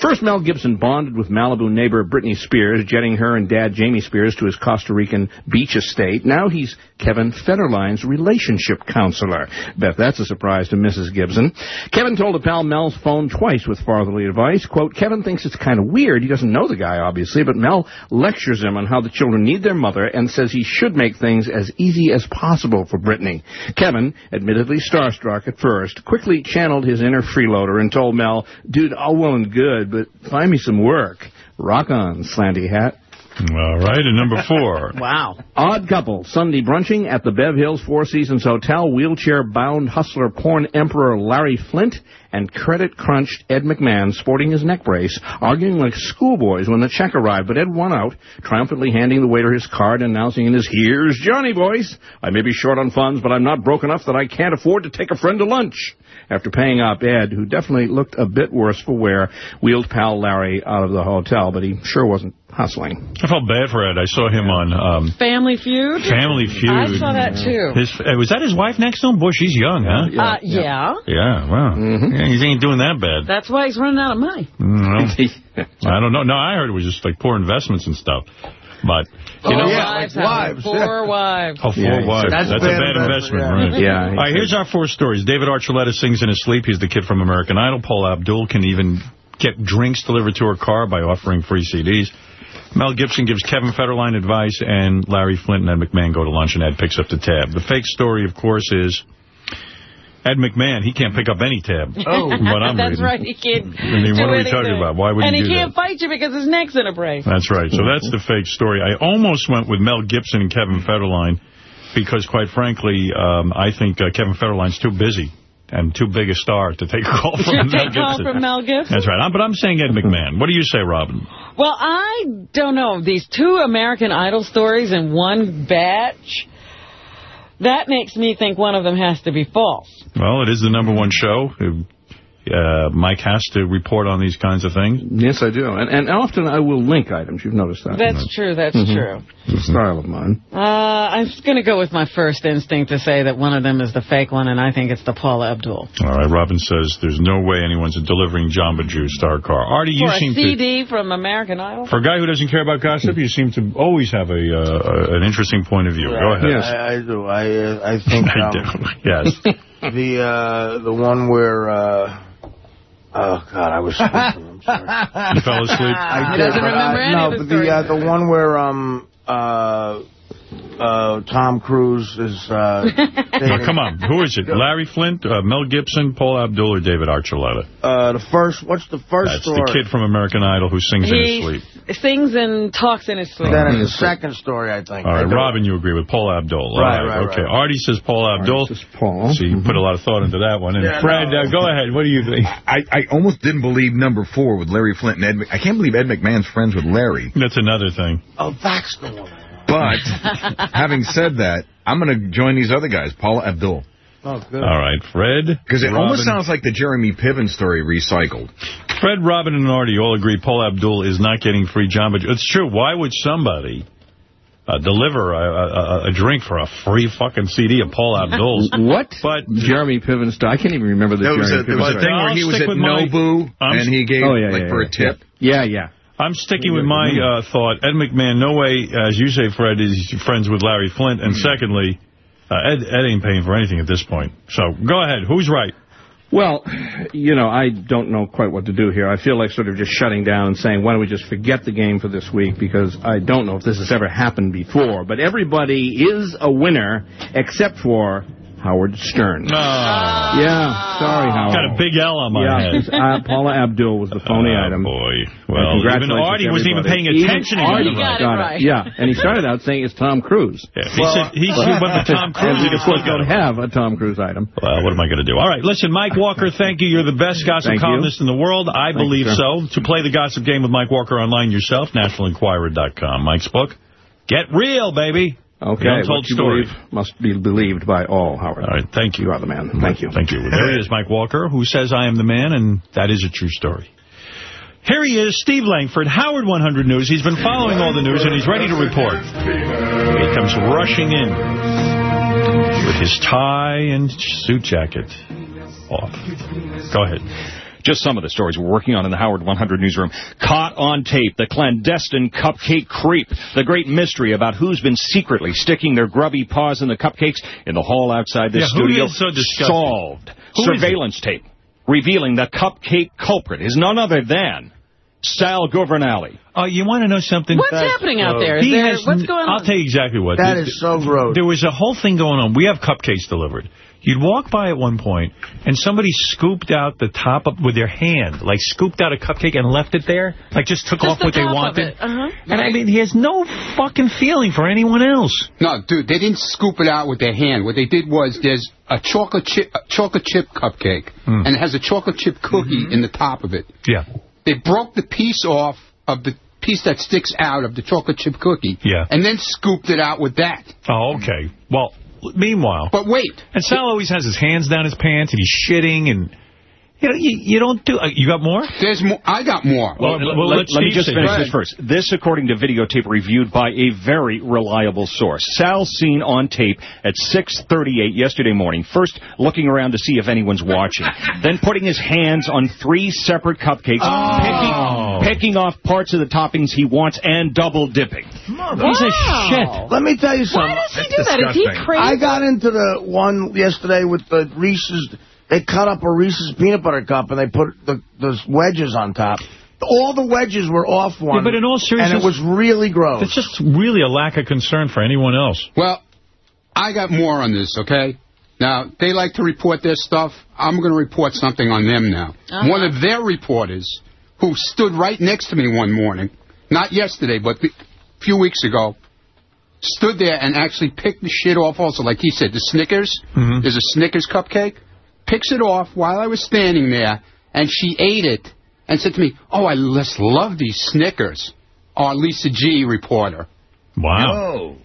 First, Mel Gibson bonded with Malibu neighbor Britney Spears, jetting her and dad Jamie Spears to his Costa Rican beach estate. Now he's Kevin Federline's relationship counselor. Bet that's a surprise to Mrs. Gibson. Kevin told a pal Mel's phone twice with fatherly advice. Quote, Kevin thinks it's kind of weird. He doesn't know the guy, obviously, but Mel lectures him on how the children need their mother and says he should make things as easy as possible for Britney. Kevin, admittedly starstruck at first, quickly channeled his inner freeloader and told Mel, dude, all well and good, but find me some work. Rock on, slanty hat. All right, and number four. wow. Odd couple, Sunday brunching at the Bev Hills Four Seasons Hotel, wheelchair-bound hustler porn emperor Larry Flynt and credit-crunched Ed McMahon sporting his neck brace, arguing like schoolboys when the check arrived, but Ed won out, triumphantly handing the waiter his card and announcing in his Here's Johnny voice, I may be short on funds, but I'm not broke enough that I can't afford to take a friend to lunch. After paying up, Ed, who definitely looked a bit worse for wear, wheeled pal Larry out of the hotel, but he sure wasn't hustling. I felt bad for Ed. I saw him on um, Family Feud? Family Feud. I saw that, too. His, uh, was that his wife next to him? Boy, she's young, huh? Uh, yeah. Yeah, wow. Yeah, he ain't doing that bad. That's why he's running out of money. Mm, well, I don't know. No, I heard it was just like poor investments and stuff. But, you know, wives, having Four wives. Oh, four Yeah, wives. that's That's, a a bad bad investment, investment, right? yeah. Yeah, All right, here's our four stories. David Archuleta sings in his sleep. He's the kid from American Idol. Paul Abdul can even get drinks delivered to her car by offering free CDs. Mel Gibson gives Kevin Federline advice, and Larry Flynt and Ed McMahon go to lunch, and Ed picks up the tab. The fake story, of course, is Ed McMahon. He can't pick up any tab. Oh, What I'm that's reading. right. He can't I mean, what are we anything. talking about? Why would and he he can't fight you because his neck's in a brace. That's right. So that's the fake story. I almost went with Mel Gibson and Kevin Federline because, quite frankly, um, I think uh, Kevin Federline's too busy and too big a star to take a call from Mel take call Gibson. from Mel Gibson? That's right. I'm, but I'm saying Ed McMahon. What do you say, Robin? Well, I don't know. These two American Idol stories in one batch, that makes me think one of them has to be false. Well, it is the number one show. Uh, Mike has to report on these kinds of things. Yes, I do. And, and often I will link items. You've noticed that. That's true. That's Mhm. true. It's a style of mine. Uh, I'm going to go with my first instinct to say that one of them is the fake one, and I think it's the Paula Abdul. All right. Robin says there's no way anyone's delivering Jamba Juice to our car. Artie, you For a seem to... CD from American Idol? For a guy who doesn't care about gossip, you seem to always have a uh, an interesting point of view. Go ahead. I, I do. I uh, I think I um, do. Yes. the uh, the one where uh, oh god I was sleeping. I'm sorry. You fell asleep? I He did, doesn't remember uh, any no, of the but the uh, the one where um uh uh Tom Cruise is uh No, come on. Who is it? Larry Flynt, uh, Mel Gibson, Paul Abdul, or David Archuleta? uh the first what's the first That's story? the kid from American Idol who sings in his sleep. sings and talks in his sleep. Then it's the second story I think. All right, Robin, you agree with Paul Abdul. All Right, right, right Okay, right. Artie says Paul Abdul. Says Paul. So you put a lot of thought into that one. And Yeah, Fred, no. uh, go ahead. What do you think? I, I almost didn't believe number four with Larry Flynt and Ed. I can't believe Ed McMahon's friends with Larry. That's another thing. Oh, that's the one. But having said that, I'm going to join these other guys, Paula Abdul. Oh, good. All right, Fred. Because it Robin. almost sounds like the Jeremy Piven story recycled. Fred, Robin, and Artie all agree Paul Abdul is not getting free Jamba Juice. It's true. Why would somebody uh, deliver a, a, a drink for a free fucking CD of Paul Abdul's? What? But Jeremy Piven story. I can't even remember the There was Jeremy a, there was Piven a story. thing where he was stick at with my- Nobu, and he gave, Oh, yeah, like, yeah, for yeah, a tip. Yeah, yeah. I'm sticking with my uh, thought. Ed McMahon, no way, as you say, Fred, is friends with Larry Flynt. And secondly, uh, Ed, Ed ain't paying for anything at this point. So go ahead. Who's right? Well, you know, I don't know quite what to do here. I feel like sort of just shutting down and saying, why don't we just forget the game for this week, because I don't know if this has ever happened before. But everybody is a winner, except for Howard Stern. Yeah, sorry, Howard. Got a big L on my yeah, head. it's, uh, Paula Abdul was the phony Oh, item. boy. Well, congratulations even Artie to wasn't even paying attention. Even Artie got it got right. it. Yeah, and he started out saying it's Tom Cruise. he said he should went with Tom Cruise. And we, of course, don't have a Tom Cruise item. Well, what am I going to do? All right, listen, Mike Walker, thank you. You're the best gossip Thank you. columnist in the world. I Thank believe you, so. To play the gossip game with Mike Walker online yourself, nationalenquirer.com. Mike's book, Get Real, baby. Okay, The Untold Story. believe must be believed by all, Howard. All right, thank you. You are the man. Thank you. Thank you. There he is, Mike Walker, who says I am the man, and that is a true story. Here he is, Steve Langford, Howard 100 News. He's been following all the news, and he's ready to report. He comes rushing in with his tie and suit jacket off. Go ahead. Just some of the stories we're working on in the Howard 100 newsroom. Caught on tape, the clandestine cupcake creep. The great mystery about who's been secretly sticking their grubby paws in the cupcakes in the hall outside this Yeah, studio. is so? Solved. Who Surveillance tape revealing the cupcake culprit is none other than Sal Governale. Oh, you want to know something? What's happening out there? Is He there has- what's going on? I'll tell you exactly what. That There- is so gross. There was a whole thing going on. We have cupcakes delivered. You'd walk by at one point, and somebody scooped out the top up with their hand, like scooped out a cupcake and left it there, like just took Just off the what they top of wanted. it, uh-huh. And I mean, he has no fucking feeling for anyone else. No, dude, they didn't scoop it out with their hand. What they did was there's a chocolate chip, a chocolate chip cupcake, Hmm. and it has a chocolate chip cookie in the top of it. Yeah. They broke the piece off of the piece that sticks out of the chocolate chip cookie. Yeah. And then scooped it out with that. Oh, okay. Well, meanwhile. But wait. And Sal always has his hands down his pants, and he's shitting, and you know, you, you don't do. Uh, you got more? There's more. I got more. Well, well, let, let let me just finish this first. This, according to videotape reviewed by a very reliable source. Sal seen on tape at 6.38 yesterday morning, first looking around to see if anyone's watching, then putting his hands on three separate cupcakes, Oh. picking, picking off parts of the toppings he wants, and double dipping. He's a shit. Let me tell you something. Why does he do that? Is he crazy? I got into the one yesterday with the Reese's. They cut up a Reese's peanut butter cup and they put the, the wedges on top. All the wedges were off one. Yeah, but in all seriousness, and it was really gross. It's just really a lack of concern for anyone else. Well, I got more on this, okay? Now, they like to report their stuff. I'm going to report something on them now. Uh-huh. One of their reporters, who stood right next to me one morning, not yesterday, but a few weeks ago, stood there and actually picked the shit off also. Like he said, the Snickers, Mm-hmm. there's a Snickers cupcake, picks it off while I was standing there, and she ate it and said to me, oh, I just love these Snickers. Oh, Our Lisa G reporter. Wow.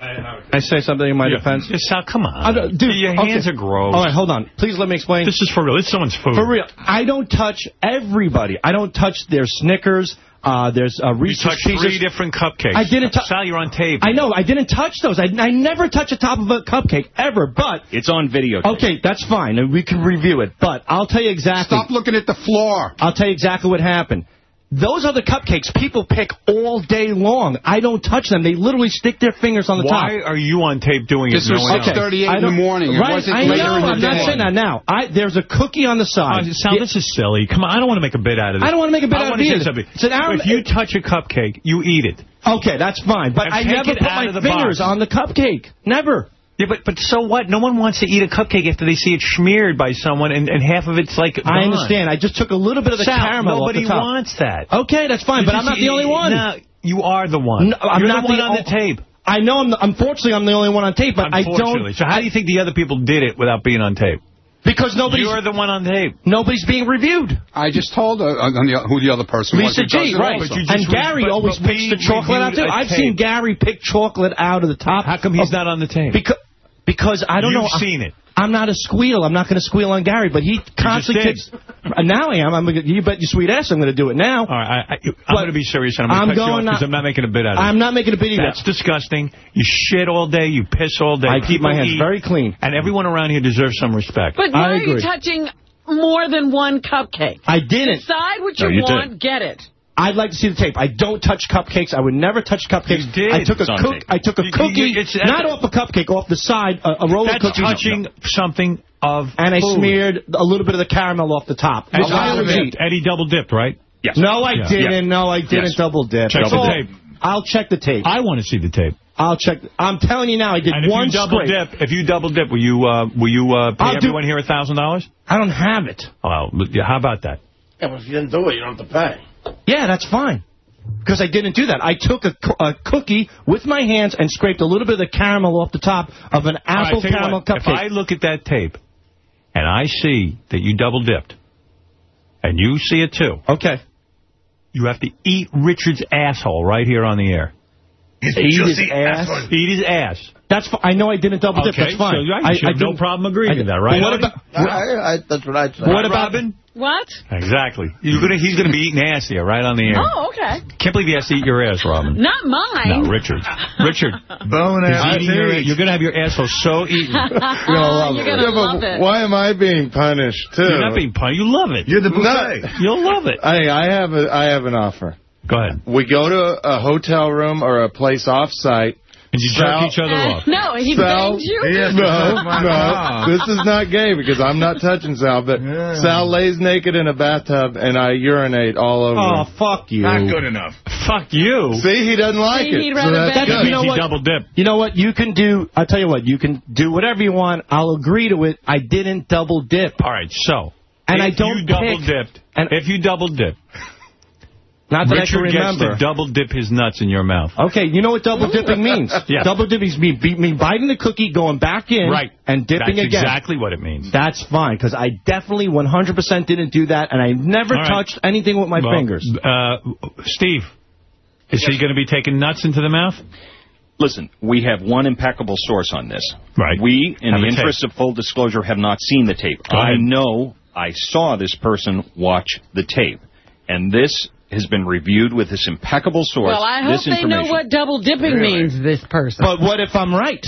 Can I say something in my Yeah. defense? Yeah, Sal, come on. I don't- dude, Your okay. hands are gross. All right, hold on. Please let me explain. This is for real. It's someone's food. For real. I don't touch everybody. I don't touch their Snickers. Uh, there's uh, You touched Pieces. three different cupcakes. I didn't touch. Sal, you're on tape. I know. I didn't touch those. I, I never touch the top of a cupcake ever. But It's on video. okay, that's fine, and we can review it. But I'll tell you exactly. Stop looking at the floor. I'll tell you exactly what happened. Those are the cupcakes people pick all day long. I don't touch them. They literally stick their fingers on the top. Why are you on tape doing This it? was no 6:38 I in the don't- morning. It right, wasn't I know. I'm day. not saying that now. I, there's a cookie on the side. Oh, Sal, this is silly. Come on, I don't want to make a bit out of this. I don't wanna make a bit I out of wanna it say either. It's an hour- if you touch a cupcake, you eat it. Okay, that's fine. But And I never put my fingers box. on the cupcake. Never. Yeah, but but so what? No one wants to eat a cupcake after they see it smeared by someone, and, and half of it's like I understand. I just took a little bit of the Sal, caramel nobody off the top. wants that. Okay, that's fine. But I'm not the only one. No, you are the one. No, I'm You're not the one the on the tape. I know. I'm the, unfortunately, I'm the only one on tape. But I don't. So how do you think the other people did it without being on tape? Because nobody's You're the one on tape. nobody's being reviewed. I just told her uh, on the, who the other person was. Lisa G, right. But you And Gary but- always but picks the chocolate out too. reviewed a I've tape. seen Gary pick chocolate out of the top. How come he's of- not on the tape? Because because I don't know. You've know. seen it. I'm not a squeal. I'm not going to squeal on Gary, but he constantly kicks. Uh, Now I am. I'm. gonna- You bet your sweet ass. I'm going to do it now. All right, I, I, I'm going to be serious, and I'm I'm going to cut you off because I'm not making a bit out of it. I'm not making a big deal. That's disgusting. You shit all day. You piss all day. I keep my hands eat, very clean. And everyone around here deserves some respect. But why I are you touching more than one cupcake? I didn't. Decide what No, you, you want, did. get it. I'd like to see the tape. I don't touch cupcakes. I would never touch cupcakes. You did. I took a It's cook. tape. I took a You- you- cookie, it's- not off a cupcake, off the side, a, a roll of cookies. touching something of And I food. smeared a little bit of the caramel off the top. And Which I double dipped. eat. Eddie double dipped, right? Yes. No, I Yeah. didn't. No, I didn't Yes. double dip. Check That's the tape. I'll check the tape. I want to see the tape. I'll check. I'm telling you now, I did And if you double scrape. dip, if you double dip, will you uh, will you uh, pay I'll do- everyone here a thousand dollars? I don't have it. Oh, yeah, how about that? Yeah, but if you didn't do it, you don't have to pay. Yeah, that's fine. Because I didn't do that. I took a, a cookie with my hands and scraped a little bit of the caramel off the top of an apple tell you caramel what, cupcake. If I look at that tape and I see that you double dipped, and you see it too, okay, you have to eat Richard's asshole right here on the air. His Eat his juicy ass? Eat his ass. That's fi- I know I didn't double dip. Okay, That's fine. so you I, should have no problem agreeing I- with that, right, What about, I, I, that's what I'd say. what about Robin? What? Exactly. You're gonna, he's going to be eating ass here right on the air. Oh, okay. Can't believe he has to eat your ass, Robin. Not mine. No, Richard. Richard. Bone He's ass. your, you're going to have your asshole so eaten. You're gonna love it. gonna Yeah, love it. Why am I being punished too? You're not being punished. You love it. You're the buffet. You'll love it. Hey, I have a I have an offer. Go ahead. We go to a hotel room or a place off site. And you jerk each other uh, off. No, he Sal, banged you? no, no, this is not gay because I'm not touching Sal, but Sal lays naked in a bathtub and I urinate all over Oh, him. fuck you. Not good enough. Fuck you. See, he doesn't like See, it. he'd so rather that's bang good. you know He what? double dip. You know what? You can do, I'll tell you what, you can do whatever you want. I'll agree to it. I didn't double dip. All right, so. And I don't you double pick- dipped, and- if you double dip, Not that I Richard can gets remember. to double dip his nuts in your mouth. Okay, you know what double dipping means? Yeah. Double dipping means me, me biting the cookie, going back in, Right. and dipping That's again. exactly what it means. That's fine, because I definitely 100% didn't do that, and I never All right. touched anything with my Well, fingers. Uh, Steve, is he going to be taking nuts into the mouth? Listen, we have one impeccable source on this. Right. We, in Have the a tape. interest of full disclosure, have not seen the tape. I know I saw this person watch the tape, and this has been reviewed with this impeccable source. Well, I hope this they know what double dipping means, this person. But what if I'm right?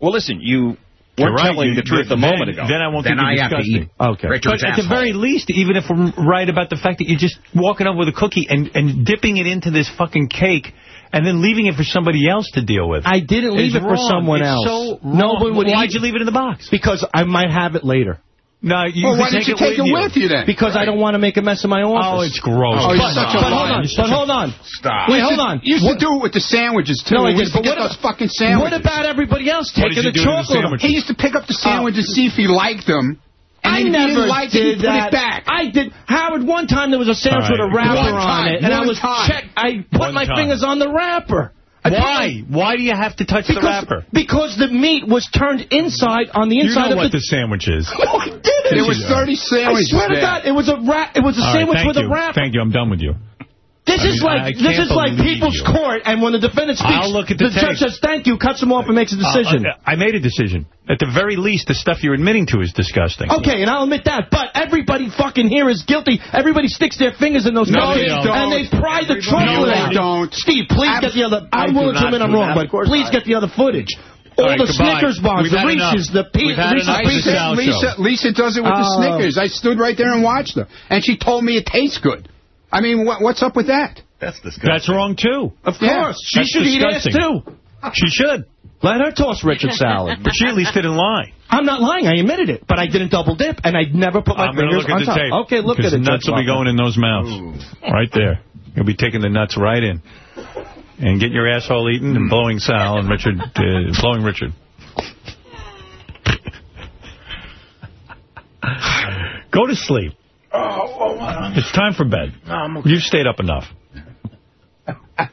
Well, listen, you You're weren't right. telling You- the truth a moment ago. Then I won't Then think you're I have to disgusting. eat Okay. Richard's but at the very least, even if we're right about the fact that you're just walking up with a cookie and, and dipping it into this fucking cake and then leaving it for somebody else to deal with. I didn't leave is it for wrong. someone It's else. so no wrong. one would Why'd you leave it in the box? Because I might have it later. No, you Well, why didn't take you it take with it you. with you then? Because I don't want to make a mess of my office. Oh, it's gross. Oh, you're but, but hold on, but hold on. Stop. Wait, hold on. You used to do it with the sandwiches, too. No, I We didn't. used to But get what those about- fucking sandwiches. What about everybody else taking the do to the chocolate? sandwiches? He used to pick up the oh. sandwiches, see if he liked them. And I he never didn't like did it, he'd that. put it back. I did. Howard, one time there was a sandwich All right. with a wrapper One on time, it, and I was time. check. I put One my time. fingers on the wrapper. I put Why? Why do you have to touch the Because, wrapper? because the meat was turned inside on the You inside know of what the. the sandwich is. No, I didn't. There was 30 sandwiches I sandwiches swear to. God, it was a ra- It was a All right, sandwich thank with you. a wrapper. Thank you. I'm done with you. This I is mean, like can't this is like people's you. court, and when the defendant speaks, I'll look at the judge says thank you, cuts him off, and makes a decision. Uh, I made a decision. At the very least, the stuff you're admitting to is disgusting. Okay, and I'll admit that, but everybody fucking here is guilty. Everybody sticks their fingers in those No, cookies, they and they pry the chocolate No, they don't. Steve, please get the other. I I'm willing to admit I'm wrong, but please not. get the other footage. All All right, the goodbye. Snickers bars, We've the had enough. Reese's, the Pe- Reese's Pieces. the Lisa. Lisa does it with the Oh. Snickers. I stood right there and watched her. And she told me it tastes good. I mean, what, what's up with that? That's disgusting. That's wrong, too. Of Yeah, course, she that's should eat ass too. She should. Let her toss Richard salad. But she at least didn't lie. I'm not lying. I admitted it, but I didn't double dip, and I never put my I'm going to fingers look at on the top. tape. Okay, look at Because it. the nuts will be going in those mouths. Right there. You'll be taking the nuts right in. And getting your asshole eaten and blowing Sal and Richard, uh, blowing Richard. Go to sleep. It's time for bed. You've stayed up enough.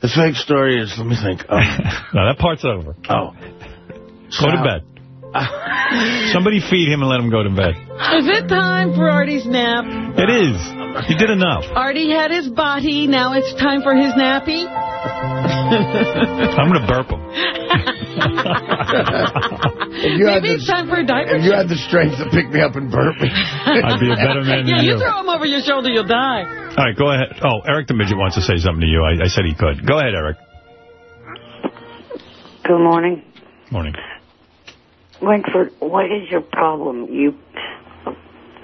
The fake story is, let me think. Oh. No, that part's over. oh. Go to bed. Somebody feed him and let him go to bed. Is it time for Artie's nap? It is. He did enough. Artie had his body. Now it's time for his nappy. I'm going to burp him. If you, had Maybe it's the, time for a diaper if you had the strength to pick me up and burp me. I'd be a better man yeah, than you you. throw him over your shoulder, you'll die. All right, go ahead. Oh, Eric the Midget wants to say something to you. I, I said he could. Go ahead, Eric. Good morning. Morning. Langford, what is your problem? You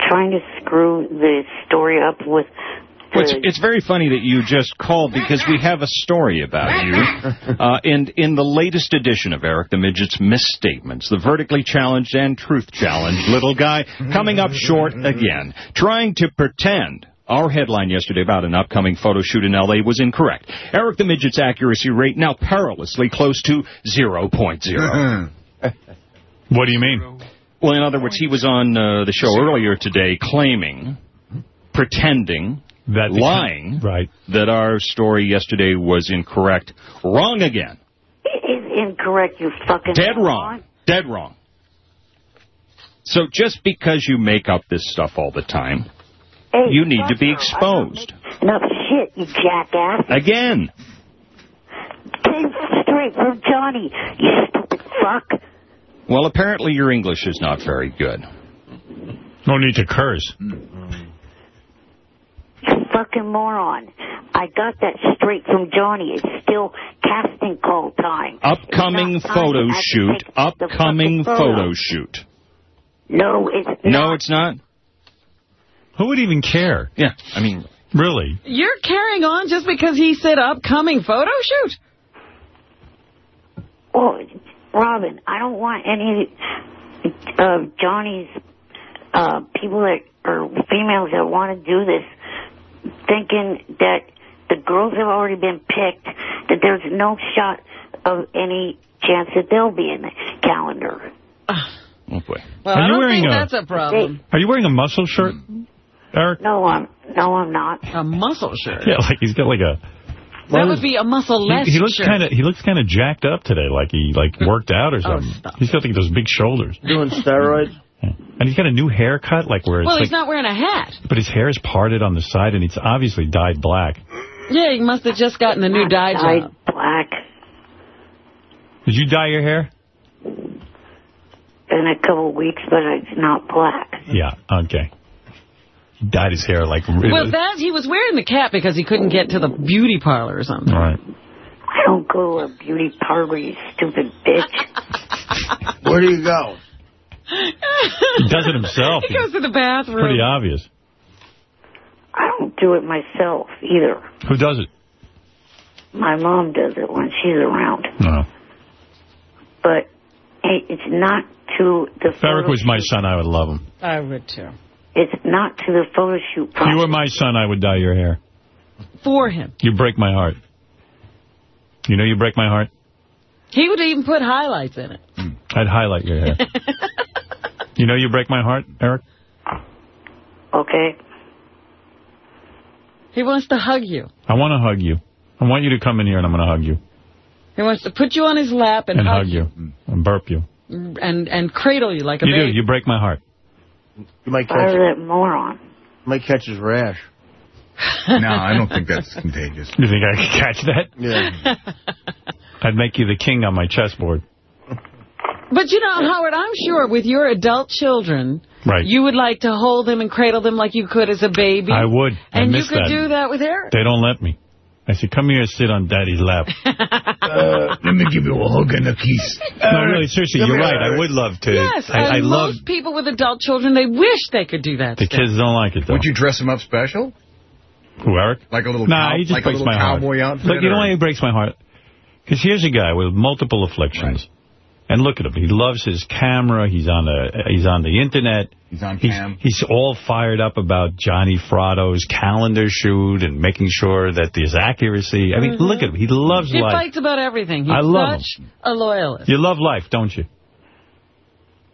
trying to screw the story up with the Well, it's, it's very funny that you just called because we have a story about you. Uh, and in the latest edition of Eric the Midget's Misstatements, the vertically challenged and truth challenged little guy coming up short again, trying to pretend our headline yesterday about an upcoming photo shoot in L.A. was incorrect. Eric the Midget's accuracy rate now perilously close to 0.0. What do you mean? Well, in other words, he was on uh, the show earlier today claiming, pretending, that the- lying, right. that our story yesterday was incorrect. Wrong again. It's incorrect, you fucking Dead moron. wrong. Dead wrong. So just because you make up this stuff all the time, Hey, you need to be exposed. Enough shit, you jackass. Again. Came straight from Johnny, you stupid fuck. Well, apparently your English is not very good. No need to curse. You fucking moron. I got that straight from Johnny. It's still casting call time. Upcoming It's photo time. I have to shoot. Upcoming fucking photo shoot. No, it's No, it's not. Who would even care? Yeah, I mean... Really? You're carrying on just because he said upcoming photo shoot? Well, Robin, I don't want any of Johnny's uh, people that or females that want to do this thinking that the girls have already been picked, that there's no shot of any chance that they'll be in the calendar. Oh, boy. Well, Are I you don't wearing think a- that's a problem. Are you wearing a muscle shirt, Eric? No, I'm no, I'm not. A muscle shirt? Yeah, like he's got like a. That would be a muscle-less He, he looks kind of he looks kind of jacked up today, like he like worked out or Oh, something. he's got like those big shoulders, Doing steroids? And he's got a new haircut, like where it's Well, like, he's not wearing a hat. but his hair is parted on the side, and it's obviously dyed black. Yeah, he must have just gotten the new dye Dyed job. black Did you dye your hair? in a couple weeks, but it's not black. Yeah. Okay. He dyed his hair like really. Well, that he was wearing the cap because he couldn't get to the beauty parlor or something. All right. I don't go to a beauty parlor, you stupid bitch. Where do you go? He does it himself. He goes to the bathroom. Pretty obvious. I don't do it myself either. Who does it? My mom does it when she's around. No. But hey, it's not to the If Eric was my son, I would love him. I would too. It's not to the photo shoot If you were my son, I would dye your hair. For him. You break my heart. You know you break my heart? He would even put highlights in it. Hmm. I'd highlight your hair. you know you break my heart, Eric? Okay. He wants to hug you. I want to hug you. I want you to come in here and I'm going to hug you. He wants to put you on his lap and, And hug you. Hmm. And burp you. Mm, and and cradle you like a You do. baby. You break my heart. You might Fire catch, that moron. might catch his rash. No, I don't think that's contagious. You think I could catch that? Yeah. I'd make you the king on my chessboard. But you know, Howard, I'm sure with your adult children, Right. you would like to hold them and cradle them like you could as a baby. I would. I And you could that. do that with Eric. They don't let me. I said, come here and sit on daddy's lap. Uh, let me give you a hug and a kiss. no, really, seriously, you're right. I would love to. Yes, I, I and love... most people with adult children, they wish they could do that. The still. kids don't like it, though. Would you dress them up special? Who, Eric? Like a little Nah, cow- he just like a breaks little my heart. cowboy outfit, Look, you know or- why he breaks my heart? Because here's a guy with multiple afflictions. And look at him. He loves his camera. He's on the he's on the internet. He's on He's, cam. he's all fired up about Johnny Fratto's calendar shoot and making sure that there's accuracy. I mean, Mhm. look at him. He loves He life. He fights about everything. He's I love such a loyalist. You love life, don't you?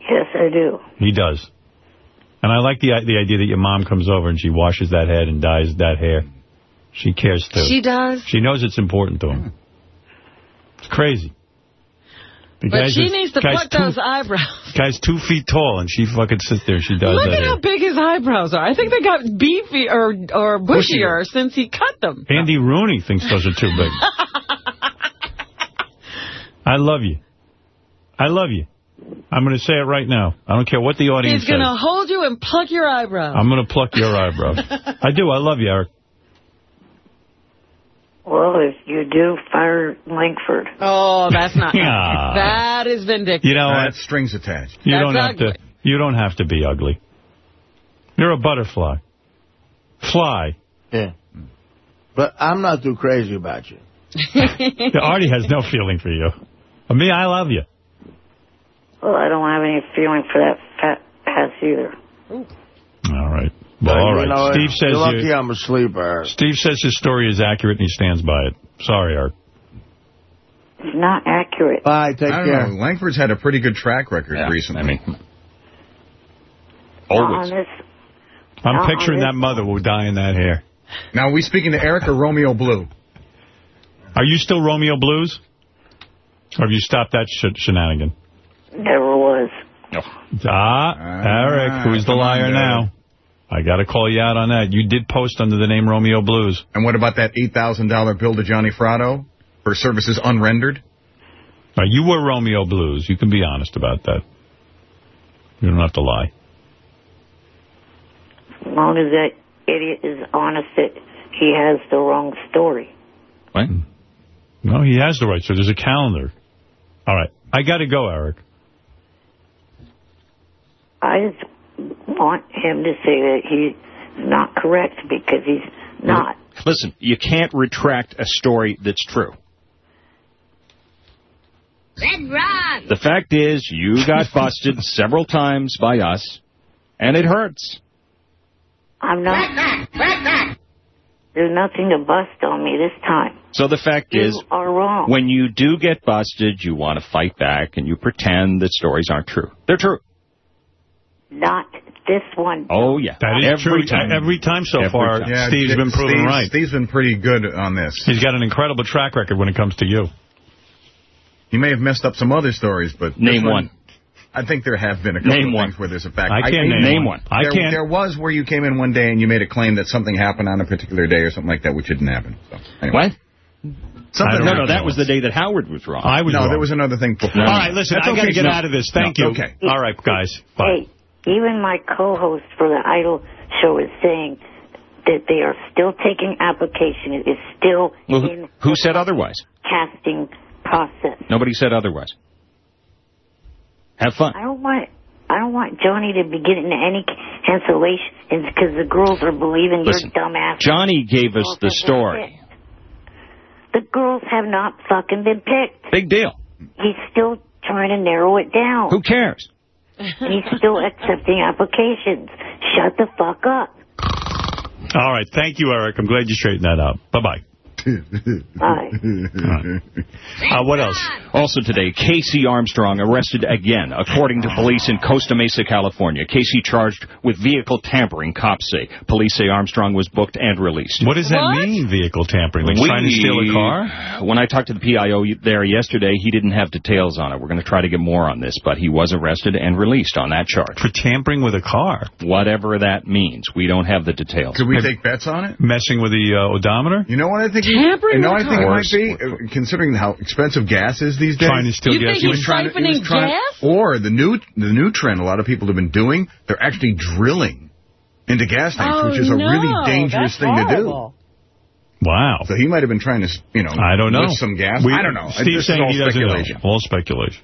Yes, I do. He does. And I like the the idea that your mom comes over and she washes that head and dyes that hair. She cares, too. She does. She knows it's important to him. It's crazy. The But she needs to pluck two, those eyebrows. Guy's two feet tall, and she fucking sits there. She does Look at how big his eyebrows are. I think they got beefy or or bushier, Bushier. since he cut them. Andy Rooney thinks those are too big. I love you. I love you. I'm going to say it right now. I don't care what the audience He's going to says. hold you and pluck your eyebrows. I'm going to pluck your eyebrows. I do. I love you, Eric. Well, if you do, fire Langford. Oh, that's not Yeah. nice. That is vindictive. You know what? strings attached. You That's don't have to. You don't have to be ugly. You're a butterfly. Fly. Yeah. But I'm not too crazy about you. Artie has no feeling for you. Me, I love you. Well, I don't have any feeling for that fat ass either. All right. Well, all You know, Steve says you're lucky you- I'm asleep, Eric. Steve says his story is accurate and he stands by it. Sorry, Art. It's not accurate. Bye, take I don't care. know. Langford's had a pretty good track record recently. I mean, Not on this. I'm Not picturing on that mother who dye in that hair. Now, are we speaking to Eric or Romeo Blue? Are you still Romeo Blues? Or have you stopped that sh- shenanigan? Never was. Ah, Eric, who's the liar now? I got to call you out on that. You did post under the name Romeo Blues. And what about that $8,000 bill to Johnny Fratto for services unrendered? Now, you were Romeo Blues. You can be honest about that. You don't have to lie. As long as that idiot is honest that he has the wrong story. What? No, he has the right. So there's a calendar. All right. I got to go, Eric. I just want him to say that he's not correct because he's not. Listen, you can't retract a story that's true. Red Ron! The fact is, you got busted several times by us, and it hurts. I'm not. There's nothing to bust on me this time. So the fact You is, are wrong. when you do get busted, you want to fight back, and you pretend that stories aren't true. They're true. Not this one. Oh, yeah. That is Every true. time. Every time so Every far, time. Steve's been proven Steve's- right. Steve's been pretty good on this. He's got an incredible track record when it comes to you. He may have messed up some other stories, but... Name this one. I think there have been a couple Name of one. things where there's a fact. I can't name Name one. one. I there, can't. There was where you came in one day and you made a claim that something happened on a particular day or something like that, which didn't happen. So, anyway. What? Something no, no, that was the day that Howard was wrong. I was no, wrong. there was another thing before. All right, listen, That's I got to get No. out of this. Thank No, you. Okay. All right, guys. Bye. Hey, even my co-host for the Idol show is saying that they are still taking application. It is still Well, who, in who said otherwise? casting process. Nobody said otherwise. Have fun. I don't want. I don't want Johnny to be getting any cancellations because the girls are believing Listen, your dumbass. Johnny gave us the story. The girls have not fucking been picked. Big deal. He's still trying to narrow it down. Who cares? And he's still accepting applications. Shut the fuck up. All right. Thank you, Eric. I'm glad you straightened that out. Bye-bye. Bye. Uh, what else? Also today, Casey Armstrong arrested again, according to police in Costa Mesa, California. Casey charged with vehicle tampering, cops say. Police say Armstrong was booked and released. What does that mean, vehicle tampering? Like trying to steal a car? When I talked to the PIO there yesterday, he didn't have details on it. We're going to try to get more on this, but he was arrested and released on that charge. For tampering with a car? Whatever that means. We don't have the details. Could we take bets on it? Messing with the uh, odometer? You know what I think? Tampering you with what I think it might cars. be? Uh, Considering how expensive gas is these days. Trying to steal You gas. think he's was trying to- he was siphoning gas? Or the new the new trend a lot of people have been doing, they're actually drilling into gas tanks, Oh, which is a really dangerous that's thing horrible. To do. Wow. So he might have been trying to, you know, I don't know. some gas. We- I don't know. Steve's This saying all he doesn't know. All speculation.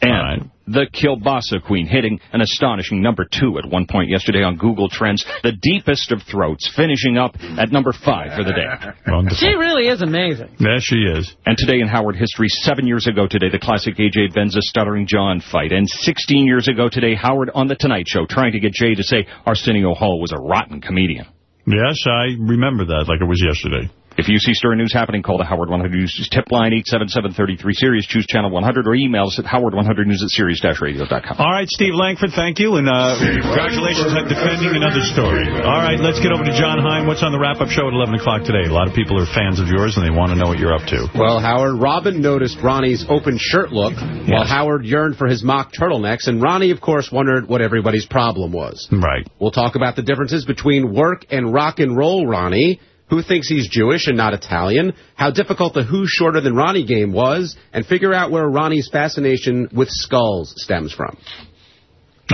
And All right. the Kielbasa Queen hitting an astonishing number two at one point yesterday on Google Trends, the deepest of throats, finishing up at number five for the day. Wonderful. She really is amazing. There she is. And today in Howard history, seven years ago today, the classic AJ Benza Stuttering John fight. And 16 years ago today, Howard on The Tonight Show trying to get Jay to say Arsenio Hall was a rotten comedian. Yes, I remember that like it was yesterday. If you see Stern News happening, call the Howard 100 News tip line 877-33 Sirius. Choose channel 100 or email us at howard100news at sirius-radio.com. All right, Steve Langford, thank you, and uh, congratulations on defending another story. All right, let's get over to John Hein. What's on the wrap-up show at 11 o'clock today? A lot of people are fans of yours, and they want to know what you're up to. Well, Howard, Robin noticed Ronnie's open shirt look, while Howard yearned for his mock turtlenecks, and Ronnie, of course, wondered what everybody's problem was. Right. We'll talk about the differences between work and rock and roll Ronnie, who thinks he's Jewish and not Italian, how difficult the Who's Shorter Than Ronnie game was, and figure out where Ronnie's fascination with skulls stems from.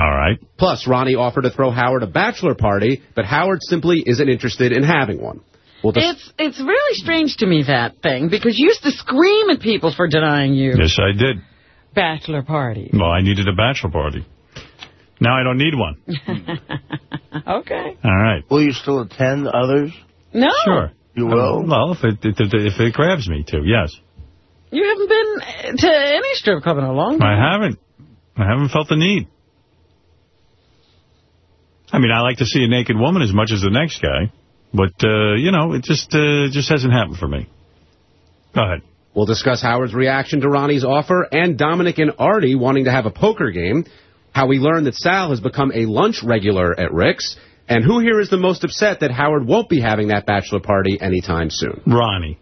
All right. Plus, Ronnie offered to throw Howard a bachelor party, but Howard simply isn't interested in having one. We'll It's it's really strange to me, that thing, because you used to scream at people for denying you Yes, I did. bachelor parties. Well, I needed a bachelor party. Now I don't need one. Okay. All right. Will you still attend others? No. Sure. You will? well, if it, if, it, if it grabs me to, yes. You haven't been to any strip club in a long time. I haven't. I haven't felt the need. I mean, I like to see a naked woman as much as the next guy. But, uh, you know, it just uh, just hasn't happened for me. Go ahead. We'll discuss Howard's reaction to Ronnie's offer and Dominic and Artie wanting to have a poker game, how we learned that Sal has become a lunch regular at Rick's, and who here is the most upset that Howard won't be having that bachelor party anytime soon. Ronnie.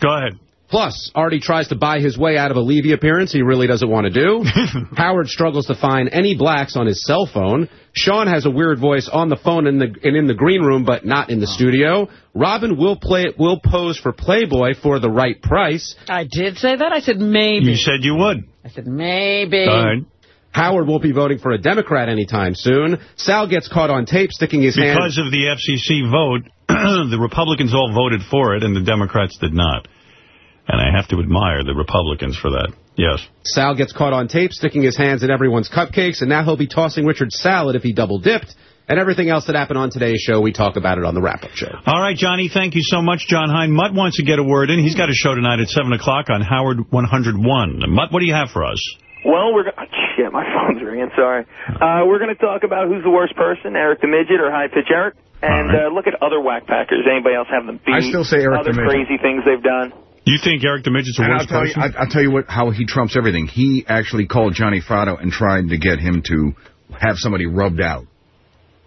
Go ahead. Plus, Artie tries to buy his way out of a Levy appearance he really doesn't want to do. Howard struggles to find any blacks on his cell phone. Sean has a weird voice on the phone in the, and in the green room, but not in the studio. Robin will play will pose for Playboy for the right price. I did say that. I said maybe. You said you would. I said maybe. Howard won't be voting for a Democrat anytime soon. Sal gets caught on tape sticking his hand... Because of the FCC vote, the Republicans all voted for it, and the Democrats did not. And I have to admire the Republicans for that. Yes. Sal gets caught on tape sticking his hands in everyone's cupcakes, and now he'll be tossing Richard's salad if he double-dipped. And everything else that happened on today's show, we talk about it on the wrap-up show. All right, Johnny, thank you so much. John Hein. Mutt wants to get a word in. He's got a show tonight at 7 o'clock on Howard 101. Mutt, what do you have for us? Well, we're go- shit. My phone's ringing. Sorry. Uh, we're going to talk about who's the worst person, Eric the midget or High Pitch Eric, and uh, look at other Wack Packers. Anybody else have them beat? I still say Eric other the midget. crazy things they've done. You think Eric the Midget's the And worst I'll tell person? You, I, I'll tell you what, how he trumps everything. He actually called Johnny Fratto and tried to get him to have somebody rubbed out,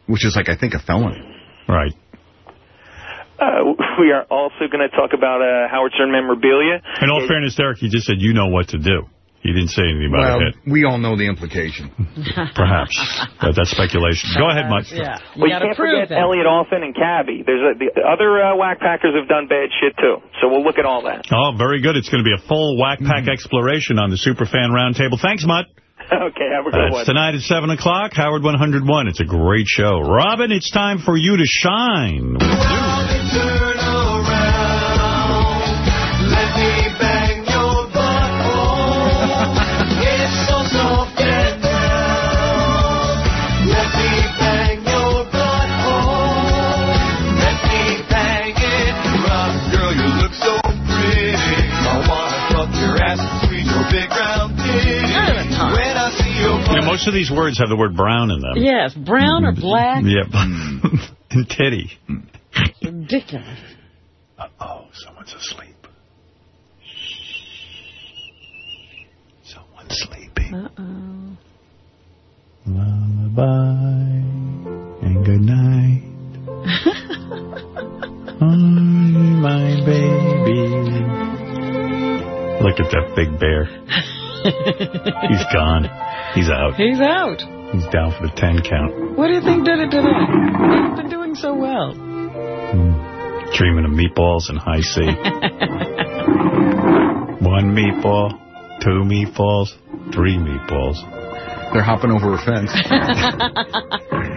which is like, I think, a felony. Right. Uh, we are also going to talk about uh, Howard Stern memorabilia. In all fairness, Derek, he just said, you know what to do. He didn't say anything about Well, it. we all know the implication. Perhaps. But that's speculation. Go ahead, Mutt. Yeah. well, you can't forget Elliot Offen and Cabby. There's a, the other uh, Wack Packers have done bad shit too. So we'll look at all that. Oh, very good. It's going to be a full Wack Pack exploration on the Superfan Roundtable. Thanks, Mutt. okay, have a good That's one. tonight at 7 o'clock, Howard 101. It's a great show. Robin, it's time for you to shine. Most of these words have the word brown in them. Yes, brown or black. Yep. and titty. Ridiculous. Uh-oh, someone's asleep. Someone's sleeping. Uh-oh. Lullaby and good night. Oh, my baby. Look at that big bear. He's gone. He's out. He's out. He's down for the 10 count. What do you think did it today? He's been doing so well. Hmm. Dreaming of meatballs and Hi-C. One meatball, two meatballs, three meatballs. They're hopping over a fence.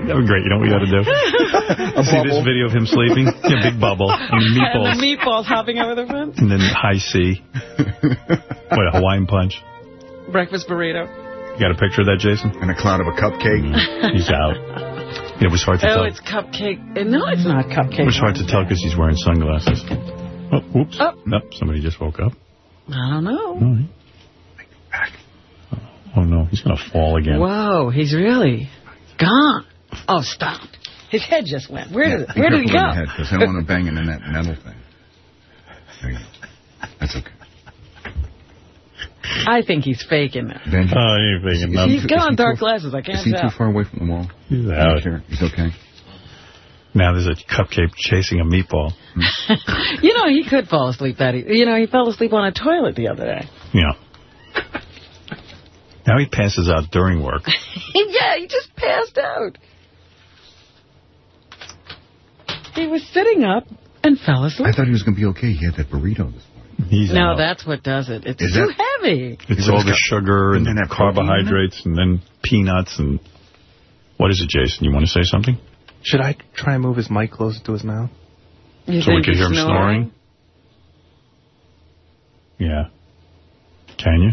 That would be great. You know what we got to do? See this video of him sleeping? Yeah, big bubble. And And meatballs. the meatballs hopping over the fence. And then Hi-C. what, a Hawaiian punch? Breakfast burrito. You got a picture of that, Jason? And a cloud of a cupcake. He's out. It was hard to Oh, tell. it's cupcake. uh, No, it's not cupcake. It was hard to tell because he's wearing sunglasses. Oh, oops. Oh. Nope, somebody just woke up. I don't know. Oh, he- Oh, no, he's going to fall again. Whoa, he's really gone. Oh, stop. His head just went. Where did, where did he go? head, because I don't want to bang it in that metal thing. There you go. That's okay. I think he's faking it. Benjy, Oh, he ain't thinking Is nothing. He's got on dark too- glasses. I can't is he tell. too far away from the wall? He's out. Sure. He's okay. Now there's a cupcake chasing a meatball. You know, he could fall asleep that. You know, he fell asleep on a toilet the other day. Yeah. Now he passes out during work. yeah, he just passed out. He was sitting up and fell asleep. I thought he was going to be okay. He had that burrito this morning. He's no, out. that's what does it. It's Is too that- heavy. It's all the sugar and Doesn't the it have protein in it? carbohydrates and then peanuts and... What is it, Jason? You want to say something? Should I try and move his mic closer to his mouth? You so we can hear him snoring? Yeah. Can you?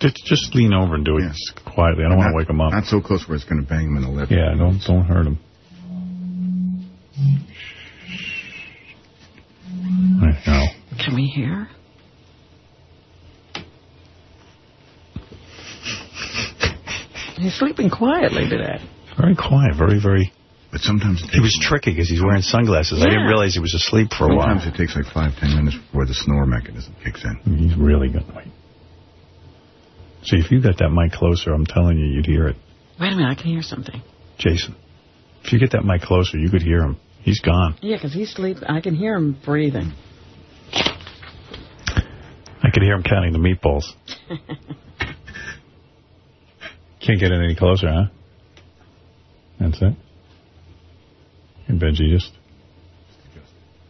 Just, just lean over and do it quietly. I don't want to wake him up. Not so close where it's going to bang him in the lip. Yeah, don't don't hurt him. Can we hear? He's sleeping quietly today. Very quiet, very, very... But sometimes He was tricky because he's wearing sunglasses. I didn't realize he was asleep for a while. Sometimes it takes like five, ten minutes before the snore mechanism kicks in. Mm, he's really good. Wait. See, if you got that mic closer, I'm telling you, you'd hear it. Wait a minute, I can hear something. Jason, if you get that mic closer, you could hear him. He's gone. Yeah, because he's sleeping. I can hear him breathing. I could hear him counting the meatballs. Can't get it any closer, huh? That's it. And Benjy, just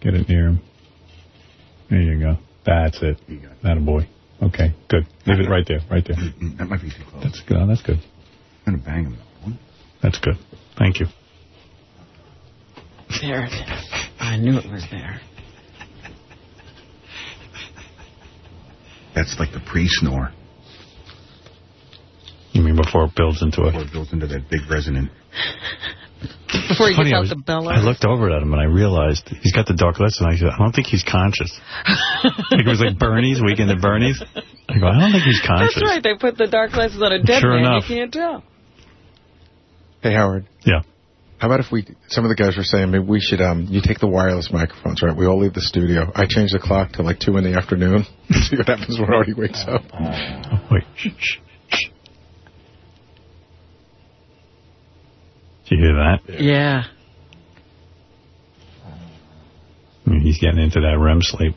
get it near him. There you go. That's it. That a boy. Okay, good. Leave it right there, right there. Mm, mm, that might be too close. That's good. Oh, that's good. I'm going to bang him. That's good. Thank you. There it is. I knew it was there. That's like the pre-snore. You mean before it builds into it? Before it builds into that big resonant. Before he Funny, gets I out was- the bellows. I looked over at him and I realized he's got the dark lips and I said, I don't think he's conscious. like it was like Bernie's, Weekend at Bernie's. I go, I don't think he's conscious. That's right. They put the dark glasses on a dead Sure man. enough. You can't tell. Hey, Howard. Yeah. How about if we, some of the guys were saying maybe we should, um, you take the wireless microphones, right? We all leave the studio. I change the clock to like 2 in the afternoon. See what happens when Artie wakes up. Oh, wait. Shh, shh, shh. Did you hear that? Yeah. I mean, he's getting into that REM sleep.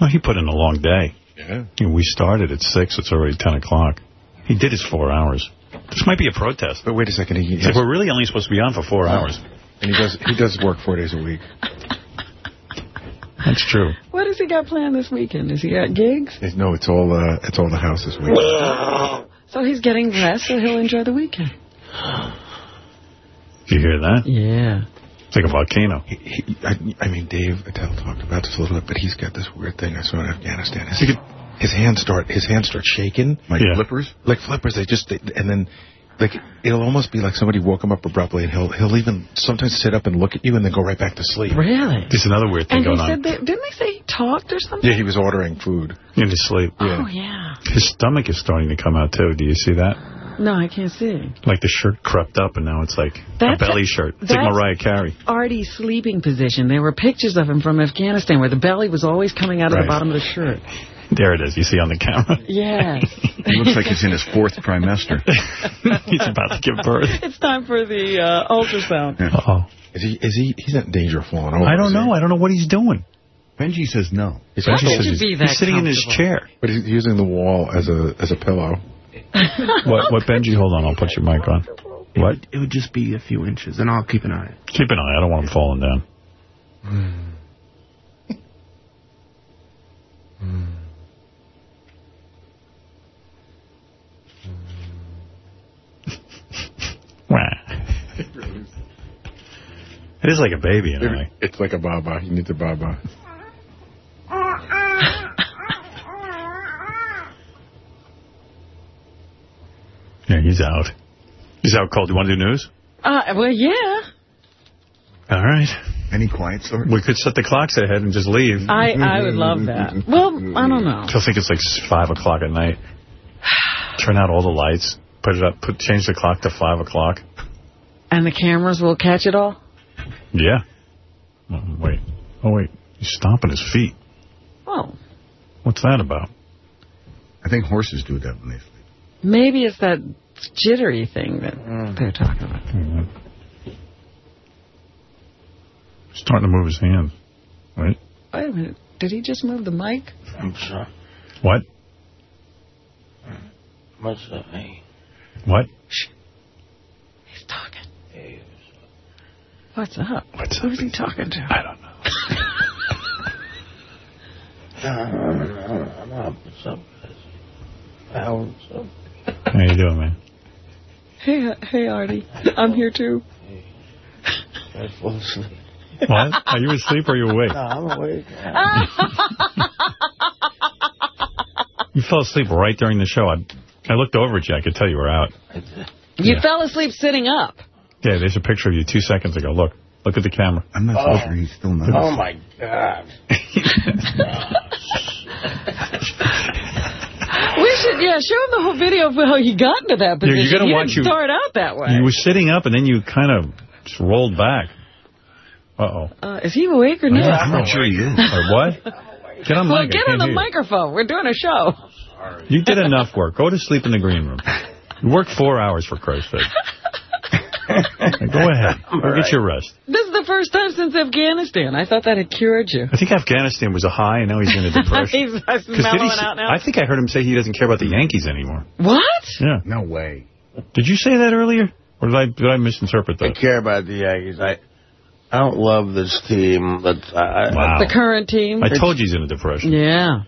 Well, he put in a long day. Yeah. You know, we started at 6. It's already 10 o'clock. He did his four hours. This might be a protest. But wait a second. He, It's like we're really only supposed to be on for four hours. and he does, he does work four days a week. That's true. What has he got planned this weekend? Has he got gigs? It's- No, it's all, uh, it's all the house this week. So he's getting rest, so he'll enjoy the weekend. Did you hear that? Yeah. It's like a volcano. He, he, I, I mean, Dave Attell talked about this a little bit, but he's got this weird thing I saw in Afghanistan. His, his hands start, his hands start shaking. Like Yeah. flippers? Like flippers, they just, they, and then, like, it'll almost be like somebody woke him up abruptly, and he'll he'll even sometimes sit up and look at you, and then go right back to sleep. Really? There's another weird thing And he going on. said that, didn't they say he talked or something? Yeah, he was ordering food. In his sleep. Oh, yeah. His stomach is starting to come out, too. Do you see that? No, I can't see. Like the shirt crept up, and now it's like That's a belly a- shirt. It's like Mariah Carey. Artie's sleeping position. There were pictures of him from Afghanistan where the belly was always coming out of Right. the bottom of the shirt. There it is. You see on the camera. Yeah. He looks like he's in his fourth trimester. He's about to give birth. it's time for the uh, ultrasound. Uh-oh. Is he? Is he? He's not in danger of falling over. I don't is he? know. I don't know what he's doing. Benjy says no. He's, How also- could you be that He's sitting in his chair. but he's using the wall as a as a pillow. What, what, Benjy? Hold on. I'll put your mic on. What? It would just be a few inches, and I'll keep an eye. Keep an eye. I don't want him falling down. It is like a baby in a. It's like a baba. You need a baba. Yeah, he's out. He's out cold. You want to do news? Uh, well, yeah. All right. Any quiet story? We could set the clocks ahead and just leave. I, I would love that. Well, I don't know. He'll think it's like 5 o'clock at night. Turn out all the lights. Put it up. Put Change the clock to 5 o'clock. And the cameras will catch it all? Yeah. Oh, wait. Oh, wait. He's stomping his feet. Oh, What's that about? I think horses do that when they sleep. maybe it's that jittery thing that they're talking about. Mhm. Starting to move his hand, Right? Wait a minute. Did he just move the mic? I'm sorry. What? What's that hey? What? He's talking. Hey, What's up? What's Who's he talking to? I don't know. I'm up. What's up, guys? What's up? How you doing, man? Hey, hey, Artie. I'm here too. I fall asleep. What? Are you asleep or are you awake? No, I'm awake. You fell asleep right during the show. I, I looked over at you. I could tell you were out. You Yeah. fell asleep sitting up. Yeah, there's a picture of you two seconds ago. Look. Look at the camera. I'm not Oh. so sure he's still not. Oh, my God. We should, yeah, show him the whole video of how he got into that Yeah, position. you gotta he watch didn't you- start out that way. You were sitting up, and then you kind of just rolled back. Uh-oh. Uh, is he awake or not? I'm not sure he is. Or what? Get on well, mic. I get on the microphone. We're doing a show. You did enough work. Go to sleep in the green room. You worked four hours, for Christ's sake. Go ahead. Go get your rest. This is the first time since Afghanistan. I thought that had cured you. I think Afghanistan was a high, and now he's in a depression. He's 'Cause did he out now. I think I heard him say he doesn't care about the Yankees anymore. What? Yeah. No way. Did you say that earlier? Or did I, did I misinterpret that? I that? care about the Yankees. I I don't love this team, but I, I, Wow. The current team. I told you he's in a depression. Yeah.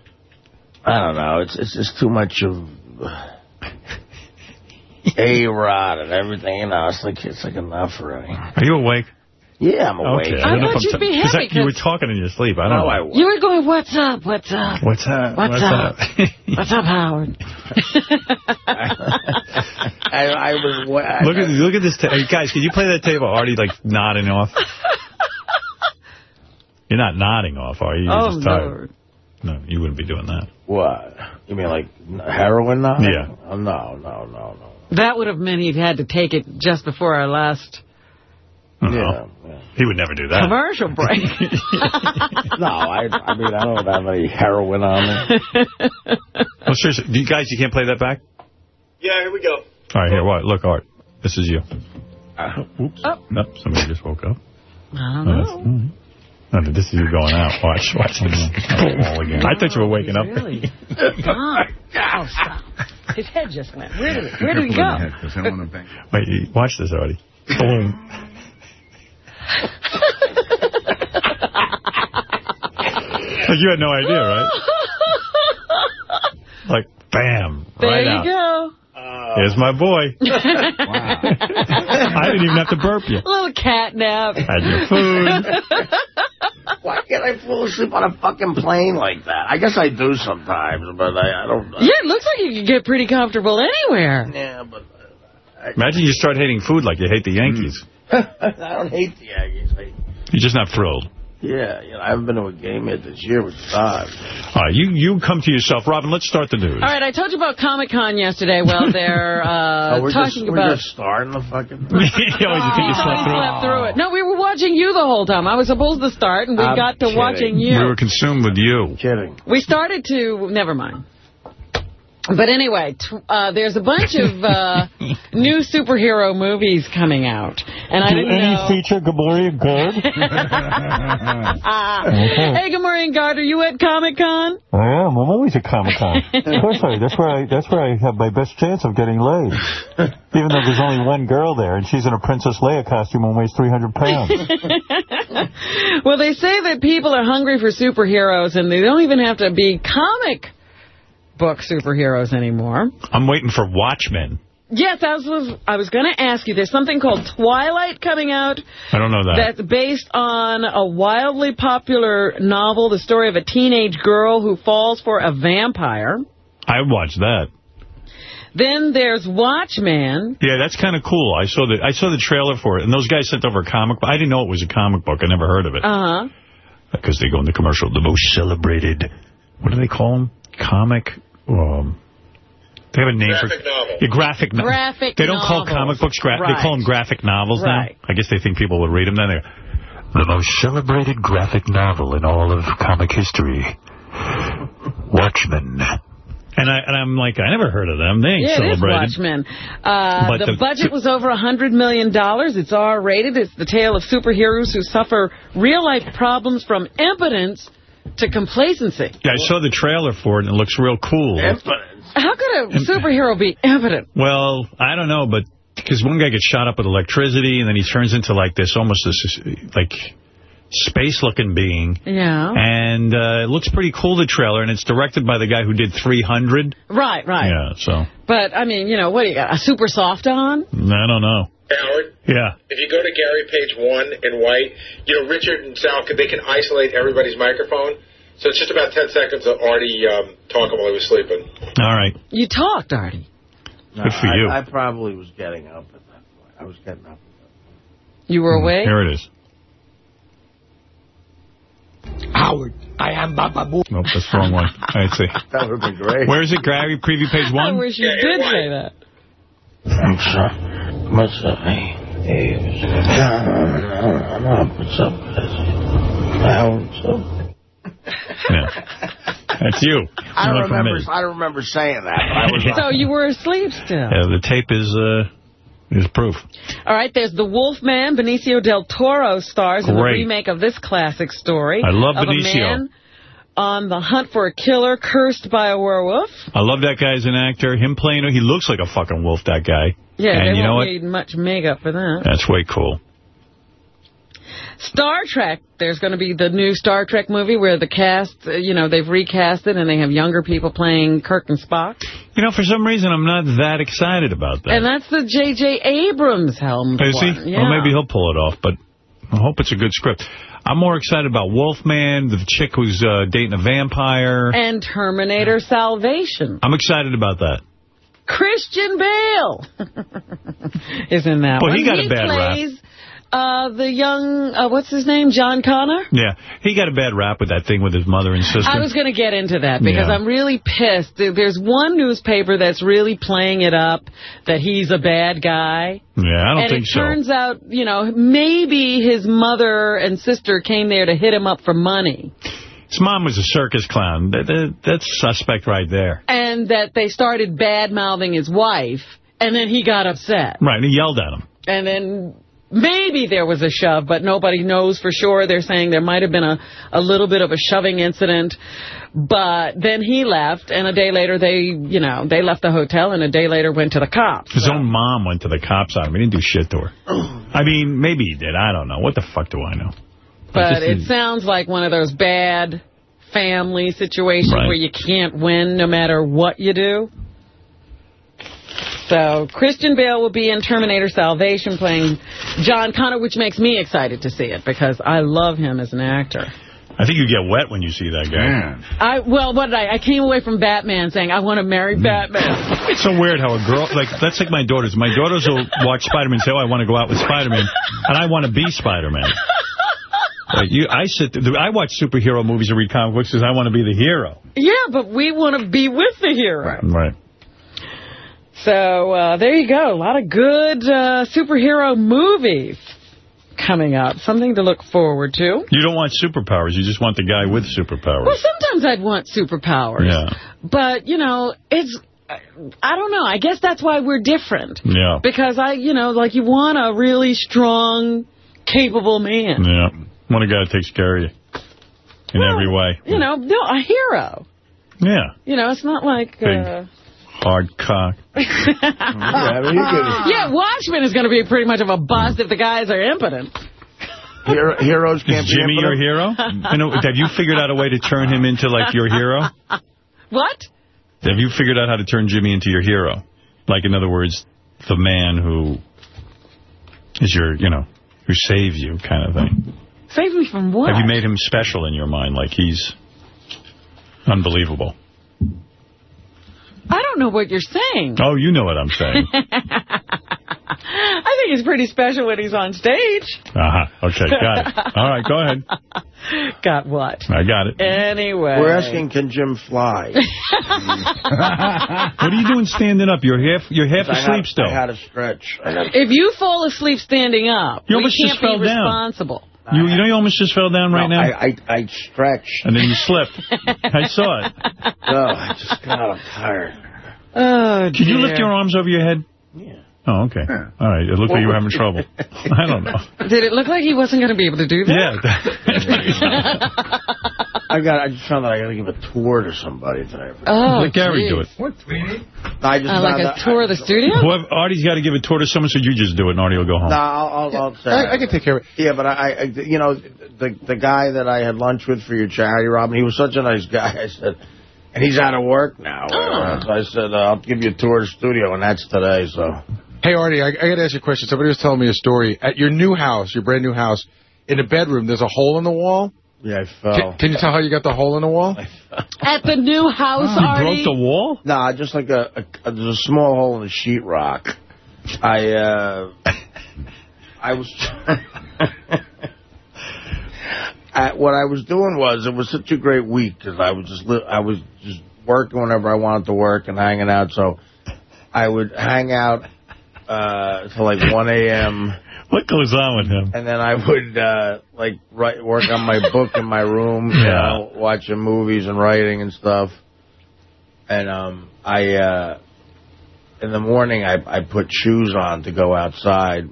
I don't know. It's it's just too much of A-Rod and everything. You know, it's like it's like enough already. Are you awake? Yeah, I'm awake. Okay. I don't know thought if I'm you'd be t- 'cause happy You were 'cause- talking in your sleep. I don't No, know. I won't. You were going, what's up? What's up? What's up? What's up? What's up, Howard? I, I was. wa- I, Look at look at this. Ta- hey, guys, can you play that table? Already like nodding off. You're not nodding off, are you? You're Oh, just tired. Lord. No, you wouldn't be doing that. What? You mean like heroin now? Yeah. Oh, no, no, no, no. That would have meant he'd had to take it just before our last Uh-oh. He would never do that. commercial break. No, I, I mean, I don't have any heroin on me. Well, seriously, do you guys, you can't play that back? Yeah, here we go. All right, here, what? Look, Art, this is you. Uh, oops. Oh. No, somebody just woke up. I don't know. all right. No, no, this is you going out. Watch, watch this. All again. I thought you were waking up. Really? God. Oh, stop. His head just went. Where did it, where did he go? in the head, 'cause I don't want to bang. Wait, you- watch this, Artie. Boom. Like, you had no idea, right? Like, bam, There right you out. go. Here's my boy. I didn't even have to burp you. Little cat nap. Had your food. Why can't I fall asleep on a fucking plane like that? I guess I do sometimes, but I, I don't. Yeah, it looks like you could get pretty comfortable anywhere. Yeah, but uh, I... Imagine you start hating food like you hate the Yankees. I don't hate the Yankees. I, You're just not thrilled. Yeah, you know, I haven't been to a game yet this year, with five. All right, you, you come to yourself. Robin, let's start the news. All right, I told you about Comic-Con yesterday. Well, they're uh, oh, we're talking just, about... We're just starting the fucking... oh, you think you slept through it? slept through it. No, we were watching you the whole time. I was supposed to start, and we I'm got to kidding. watching you. We were consumed with you. Kidding. We started to... Never mind. But anyway, t uh, there's a bunch of uh, new superhero movies coming out. And I didn't know... feature Gamora and Gold? Ah. Hey, good morning, Gard. Are you at Comic-Con? I am. I'm always at Comic Con. of course I. That's where I. That's where I have my best chance of getting laid. Even though there's only one girl there, and she's in a Princess Leia costume and weighs 300 pounds. well, they say that people are hungry for superheroes, and they don't even have to be comic book superheroes anymore. I'm waiting for Watchmen. Yes, I was I was going to ask you. There's something called Twilight coming out I don't know that. that's based on a wildly popular novel, the story of a teenage girl who falls for a vampire. I watched that. Then there's Watchman. Yeah, that's kind of cool. I saw the I saw the trailer for it, and those guys sent over a comic. Book. I didn't know it was a comic book. I never heard of it Uh-huh. because they go in the commercial. The most celebrated. What do they call them? Comic. Um, they have a name Graphic for novel. Yeah, graphic. no- Graphic They don't call novels. comic books gra Right. They call them graphic novels Right. now. I guess they think people would read them. Then they. The most celebrated graphic novel in all of comic history. Watchmen. And I and I'm like, I never heard of them. They ain't Yeah, it is celebrated. Watchmen. Uh, But the, the- budget was over a $100 million. It's R-rated. It's the tale of superheroes who suffer real-life problems from impotence to complacency. Yeah, I saw the trailer for it, and it looks real cool. How could a superhero be impotent? Well, I don't know, but because one guy gets shot up with electricity, and then he turns into like this, almost this, like, space-looking being. Yeah. And uh, it looks pretty cool, the trailer, and it's directed by the guy who did 300. Right, right. Yeah, so, But, I mean, you know, what do you got, a super soft on? I don't know. Howard, Yeah. if you go to Gary page one in white, you know, Richard and Sal, they can isolate everybody's microphone. So it's just about 10 seconds of Artie um, talking while he was sleeping. All right. You talked, Artie. Good for I, you. I probably was getting up at that point. I was getting up. You were awake? Here it is. Howard, I am Baba Boo. Nope, that's the wrong one. I see. That would have been great. Where is it, Gary? Preview page one? I one? wish you did say that. I'm sorry. What's up, hey? Hey, what's up, Howard, what's up? That's you. I don't like from remember. me. I don't remember saying that. I was. So you were asleep still. Yeah, the tape is uh, is proof. All right, there's the Wolfman. Benicio del Toro stars in the remake of this classic story. I love of Benicio. On the hunt for a killer cursed by a werewolf. I love that guy as an actor. Him playing, he looks like a fucking wolf, that guy. Yeah, and they you know won't need much makeup for that. That's way cool. Star Trek, there's going to be the new Star Trek movie where the cast, uh, you know, they've recast it and they have younger people playing Kirk and Spock. You know, for some reason, I'm not that excited about that. And that's the J.J. Abrams helm. Is he? Yeah. Well, maybe he'll pull it off, but I hope it's a good script. I'm more excited about Wolfman, the chick who's uh, dating a vampire. And Terminator Salvation. I'm excited about that. Christian Bale is in that Well, one. he got a bad rap. Uh, the young, uh, what's his name, John Connor? Yeah, he got a bad rap with that thing with his mother and sister. I was going to get into that because Yeah. I'm really pissed. There's one newspaper that's really playing it up that he's a bad guy. yeah, I don't and think it so. turns out, you know, maybe his mother and sister came there to hit him up for money. His mom was a circus clown. That, that, that's suspect right there. And that they started bad-mouthing his wife, and then he got upset. Right, and he yelled at him. And then maybe there was a shove, but nobody knows for sure. They're saying there might have been a, a little bit of a shoving incident. But then he left, and a day later they, you know, they left the hotel, and a day later went to the cops. His own mom went to the cops on him. He didn't do shit to her. I mean, maybe he did. I don't know. What the fuck do I know? But This it is- sounds like one of those bad family situations Right. where you can't win no matter what you do. So Christian Bale will be in Terminator Salvation playing John Connor, which makes me excited to see it because I love him as an actor. I think you get wet when you see that guy. I Well, what did I? I came away from Batman saying, I want to marry mm. Batman. It's so weird how a girl, like, that's like my daughters. My daughters will watch Spider-Man and say, oh, I want to go out with Spider-Man. And I want to be Spider-Man. Like you, I sit, I watch superhero movies and read comic books because I want to be the hero. yeah, but we want to be with the hero. Right. Right. So uh, there you go. A lot of good uh, superhero movies coming up. Something to look forward to. You don't want superpowers. You just want the guy with superpowers. Well, sometimes I'd want superpowers. Yeah. But, you know, it's... I don't know. I guess that's why we're different. Yeah. Because I, you know, like you want a really strong, capable man. Yeah. Want a guy that takes care of you in every way. You know, no, a hero. Yeah. You know, it's not like... Big. Uh, Hard cock. yeah, Watchmen is going to be pretty much of a bust if the guys are impotent. Hero, heroes can't Is Jimmy be your hero? You know, have you figured out a way to turn him into, like, your hero? What? Have you figured out how to turn Jimmy into your hero? Like, in other words, the man who is your, you know, who saves you kind of thing. Save me from what? Have you made him special in your mind? Like, he's unbelievable. I don't know what you're saying. Oh, you know what I'm saying. I think he's pretty special when he's on stage. Uh-huh. Okay, got it. All right, go ahead. Got what? I got it. Anyway. We're asking, can Jim fly? What are you doing standing up? You're half you're half I had- asleep still. I had a stretch. Had- If you fall asleep standing up, You we almost can't just fell be down. Responsible. You, you know you almost just fell down right No, now? I, I, I stretched. and then you slipped. I saw it. No, I just got I'm tired. Oh, Could you lift your arms over your head? Yeah. Oh, okay. All right. It looked like you were having trouble. I don't know. Did it look like he wasn't going to be able to do that? Yeah. I got. I just found that I got to give a tour to somebody today. Oh, Let Gary do it. What? I just Uh, like a out- tour of the studio? Whoever, Artie's got to give a tour to someone, so you just do it, and Artie will go home. No, I'll, I'll, I'll say. I, I can take care of it. Yeah, but I, I, you know, the the guy that I had lunch with for your charity, Robin, he was such a nice guy. I said, and he's out of work now. Oh. So I said, uh, I'll give you a tour of the studio, and that's today. So Hey, Artie, I, I got to ask you a question. Somebody was telling me a story. At your new house, your brand new house, in the bedroom, there's a hole in the wall. yeah, I fell. Can, can you tell how you got the hole in the wall? At the new house, you Artie? broke the wall? Nah, just like a, a, a there's a small hole in the sheetrock. I uh, I was. I, what I was doing was, it was such a great week because I was just li- I was just working whenever I wanted to work and hanging out. So I would hang out uh, till like 1 a.m. What goes on with him? And then I would uh, like write, work on my book in my room, you Yeah. know, watching movies and writing and stuff. And um, I, uh, in the morning, I I put shoes on to go outside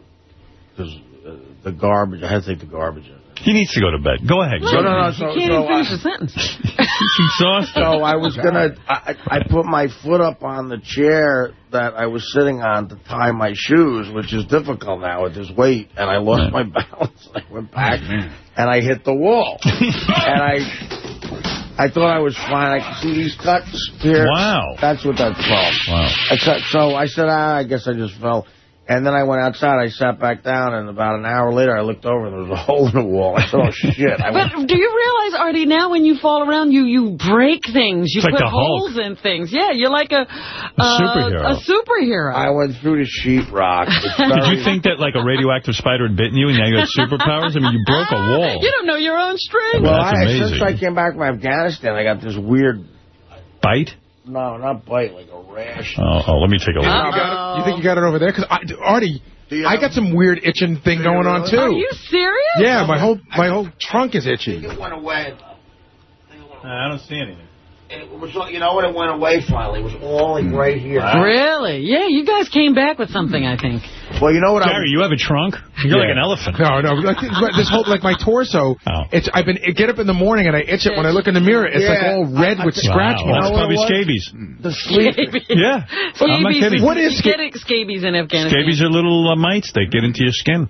because uh, the garbage. I had to take the garbage. He needs to go to bed. Go ahead. No, no, no. So, you can't so even finish I- the sentence. He's exhausted. So I was gonna, I, I put my foot up on the chair that I was sitting on to tie my shoes, which is difficult now with this weight, and I lost my balance. I went back and I hit the wall, and I, I thought I was fine. I could see these cuts here. Wow. that's what that's called. Wow. I cut, so I said, ah, I guess I just fell. And then I went outside, I sat back down, and about an hour later, I looked over, and there was a hole in the wall. I said, oh, shit. I went, But do you realize, Artie, now when you fall around, you you break things. You It's like put the Hulk. holes in things. Yeah, you're like a, uh, superhero. A superhero. I went through the sheetrock. It's Did you think that like a radioactive spider had bitten you and now you had superpowers? I mean, you broke a wall. You don't know your own strength. Well, That's I, since I came back from Afghanistan, I got this weird, Bite? No, not bite, like a rash. Oh, oh let me take a You look. think you you think you got it over there? Because Artie, I got some weird itching thing going on too. Are you serious? Yeah, my whole my whole trunk is itchy. It went away. I don't see anything. It was, you know when it went away finally? It was all like right here. Really? Yeah, you guys came back with something, I think. Well, you know what Gary, you have a trunk? You're like an elephant. No, no, like this whole like my torso. Oh. It's I've been I get up in the morning and I itch it when I look in the mirror. It's like all red I- with I- scratch Wow, marks. that's probably scabies. The sleep. Yeah. I'm not Scabies kidding. What is getting scabies in Afghanistan? Scabies are little uh, mites that get into your skin.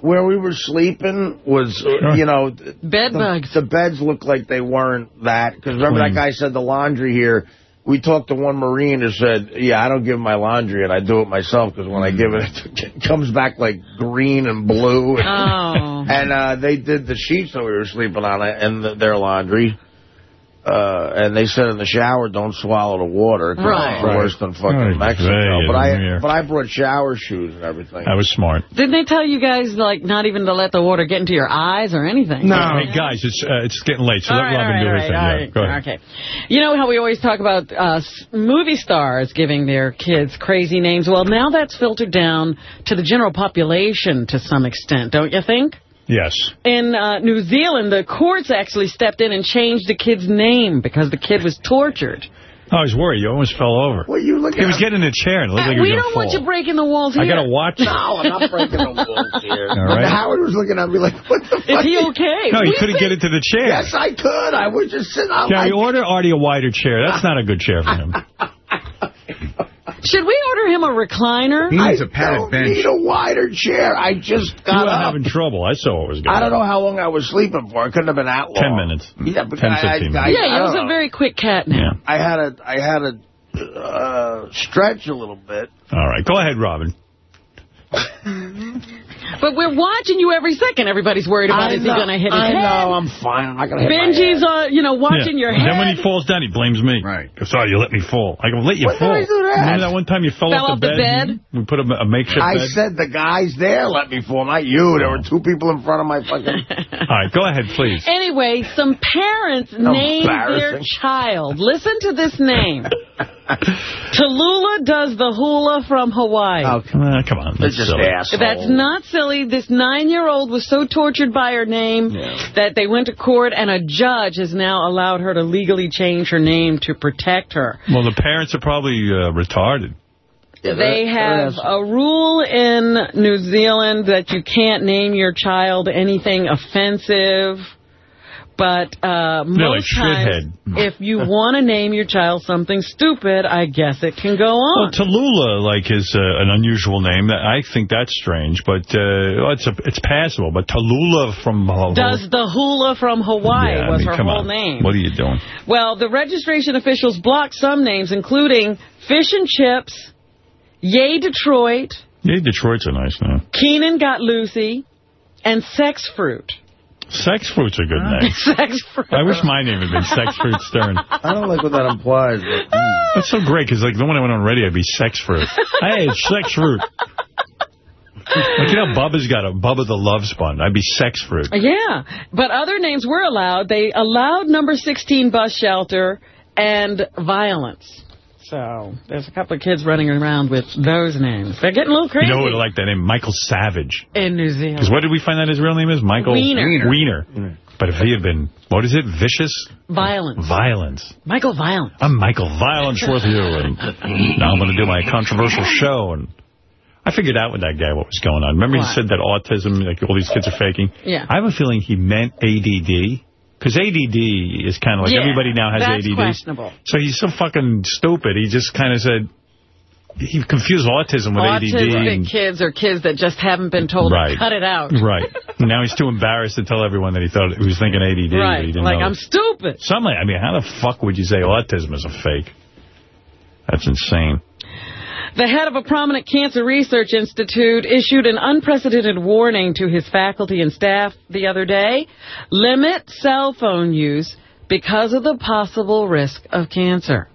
Where we were sleeping was, uh, you know, th- Bed the, bugs. the beds looked like they weren't that. Because remember Clean. that guy said the laundry here. We talked to one Marine who said, yeah, I don't give my laundry and I do it myself because when I give it, it comes back like green and blue. Oh. And uh, they did the sheets that we were sleeping on and the, their laundry. Uh, and they said in the shower, don't swallow the water. Right. It's worse than fucking Right. Mexico. Right, But I, but I brought shower shoes and everything. That was smart. Didn't they tell you guys, like, not even to let the water get into your eyes or anything? No. Hey, guys, it's uh, it's getting late, so All let right, Robin all do right, her all thing. right, Yeah, go ahead. Okay. You know how we always talk about uh, movie stars giving their kids crazy names? Well, now that's filtered down to the general population to some extent, don't you think? Yes. In uh, New Zealand, the courts actually stepped in and changed the kid's name because the kid was tortured. I was worried. You almost fell over. Well, you look He was getting in a chair and it looked like he was we don't to want fall. you breaking the walls here. I got to watch it. No, I'm not breaking the walls here. All But right. Howard was looking at me like, what the fuck? Is he okay? No, he We couldn't get into the chair. Yes, I could. I was just sitting on Gary, my... order Artie a wider chair. That's not a good chair for him. Should we order him a recliner? He needs I don't need a wider chair. I just You got were up. having trouble. I saw what was going on. I don't know how long I was sleeping for. It couldn't have been that long. Ten minutes. Yeah, but 10, I, I, 15 I, minutes. yeah, it was don't a very quick cat nap. I had a, I had a uh, stretch a little bit. All right. Go ahead, Robin. But we're watching you every second. Everybody's worried about I is he going to hit his I head? know. I'm fine. I'm not going to hit my Benjy's, head. uh, you know, watching Yeah. your And head. then when he falls down, he blames me. Right. Sorry, you let me fall. I go, let you When did fall. I do that? Remember that one time you fell, Fell off the bed? We put a, a makeshift I bed. said the guys there let me fall, not you. There were two people in front of my fucking... All right, go ahead, please. Anyway, some parents named their child. Listen to this name. Tallulah does the hula from Hawaii. Oh, come on. Come on. That's just silly. assholes. That's not silly. This nine-year-old was so tortured by her name that they went to court, and a judge has now allowed her to legally change her name to protect her. Well, the parents are probably uh, retarded. They have a rule in New Zealand that you can't name your child anything offensive. But uh, No, most times, shithead. if you want to name your child something stupid, I guess it can go Well, on. Tallulah, like, is uh, an unusual name. I think that's strange, but uh, well, it's a, it's passable. But Tallulah from uh, Does the hula from Hawaii yeah, was mean, her whole on. name. What are you doing? Well, the registration officials blocked some names, including Fish and Chips, Yay Detroit, Yay Detroit's a nice name. Keenan Got Lucy, and Sex Fruit. Sex Fruit's a good name. Sex Fruit. I wish my name had been Sex Fruit Stern. I don't like what that implies. But, hmm. That's so great, because like, the one I went on radio, I'd be Sex Fruit. hey, it's Sex Fruit. Look at how Bubba's got a Bubba the Love Sponge. I'd be sex fruit. Yeah, but other names were allowed. They allowed number 16 bus shelter and violence. So there's a couple of kids running around with those names. They're getting a little crazy You know what I like that name? Michael Savage. in New Zealand. Because what did we find out his real name is? Michael Wiener. Wiener. But if he had been, what is it? Vicious? Violence. Violence. Michael Violence. I'm Michael Violence with you, and now I'm going to do my controversial show. And I figured out with that guy what was going on. Remember What? he said that autism, like all these kids are faking? Yeah. I have a feeling he meant ADD. Because ADD is kind of like Yeah, everybody now has that's ADD. questionable. So he's so fucking stupid. He just kind of said, he confused autism with ADD. Autistic kids are kids that just haven't been told Right. to cut it out. Right. now he's too embarrassed to tell everyone that he thought he was thinking ADD. Right. He Like, know. I'm stupid. Something, I mean, how the fuck would you say autism is a fake? That's insane. The head of a prominent cancer research institute issued an unprecedented warning to his faculty and staff the other day. Limit cell phone use because of the possible risk of cancer.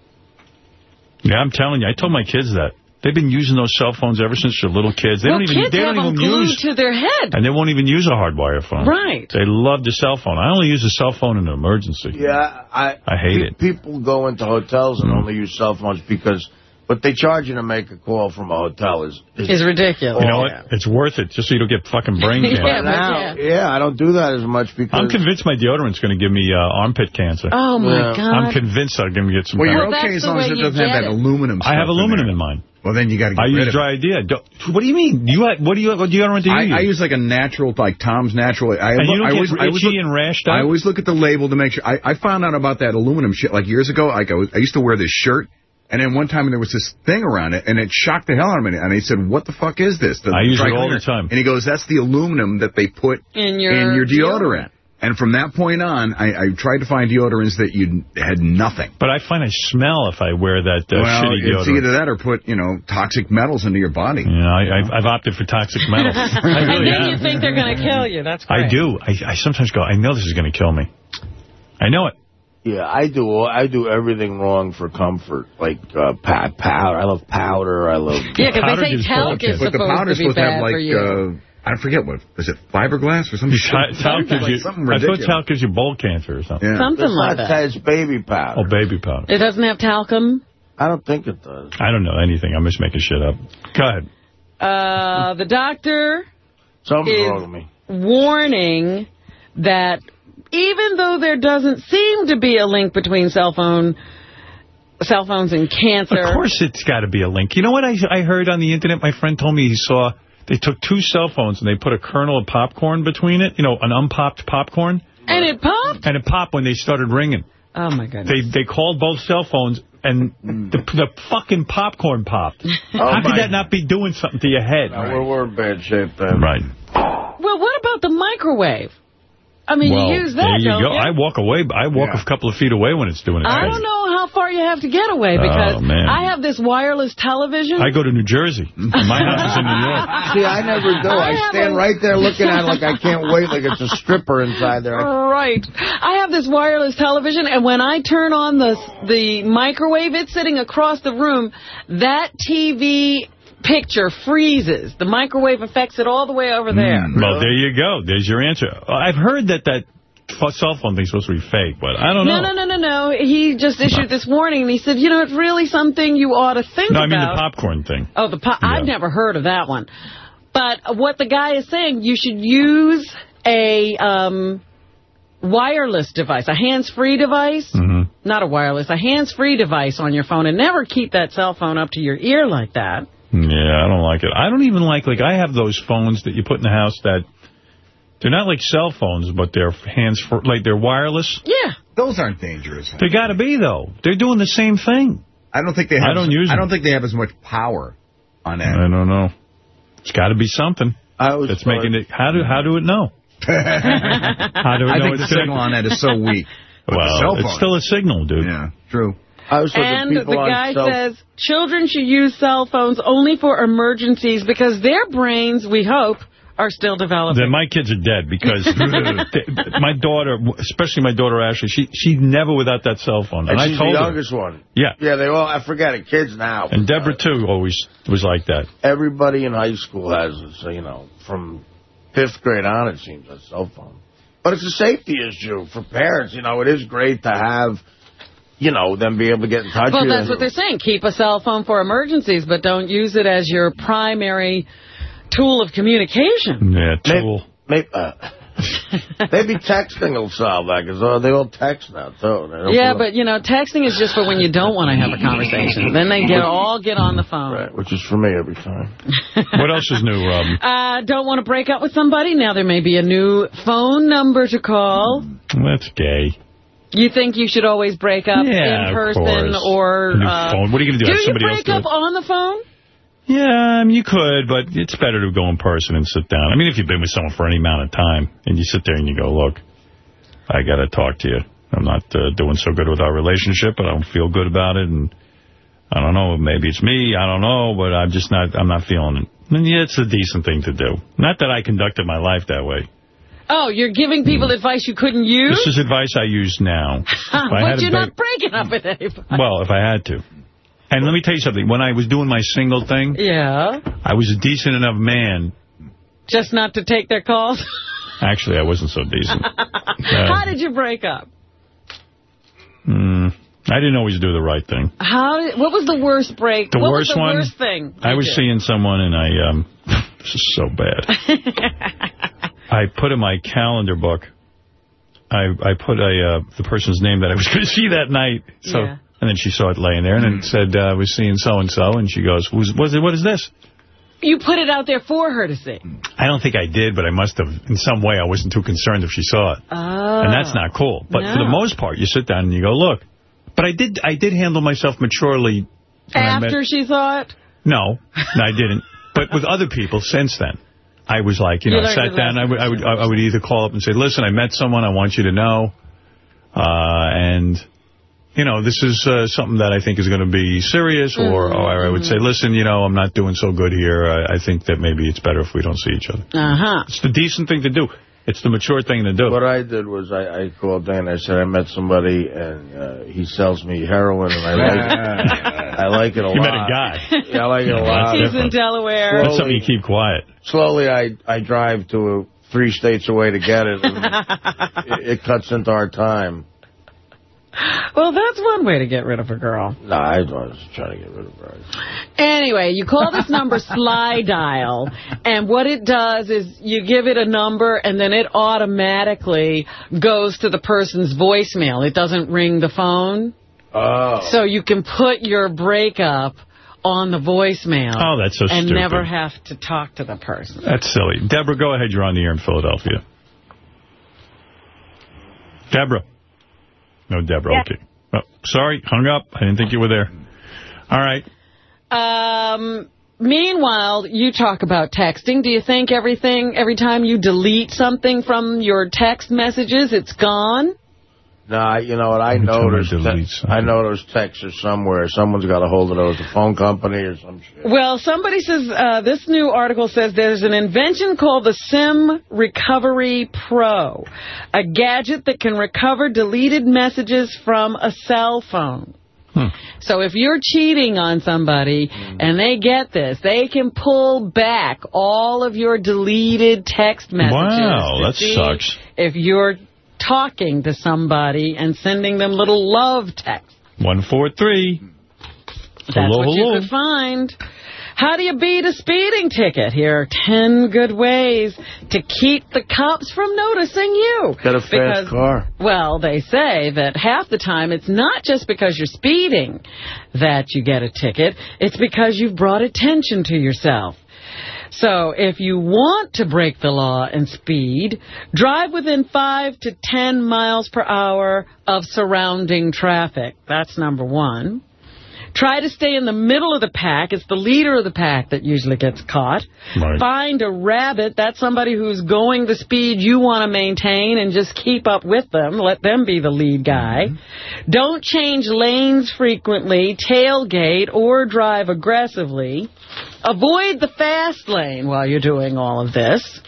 Yeah, I'm telling you, I told my kids that. They've been using those cell phones ever since they're little kids. They well, don't even kids they have don't them even glued use to their head. and they won't even use a hardwire phone. Right. They love the cell phone. I only use a cell phone in an emergency. Yeah, I I hate pe- it. People go into hotels and mm. only use cell phones because what they charge you to make a call from a hotel is Is ridiculous. You know what? It's worth it just so you don't get fucking brain cancer. But now, yeah, I don't do that as much because I'm convinced my deodorant's going to give me uh, armpit cancer. Oh, my God. I'm convinced I'm going to get some. Well, you're of- okay as long as it doesn't have that aluminum I have stuff in aluminum in mine. Well, then you got to get I rid use dry idea. Don't- What do you mean? You had, what do you what deodorant do you I, use? I use like a natural, like Tom's Natural. I, And you don't I get always, I always itchy look, and rashed up? I always look at the label to make sure. I, I found out about that aluminum shit like years ago. Like I, was, I used to wear this shirt, and then one time there was this thing around it, and it shocked the hell out of me. And I said, "What the fuck is this?" The I use dry it all the time. And he goes, "That's the aluminum that they put In your, in your deodorant." And from that point on, I, I tried to find deodorants that you had nothing. But I find I smell if I wear that uh, well, shitty it's deodorant. either that or put, you know, toxic metals into your body. Yeah, I, I've, I've opted for toxic metals. I and then have. you think they're going to kill you. That's great. I do. I, I sometimes go, I know this is going to kill me. I know it. Yeah, I do. I do everything wrong for comfort, like uh, pa- powder. I love powder. I love. Yeah, 'cause they say talc is But the supposed powder's to be supposed to have bad like, for you. uh, I forget what, is it fiberglass or something? Talc gives you, something I thought talc gives you bowl cancer or something. Yeah. Something It's like not that. It's baby powder. Oh, baby powder. It doesn't have talcum. I don't think it does. I don't know anything. I'm just making shit up. Go ahead. Uh, the doctor Something's is wrong with me. warning that even though there doesn't seem to be a link between cell phone, cell phones and cancer. Of course it's got to be a link. You know what I, I heard on the internet? My friend told me he saw they took two cell phones and they put a kernel of popcorn between it, you know, an unpopped popcorn, And it popped? and it popped when they started ringing. Oh, my goodness. They they called both cell phones and the, the fucking popcorn popped. How oh could that not be doing something to your head? No, we're, we're in bad shape then. Right. Well, what about the microwave? I mean, well, you use that, there you don't go. you? I walk away. I walk a couple of feet away when it's doing it. I don't know how far you have to get away oh, because Oh, man. I have this wireless television. I go to New Jersey. My house is in New York. See, I never do. I I, stand a- right there looking at it like I can't wait, like it's a stripper inside there. Right. I have this wireless television, and when I turn on the the microwave, it's sitting across the room. That TV picture freezes. The microwave affects it all the way over there. Well, there you go. There's your answer. I've heard that that cell phone thing's supposed to be fake, but I don't know. No, no, no, no, no. He just issued this warning, and he said, you know, it's really something you ought to think No, I about. mean the popcorn thing. Oh, the pop. I've never heard of that one. But what the guy is saying, you should use a um, wireless device, a hands-free device. Mm-hmm. Not a wireless, a hands-free device on your phone, and never keep that cell phone up to your ear like that. Yeah, I don't like it. I don't even like, like, I have those phones that you put in the house that, they're not like cell phones, but they're hands, for, like, they're wireless. Yeah. Those aren't dangerous. They got to be, though. They're doing the same thing. I don't think they have. I don't use I don't think they have as much power on that. I don't know. It's got to be something that's making it, how do, how do it know? How do it I know think the signal on that is so weak. Well, it's still a signal, dude. Yeah, true. Oh, I was And the guy says children should use cell phones only for emergencies because their brains, we hope, are still developing. Then my kids are dead because my daughter, especially my daughter Ashley, she she never without that cell phone. And I she's told the her. youngest one. Yeah. Yeah, they all, I forget it, kids now. And Deborah, too, always was like that. Everybody in high school has, it, so, you know, from fifth grade on, it seems, a cell phone. But it's a safety issue for parents. You know, it is great to have, you know, them be able to get in touch Well, that's what they're saying. Keep a cell phone for emergencies, but don't use it as your primary tool of communication. Yeah, tool. Maybe, uh, maybe texting will solve that, because uh, they all text now, too. They Yeah, put- but, you know, texting is just for when you don't want to have a conversation. Then they get all get on the phone. Right, which is for me every time. what else is new, Robin? Uh, don't want to break up with somebody? Now there may be a new phone number to call. That's gay. You think you should always break up Yeah, in person or... Uh, phone. What are you gonna do, Do have you break do up on the phone? Yeah, I mean, you could, but it's better to go in person and sit down. I mean, if you've been with someone for any amount of time, and you sit there and you go, look, I got to talk to you. I'm not uh, doing so good with our relationship, but I don't feel good about it, and I don't know, maybe it's me, I don't know, but I'm just not, I'm not feeling it. And yeah, it's a decent thing to do. Not that I conducted my life that way. Oh, you're giving people advice you couldn't use? This is advice I use now. But you're not breaking up with anybody. Well, if I had to. And let me tell you something. When I was doing my single thing, Yeah. I was a decent enough man. Just not to take their calls? Actually, I wasn't so decent. How did you break up? Mm, I didn't always do the right thing. How? What was the worst break? The what worst was the one? worst thing? I was did? seeing someone, and I, um, this is so bad. I put in my calendar book, I I put a uh, the person's name that I was going to see that night. So, Yeah. And then she saw it laying there, and it said, uh, I was seeing so-and-so, and she goes, Who's, was it, what is this? You put it out there for her to see. I don't think I did, but I must have, in some way, I wasn't too concerned if she saw it. Oh. And that's not cool. But for the most part, you sit down and you go, look. But I did I did handle myself maturely. I met- After she saw it? No, no, I didn't. But with other people since then, I was like, you You know, I sat down. I would, I would, I would either call up and say, listen, I met someone. I want you to know. Uh, and, you know, this is uh, something that I think is going to be serious. Or, or I would say, listen, you know, I'm not doing so good here. I, I think that maybe it's better if we don't see each other. Uh-huh. It's the decent thing to do. It's the mature thing to do. What I did was I, I called Dan. I said I met somebody and uh, he sells me heroin and I like I like it a You lot. met a guy. Yeah, I like it a lot. He's in Delaware. That's something you keep quiet. Slowly, I I drive to a, three states away to get it. It, it cuts into our time. Well, that's one way to get rid of a girl. No, I was trying to get rid of her. Anyway, you call this number Sly Dial, and what it does is you give it a number, and then it automatically goes to the person's voicemail. It doesn't ring the phone. Oh. So you can put your breakup on the voicemail. Oh, that's so And stupid. never have to talk to the person. That's silly. Deborah, go ahead. You're on the air in Philadelphia. Deborah. No, Deborah. Yeah. Okay. Oh, sorry. Hung up. I didn't think you were there. All right. Um, meanwhile, you talk about texting. Do you think everything, every time you delete something from your text messages, it's gone? Nah, you know what? I Every time I noticed. I know those texts are somewhere. Someone's got a hold of those. The phone company or some shit. Well, somebody says, uh, this new article says there's an invention called the SIM Recovery Pro, a gadget that can recover deleted messages from a cell phone. So if you're cheating on somebody and they get this, they can pull back all of your deleted text messages. Wow, that sucks. If you're talking to somebody and sending them little love texts. 143. That's Hello, what hello. you could find. How do you beat a speeding ticket? Here are 10 good ways to keep the cops from noticing you. Got a fast Because- car. Well, they say that half the time it's not just because you're speeding that you get a ticket. It's because you've brought attention to yourself. So if you want to break the law and speed, drive within 5 to 10 miles per hour of surrounding traffic. That's number one. Try to stay in the middle of the pack. It's the leader of the pack that usually gets caught. Right. Find a rabbit. That's somebody who's going the speed you want to maintain and just keep up with them. Let them be the lead guy. Mm-hmm. Don't change lanes frequently, tailgate, or drive aggressively. Avoid the fast lane while you're doing all of this.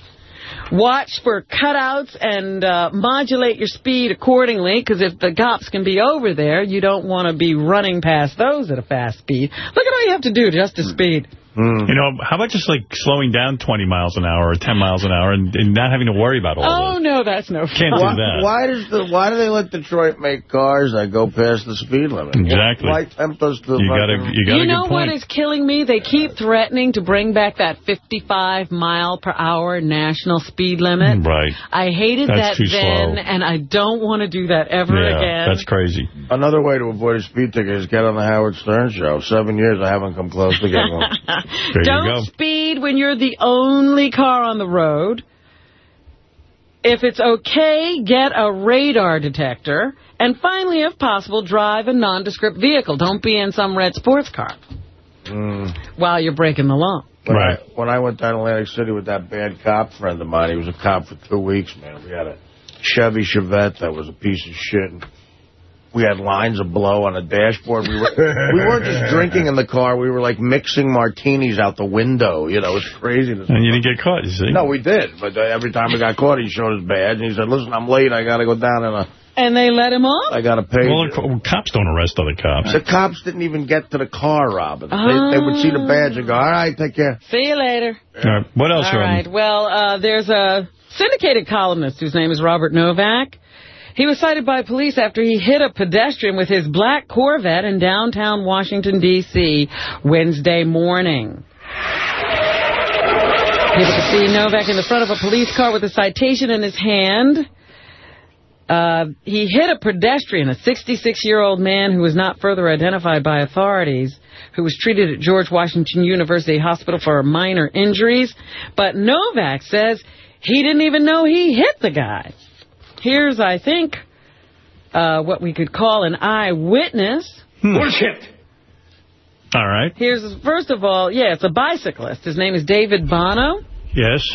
Watch for cutouts and uh, modulate your speed accordingly, because if the cops can be over there, you don't want to be running past those at a fast speed. Look at all you have to do just to speed. Mm. You know, how about just, like, slowing down 20 miles an hour or 10 miles an hour and, and not having to worry about all that? Oh, no, that's no fun. Can't do why, that. Why does the Why do they let Detroit make cars that go past the speed limit? Exactly. Why tempt us to? You gotta- fucking- you got You know what is killing me? They keep threatening to bring back that 55 mile per hour national speed limit. Right. I hated That's that then, slow. and I don't want to do that ever again. That's crazy. Another way to avoid a speed ticket is get on the Howard Stern show. Seven years I haven't come close to getting one. Don't speed when you're the only car on the road. If it's okay, get a radar detector. And finally, if possible, drive a nondescript vehicle. Don't be in some red sports car Mm. while you're breaking the law. When I, when I went down to Atlantic City with that bad cop friend of mine, he was a cop for two weeks, man. We had a Chevy Chevette that was a piece of shit. And we had lines of blow on the dashboard. We, were, we weren't just drinking in the car. We were, like, mixing martinis out the window. You know, it was craziness. And you didn't get caught, you see? No, we did. But uh, every time we got caught, he showed his badge. And he said, listen, I'm late. I got to go down and uh, And they let him off? I got to pay. Well, co- cops don't arrest other cops. The cops didn't even get to the car, Robin. They, they would see the badge and go, all right, take care. See you later. All right. What else, All Robin? right. Well, uh, there's a syndicated columnist whose name is Robert Novak. He was cited by police after he hit a pedestrian with his black Corvette in downtown Washington, D.C. Wednesday morning. People could see Novak in the front of a police car with a citation in his hand. Uh, he hit a pedestrian, a 66-year-old man who was not further identified by authorities, who was treated at George Washington University Hospital for minor injuries. But Novak says he didn't even know he hit the guy. Here's, I think, uh, what we could call an eyewitness. Bullshit. All right. Here's, first of all, yeah, it's a bicyclist. His name is David Bono. Yes.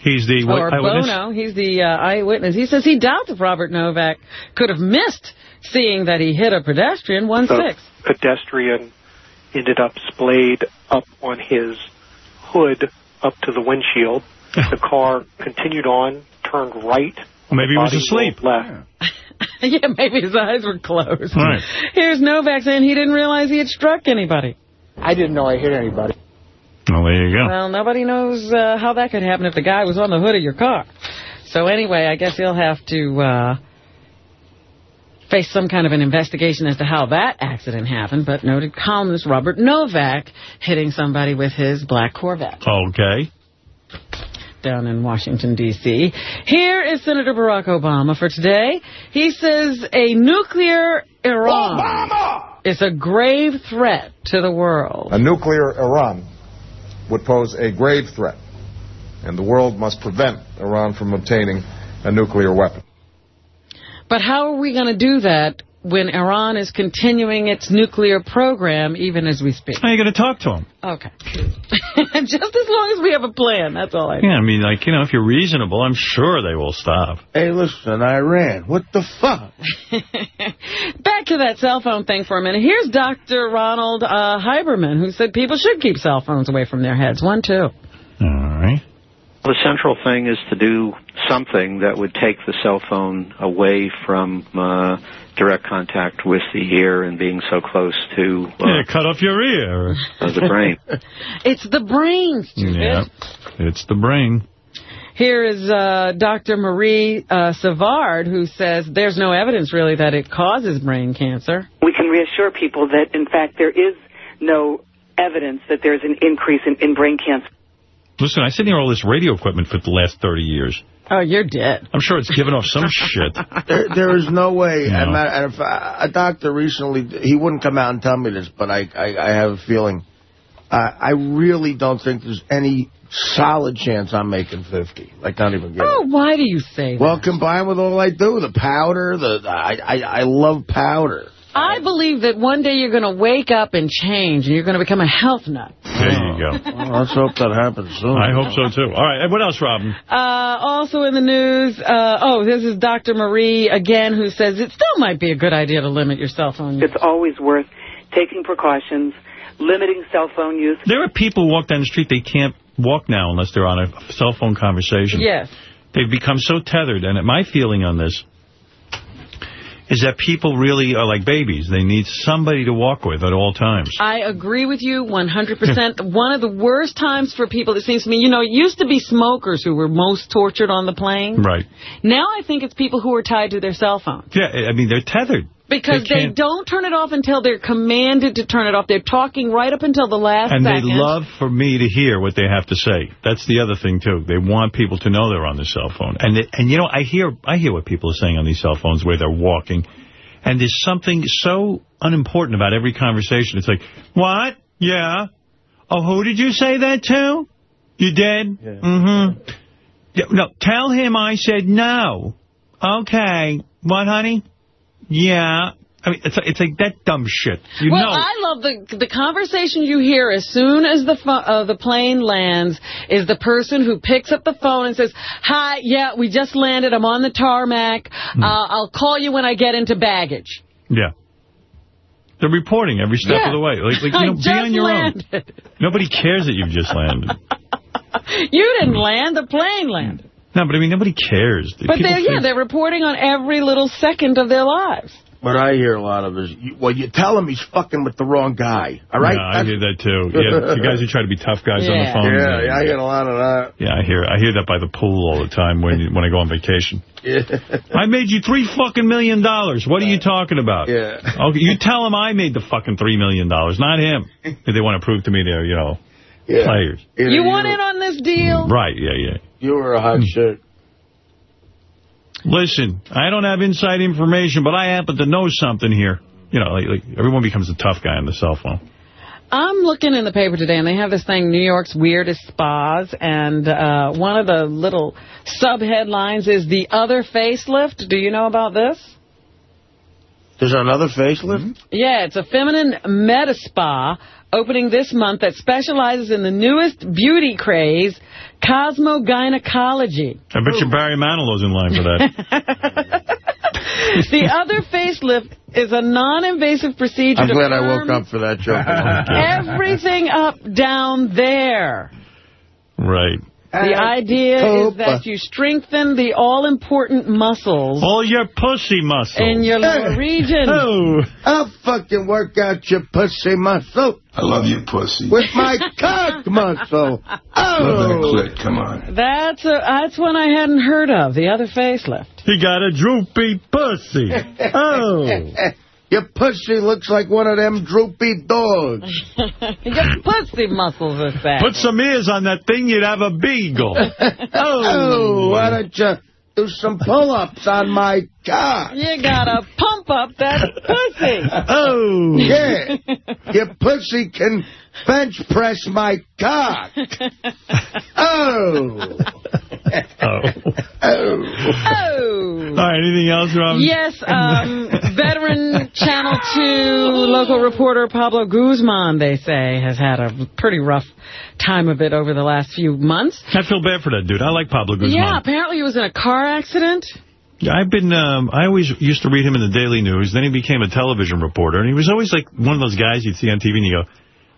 He's the what, or eyewitness? Bono. He's the uh, eyewitness. He says he doubts if Robert Novak could have missed seeing that he hit a pedestrian one The six. pedestrian ended up splayed up on his hood up to the windshield. the car continued on, turned right. Maybe he was asleep. rolled yeah, maybe his eyes were closed. Right. Here's Novak saying he didn't realize he had struck anybody. I didn't know I hit anybody. Well, there you go. Well, nobody knows uh, how that could happen if the guy was on the hood of your car. So anyway, I guess he'll have to uh, face some kind of an investigation as to how that accident happened. But noted columnist Robert Novak hitting somebody with his black Corvette Okay. Down in Washington, D.C. Here is Senator Barack Obama for today. He says a nuclear Iran is a grave threat to the world. A nuclear Iran would pose a grave threat, and the world must prevent Iran from obtaining a nuclear weapon. But how are we going to do that when Iran is continuing its nuclear program even as we speak? How are you going to talk to him? Okay. Just as long as we have a plan, that's all I Yeah, I mean, like, you know, if you're reasonable, I'm sure they will stop. Hey, listen, Iran, what the fuck? Back to that cell phone thing for a minute. Here's Dr. Ronald uh, Herberman, who said people should keep cell phones away from their heads. One, two. All right. The central thing is to do something that would take the cell phone away from uh, direct contact with the ear and being so close to uh, Yeah, cut off your ear. the brain. It's the brain, stupid. Yeah, it's the brain. Here is uh, Dr. Marie uh, Savard, who says there's no evidence really that it causes brain cancer. we can reassure people that, in fact, there is no evidence that there's an increase in, in brain cancer. Listen, I've sit near all this radio equipment for the last 30 years. Oh, you're dead. I'm sure it's given off some shit. There, there is no way. No. And ma- and if I, a doctor recently, he wouldn't come out and tell me this, but I, I, I have a feeling. Uh, I really don't think there's any solid chance I'm making 50. Like, not even kidding. Oh, why do you say that? Well, combined with all I do, the powder, the I, I, I love powder. I believe that one day you're going to wake up and change, and you're going to become a health nut. There you go. Well, let's hope that happens soon. I hope so, too. All right, and what else, Robin? Uh, also in the news, uh, oh, this is Dr. Marie again, who says it still might be a good idea to limit your cell phone use. It's always worth taking precautions, limiting cell phone use. There are people who walk down the street, they can't walk now unless they're on a cell phone conversation. Yes. They've become so tethered, and my feeling on this is that people really are like babies. They need somebody to walk with at all times. I agree with you 100%. One of the worst times for people, it seems to me, you know, it used to be smokers who were most tortured on the plane. Right. Now I think it's people who are tied to their cell phone. Yeah, I mean, they're tethered. Because They they, don't turn it off until they're commanded to turn it off. They're talking right up until the last And they love for me to hear what they have to say. That's the other thing, too. They want people to know they're on their cell phone. And, they, and you know, I hear I hear what people are saying on these cell phones where they're walking. And there's something so unimportant about every conversation. It's like, what? Yeah. Oh, who did you say that to? You did? Yeah. Mm-hmm. Yeah, No, tell him I said no. Okay. What, honey? Yeah. I mean, it's, it's like that dumb shit. You well, know. I love the the conversation you hear as soon as the uh, the plane lands is the person who picks up the phone and says, "Hi, yeah, we just landed. I'm on the tarmac. Hmm. Uh, I'll call you when I get into baggage." Yeah. They're reporting every step Yeah. of the way. Like, like you know, be on your landed. own. Nobody cares that you've just landed. You didn't land. The plane landed. No, but I mean, nobody cares. But they're yeah, they're reporting on every little second of their lives. What I hear a lot of is, well, you tell him he's fucking with the wrong guy. All right? Yeah, I hear that too. Yeah, you guys who try to be tough guys on the phone. Yeah, yeah, I get a lot of that. Yeah, I hear I hear that by the pool all the time when when I go on vacation. Yeah. I made you three fucking million dollars. What are you talking about? Yeah. Okay, you tell him I made the fucking three million dollars, not him. If they want to prove to me they're you know Yeah. players. you want in on this deal? Right? Yeah, yeah. You were a hot shit. Listen, I don't have inside information, but I happen to know something here. You know, like, like everyone becomes a tough guy on the cell phone. I'm looking in the paper today, and they have this thing, New York's Weirdest Spas, and uh, one of the little sub-headlines is The Other Facelift. Do you know about this? There's another facelift? Yeah, it's a feminine meta spa opening this month that specializes in the newest beauty craze, cosmogynecology. I bet you Barry Manilow's in line for that. the other facelift is a non-invasive procedure I'm glad I woke up for that joke. everything up down there. right. The idea is that you strengthen the all-important muscles All your pussy muscles. in your lower region. Oh. I'll fucking work out your pussy muscle I love you, pussy. with my cock muscle. Love that Oh. clit. Come on. That's a, that's one I hadn't heard of, the other facelift. He got a droopy pussy. Oh. Your pussy looks like one of them droopy dogs. Your pussy muscles are fat. Put some ears on that thing, you'd have a beagle. Oh, why don't you do some pull-ups on my cock? You gotta pump up that pussy. Oh. Yeah. Your pussy can bench press my cock. Oh. Oh. Oh. Oh. All right, anything else, Robin? Yes, um, veteran Channel 2 local reporter Pablo Guzman, they say, has had a pretty rough time of it over the last few months. I feel bad for that dude. I like Pablo Guzman. Yeah, apparently he was in a car accident. Yeah, I've been, um, I always used to read him in the Daily News. Then he became a television reporter. And he was always like one of those guys you'd see on TV and you go,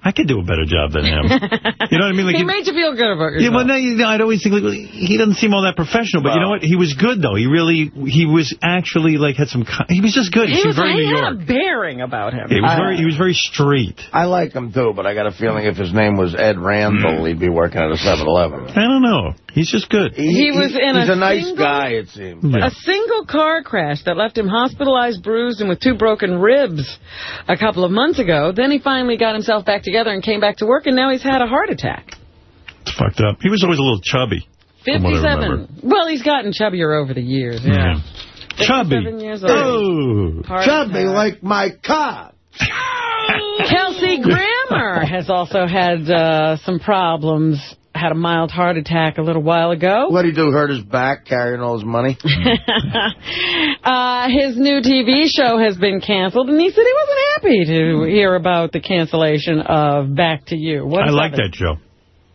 I could do a better job than him. you know what I mean? Like he he- made you feel good about yourself. Yeah, yourself. well, no, you know, I'd always think, like, he doesn't seem all that professional, but you know what? He was good, though. He really, he was actually, like, had some, he was just good. He, he seemed was, very he New had York. a bearing about him. He was very, he was very straight. I like him, too, but I got a feeling if his name was Ed Randall, hmm. he'd be working at a 7-Eleven. I don't know. He's just good. He was in He's a a nice single- guy, it seems. A single car crash that left him hospitalized, bruised, and with two broken ribs a couple of months ago. Then he finally got himself back together and came back to work, and now he's had a heart attack. It's fucked up. He was always a little chubby. from what I remember. 57. Well, he's gotten chubbier over the years, yeah. Chubby. years old. Oh. Heart Chubby attack. like my cock. Kelsey Grammer has also had uh, some problems. Had a mild heart attack a little while ago. What'd he do, hurt his back carrying all his money? uh, his new TV show has been canceled, and he said he wasn't happy to hear about the cancellation of Back to You. What I is like happening? that show.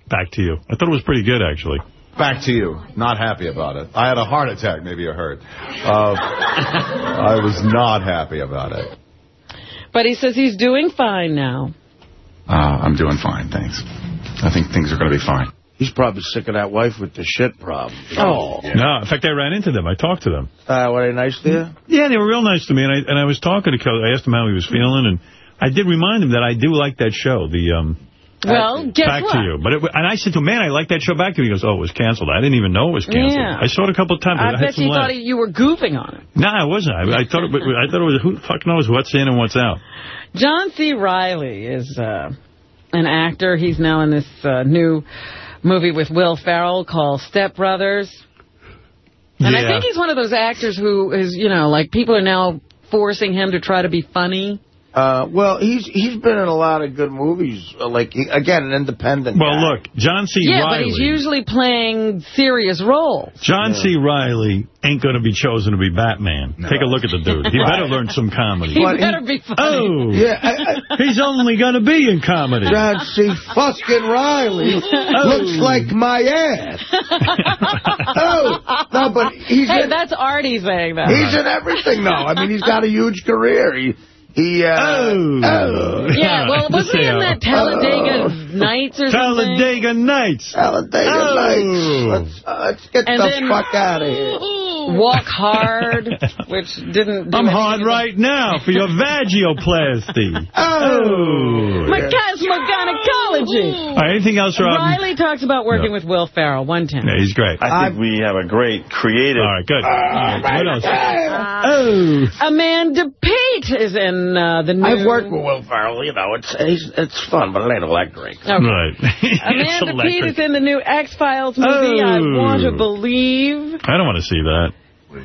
Back to you. I thought it was pretty good, actually. Back to you. Not happy about it. I had a heart attack. Maybe you heard. Uh, I was not happy about it. But he says he's doing fine now. Uh, I'm doing fine, thanks. I think things are going to be fine. He's probably sick of that wife with the shit problem. Oh. No, in fact, I ran into them. I talked to them. Uh, were they nice to you? Yeah, they were real nice to me, and I and I was talking to Kelly. I asked him how he was feeling, and I did remind him that I do like that show, the um. Well, guess back what? to you, but it, and I said to him, "Man, I like that show." Back to you. He goes, "Oh, it was canceled. I didn't even know it was canceled. Yeah. I saw it a couple of times. I had bet you laughs. thought you were goofing on it. No, I wasn't. I, I thought it. was- I thought it was. Who the fuck knows what's in and what's out? John C. Reilly is uh, an actor. He's now in this uh, new movie with Will Ferrell called Step Brothers. And I think he's one of those actors who is, you know, like people are now forcing him to try to be funny. Uh, well, he's he's been in a lot of good movies. uh, Like he- again, an independent. Well, guy. look, John C. yeah, Reilly. but he's usually playing serious roles. John C. Reilly ain't going to be chosen to be Batman. Take a look at the dude. He better learn some comedy. He better be funny. Oh, Yeah, I, he's only going to be in comedy. John C. fucking Reilly looks like my ass. oh, no, but he's hey, in, that's Artie saying that. he's in everything though. I mean, he's got a huge career. He he. Uh, oh. Yeah, well, wasn't he in that Talladega Nights or something? Talladega Nights. Talladega Oh. Nights. Let's, uh, let's get And the then- fuck out of here. Walk Hard, which didn't do I'm anything hard right now for your vagioplasty. Oh. My cosmogynecology. All right, anything else, Rob? Reilly talks about working with Will Ferrell. 110. Yeah, he's great. I think we have a great creative. All right, good. All right, what else? Uh, Amanda Peet is in uh, the new... I've worked with Will Ferrell. You know, it's it's, it's fun, but it ain't electric. Okay. Right. Amanda It's Peet is in the new X-Files movie, I Oh. Want to Believe. I don't want to see that.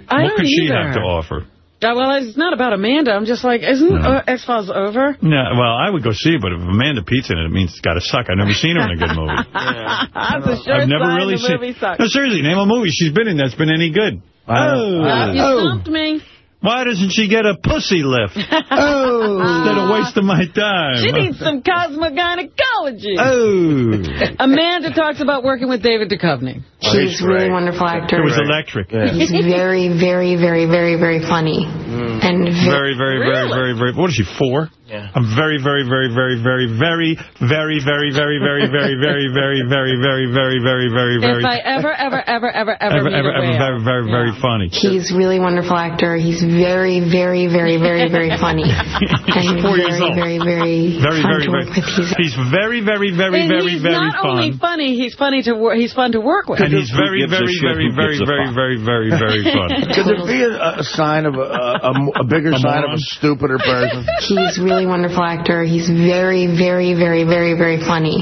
I what don't could she have to offer? Uh, well, it's not about Amanda. I'm just like, isn't uh, X-Files over? Yeah, well, I would go see it, but if Amanda Peet's in it, it means it's got to suck. I've never seen her in a good movie. That's a sure I've never sign really the seen. movie sucks. No, seriously, name a movie she's been in that's been any good. Uh, you Oh. stumped me. Why doesn't she get a pussy lift Oh. instead of wasting my time? She needs some cosmogynecology. Oh. Amanda talks about working with David Duchovny. He's a really wonderful actor. It was electric. He's very, very, very, very, very funny. Mm. And Very, very, very, very, very. What is she, four? Yeah. I'm very, very, very, very, very, very, very, very, very, very, very, very, very, very, very, very, very, very, very, If I ever, ever, ever, ever, ever, ever, ever, ever, very, very, very funny. he's really wonderful actor. He's very, very, very, very, very funny. And four very, years old. very, very, Very, fun very, to work very. with. He's He's very, very, very, And very, he's very not only fun. funny, he's funny to wor- he's fun to work with. And he's very, gives a very, shit? very, Who very, gives a very, fuck? very, very, very fun. Could there be a, a sign of a, a, a, a bigger A sign of moron? a stupider person? he's a really wonderful actor. He's very, very, very, very, very funny.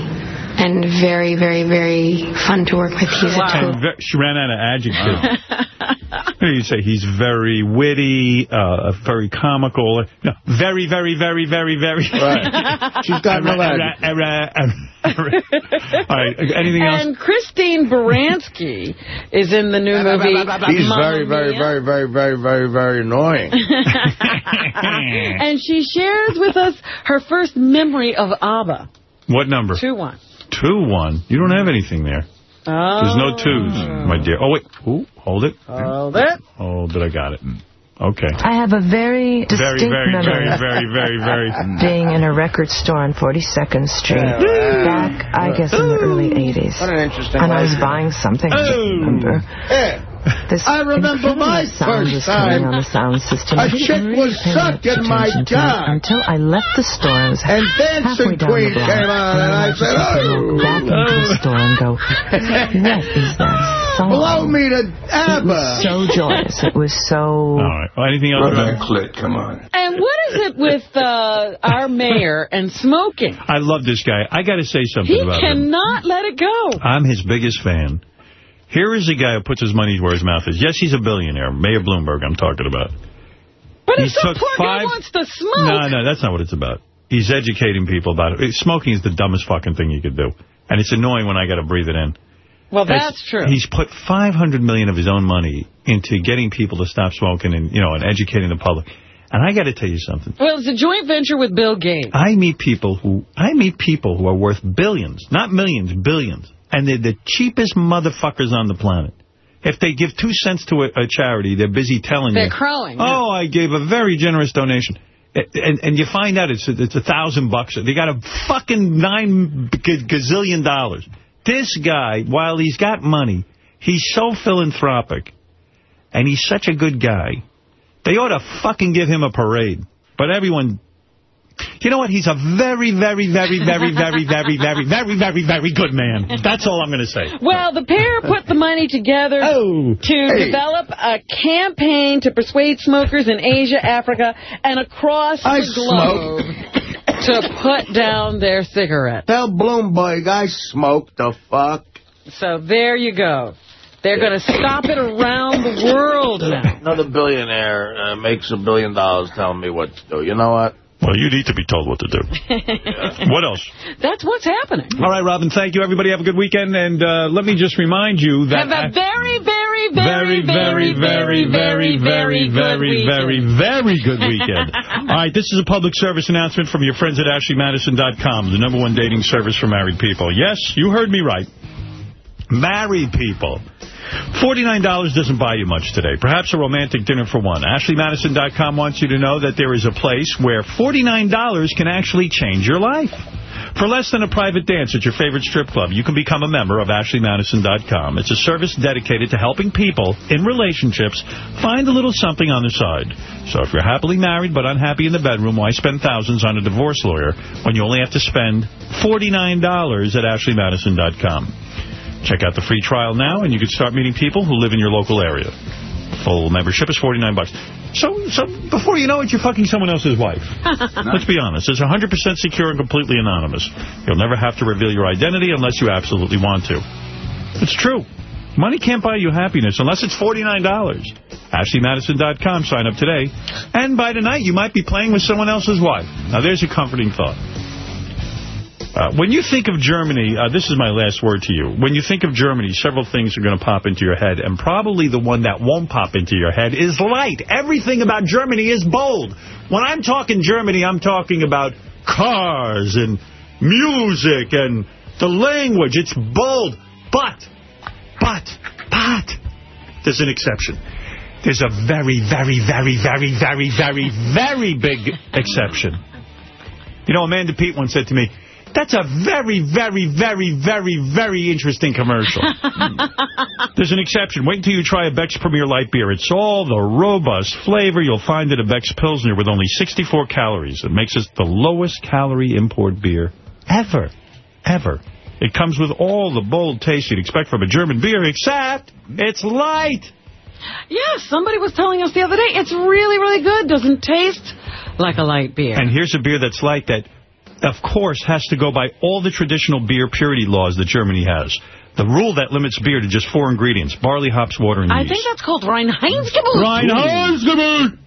And very, very, very fun to work with. He's a total ve- she ran out of adjectives. You say he's very witty, uh, very comical. No, very, very, very, very, very. Right. She's got no adjectives. All right. Anything else? And Christine Baranski is in the new movie. He's very, very, very, very, very, very, very annoying. and she shares with us her first memory of ABBA. What number? 2-1. Two one. You don't have anything there. Oh. There's no twos, my dear. Oh wait. Ooh, hold it. Hold it. Hold did I got it? Okay. I have a very distinct Very, very, memory very, very, very, very. of being in a record store on 42nd Street back, I guess, in the early 80s. What an interesting And I was life. buying something. I remember. This I remember my sound first was coming time. on the sound system. A I didn't chick was pay much sucking my attention cock. Until I left the store. I was And halfway Dancing down Queen the block. came on, and I said, walk back into the oh, store and go, what is that song? blow me to It was ABBA. so joyous. It was so... All right. Well, anything else? Rob? clit, come on. And what is it with uh, our mayor and smoking? I love this guy. I got to say something He about him. He cannot let it go. I'm his biggest fan. Here is a guy who puts his money where his mouth is. Yes, he's a billionaire. Mayor Bloomberg, I'm talking about. But He if the took poor guy five- wants to smoke. No, no, that's not what it's about. He's educating people about it. Smoking is the dumbest fucking thing you could do. And it's annoying when I got to breathe it in. Well, that's true. He's put 500 million of his own money into getting people to stop smoking and, you know, and educating the public. And I got to tell you something. Well, it's a joint venture with Bill Gates. I meet people who I meet people who are worth billions, not millions, billions, and they're the cheapest motherfuckers on the planet. If they give two cents to a, a charity, they're busy telling They're you, crowing. "Oh, I gave a very generous donation." And, and you find out it's, it's a thousand bucks. They got a fucking nine gazillion dollars. This guy, while he's got money, he's so philanthropic, and he's such a good guy. They ought to fucking give him a parade. But everyone... You know what? He's a very, very, very, very, very, very, very, very, very, very good man. That's all I'm going to say. Well, the pair put the money together Oh. to Hey. develop a campaign to persuade smokers in Asia, Africa, and across I the globe to put down their cigarettes. Tell Bloomberg I smoke the fuck. So there you go. They're going to stop it around the world now. Another billionaire uh, makes a billion dollars telling me what to do. You know what? Well, you need to be told what to do. What else? That's what's happening. All right, Robin, thank you. Everybody have a good weekend. And uh, let me just remind you that... Have a very, very, very, very, very, very, very, very, very, very, very good weekend. All right, this is a public service announcement from your friends at AshleyMadison.com, the number one dating service for married people. Yes, you heard me right. Married people. $49 doesn't buy you much today. Perhaps a romantic dinner for one. AshleyMadison.com wants you to know that there is a place where $49 can actually change your life. For less than a private dance at your favorite strip club, you can become a member of AshleyMadison.com. It's a service dedicated to helping people in relationships find a little something on the side. So if you're happily married but unhappy in the bedroom, why spend thousands on a divorce lawyer when you only have to spend $49 at AshleyMadison.com? Check out the free trial now, and you can start meeting people who live in your local area. Full membership is 49 bucks. So, so before you know it, you're fucking someone else's wife. Let's be honest. It's 100% secure and completely anonymous. You'll never have to reveal your identity unless you absolutely want to. It's true. Money can't buy you happiness unless it's $49. AshleyMadison.com. Sign up today. And by tonight, you might be playing with someone else's wife. Now, there's a comforting thought. Uh, when you think of Germany, uh, this is my last word to you. When you think of Germany, several things are going to pop into your head, and probably the one that won't pop into your head is light. Everything about Germany is bold. When I'm talking Germany, I'm talking about cars and music and the language. It's bold. But, but, but, there's an exception. There's a very, very, very, very, very, very, very big exception. You know, Amanda Peet once said to me, that's a very, very, very, very, very interesting commercial. There's an exception. Wait until you try a Beck's Premier Light Beer. It's all the robust flavor you'll find at a Beck's Pilsner with only 64 calories. It makes it the lowest calorie import beer ever, ever. It comes with all the bold taste you'd expect from a German beer, except it's light. Yeah, somebody was telling us the other day, it's really, really good. Doesn't taste like a light beer. And here's a beer that's light that, of course, has to go by all the traditional beer purity laws that Germany has. The rule that limits beer to just four ingredients, barley, hops, water, and I yeast. think that's called Reinheitsgebot. Reinheitsgebot!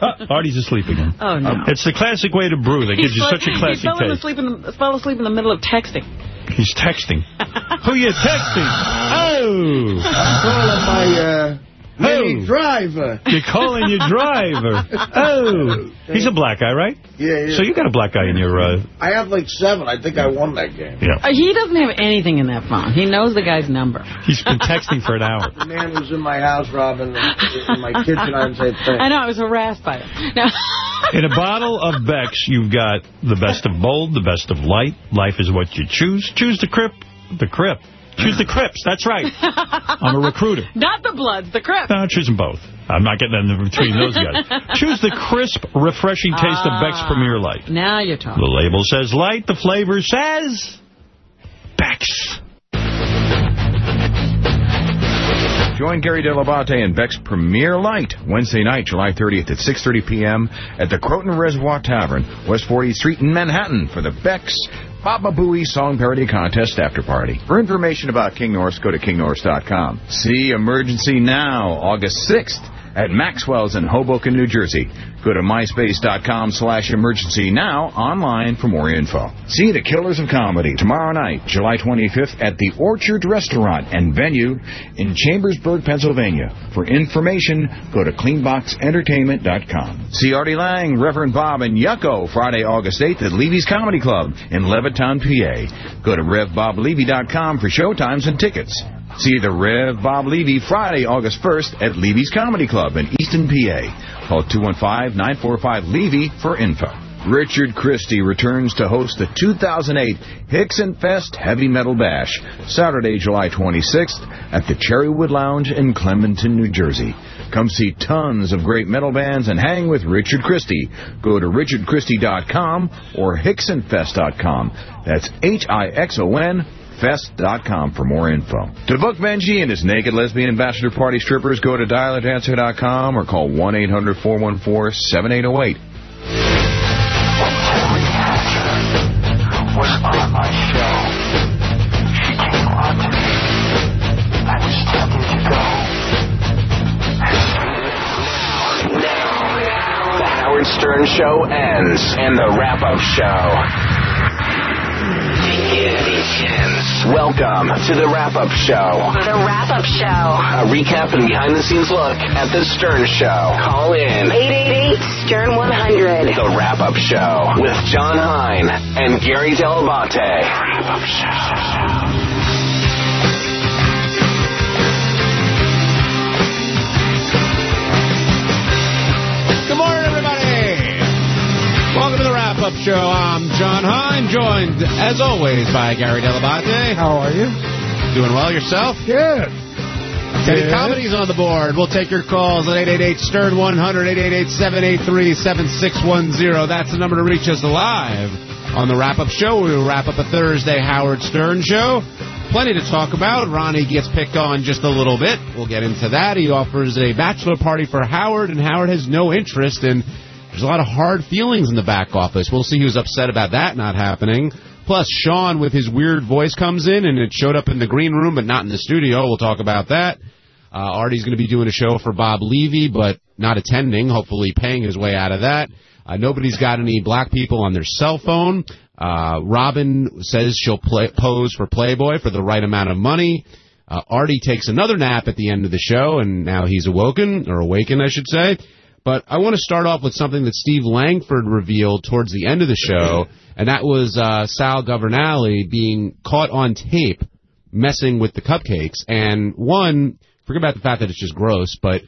Uh, Artie's asleep again. Oh, no. It's the classic way to brew that gives you such a he classic fell, taste. asleep in the, fell asleep in the middle of texting. He's texting. Who you texting? Oh! Calling my uh, mini driver. You're calling your driver. Oh! He's a black guy, right? Yeah, yeah. So you got a black guy in your... Uh, I have like seven. I think I won that game. yeah. Uh, he doesn't have anything in that phone. He knows the guy's number. He's been texting for an hour. The man was in my house, Robin, in my kitchen. I didn't say thing. I know, I was harassed by it. No. In a bottle of Beck's, you've got the best of bold, the best of light. Life is what you choose. Choose the Crip. The Crip. Choose the Crips. That's right. I'm a recruiter. Not the Bloods, the Crips. No, choose them both. I'm not getting in between those guys. Choose the crisp, refreshing taste of Beck's Ah. Premier Light. Now you're talking. The label says light. The flavor says Beck's. Join Gary Dell'Abate and Beck's Premier Light Wednesday night, July 30th at 6.30 p.m. at the Croton Reservoir Tavern, West 40th Street in Manhattan for the Beck's Baba Booey Song Parody Contest After Party. For information about King Norris, go to kingnorris.com. See Emergency Now, August 6th at Maxwell's in Hoboken, New Jersey. Go to myspace.com slash emergency now online for more info. See The Killers of Comedy tomorrow night, July 25th at the Orchard Restaurant and venue in Chambersburg, Pennsylvania. For information, go to cleanboxentertainment.com. See Artie Lange, Reverend Bob, and Yucko Friday, August 8th at Levy's Comedy Club in Levittown, PA. Go to RevBobLevy.com for showtimes and tickets. See the Rev Bob Levy Friday, August 1st at Levy's Comedy Club in Easton, PA. Call 215-945-LEVY for info. Richard Christie returns to host the 2008 Hixon Fest Heavy Metal Bash, Saturday, July 26th at the Cherrywood Lounge in Clementon, New Jersey. Come see tons of great metal bands and hang with Richard Christie. Go to richardchristie.com or hixonfest.com. That's H-I-X-O-N fest.com for more info. To book Benjy and his naked lesbian ambassador party strippers, go to dialadancer.com or call 1-800-414-7808. was on my show. She came on to me. I was tempted to go. The Howard Stern Show ends, and the wrap-up show. Welcome to the wrap-up show. The wrap-up show. A recap and behind-the-scenes look at the Stern Show. Call in 888 Stern 100. the wrap-up show with John Hein and Gary Dell'Abate. Wrap-up show. Wrap-up show. I'm John Hein, joined, as always, by Gary Dell'Abate. How are you? Doing well yourself? Good. Teddy Yes. Comedy's on the board. We'll take your calls at 888-STERN-100, 888-783-7610. That's the number to reach us live on the wrap-up show. We will wrap up a Thursday Howard Stern show. Plenty to talk about. Ronnie gets picked on just a little bit. We'll get into that. He offers a bachelor party for Howard, and Howard has no interest in there's a lot of hard feelings in the back office. We'll see who's upset about that not happening. Plus, Sean with his weird voice comes in, and it showed up in the green room, but not in the studio. We'll talk about that. Uh, Artie's going to be doing a show for Bob Levy, but not attending, hopefully paying his way out of that. Uh, nobody's got any black people on their cell phone. Uh, Robin says she'll play, pose for Playboy for the right amount of money. Uh, Artie takes another nap at the end of the show, and now he's awoken, or awakened, I should say. But I want to start off with something that Steve Langford revealed towards the end of the show, and that was uh, Sal Governale being caught on tape messing with the cupcakes. And one, forget about the fact that it's just gross, but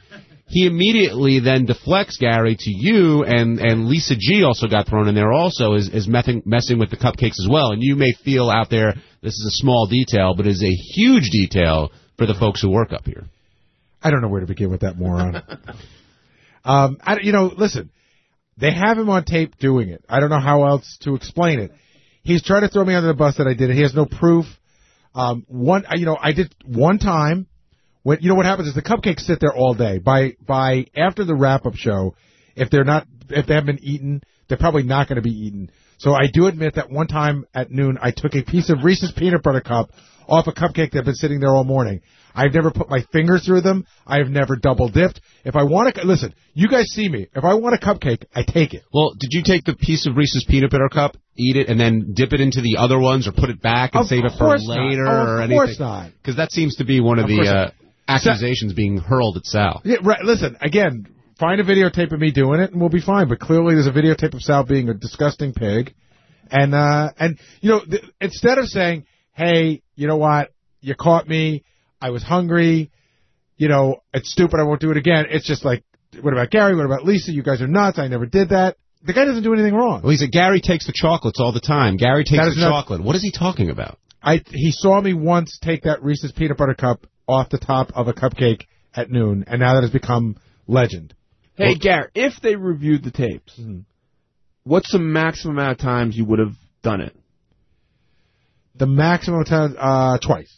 he immediately then deflects Gary to you, and and Lisa G also got thrown in there also is as messing, messing with the cupcakes as well. And you may feel out there this is a small detail, but it is a huge detail for the folks who work up here. I don't know where to begin with that moron. um, I, you know, listen, they have him on tape doing it. I don't know how else to explain it. He's trying to throw me under the bus that I did it. He has no proof. Um, one, you know, I did one time. When you know what happens is the cupcakes sit there all day. By by after the wrap up show, if they're not if they haven't been eaten, they're probably not going to be eaten. So I do admit that one time at noon, I took a piece of Reese's peanut butter cup off a cupcake that had been sitting there all morning. I've never put my finger through them. I have never double dipped. If I want to, listen, you guys see me. If I want a cupcake, I take it. Well, did you take the piece of Reese's peanut butter cup, eat it, and then dip it into the other ones, or put it back and Of save it for later, Oh, or of anything? course not. Because that seems to be one of, Of the uh, accusations being hurled at Sal. Yeah, right. Listen, again, find a videotape of me doing it, and we'll be fine. But clearly, there's a videotape of Sal being a disgusting pig, and uh, and you know, th- instead of saying, "Hey, you know what? You caught me. I was hungry. You know, it's stupid. I won't do it again." It's just like, what about Gary? What about Lisa? You guys are nuts. I never did that. The guy doesn't do anything wrong. Well, he said Gary takes the chocolates all the time. Gary takes the is not- chocolate. What is he talking about? I he saw me once take that Reese's peanut butter cup off the top of a cupcake at noon, and now that has become legend. Hey, Gary, if they reviewed the tapes, Mm-hmm. what's the maximum amount of times you would have done it? The maximum time, uh, twice.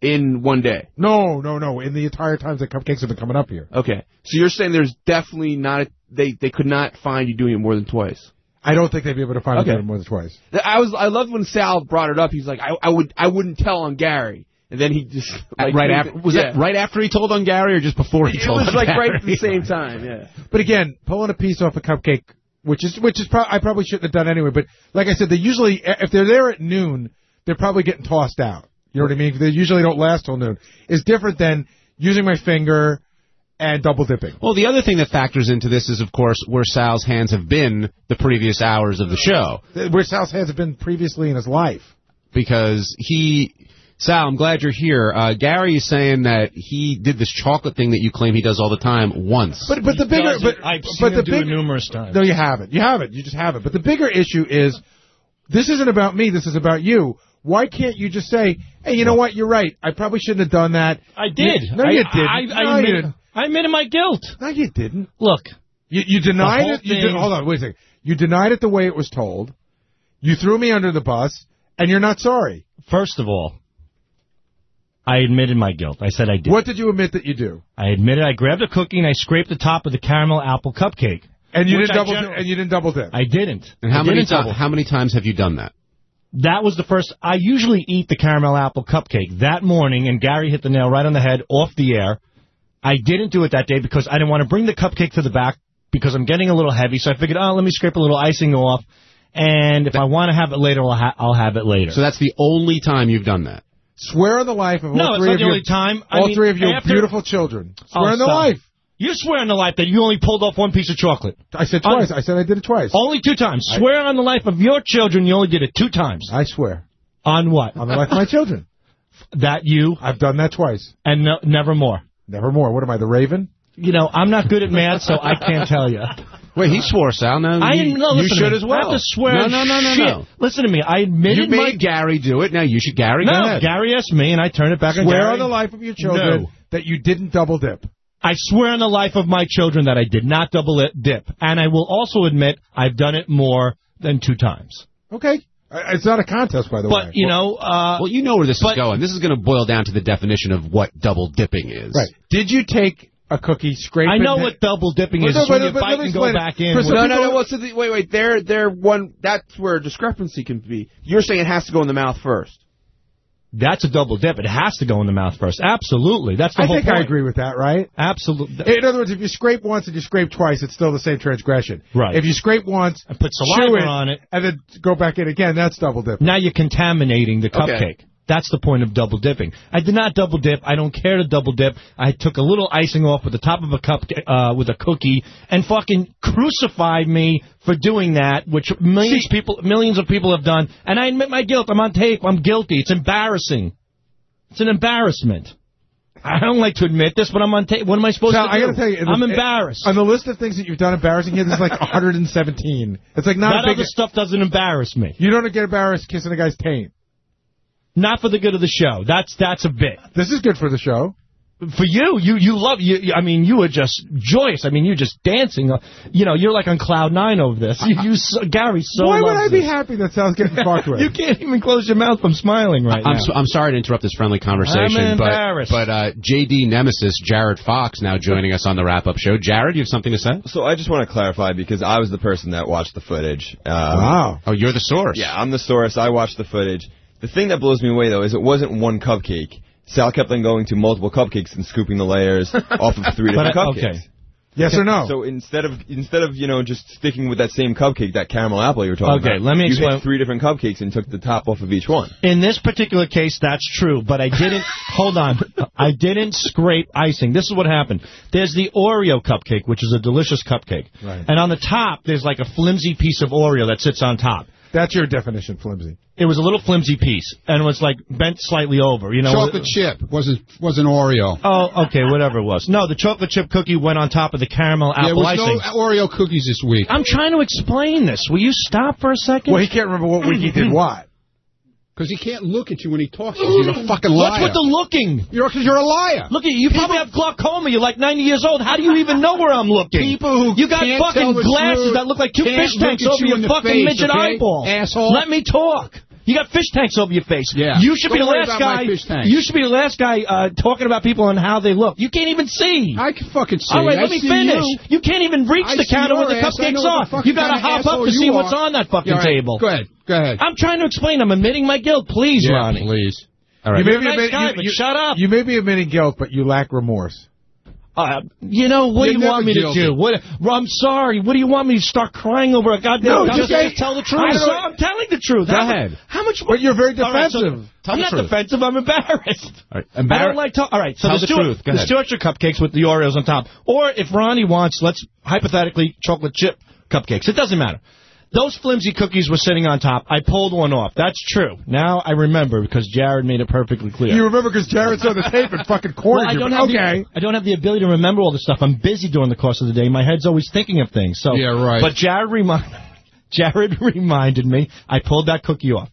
In one day? No, no, no. In the entire times that cupcakes have been coming up here. Okay. So you're saying there's definitely not, a, they, they could not find you doing it more than twice? I don't think they'd be able to find Okay. it more than twice. I was, I loved when Sal brought it up. He's like, I, I would, I wouldn't tell on Gary. And then he just, like, right after was yeah. that right after he told on Gary, or just before he told It was on like Gary? right at the same time, yeah. But again, pulling a piece off a cupcake, which is which is pro- I probably shouldn't have done anyway. But like I said, they usually if they're there at noon, they're probably getting tossed out. You know what I mean? They usually don't last till noon. It's different than using my finger and double dipping. Well, the other thing that factors into this is, of course, where Sal's hands have been the previous hours of the show. Where Sal's hands have been previously in his life. Because he Sal, I'm glad you're here. Uh, Gary is saying that he did this chocolate thing that you claim he does all the time once. But but the bigger but I've but seen the him do it numerous times. No, you haven't. You haven't. You just haven't. But the bigger issue is this isn't about me. This is about you. Why can't you just say, "Hey, you know what? You're right. I probably shouldn't have done that." I did. No, I, you didn't. I, I, no, you admit, didn't. I admitted my guilt. No, you didn't. Look. You, you denied it. You did, hold on. Wait a second. You denied it the way it was told. You threw me under the bus, and you're not sorry. First of all, I admitted my guilt. I said I did. What did you admit that you do? I admitted I grabbed a cookie and I scraped the top of the caramel apple cupcake. And you didn't I double. generally- and you didn't double dip. I didn't. And how I many didn't ti- double. how many times have you done that? That was the first. I usually eat the caramel apple cupcake that morning, and Gary hit the nail right on the head off the air. I didn't do it that day because I didn't want to bring the cupcake to the back because I'm getting a little heavy. So I figured, oh, let me scrape a little icing off, and if I want to have it later, I'll, ha- I'll have it later. So that's the only time you've done that. Swear on the life of No, all it's three not of the your only time. I all mean, three of your after- beautiful children. Oh, Swear on the oh, stop. life. You swear on the life that you only pulled off one piece of chocolate. I said On- twice. I said I did it twice. Only two times. I- swear on the life of your children you only did it two times. I swear. On what? On the life of my children. That you. I've done that twice. And no, never more. Never more. What am I, the Raven? You know, I'm not good at math, so I can't tell you. Wait, he swore, Sal. No, I you, didn't know. you listen to should as well. I have to swear. No, no, no, no, shit. no. Listen to me. I admitted You my... made Gary do it. Now you should. Gary, no, go ahead. Gary asked me, and I turned it back on Swear Gary. on the life of your children No. that you didn't double dip. I swear on the life of my children that I did not double it dip. And I will also admit I've done it more than two times. Okay. It's not a contest, by the way. But, you know... Uh, well, you know where this but- is going. This is going to boil down to the definition of what double dipping is. Right. Did you take a cookie, scrape I know what double dipping is. no, It's when you bite and go it. back in. For with- some No, no, no. Well, so the, wait, wait. They're, they're one. That's where discrepancy can be. You're saying it has to go in the mouth first. That's a double dip. It has to go in the mouth first. Absolutely. That's the I whole think point. I agree with that, right? Absolutely. In other words, if you scrape once and you scrape twice, it's still the same transgression. Right. If you scrape once And put saliva chew it, on it. and then go back in again, that's double dip. Now you're contaminating the Okay. That's the point of double dipping. I did not double dip. I don't care to double dip. I took a little icing off with the top of a cup uh, with a cookie and fucking crucified me for doing that, which millions people, millions of people have done. And I admit my guilt. I'm on tape. I'm guilty. It's embarrassing. It's an embarrassment. I don't like to admit this, but I'm on tape. What am I supposed Sal, to do? I got to tell you, I'm embarrassed. On the list of things that you've done embarrassing here, there's like 117. It's like not that a big. other stuff doesn't embarrass me. You don't get embarrassed kissing a guy's taint. Not for the good of the show. That's that's a bit. This is good for the show. For you, you you love you. you- I mean, you were just joyous. I mean, you're just dancing. Uh, You know, you're like on cloud nine over this. You, you so, Gary so Why would I be this. happy that Sal's getting fucked with? You can't even close your mouth from smiling right I'm, now. so, I'm sorry to interrupt this friendly conversation, I'm but embarrassed. but uh, JD Nemesis Jared Fox now joining us on the wrap up show. Jared, you have something to say? So I just want to clarify because I was the person that watched the footage. Um, Wow. Oh, you're the source. Yeah, I'm the source. I watched the footage. The thing that blows me away though is it wasn't one cupcake. Sal kept on going to multiple cupcakes and scooping the layers off of three different I- uh, cupcakes. okay. Yes or no? So instead of instead of you know just sticking with that same cupcake, that caramel apple you were talking Okay, about, let me you explain- hit three different cupcakes and took the top off of each one. In this particular case, that's true, but I didn't. hold on, I didn't scrape icing. This is what happened. There's the Oreo cupcake, which is a delicious cupcake, Right. and on the top there's like a flimsy piece of Oreo that sits on top. That's your definition, flimsy. It was a little flimsy piece, and it was like bent slightly over. You know, Chocolate chip wasn't was an Oreo. Oh, okay, whatever it was. No, the chocolate chip cookie went on top of the caramel There apple was icing. no Oreo cookies this week. I'm trying to explain this. Will you stop for a second? Well, he can't remember what week he did what. Because he can't look at you when he talks. To you. He's a fucking liar. What's with the looking? You're because you're a liar. Look at you. You probably have glaucoma. You're like 90 years old. How do you even know where I'm looking? People who you got fucking glasses that look like two fish tanks over you your in fucking face, midget okay? eyeball. Asshole. Let me talk. You got fish tanks over your face. Yeah. You should be Don't the last guy. You should be the last guy uh, talking about people and how they look. You can't even see. I can fucking see. All right, I let me finish. You. You. can't even reach I the counter where the cupcakes are. You got to hop up to see what's on that fucking right. table. Go ahead. Go ahead. I'm trying to explain. I'm admitting my guilt. Please, yeah, Ronnie. please. All right. You may be nice admitting- guy, you- you- shut up. You may be admitting guilt, but you lack remorse. Uh, you know, what You're do you want me guilty. to do? What? I'm sorry. What do you want me to start crying over a goddamn No, just say- tell the truth. I I'm, I'm telling the truth. Go how, ahead. How much? But you're very All right, so- defensive. Tell I'm the not truth. defensive. I'm embarrassed. All right. I Embar- don't like. All right, so Tell the, the truth. Go the. Stuart cupcakes with the Oreos on top, or if Ronnie wants, let's hypothetically chocolate chip cupcakes. It doesn't matter. Those flimsy cookies were sitting on top. I pulled one off. That's true. Now I remember because Jared made it perfectly clear. You remember because Jared's on the tape and fucking cornered Well, I you. don't but have okay. the, I don't have the ability to remember all the stuff. I'm busy during the course of the day. My head's always thinking of things. So Yeah, right. But Jared remind, Jared reminded me. I pulled that cookie off.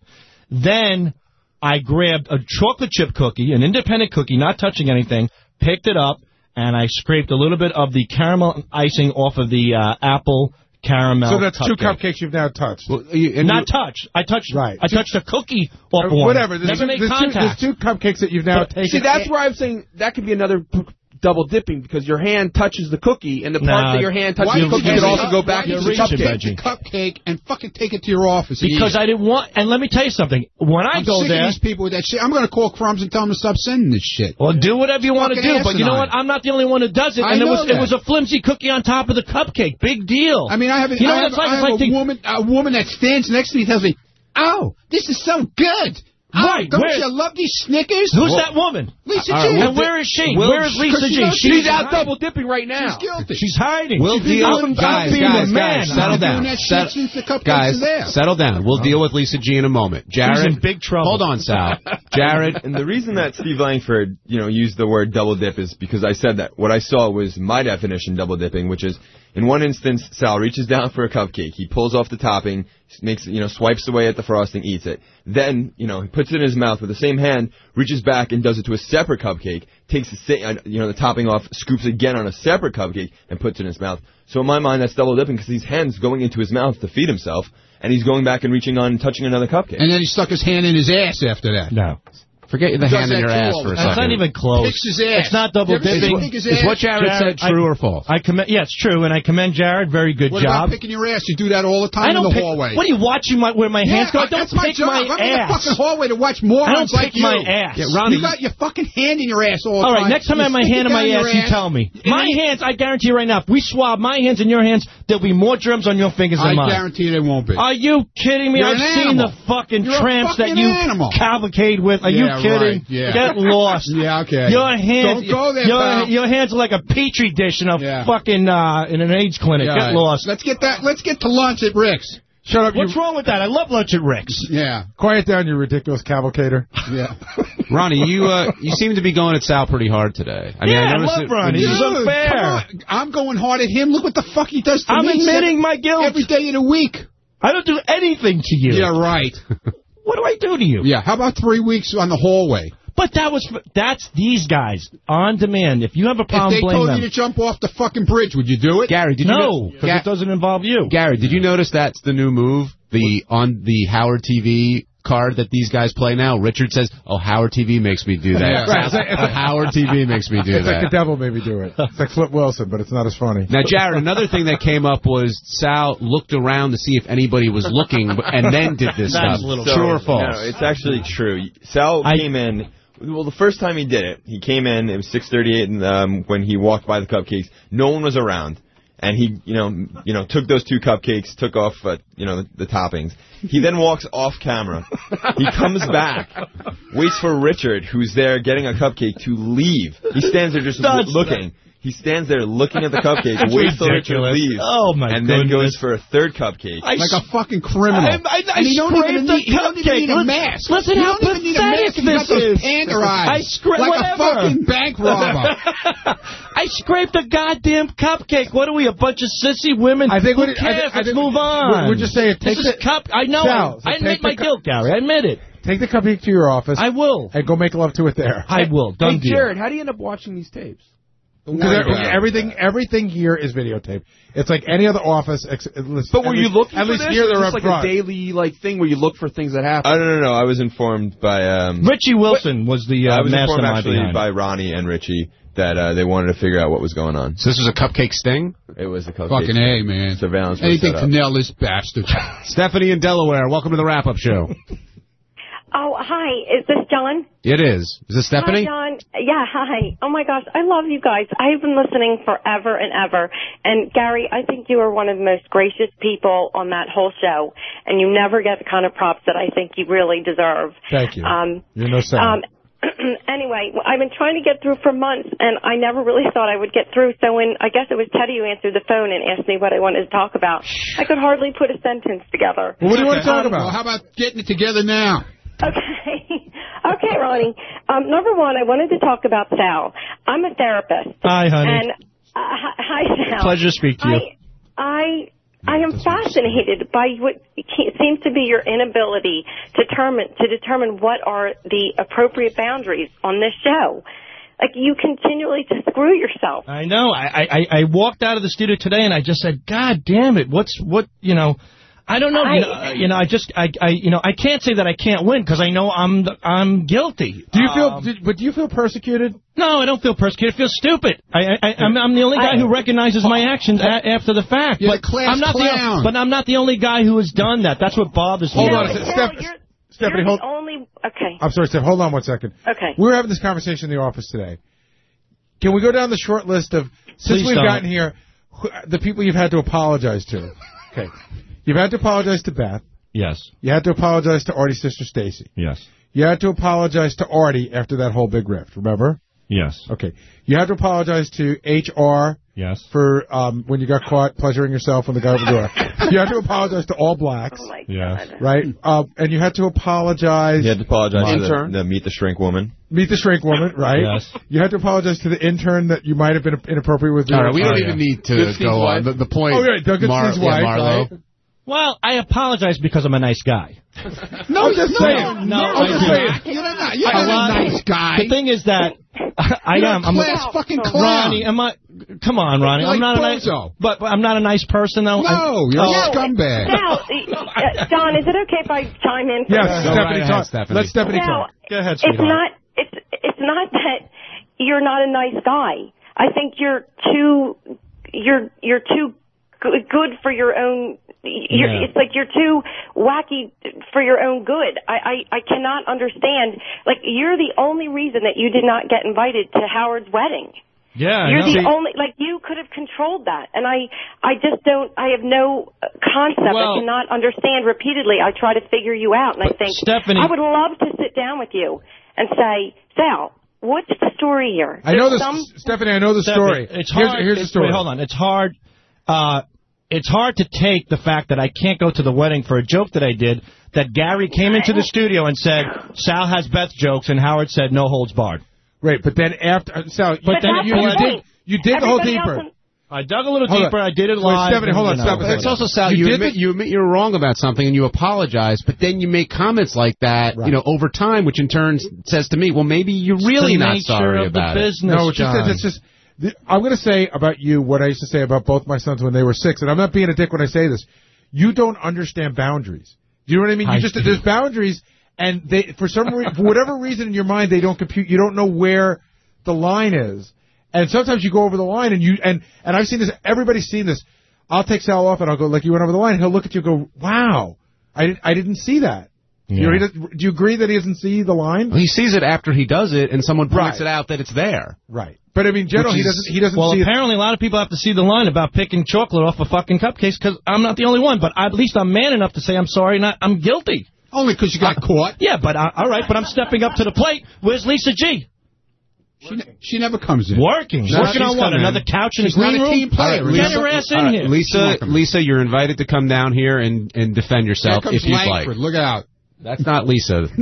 Then I grabbed a chocolate chip cookie, an independent cookie, not touching anything, picked it up, and I scraped a little bit of the caramel icing off of the uh, apple caramel. So that's two cupcakes you've now touched. Not touched. I touched. Right. I touched a cookie off Uh, one. Whatever. There's, Never two, made there's, two, there's two cupcakes that you've now taken. See, that's where I'm saying that could be another p- double dipping because your hand touches the cookie, and the part Nah. that your hand touches the cookie you could also go back did into the cupcake. the cupcake and fucking take it to your office. Because? I didn't want, and let me tell you something. When I I'm go sick there, of these people with that shit. I'm going to call Crumbs and tell them to stop sending this shit. well, do whatever you want to Fucking do. But you know what? I'm not the only one who does it. I and it know was it was a flimsy cookie on top of the cupcake. Big deal. I mean, I have, a, You know I have, it's like? I It's have like a the- woman, a woman that stands next to me tells me, "Oh, this is so good." Right, don't where- you love these Snickers? Who's that woman? Lisa All right, G. and where is she? Will- where is Lisa she G? knows She's hiding. out double dipping right now. She's guilty. She's hiding. We'll She's been deal, doing- guys, being guys, a man. guys, I've settle been doing down. that shit Set- since the cupcakes guys, are there. settle down. We'll deal with Lisa G in a moment. Jared, He's in big trouble. hold on, Sal. Jared, And the reason that Steve Langford, you know, used the word double dip is because I said that what I saw was my definition double dipping, which is in one instance, Sal reaches down for a cupcake, he pulls off the topping, makes you know, swipes away at the frosting, eats it. Then, you know, he puts it in his mouth with the same hand, reaches back and does it to a separate cupcake, takes the same, uh, you know, the topping off, scoops again on a separate cupcake and puts it in his mouth. So in my mind, that's double dipping because his hand's going into his mouth to feed himself, and he's going back and reaching on and touching another cupcake. And then he stuck his hand in his ass after that. No. Forget the He hand in your ass for a the That's not even close. Picks his ass. It's not double You ever see dipping. him pick his Is what Jared, said I- true or false? I commend. Yeah, it's true, and I commend Jared. Very good What job. about picking your ass? You do that all the time in the pick, hallway. What are you watching my, where my hands go? I Yeah, don't that's my pick job. my I'm in the ass. fucking hallway to watch morons I don't like pick you. my ass. Yeah, Ronnie, you got your fucking hand in your ass all the All time. right, next time I have my hand in my ass, you tell me. My hands, I guarantee you right now, if we swab my hands and your hands, there'll be more germs on your fingers I than mine. I guarantee you they won't be. Are you kidding me? I've seen the fucking tramps that you cavalcade with. Are you kidding? right, yeah. Get lost. Yeah, okay. Your hands, Don't go there, your, pal. your hands are like a petri dish in a Yeah. fucking uh, in an AIDS clinic. Yeah, Get right. lost. Let's get that. Let's get to lunch at Rick's. Shut up, What's wrong with that? I love lunch at Rick's. Yeah, Quiet down, you ridiculous cavalcader. yeah. Ronnie, you uh, you seem to be going at Sal pretty hard today. I mean, Yeah, I I noticed love it- Ronnie. when This you- is unfair. I'm going hard at him. Look what the fuck he does to me. I'm me. admitting my guilt. every day in a week. I don't do anything to you. Yeah, right. What do I do to you? Yeah. How about three weeks on the hallway? But that was that's these guys on demand. If you have a problem, If problem, they blame told them. you to jump off the fucking bridge, would you do it? Gary, did you no, know? because Ga- it doesn't involve you. Gary, did you notice that's the new move? The on the Howard TV card that these guys play now. Richard says, "Oh, Howard TV makes me do that." Yeah. Right, it's like- it's Howard TV makes me do It's like the devil made me do it. It's like Flip Wilson, but it's not as funny. Now, Jared, another thing that came up was Sal looked around to see if anybody was looking, and then did this That's stuff. a little True or false? No, it's actually true. Sal I- came in. Well, the first time he did it, he came in. It was 6:38, and um, when he walked by the cupcakes, no one was around, and he, you know, you know, took those two cupcakes, took off, uh, you know, the, the toppings. He then walks off camera. He comes back, waits for Richard, who's there getting a cupcake, to leave. He stands there just looking. He stands there looking at the cupcake, That's waits till Richard ridiculous. leaves, Oh, my and then goes for a third cupcake. I Like a fucking criminal. I, I, I and you don't scraped even the need, you don't even cupcake. need a Listen- mask. Listen you how don't even need a pathetic mask. You this is. panda eyes. I scra- like whatever. a fucking bank robber. I scraped a goddamn cupcake. What are we, a bunch of sissy women? I think Who what it- I think- Let's think- move on. we're- we're just saying, take this is the- cup. I know. Sal, so I, I admit my cu- guilt, Gary. I admit it. Take the cupcake to your office. I will. And go make love to it there. I will. Done Hey, deal. Jared, how do you end up watching these tapes? Because there- everything, everything here is videotape. It's like any other office. Ex- at least- But were at you least- looking At for least this? here or they're just up like front. a daily like thing where you look for things that happen? I don't know. I was informed by um, Richie Wilson was the uh, I was informed actually behind by Ronnie and Richie that uh, they wanted to figure out what was going on. So this was a cupcake sting? It was a cupcake Fucking A, man. surveillance. was Anything set to up. nail this bastard. Stephanie in Delaware, welcome to the wrap-up show. Oh, hi. Is this John? It is. Is this Stephanie? Hi, John. Yeah, hi. Oh, my gosh. I love you guys. I've been listening forever and ever. And, Gary, I think you are one of the most gracious people on that whole show. And you never get the kind of props that I think you really deserve. Thank you. Um, You're no saint. um, anyway, I've been trying to get through for months, and I never really thought I would get through. So when I guess it was Teddy who answered the phone and asked me what I wanted to talk about, I could hardly put a sentence together. Well, what do you want to talk about? Well, how about getting it together now? Okay. okay, Ronnie. Um, number one, I wanted to talk about Sal. I'm a therapist. Hi, honey. And, uh, hi, Sal. Pleasure to speak to you. I, I am fascinated by what seems to be your inability to determine, to determine what are the appropriate boundaries on this show. Like, you continually to screw yourself. I know. I, I I walked out of the studio today and I just said, God damn it! What's what? You know, I don't know. you, know uh, you know, I just I I you know I can't say that I can't win because I know I'm the, I'm guilty. Do you feel? Um, did- but do you feel persecuted? No, I don't feel persecuted. I feel stupid. I, I, I, I'm, I'm the only guy who recognizes my actions a, after the fact. You're but the class I'm not clown. the but I'm not the only guy who has done that. That's what bothers me. Hold on a No, second. Sal, Steph- you're, Stephanie, hold. the only... Okay. I'm sorry, Steph. Hold on one second. Okay. We were having this conversation in the office today. Can we go down the short list of since Please we've don't. gotten here, wh- the people you've had to apologize to? Okay, you've had to apologize to Beth. Yes. You had to apologize to Artie's sister Stacy. Yes. You had to apologize to Artie after that whole big rift. Remember? Yes. Okay. You had to apologize to HR Yes. for um, when you got caught pleasuring yourself when the guy opened the door. you had to apologize to all blacks, Yes. right? Um, and you had to apologize. You had to apologize to Intern. the, the Meet the Shrink woman. Meet the shrink woman, right? Yes. You had to apologize to the intern that you might have been inappropriate with. All right, we don't Oh, even yeah. need to go on. The, the point. Oh, yeah, Doug Mar- Goodstein yeah, wife, Marlo. right? Well, I apologize because I'm a nice guy. No, I'm just no, saying. No, I'm just saying. You're not, you're not a nice guy. The thing is that I You're a am. I'm class fucking clown. Ronnie, am I? Come on, Ronnie. You're I'm like not a nice. Bozo. But, but I'm not a nice person, though. No, I'm- you're a Oh. scumbag. Sal, uh, Don, is it okay if I chime in? Yes, a minute? Stephanie, talk. Stephanie. Let Stephanie Now, talk. Go ahead, it's not it's it's not that you're not a nice guy. I think you're too you're you're too good, good for your own. You're, Yeah. It's like you're too wacky for your own good. I, I I cannot understand. Like you're the only reason that you did not get invited to Howard's wedding. Yeah, You're the only like you could have controlled that, and I I just don't. I have no uh, concept. Well- I cannot understand. Repeatedly, I try to figure you out, and I think Stephanie- I would love to sit down with you and say, Sal, what's the story here? I know There's this, some- Stephanie. I know the Stephanie, story. It's hard. here's the it's- story. Wait, hold on. It's hard. Uh, it's hard to take the fact that I can't go to the wedding for a joke that I did. That Gary came into the studio and said Sal has Beth jokes, and Howard said no holds barred. Right, but then after Sal, But then you, you you did- dig you dig a little Everybody deeper. I dug a little Hold deeper. on. I did it Wait, live. Stephanie, hold on, and, you stop it's also Sal. You You, admit, the- you admit you're wrong about something and you apologize, but then you make comments like that, Right. you know, over time, which in turn says to me, well, maybe you're really the not nature sorry of the about it. business, No, it's just it's just the- I'm going to say about you what I used to say about both my sons when they were six, and I'm not being a dick when I say this. You don't understand boundaries. Do you know what I mean? You I just do. there's boundaries, and they for some re- for whatever reason in your mind they don't compute. You don't know where the line is, and sometimes you go over the line, and you and and I've seen this. Everybody's seen this. I'll take Sal off, and I'll go like you went over the line. And he'll look at you, and go, "Wow, I didn't I didn't see that." You know, he does, do you agree that he doesn't see the line? He sees it after he does it, and someone points Right. it out that it's there. Right. But I mean, generally, he doesn't. He doesn't Well, see. it. apparently a lot of people have to see the line about picking chocolate off a fucking cupcake because I'm not the only one. But at least I'm man enough to say I'm sorry. Not I'm guilty. Only because you got caught. Yeah, but uh, all right. But I'm stepping up to the plate. Where's Lisa G? She, ne- she never comes in. Working. No, Working on she's what? Another couch in She's the green not a room? team player. All right, Get Lisa- her ass in All right, here. Lisa, Lisa, you're invited to come down here and, and defend Here yourself comes if you'd Langford. like. Look out. That's not Lisa.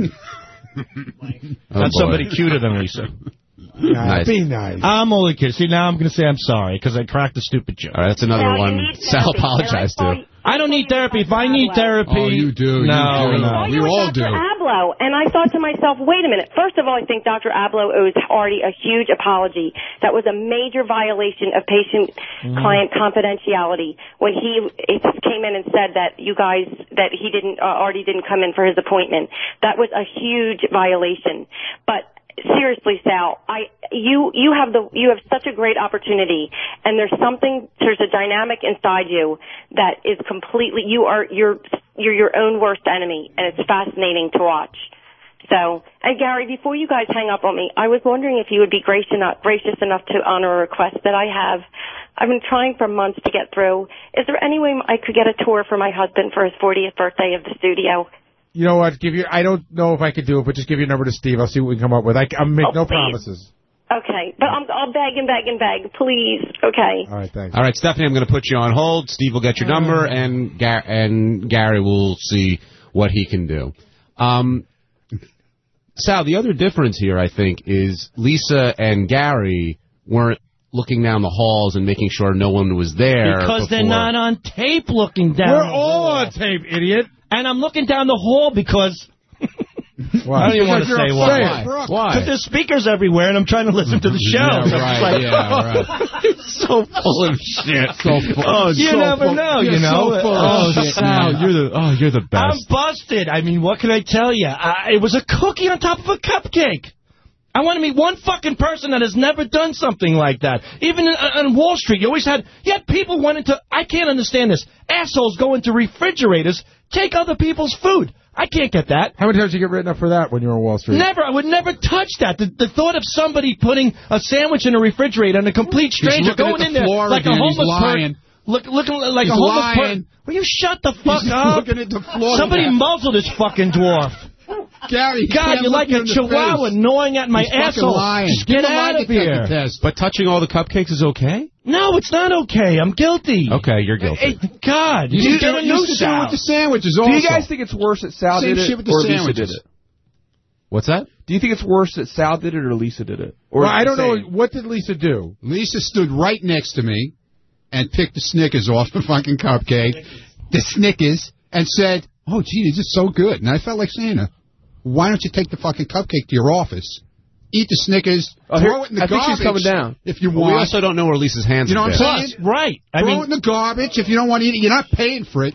Oh, That's boy. somebody cuter than Lisa. Nah, Nice. Be nice. I'm only kidding. See, now I'm going to say I'm sorry because I cracked a stupid joke. All right, that's another Now, one need Sal therapy, apologized and I to. saw- I don't need therapy. If I need therapy, Oh, you do. No, you do. no. I We saw you all with do. Dr. Ablow, and I thought to myself, wait a minute. First of all, I think Dr. Ablow owes Artie a huge apology. That was a major violation of patient-client confidentiality when he it just came in and said that you guys that he didn't uh, Artie didn't come in for his appointment. That was a huge violation. But seriously, Sal, I you you have the you have such a great opportunity, and there's something there's a dynamic inside you that is completely you are you're you're your own worst enemy, and it's fascinating to watch. So, and Gary, before you guys hang up on me, I was wondering if you would be gracious enough, gracious enough to honor a request that I have. I've been trying for months to get through. Is there any way I could get a tour for my husband for his 40th birthday of the studio? You know what? Give you. I don't know if I could do it, but just give your number to Steve. I'll see what we can come up with. I, I'm make Oh, no please. promises. Okay, but I'm, I'll beg and beg and beg, please. Okay. All right, thanks. All right, Stephanie, I'm going to put you on hold. Steve will get your number, and Gar- and Gary will see what he can do. Um, Sal, the other difference here, I think, is Lisa and Gary weren't looking down the halls and making sure no one was there. Because they're not on tape looking down. We're all on tape, idiot. And I'm looking down the hall because. Why? I don't even want to say why. Why? Because there's speakers everywhere, and I'm trying to listen to the show. Yeah, So it's right, like, yeah, right. so full of shit. So full- Oh, you so never full- know, you're know. so full oh, of shit, Sal, you're the oh, you're the best. I'm busted. I mean, what can I tell you? I, it was a cookie on top of a cupcake. I want to meet one fucking person that has never done something like that. Even in, uh, on Wall Street, you always had, you had people wanting to, I can't understand this. Assholes go into refrigerators, take other people's food. I can't get that. How many times did you get written up for that when you were on Wall Street? Never. I would never touch that. The, the thought of somebody putting a sandwich in a refrigerator and a complete stranger going the in there floor like a again. He's homeless lying. person. Look, looking like He's a homeless lying. person. Will you shut the fuck He's up? looking at the floor Somebody again. muzzle this fucking dwarf. Gary, you God, you're like a chihuahua face. gnawing at my He's asshole. lying. Just get him a lie out of here. test. But touching all the cupcakes is okay. No, it's not okay. I'm guilty. Okay, you're guilty. Hey, God, You you, get a new used to do it with Sal. the sandwiches also. Do you guys think it's worse that Sal Same did it shit with the or Lisa did it? What's that? Do you think it's worse that Sal did it or Lisa did it? Or Well, I don't know. What did Lisa do? Lisa stood right next to me and picked the Snickers off the fucking cupcake, the Snickers, and said, "Oh, gee, this is so good." And I felt like saying, to her, "Why don't you take the fucking cupcake to your office, eat the Snickers, Oh, throw here- it in the I think garbage she's coming down. if you Well, want." we also don't know where Lisa's hands are. You know what I'm saying? Right. I throw mean, it in the garbage if you don't want to eat it. You're not paying for it.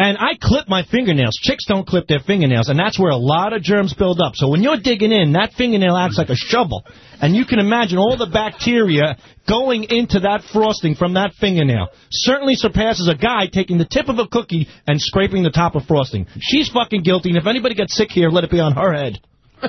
And I clip my fingernails. Chicks don't clip their fingernails, and that's where a lot of germs build up. So when you're digging in, that fingernail acts like a shovel. And you can imagine all the bacteria going into that frosting from that fingernail. Certainly surpasses a guy taking the tip of a cookie and scraping the top of frosting. She's fucking guilty, and if anybody gets sick here, let it be on her head.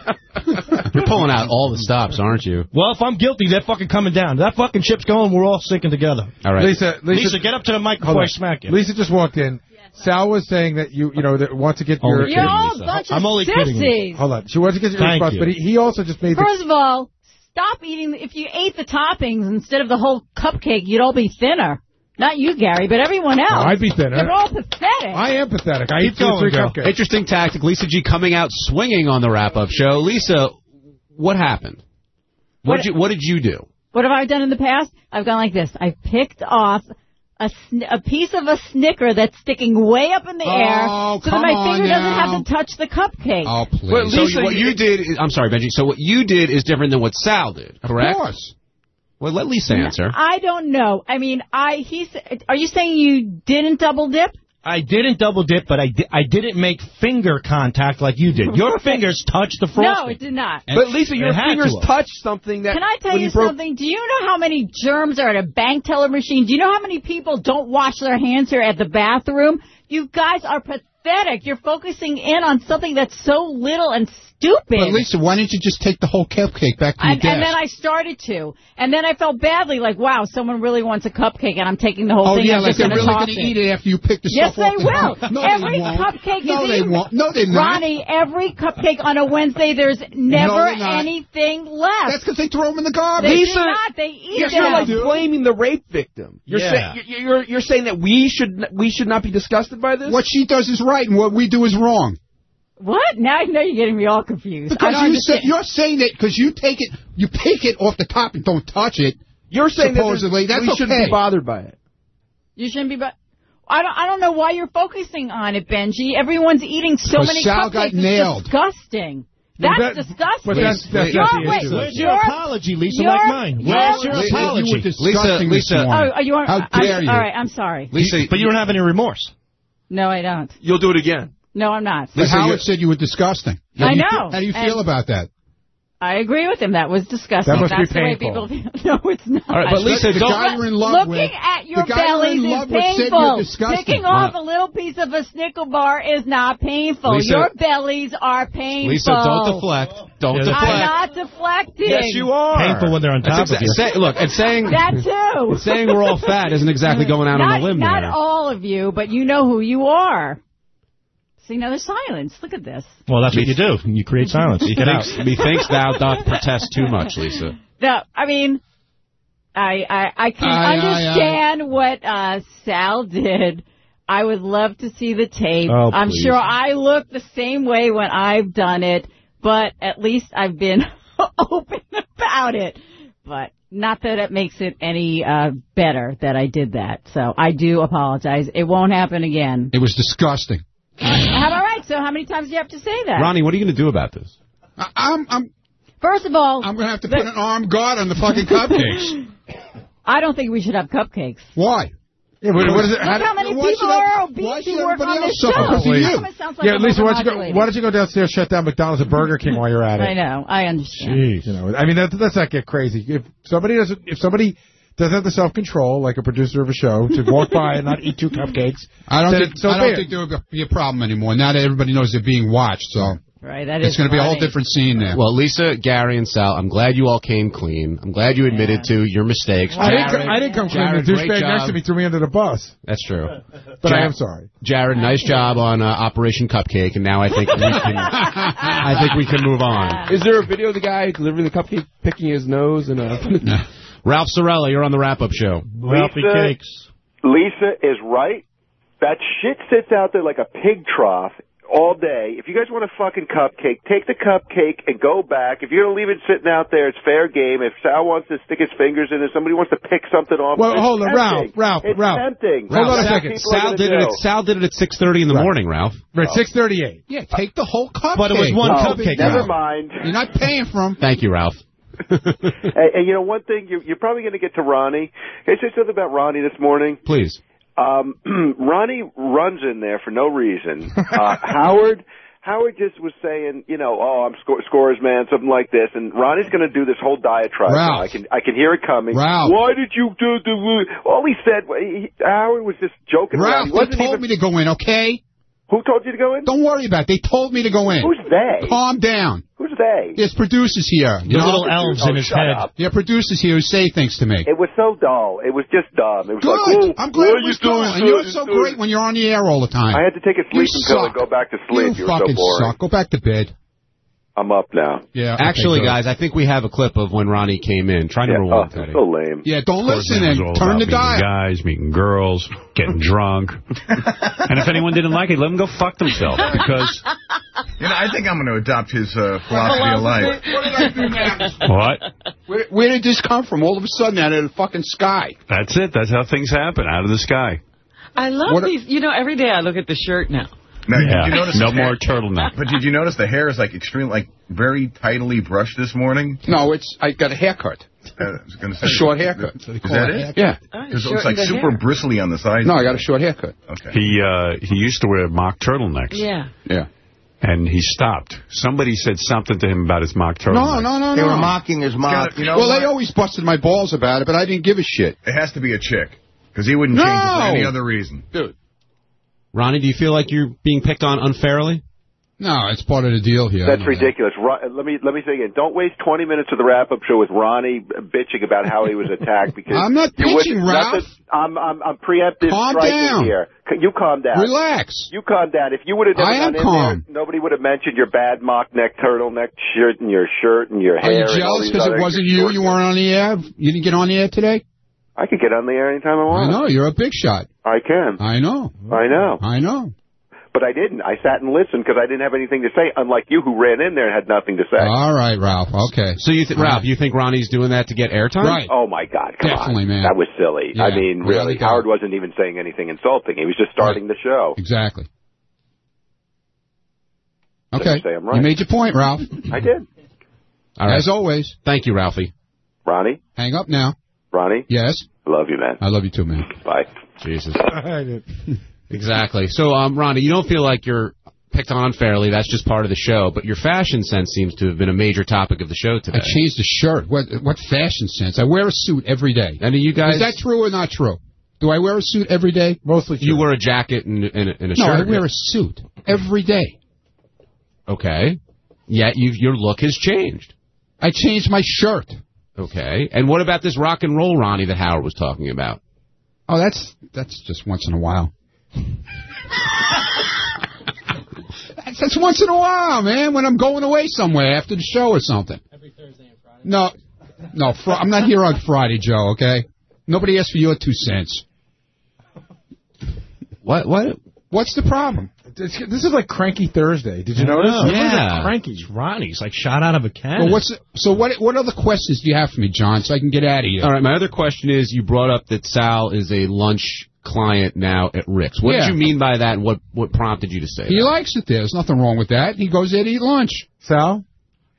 You're pulling out all the stops, aren't you? Well, if I'm guilty, they're fucking coming down. That fucking ship's going, we're all sinking together. All right. Lisa, Lisa, Lisa, get up to the mic before I smack you. Lisa just walked in. Sal was saying that you, you know, that wants to get your. Only You're all a bunch of I'm only kidding you. sissies. Hold on, she wants to get your Thank response, you. but he, he also just made the. First of all, stop eating. If you ate the toppings instead of the whole cupcake, you'd all be thinner. Not you, Gary, but everyone else. I'd be thinner. You're all pathetic. I am pathetic. I Keep eat two or going, three cupcakes. Interesting tactic. Lisa G coming out swinging on the wrap-up show. Lisa, what happened? What, What- did you What did you do? What have I done in the past? I've gone like this. I've picked off a, sn- a piece of a Snicker that's sticking way up in the oh, air Oh, so that my on finger doesn't have to touch the cupcake. Oh, please. Well, So Lisa, what you did, is, I'm sorry, Benjy. So what you did is different than what Sal did, correct? Of course. Well, let Lisa answer. I don't know. I mean, I he's. Are you saying you didn't double dip? I didn't double dip, but I, di- I didn't make finger contact like you did. Your fingers touched the frosting. No, it did not. But Lisa, your fingers to touched something that. Can I tell when you something? Do you know how many germs are at a bank teller machine? Do you know how many people don't wash their hands here at the bathroom? You guys are pathetic. You're focusing in on something that's so little and stupid. But Lisa, why didn't you just take the whole cupcake back to your and, desk? and then I started to. And then I felt badly, like, wow, someone really wants a cupcake, and I'm taking the whole oh thing. yeah, I'm like they're gonna really going to eat it after you pick the Yes, stuff off they will. No, every they won't. cupcake no, is they eaten. won't. No, they're not. Ronnie, every cupcake on a Wednesday, there's never they're anything left. That's because they throw them in the garbage. They Lisa, do not. They eat You're, them. you're like blaming the rape victim. You're, Yeah. saying you're, you're you're saying that we should we should not be disgusted by this. What she does is right, and what we do is wrong. What? Now I know you're getting me all confused. I Because don't you say, you're saying that because you take it, you pick it off the top and don't touch it. You're saying supposedly that that's we shouldn't be bothered by it. You shouldn't be, but I don't. I don't know why you're focusing on it, Benjy. Everyone's eating so Because many Sal cupcakes. got It's nailed. disgusting. That's that- disgusting. but that's- that's You're- not the wait, issue. Where's your you're- apology, Lisa, you're- like mine? Where's your Lisa, you apology? were disgusting Lisa- this Oh, are you? Are, How I'm, dare you? All right, I'm sorry. Lisa, But you don't have any remorse. No, I don't. You'll do it again. No, I'm not. But Lisa, Howard said you were disgusting. I How do you know. feel- How do you feel And- about that? I agree with him. That was disgusting. That must be That's the way painful. people feel. No, it's not. All right, but Lisa, the don't- guy you're in love Looking with, at your the guy you're bellies in is love with said you're painful. disgusting. Picking off a little piece of a Snickle bar is not painful. Lisa- your bellies are painful. Lisa, don't deflect. Don't Yeah, deflect. I'm not deflecting. Yes, you are. Painful when they're on top That's of you. say, look, and saying That too. saying we're all fat isn't exactly going out not, on a limb not there. all of you, but you know who you are. See, now there's silence. Look at this. Well, that's what you do. You create silence. Speak it out. Methinks, methinks thou doth protest too much, Lisa. No, I mean, I I, I can Aye, aye, understand what uh, Sal did. I would love to see the tape. Oh, I'm please. sure I look the same way when I've done it, but at least I've been open about it. But not that it makes it any uh, better that I did that. So I do apologize. It won't happen again. It was disgusting. All right. So how many times do you have to say that? Ronnie, what are you going to do about this? I, I'm I'm First of all, I'm gonna have to put an armed guard on the fucking cupcakes. I don't think we should have cupcakes. Why? Yeah, what, what is it? Look how many why people should I- are why obese should who work everybody on this else show. suffer for you? How come it sounds like yeah, Lisa, why don't you go? Why don't you go downstairs, shut down McDonald's and Burger King while you're at it? I know. I understand. Jeez, you know, I mean, that, let's not get crazy. If somebody doesn't, if somebody doesn't have the self control, like a producer of a show, to walk by and not eat two cupcakes, I don't think so I don't it. think there would be a problem anymore. Now that everybody knows they're being watched, so Right. That it's is going to be a whole different scene there. Well, Lisa, Gary, and Sal, I'm glad you all came clean. I'm glad you admitted to your mistakes. I didn't, Jared- I didn't come clean. Jared, The douchebag next to me threw me under the bus. That's true. But I am sorry. Jared, nice job on uh, Operation Cupcake, and now I think we can. I think we can move on. Is there a video of the guy delivering the cupcake, picking his nose and uh? Ralph Sorella, you're on the wrap-up show. Ralphie cakes. Lisa is right. That shit sits out there like a pig trough all day. If you guys want a fucking cupcake, take the cupcake and go back. If you're gonna leave it sitting out there, it's fair game. If Sal wants to stick his fingers in it, somebody wants to pick something off. Well, hold on. Ralph, Ralph, it's Ralph. tempting. Hold on a second. Sal did it. At, Sal did it at 6:30 in the morning, Ralph. Right, oh. six thirty-eight. yeah, take the whole cupcake. But it was one Oh, cupcake. Never Ralph. mind. You're not paying for them. Thank you, Ralph. and, and you know one thing, you're, you're probably going to get to Ronnie. Can I say something about Ronnie this morning? Please. Um, Ronnie runs in there for no reason. Uh, Howard, Howard just was saying, you know, oh, I'm sco- scores man, something like this, and Ronnie's going to do this whole diatribe. Ralph. I can, I can hear it coming. Ralph. Why did you do the? All he said, he, Howard was just joking Ralph, around. He they told even. me to go in, okay? Who told you to go in? Don't worry about it. They told me to go in. Who's they? Calm down. Who's they? There's producers here. The little elves Oh, in his shut head. up. There are producers here who say things to me. It was so dull. It was just dumb. It was Good. like, oh, I'm glad what it are was you doing, dull. And you're so great when you're on the air all the time. I had to take a You sleeping pill and suck. go back to sleep. You were so fucking boring. suck. Go back to bed. I'm up now. Yeah. Actually, guys, I think we have a clip of when Ronnie came in. Try number Yeah, one, oh, Teddy. so lame. Yeah, don't listen It and turn about the meeting dial. guys, meeting girls, getting drunk. and if anyone didn't like it, let them go fuck themselves. Because, You know, I think I'm going to adopt his uh, philosophy of life. What did I do now? what? Where, where did this come from? All of a sudden, out of the fucking sky. That's it. That's how things happen, out of the sky. I love What a- these. You know, every day I look at the shirt now. Now, Yeah. did you notice No his hair- more turtleneck. But did you notice the hair is like extreme, like very tidily brushed this morning? No, it's I got a haircut. Uh, I was say A short haircut. Is that it? Yeah. Because it looks like super bristly on the sides. No, I got a short haircut. Okay. He uh, he used to wear mock turtlenecks. Yeah. Yeah. And he stopped. Somebody said something to him about his mock No, turtleneck. no, no, They were mocking his mom. Gotta- you know well, what? they always busted my balls about it, but I didn't give a shit. It has to be a chick. Because he wouldn't change it for any other reason. Dude. Ronnie, do you feel like you're being picked on unfairly? No, it's part of the deal here. That's know that. ridiculous. Uh, let me let me say again. Don't waste 20 minutes of the wrap-up show with Ronnie bitching about how he was attacked. Because I'm not you wouldn't- bitching, Ralph. nothing- I'm I'm I'm preemptive Calm down. here. You calm down. Relax. You calm down. If you would have never I am calm. there, nobody would have mentioned your bad mock neck turtleneck shirt and your shirt and your hair. Are hair. you jealous because it wasn't you? You weren't on the air? You didn't get on the air today? I could get on the air anytime I want. I want. know. You're a big shot. I can. I know. I know. I know. But I didn't. I sat and listened because I didn't have anything to say. Unlike you, who ran in there and had nothing to say. All right, Ralph. Okay. So you, th- Ralph, you think Ronnie's doing that to get airtime? Right. Oh my God! Come Definitely, on, man. that was silly. I mean, really really. Howard wasn't even saying anything insulting. He was just starting the show. Exactly. So Okay. you say I'm right. You made your point, Ralph. I did. All right. As always. Thank you, Ralphie. Ronnie, Hang up now. Ronnie, Yes. I love you, man. I love you too, man. Bye. Jesus. Exactly. So, um, Ronnie, you don't feel like you're picked on unfairly. That's just part of the show. But your fashion sense seems to have been a major topic of the show today. I changed the shirt. What what fashion sense? I wear a suit every day. And you guys, Is that true or not true? Do I wear a suit every day? Mostly you wear a jacket and, and, a- and a No, shirt. I wear a suit every day. Okay. Yet you, your look has changed. I changed my shirt. Okay. And what about this rock and roll Ronnie that Howard was talking about? Oh, that's that's just once in a while. That's that's once in a while, man, when I'm going away somewhere after the show or something. Every Thursday and Friday? No, no, fr- I'm not here on Friday, Joe, okay? Nobody asked for your two cents. What? What? What's the problem? This this is like Cranky Thursday. Did you notice? Everybody's like cranky. It's Ronnie's like shot out of a cannon. Well, what's the, so? What what other questions do you have for me, John, so I can get out of here? All right, my other question is, you brought up that Sal is a lunch client now at Rick's. What Yeah. did you mean by that, and what, what prompted you to say He that? likes it there. There's nothing wrong with that. He goes there to eat lunch. Sal?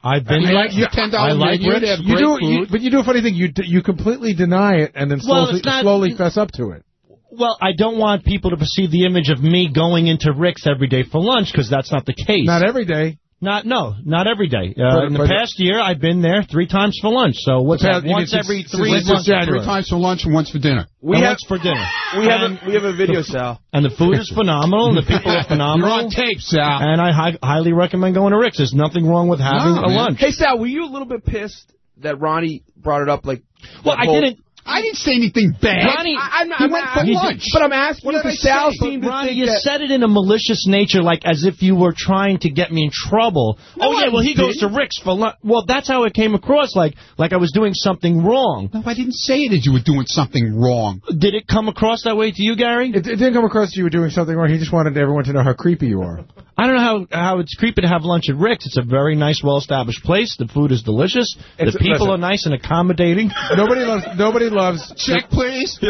I've been there. You- $10 I like menu, Rick's. they have You do, you, but you do a funny thing. You d- you completely deny it and then Well, slowly, it's not- slowly fess up to it. Well, I don't want people to perceive the image of me going into Rick's every day for lunch because that's not the case. Not every day. Not no, not every day. Uh, But- in the past year, I've been there three times for lunch. So what's The that? Once mean every since- three since months. Three times for lunch and once for dinner. We We and have- once for dinner. We have a, we have a video, Sal. And the food is phenomenal, and the people are phenomenal. You're on tape, Sal. And I hi- highly recommend going to Rick's. There's nothing wrong with having No, a man. lunch. Hey, Sal, were you a little bit pissed that Ronnie brought it up? Like, Well, I whole- didn't. I didn't say anything bad. Ronnie, I, I'm not, He I'm went not- for I'm- lunch. But I'm asking What you did I because Sal say? to Ronnie, think you that. said it in a malicious nature, like as if you were trying to get me in trouble. No, oh yeah, I well he goes to. Rick's for lunch. Well, that's how it came across, like like I was doing something wrong. No, I didn't say that you were doing something wrong. Did it come across that way to you, Gary? It, it didn't come across that you were doing something wrong. He just wanted everyone to know how creepy you are. I don't know how how it's creepy to have lunch at Rick's. It's a very nice, well-established place. The food is delicious. It's- the people listen. are nice and accommodating. Nobody loves. Nobody loves. Check, please.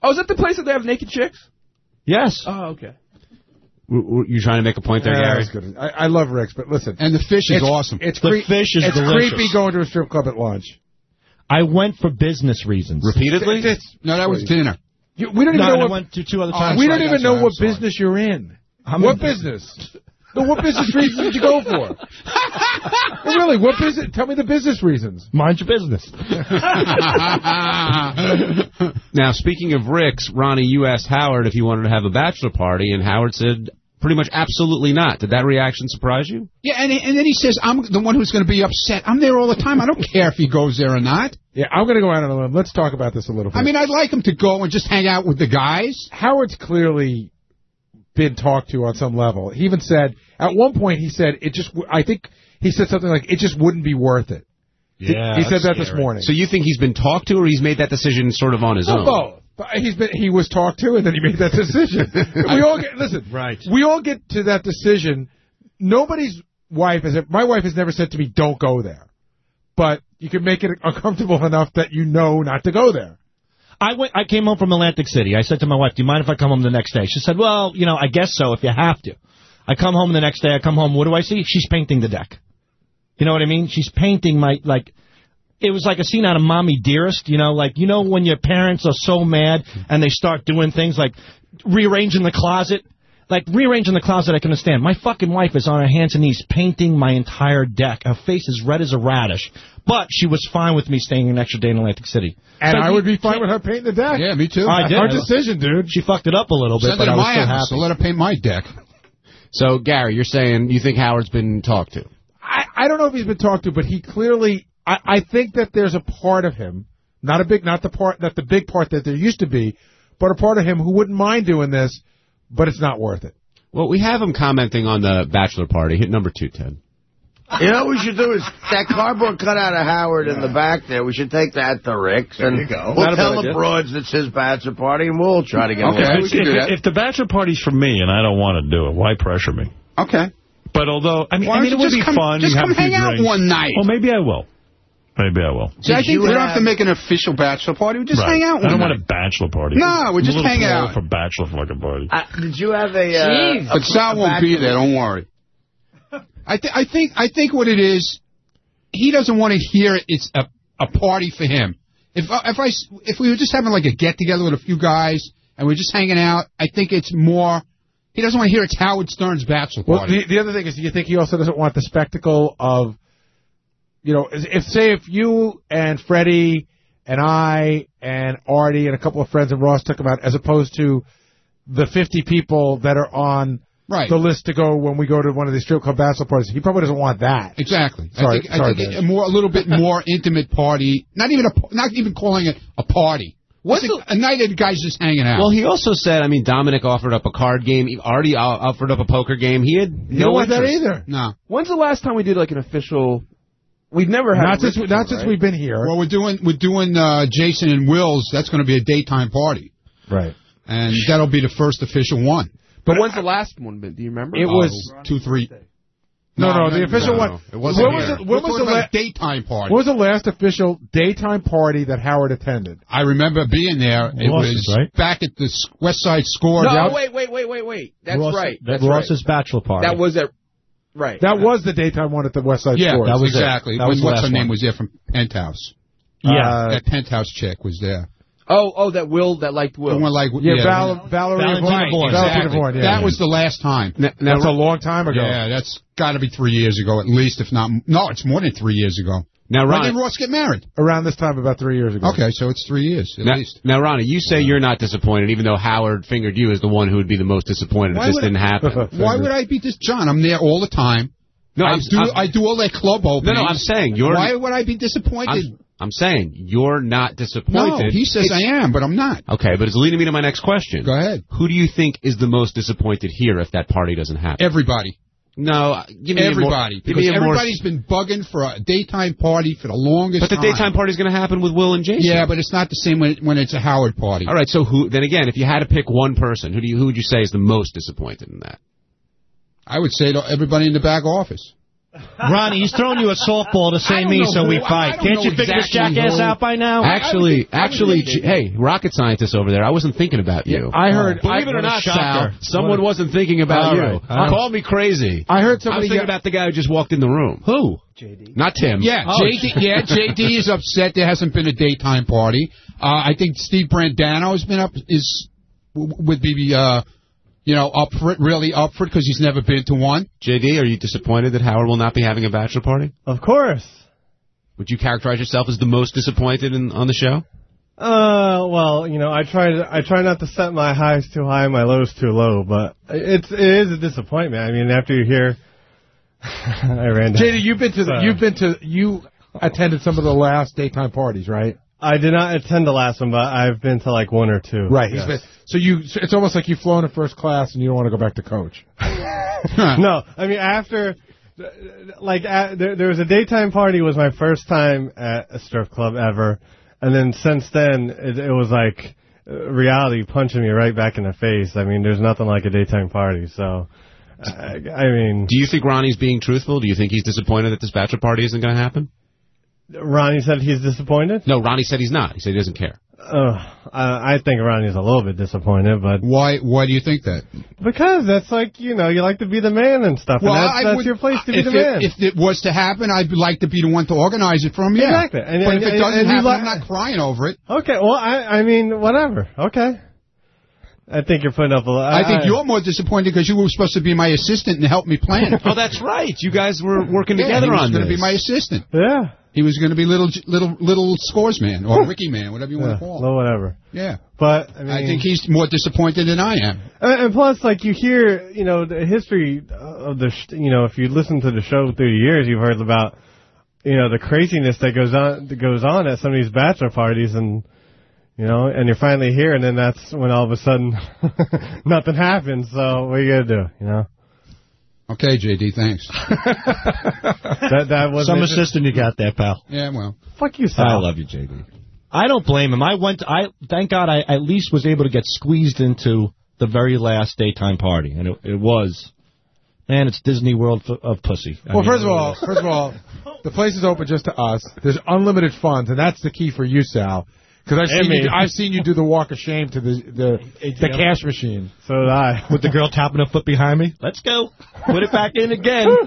Oh, is that the place that they have naked chicks? yes. Oh, okay. W- w- You trying to make a point there, Yeah, Gary? that's good. I, I love Rick's, but listen. And the fish is it's, awesome. It's The cre- fish is It's delicious. creepy going to a strip club at lunch. I went for business reasons. Repeatedly? It's- it's- no, that was dinner. you- we don't even No, know I what. went to two other Oh, times. we don't even know sorry, what sorry. business you're in. I'm what in- business? No, what business reasons did you go for? Really, what business? Tell me the business reasons. Mind your business. Now, speaking of Rick's, Ronnie, you asked Howard if he wanted to have a bachelor party, and Howard said pretty much absolutely not. Did that reaction surprise you? Yeah, and, and then he says, I'm the one who's going to be upset. I'm there all the time. I don't care if he goes there or not. Yeah, I'm going to go out on a limb. Let's talk about this a little bit. I mean, I'd like him to go and just hang out with the guys. Howard's clearly been talked to on some level. He even said at one point he said it just. I think he said something like it just wouldn't be worth it. He- Yeah, he, said that's that this morning. So you think he's been talked to, or he's made that decision sort of on his Well, own? both. He's been he was talked to and then he made that decision. we all get listen. Right. We all get to that decision. Nobody's wife has my wife has never said to me, "Don't go there," but you can make it uncomfortable enough that you know not to go there. I went. I came home from Atlantic City. I said to my wife, "Do you mind if I come home the next day?" She said, "Well, you know, I guess so if you have to." I come home the next day. I come home. What do I see? She's painting the deck. You know what I mean? She's painting my like. It was like a scene out of Mommy Dearest. You know, like you know when your parents are so mad and they start doing things like rearranging the closet. Like rearranging the closet, I can understand. My fucking wife is on her hands and knees painting my entire deck. Her face is red as a radish, but she was fine with me staying an extra day in Atlantic City. And So I you would be fine can't- with her painting the deck. Yeah, me too. I did. Our decision, dude. She fucked it up a little bit, Send but I was my still house. happy. So let her paint my deck. So, Gary, you're saying you think Howard's been talked to? I, I don't know if he's been talked to, but he clearly. I, I think that there's a part of him, not a big, not the part, not the big part that there used to be, but a part of him who wouldn't mind doing this, but it's not worth it. Well, we have him commenting on the bachelor party. Hit number two, Ted. You know what we should do is that cardboard cutout of Howard in the back there. We should take that to Rick's and you go. we'll tell the idea. broads it's his bachelor party and we'll try to get Okay. along. we can do if, that. if the bachelor party's for me and I don't want to do it, why pressure me? Okay. But although, I mean, Why I mean, it would be come- fun. just you come have a few hang out one night? Well, maybe I will. Maybe I will. See, I think we don't have- have to make an official bachelor party. We just Right. hang out I don't night. want a bachelor party. No, we just a little hang too out. old for bachelor fucking party. Uh, did you have a? Uh, Jeez. a But Sal a won't be there. Don't worry. I, th- I think I think what it is, he doesn't want to hear it's a, a party for him. If if I s- if we were just having like a get together with a few guys and we're just hanging out, I think it's more. He doesn't want to hear it's Howard Stern's bachelor Well, party. the, the other thing is, do you think he also doesn't want the spectacle of, you know, if say if you and Freddie and I and Artie and a couple of friends and Ross took him out, as opposed to the 50 people that are on Right. the list to go when we go to one of these strip club bachelor parties. He probably doesn't want that. Exactly. Sorry, I think, sorry, I think a more a little bit more intimate party. Not even a not even calling it a party. What's a, a night of guys just hanging out. Well, he also said, I mean, Dominic offered up a card game. He already uh, offered up a poker game. He had You no don't that interest. either. No. When's the last time we did like an official? We've never had. Not since we- ritual, not since we've been here. Well, we're doing we're doing uh, Jason and Will's. That's going to be a daytime party, Right. and that'll be the first official one. But when's the last one been? Do you remember? It was two, three. No, no, the official no, one. no. It wasn't when was here. it? When was the about la- daytime party? What was the last official daytime party that Howard attended? I remember being there. It Ross's, was right? back at the West Side Score. No, Yep. wait, wait, wait, wait, wait. That's Ross- right. That That's Ross's right. bachelor party. That was at. Right. That was the daytime one at the West Side Yeah, Scores. that was exactly. That was the What's her name one. was there from Penthouse? Yeah. Uh, that Penthouse chick was there. Oh, oh, that Will that liked Will. The one like Yeah, yeah, Val- the Valerie Valentina Vaughn. Bourne. Valentina Exactly. Yeah. That was the last time. That's a long time ago. Yeah, that's got to be three years ago at least, if not. No, it's more than three years ago. Now, when Ronnie, did Ross get married? Around this time, about three years ago. Okay, so it's three years at now, least. now, Ronnie, you say you're not disappointed, even though Howard fingered you as the one who would be the most disappointed if this didn't I- happen. Why would I be this, John? I'm there all the time. No, I I'm- do. I'm- I do all that club No, openings. no, no, I'm saying you're. Why would I be disappointed? I'm, I'm saying you're not disappointed. no, disappointed. he says It's- I am, but I'm not. Okay, but it's leading me to my next question. Go ahead. Who do you think is the most disappointed here if that party doesn't happen? Everybody. No, uh, give me a more- Everybody. give because me a more- everybody's been bugging for a daytime party for the longest time. But the time. daytime party is going to happen with Will and Jason. Yeah, but it's not the same when, when it's a Howard party. All right, so who? Then again, if you had to pick one person, who do you? Who would you say is the most disappointed in that? I would say to everybody in the back office. Ronnie, he's throwing you a softball to I say me so we who- I fight. Can't you figure this jackass who. out by now? Actually, actually, hey, rocket scientist over there, I wasn't thinking about you. I heard. Believe I, it or not, Sal, shocker. someone wasn't thinking about All you. right, all right. Call me crazy. I heard I was somebody. thinking about the guy who just walked in the room. Who? JD. Not Tim. Yeah, Oh, JD, yeah, JD is upset there hasn't been a daytime party. Uh, I think Steve Brandano has been up is would be uh, you know up for it, really up for it because he's never been to one. JD, are you disappointed that Howard will not be having a bachelor party? Of course. Would you characterize yourself as the most disappointed in, on the show? Uh, well, you know, I try to I try not to set my highs too high, and my lows too low, but it's it is a disappointment. I mean, after you hear, I ran down. JD, you've been to the, Sorry. you've been to you attended some of the last daytime parties, right? I did not attend the last one, but I've been to like one or two. Right. Yes. He's been, so you, so it's almost like you've flown in first class and you don't want to go back to coach. no, I mean after, like there, there was a daytime party was my first time at a strip club ever, and then since then it, it was like uh, reality punching me right back in the face. I mean, there's nothing like a daytime party. So, I, I mean, Do you think Ronnie's being truthful? Do you think he's disappointed that this bachelor party isn't going to happen? Ronnie said he's disappointed. No, Ronnie said he's not. He said he doesn't care. Uh, I I think Ronnie's a little bit disappointed, but Why? Why do you think that? because that's like you know you like to be the man and stuff, and that's, that's would- your place to be if the it, man. If it was to happen, I'd like to be the one to organize it for him. Yeah, Exactly. And- but and- if it doesn't you happen, like- I'm not crying over it. Okay, well, I I mean, whatever. Okay. I think you're putting up a lot. I think you're more disappointed because you were supposed to be my assistant and help me plan it. Oh, that's right. You guys were working Yeah, together he was on going to be my assistant. Yeah. He was going to be little, little, little scores man or Ricky man, whatever you want to call him. whatever. Yeah. But I, mean, I think he's more disappointed than I am. And, and plus, like you hear, you know, the history of the, sh- you know, if you listen to the show through the years, you've heard about, you know, the craziness that goes on that goes on at some of these bachelor parties, and you know, and you're finally here, and then that's when all of a sudden nothing happens. So what are you gonna do? You know, Okay, JD, thanks. that that was Some assistant you got there, pal. Yeah, well. Fuck you, Sal. I love you, JD. I don't blame him. I went. I thank God. I at least was able to get squeezed into the very last daytime party, and it, it was. Man, it's Disney World f- of pussy. I Well, mean, first of all, first of all, the place is open just to us. There's unlimited funds, and that's the key for you, Sal. Because I've And seen you, do- I've seen you do the walk of shame to the the, the cash machine. So did I. with the girl tapping her foot behind me. Let's go. Put it back in again.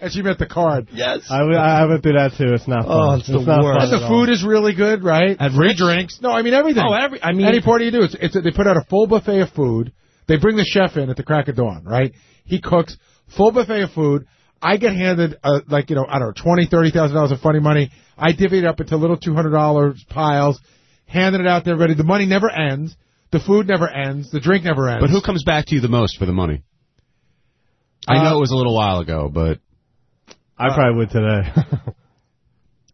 And she met the card. yes. I, I went through that too. It's not fun. Oh, it's the not worst. And the food is really good, right? At Free drinks. No, I mean everything. Oh, every. I mean, Any party you do, it's, it's they put out a full buffet of food. They bring the chef in at the crack of dawn, right? He cooks full buffet of food. I get handed uh, like you know I don't know twenty thirty thousand dollars of funny money. I divvy it up into little two hundred dollars piles, handing it out to everybody. The money never ends. The food never ends. The drink never ends. But who comes back to you the most for the money? I Uh, know it was a little while ago, but I probably would today.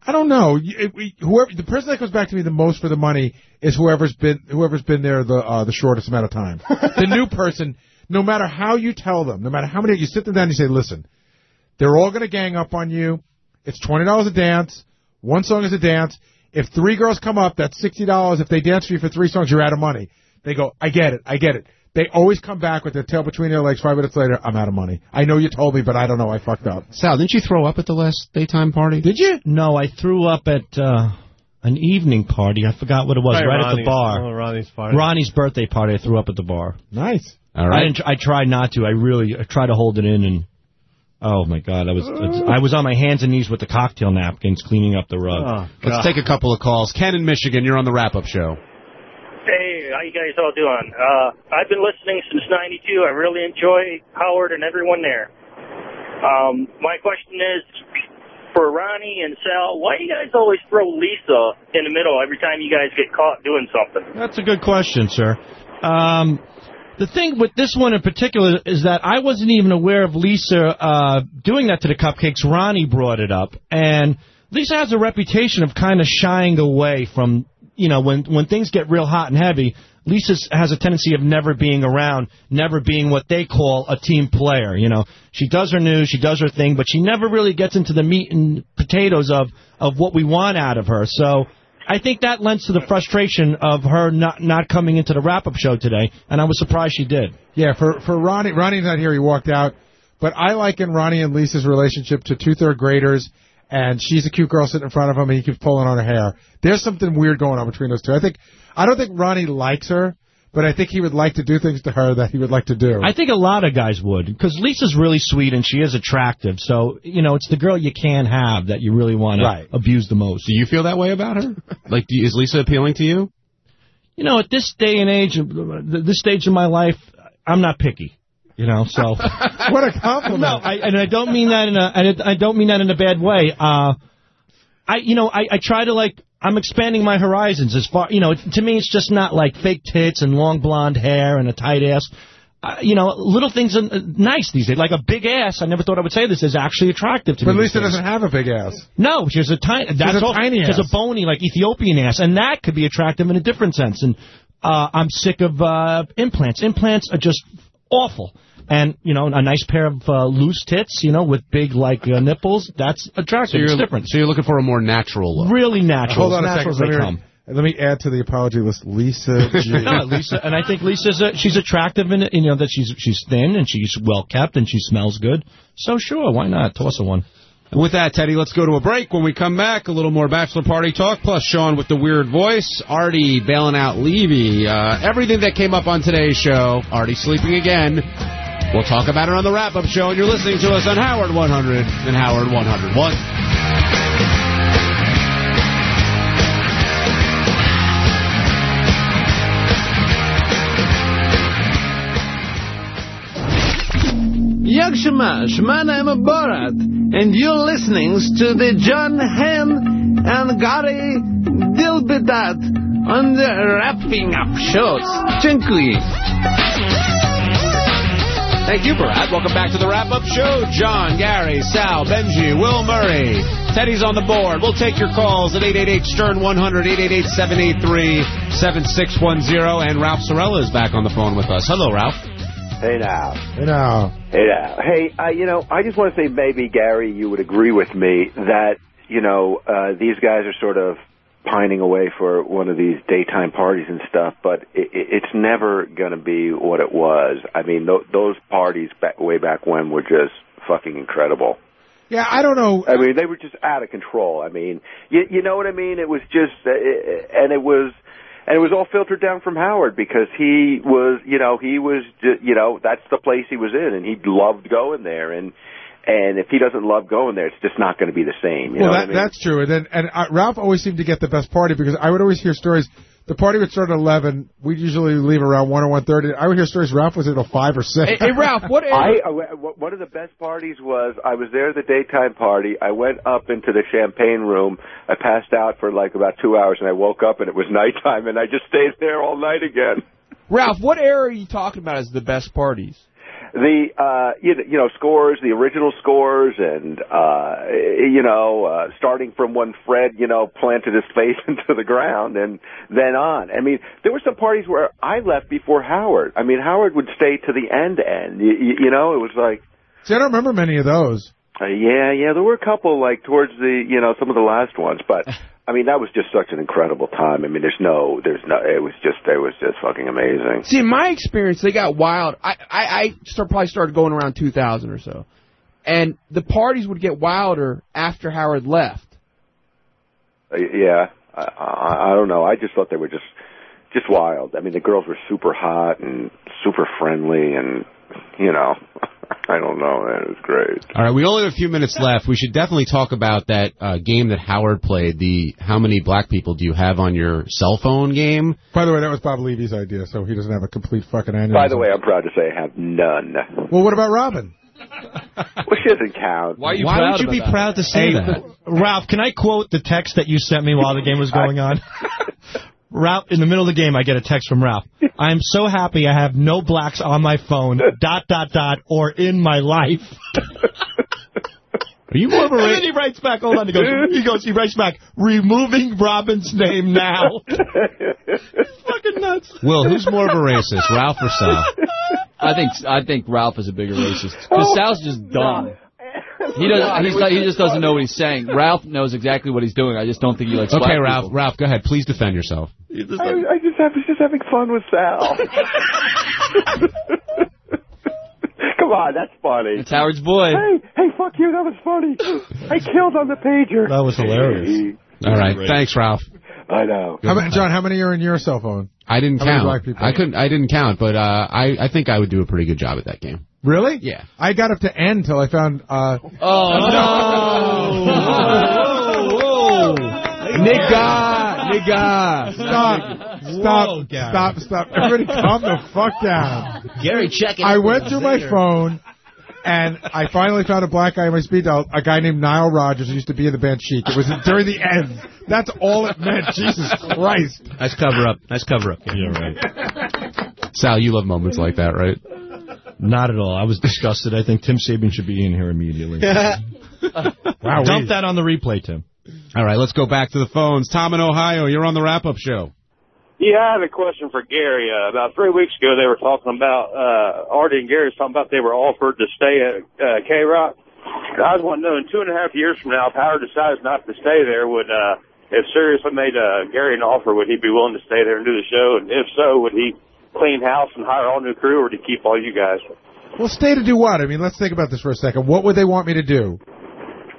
I don't know. It- we- Whoever the person that comes back to me the most for the money is whoever's been whoever's been there the uh, the shortest amount of time. the new person, no matter how you tell them, no matter how many you sit them down and you say, listen, they're all going to gang up on you. It's twenty dollars a dance. One song is a dance. If three girls come up, that's sixty dollars. If they dance for you for three songs, you're out of money. They go, I get it, I get it. They always come back with their tail between their legs. Five minutes later, I'm out of money. I know you told me, but I don't know. I fucked up. Sal, didn't you throw up at the last daytime party? Did you? No, I threw up at uh, an evening party. I forgot what it was. Right, right at the Ronnie's- bar. oh, Ronnie's party. Ronnie's birthday party. I threw up at the bar. Nice. All I didn't. I tried not to. I really I tried to hold it in, and oh my god, I was I was on my hands and knees with the cocktail napkins cleaning up the rug. Let's take a couple of calls. Ken in Michigan, you're on the wrap-up show. Hey, how you guys all doing? Uh, I've been listening since '92. I really enjoy Howard and everyone there. Um, my question is for Ronnie and Sal: Why do you guys always throw Lisa in the middle every time you guys get caught doing something? That's a good question, sir. Um, the thing with this one in particular is that I wasn't even aware of Lisa uh, doing that to the cupcakes. Ronnie brought it up, and Lisa has a reputation of kind of shying away from, you know, when when things get real hot and heavy. Lisa has a tendency of never being around, never being what they call a team player. You know, she does her news, she does her thing, but she never really gets into the meat and potatoes of of what we want out of her. So. I think that lends to the frustration of her not not coming into the wrap-up show today, and I was surprised she did. Yeah, for for Ronnie, Ronnie's not here. He walked out. But I liken Ronnie and Lisa's relationship to two third graders, and she's a cute girl sitting in front of him, and he keeps pulling on her hair. There's something weird going on between those two. I think I don't think Ronnie likes her, but I think he would like to do things to her that he would like to do. I think a lot of guys would, because Lisa's really sweet and she is attractive. So you know, it's the girl you can have that you really want Right. to abuse the most. Do you feel that way about her? Like, do you, is Lisa appealing to you? You know, at this day and age, this stage of my life, I'm not picky. You know, so what a compliment. No, I, and I don't mean that in a, and I don't mean that in a bad way. Uh, I, you know, I, I try to like, I'm expanding my horizons as far, you know, to me it's just not like fake tits and long blonde hair and a tight ass. Uh, you know, little things are uh, nice these days. Like a big ass, I never thought I would say this, is actually attractive to but me. Lisa these days. doesn't have a big ass. No, she's a tiny. That's a all, tiny She's ass. a bony, like Ethiopian ass, and that could be attractive in a different sense. And uh, I'm sick of uh, implants. Implants are just awful. And you know, a nice pair of uh, loose tits, you know, with big like uh, nipples. That's attractive. So you're, it's different. So you're looking for a more natural look. Really natural. Hold on as a second. Let me, come. let me add to the apology list. Lisa G. no, Lisa, and I think Lisa's a, she's attractive in you know that she's she's thin and she's well kept and she smells good. So sure, why not toss a one? With that, Teddy, let's go to a break. When we come back, a little more bachelor party talk, plus Sean with the weird voice, Artie bailing out Levy, uh, everything that came up on today's show. Artie sleeping again. We'll talk about it on the wrap-up show, and you're listening to us on Howard 100 and Howard 101. Yag Shema, Shema Naim Borat, and you're listening to the John Hen and Gary Dilbidat on the Wrapping Up Shows. Dziękuję. Thank you, Brad. Welcome back to the wrap-up show. John, Gary, Sal, Benjy, Will Murray. Teddy's on the board. We'll take your calls at 888-STERN-100, 888-783-7610, and Ralph Sorella is back on the phone with us. Hello, Ralph. Hey now. Hey, now. Hey now. Hey, uh, you know, I just want to say maybe, Gary, you would agree with me that, you know, uh, these guys are sort of pining away for one of these daytime parties and stuff, but it, it, it's never going to be what it was. I mean, th- those parties back, way back when were just fucking incredible. Yeah, I don't know. I mean, they were just out of control. I mean, you, you know what I mean? It was just, uh, and it was, and it was all filtered down from Howard because he was, you know, he was, you know, that's the place he was in, and he loved going there, and and if he doesn't love going there, it's just not going to be the same. You well, know that, I mean? that's true. And then and uh, Ralph always seemed to get the best party because I would always hear stories. The party would start at eleven. We'd usually leave around one or one thirty. I would hear stories. Ralph was there till five or six. Hey, I, uh, w- one of the best parties was I was there at the daytime party. I went up into the champagne room. I passed out for like about two hours, and I woke up and it was nighttime, and I just stayed there all night again. Ralph, what era are you talking about as the best parties? The uh you know, you know scores the original scores and uh you know uh starting from when Fred you know planted his face into the ground and then on. I mean there were some parties where I left before Howard. I mean Howard would stay to the end end. You, you, you know it was like See, I don't remember many of those. uh, yeah yeah there were a couple like towards the you know some of the last ones but I mean that was just such an incredible time I mean there's no there's no it was just it was just fucking amazing See, in my experience, they got wild. I I, I start, probably started going around 2000 or so, and the parties would get wilder after Howard left. Uh, yeah, I, I, I don't know. I just thought they were just just wild. I mean, the girls were super hot and super friendly, and you know, I don't know. man, It was great. All right, we only have a few minutes left. We should definitely talk about that uh, game that Howard played. The how many black people do you have on your cell phone game? By the way, that was Bob Levy's idea, so he doesn't have a complete fucking annual. By the way, I'm proud to say I have none. well, what about Robin? Well, she doesn't count. Why would you be proud to say that? Ralph, can I quote the text that you sent me while the game was going on? Ralph, in the middle of the game, I get a text from Ralph. I'm so happy I have no blacks on my phone, dot, dot, dot, or in my life. Are you more of a And then he writes back, hold on, he goes, he goes, he writes back, removing Robin's name now. Fucking nuts. Will, who's more of a racist, Ralph or Sal? I think I think Ralph is a bigger racist because oh. Sal's just dumb. He doesn't. He's he just doesn't know what he's saying. Ralph knows exactly what he's doing. I just don't think he likes. Okay, Ralph. people. Ralph, go ahead. Please defend yourself. I, I just have was just having fun with Sal. Come on, that's funny. It's Howard's boy. Hey, hey, fuck you. That was funny. I killed on the pager. That was hilarious. All right, thanks, Ralph. I know. How many, John, how many are in your cell phone? I didn't How many count. black people? I couldn't. I didn't count, but uh, I I think I would do a pretty good job at that game. Really? Yeah. I got up to N until I found. Uh, Oh no! Nigga, nigga. Stop! Stop! Stop! Stop! Everybody, calm the fuck down. Gary, check it. I went through my phone, and I finally found a black guy in my speed dial. A guy named Nile Rodgers who used to be in the band Chic. It was during the end. That's all it meant. Jesus Christ! Nice cover up. Nice cover up. Yeah, right. Sal, you love moments like that, right? Not at all. I was disgusted. I think Tim Sabean should be in here immediately. Wow, Dump that on the replay, Tim. All right, let's go back to the phones. Tom in Ohio, you're on the wrap-up show. Yeah, I have a question for Gary. Uh, about three weeks ago, they were talking about uh, Artie and Gary was talking about they were offered to stay at uh, K Rock. I was wanting to know in two and a half years from now, if Howard decides not to stay there, would uh, if seriously made uh, Gary an offer, would he be willing to stay there and do the show? And if so, would he clean house and hire all new crew, or he keep all you guys? Well, stay to do what? I mean, let's think about this for a second. What would they want me to do?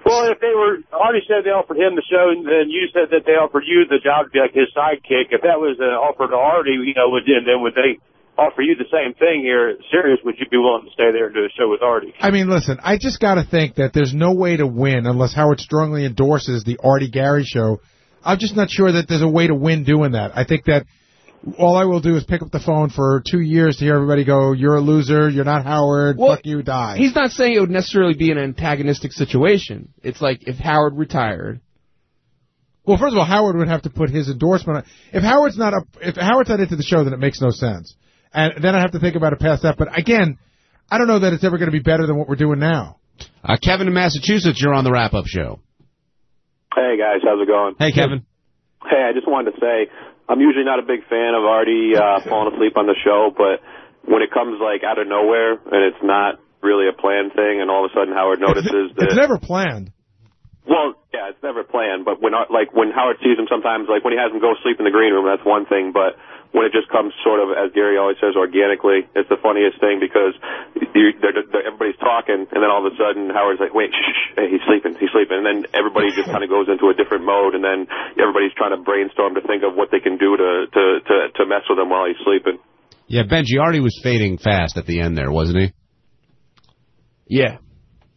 Well, if they were, Artie said they offered him the show, and then you said that they offered you the job to be like his sidekick. If that was an offer to Artie, you know, would then, then would they offer you the same thing here? Serious, would you be willing to stay there and do a show with Artie? I mean, listen, I just got to think that there's no way to win unless Howard strongly endorses the Artie Gary show. I'm just not sure that there's a way to win doing that. I think that all I will do is pick up the phone for two years to hear everybody go, "You're a loser. You're not Howard. Well, Fuck you. Die." He's not saying it would necessarily be an antagonistic situation. It's like if Howard retired. Well, first of all, Howard would have to put his endorsement on. If Howard's not up, if Howard's not into the show, then it makes no sense. And then I have to think about it past that. But again, I don't know that it's ever going to be better than what we're doing now. Uh, Kevin in Massachusetts, you're on the wrap-up show. Hey guys, how's it going? Hey, Kevin. Hey, I just wanted to say I'm usually not a big fan of Artie uh, falling asleep on the show, but when it comes like out of nowhere and it's not really a planned thing, and all of a sudden Howard notices that It's never planned. Well, yeah, it's never planned, but when like when Howard sees him, sometimes like when he has him go sleep in the green room, that's one thing. But when it just comes sort of, as Gary always says, organically, it's the funniest thing because you, they're, they're, everybody's talking, and then all of a sudden Howard's like, "Wait, shh, shh, hey, he's sleeping, he's sleeping," and then everybody just kind of goes into a different mode, and then everybody's trying to brainstorm to think of what they can do to to to, to mess with him while he's sleeping. Yeah, Benjy already was fading fast at the end there, wasn't he? Yeah.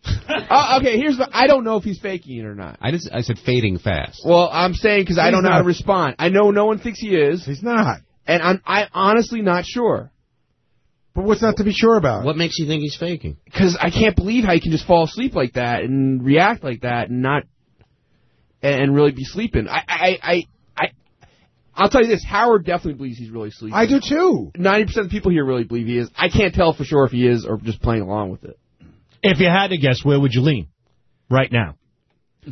uh, okay, here's the. I don't know if he's faking it or not. I just I said fading fast. Well, I'm saying because I don't know how to respond. I know no one thinks he is. He's not. And I'm I honestly not sure. But what's not to be sure about? What makes you think he's faking? Because I can't believe how you can just fall asleep like that and react like that and not and really be sleeping. I I I I, I'll tell you this: Howard definitely believes he's really sleeping. I do too. Ninety percent of people here really believe he is. I can't tell for sure if he is or just playing along with it. If you had to guess, where would you lean right now?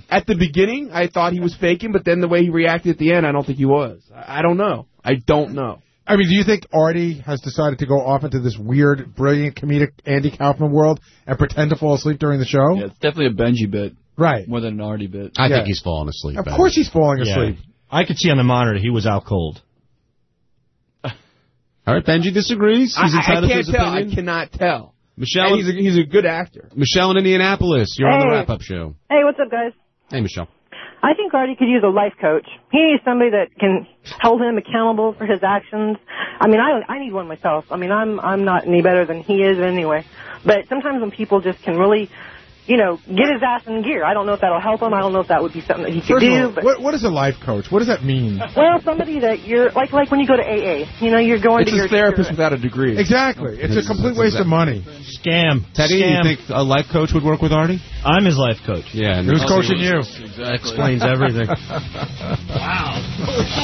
At the beginning, I thought he was faking, but then the way he reacted at the end, I don't think he was. I I don't know. I don't know. I mean, do you think Artie has decided to go off into this weird, brilliant comedic Andy Kaufman world and pretend to fall asleep during the show? Yeah, it's definitely a Benjy bit. Right. More than an Artie bit. I Yeah. think he's falling asleep. Of Ben. course he's falling Yeah. asleep. I could see on the monitor he was out cold. All right, Benjy disagrees. He's I, I can't his tell. opinion. I cannot tell. Michelle, And he's a, he's a good actor. Michelle in Indianapolis. You're on the wrap-up show. Hey, what's up, guys? Hey, Michelle. I think Artie could use a life coach. He needs somebody that can hold him accountable for his actions. I mean, I I need one myself. I mean, I'm I'm not any better than he is anyway. But sometimes when people just can really, you know, get his ass in gear, I don't know if that'll help him. I don't know if that would be something that he could First do. all, but what, what is a life coach? What does that mean? well, somebody that you're like like when you go to AA, you know, you're going It's to a therapist without a degree. Exactly. It's a complete waste of money. Scam. Teddy, Scam. you think a life coach would work with Artie? I'm his life coach. Yeah. and- Who's coaching you? Exactly. Explains everything. Wow.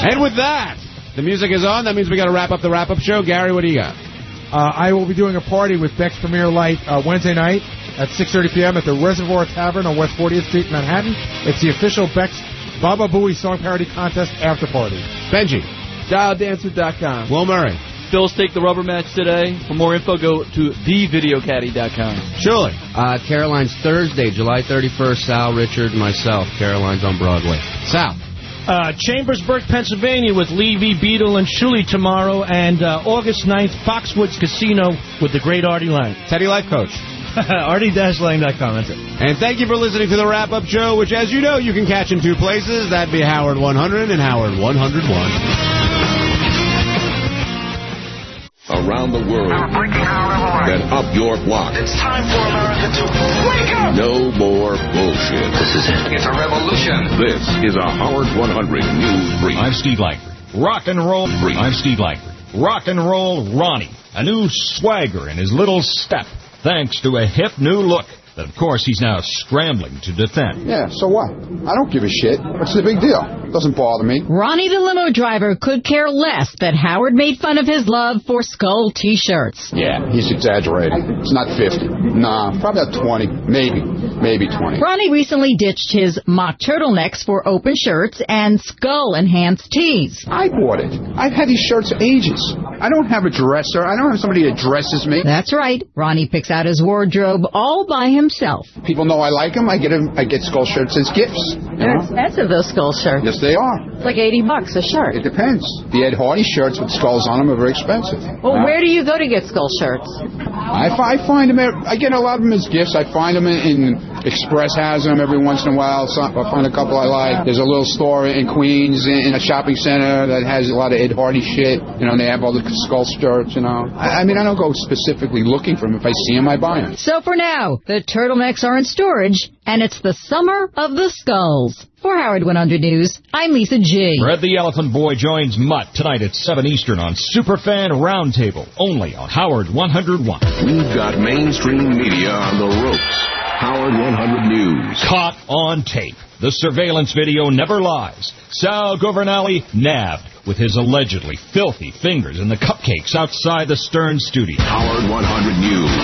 and with that, the music is on. That means we got to wrap up the wrap-up show. Gary, what do you got? Uh, I will be doing a party with Beck's Premier Light uh, Wednesday night at 6.30 p.m. at the Reservoir Tavern on West 40th Street, Manhattan. It's the official Beck's Baba Booey Song Parody Contest after party. Benjy. DialDancer.com. Will Murray. Phil's take the rubber match today. For more info, go to thevideocaddy.com. Surely. Uh, Caroline's Thursday, July 31st. Sal, Richard, and myself. Caroline's on Broadway. Sal. Uh, Chambersburg, Pennsylvania with Levy, Beetle, and Shuli tomorrow. And uh, August 9th, Foxwoods Casino with the great Artie Lange. Teddy Life Coach. Artie-Lang.com, that's it. And thank you for listening to the wrap-up show, which, as you know, you can catch in two places. That'd be Howard 100 and Howard 101. Around the world, then up your block. It's time for America to wake up! No more bullshit. This is it. It's a revolution. This is a Howard 100 News Brief. I'm Steve Langford. Rock and roll. I'm Steve Langford. Rock and roll Ronnie. A new swagger in his little step, thanks to a hip new look that, of course, he's now scrambling to defend. Yeah, so what? I don't give a shit. What's the big deal? It Doesn't bother me. Ronnie the limo driver could care less that Howard made fun of his love for skull t-shirts. Yeah, he's exaggerating. It's not 50. Nah, probably about 20. Maybe. Maybe 20. Ronnie recently ditched his mock turtlenecks for open shirts and skull-enhanced tees. I bought it. I've had these shirts ages. I don't have a dresser. I don't have somebody that dresses me. That's right. Ronnie picks out his wardrobe all by himself. People know I like them. I get 'em- I get skull shirts as gifts. They're know? expensive, those skull shirts. Yes, they are. It's like 80 bucks a shirt. It depends. The Ed Hardy shirts with skulls on them are very expensive. Well, where do you go to get skull shirts? I, I find them. at- I get a lot of them as gifts. I find them in, in Express has them every once in a while. Some, I find a couple I like. There's a little store in Queens in, in a shopping center that has a lot of Ed Hardy shit. You know, and they have all the skull shirts. You know, I, I mean, I don't go specifically looking for them. If I see them, I buy them. So for now, the turtlenecks are in storage, and it's the summer of the skulls. For Howard 100 News, I'm Lisa G. Red the Elephant Boy joins Mutt tonight at 7 Eastern on Superfan Roundtable, only on Howard 101. We've got mainstream media on the ropes. Howard 100 News. Caught on tape. The surveillance video never lies. Sal Governale nabbed with his allegedly filthy fingers in the cupcakes outside the Stern studio. Howard 100 News.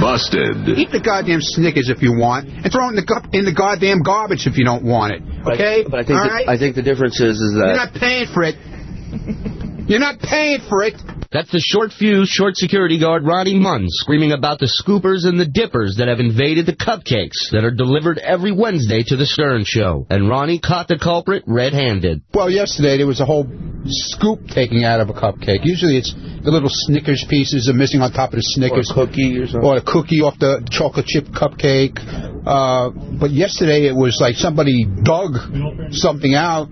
Busted. Eat the goddamn Snickers if you want, and throw it in the gu- in the goddamn garbage if you don't want it. Okay? But I think All the, right? I think the difference is is You're not paying for it. You're not paying for it. that's the short fuse, short security guard Ronnie Mund screaming about the scoopers and the dippers that have invaded the cupcakes that are delivered every Wednesday to the Stern Show. And Ronnie caught the culprit red-handed. Well, yesterday there was a whole scoop taking out of a cupcake. Usually it's the little Snickers pieces are missing on top of the Snickers. Or a cookie or something. Or a cookie off the chocolate chip cupcake. Uh, but yesterday it was like somebody dug something out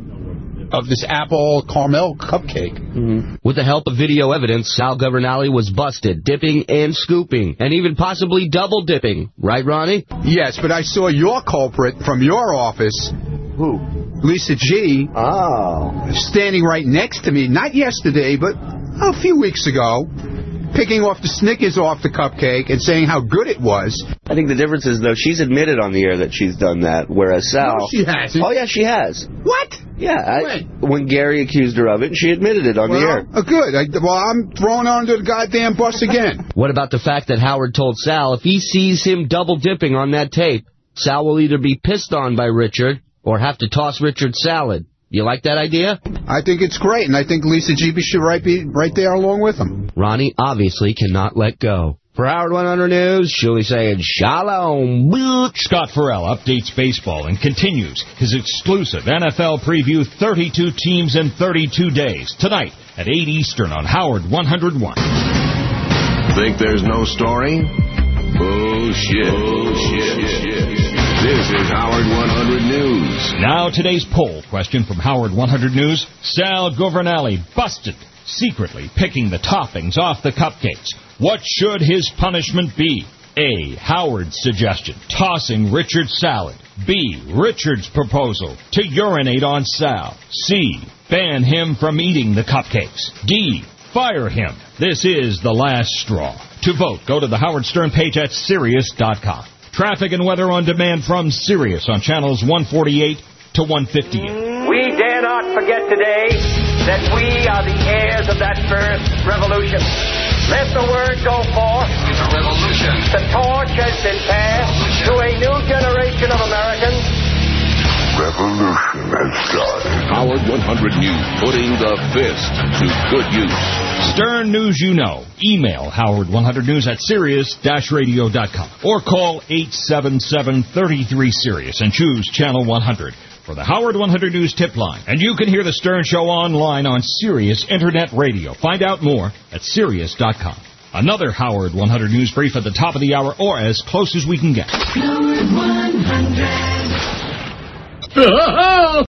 of this apple caramel cupcake. Mm-hmm. With the help of video evidence, Sal Governale was busted, dipping and scooping, and even possibly double dipping. Right, Ronnie? Yes, but I saw your culprit from your office. Who? Lisa G. Oh. Standing right next to me, not yesterday, but a few weeks ago. Picking off the Snickers off the cupcake and saying how good it was. I think the difference is, though, she's admitted on the air that she's done that, whereas Sal... No, she hasn't. Oh, yeah, she has. What? Yeah, I, when Gary accused her of it, she admitted it on Well, the air. uh, good. I, well, I'm thrown her under the goddamn bus again. What about the fact that Howard told Sal if he sees him double dipping on that tape, Sal will either be pissed on by Richard or have to toss Richard's salad? You like that idea? I think it's great, and I think Lisa GB should right be right there along with him. Ronnie obviously cannot let go. For Howard 100 News, Shuli saying shalom. Scott Ferrall updates baseball and continues his exclusive NFL preview 32 teams in 32 days tonight at 8 Eastern on Howard 101. Think there's no story? Bullshit. Bullshit. This is Howard 100 News. Now today's poll question from Howard 100 News. Sal Governale busted, secretly picking the toppings off the cupcakes. What should his punishment be? A. Howard's suggestion, tossing Richard's salad. B. Richard's proposal, to urinate on Sal. C. Ban him from eating the cupcakes. D. Fire him. This is the last straw. To vote, go to the Howard Stern page at Sirius.com. Traffic and weather on demand from Sirius on channels 148 to 158. We dare not forget today that we are the heirs of that first revolution. Let the word go forth. It's a revolution. The torch has been passed to a new generation of Americans. Revolution has started. Howard 100 News, putting the fist to good use. Stern News You Know. Email Howard100News at Sirius-Radio.com or call 877-33-SIRIUS and choose Channel 100 for the Howard 100 News tip line. And you can hear the Stern Show online on Sirius Internet Radio. Find out more at Sirius.com. Another Howard 100 News brief at the top of the hour or as close as we can get. Howard 100. 啊哈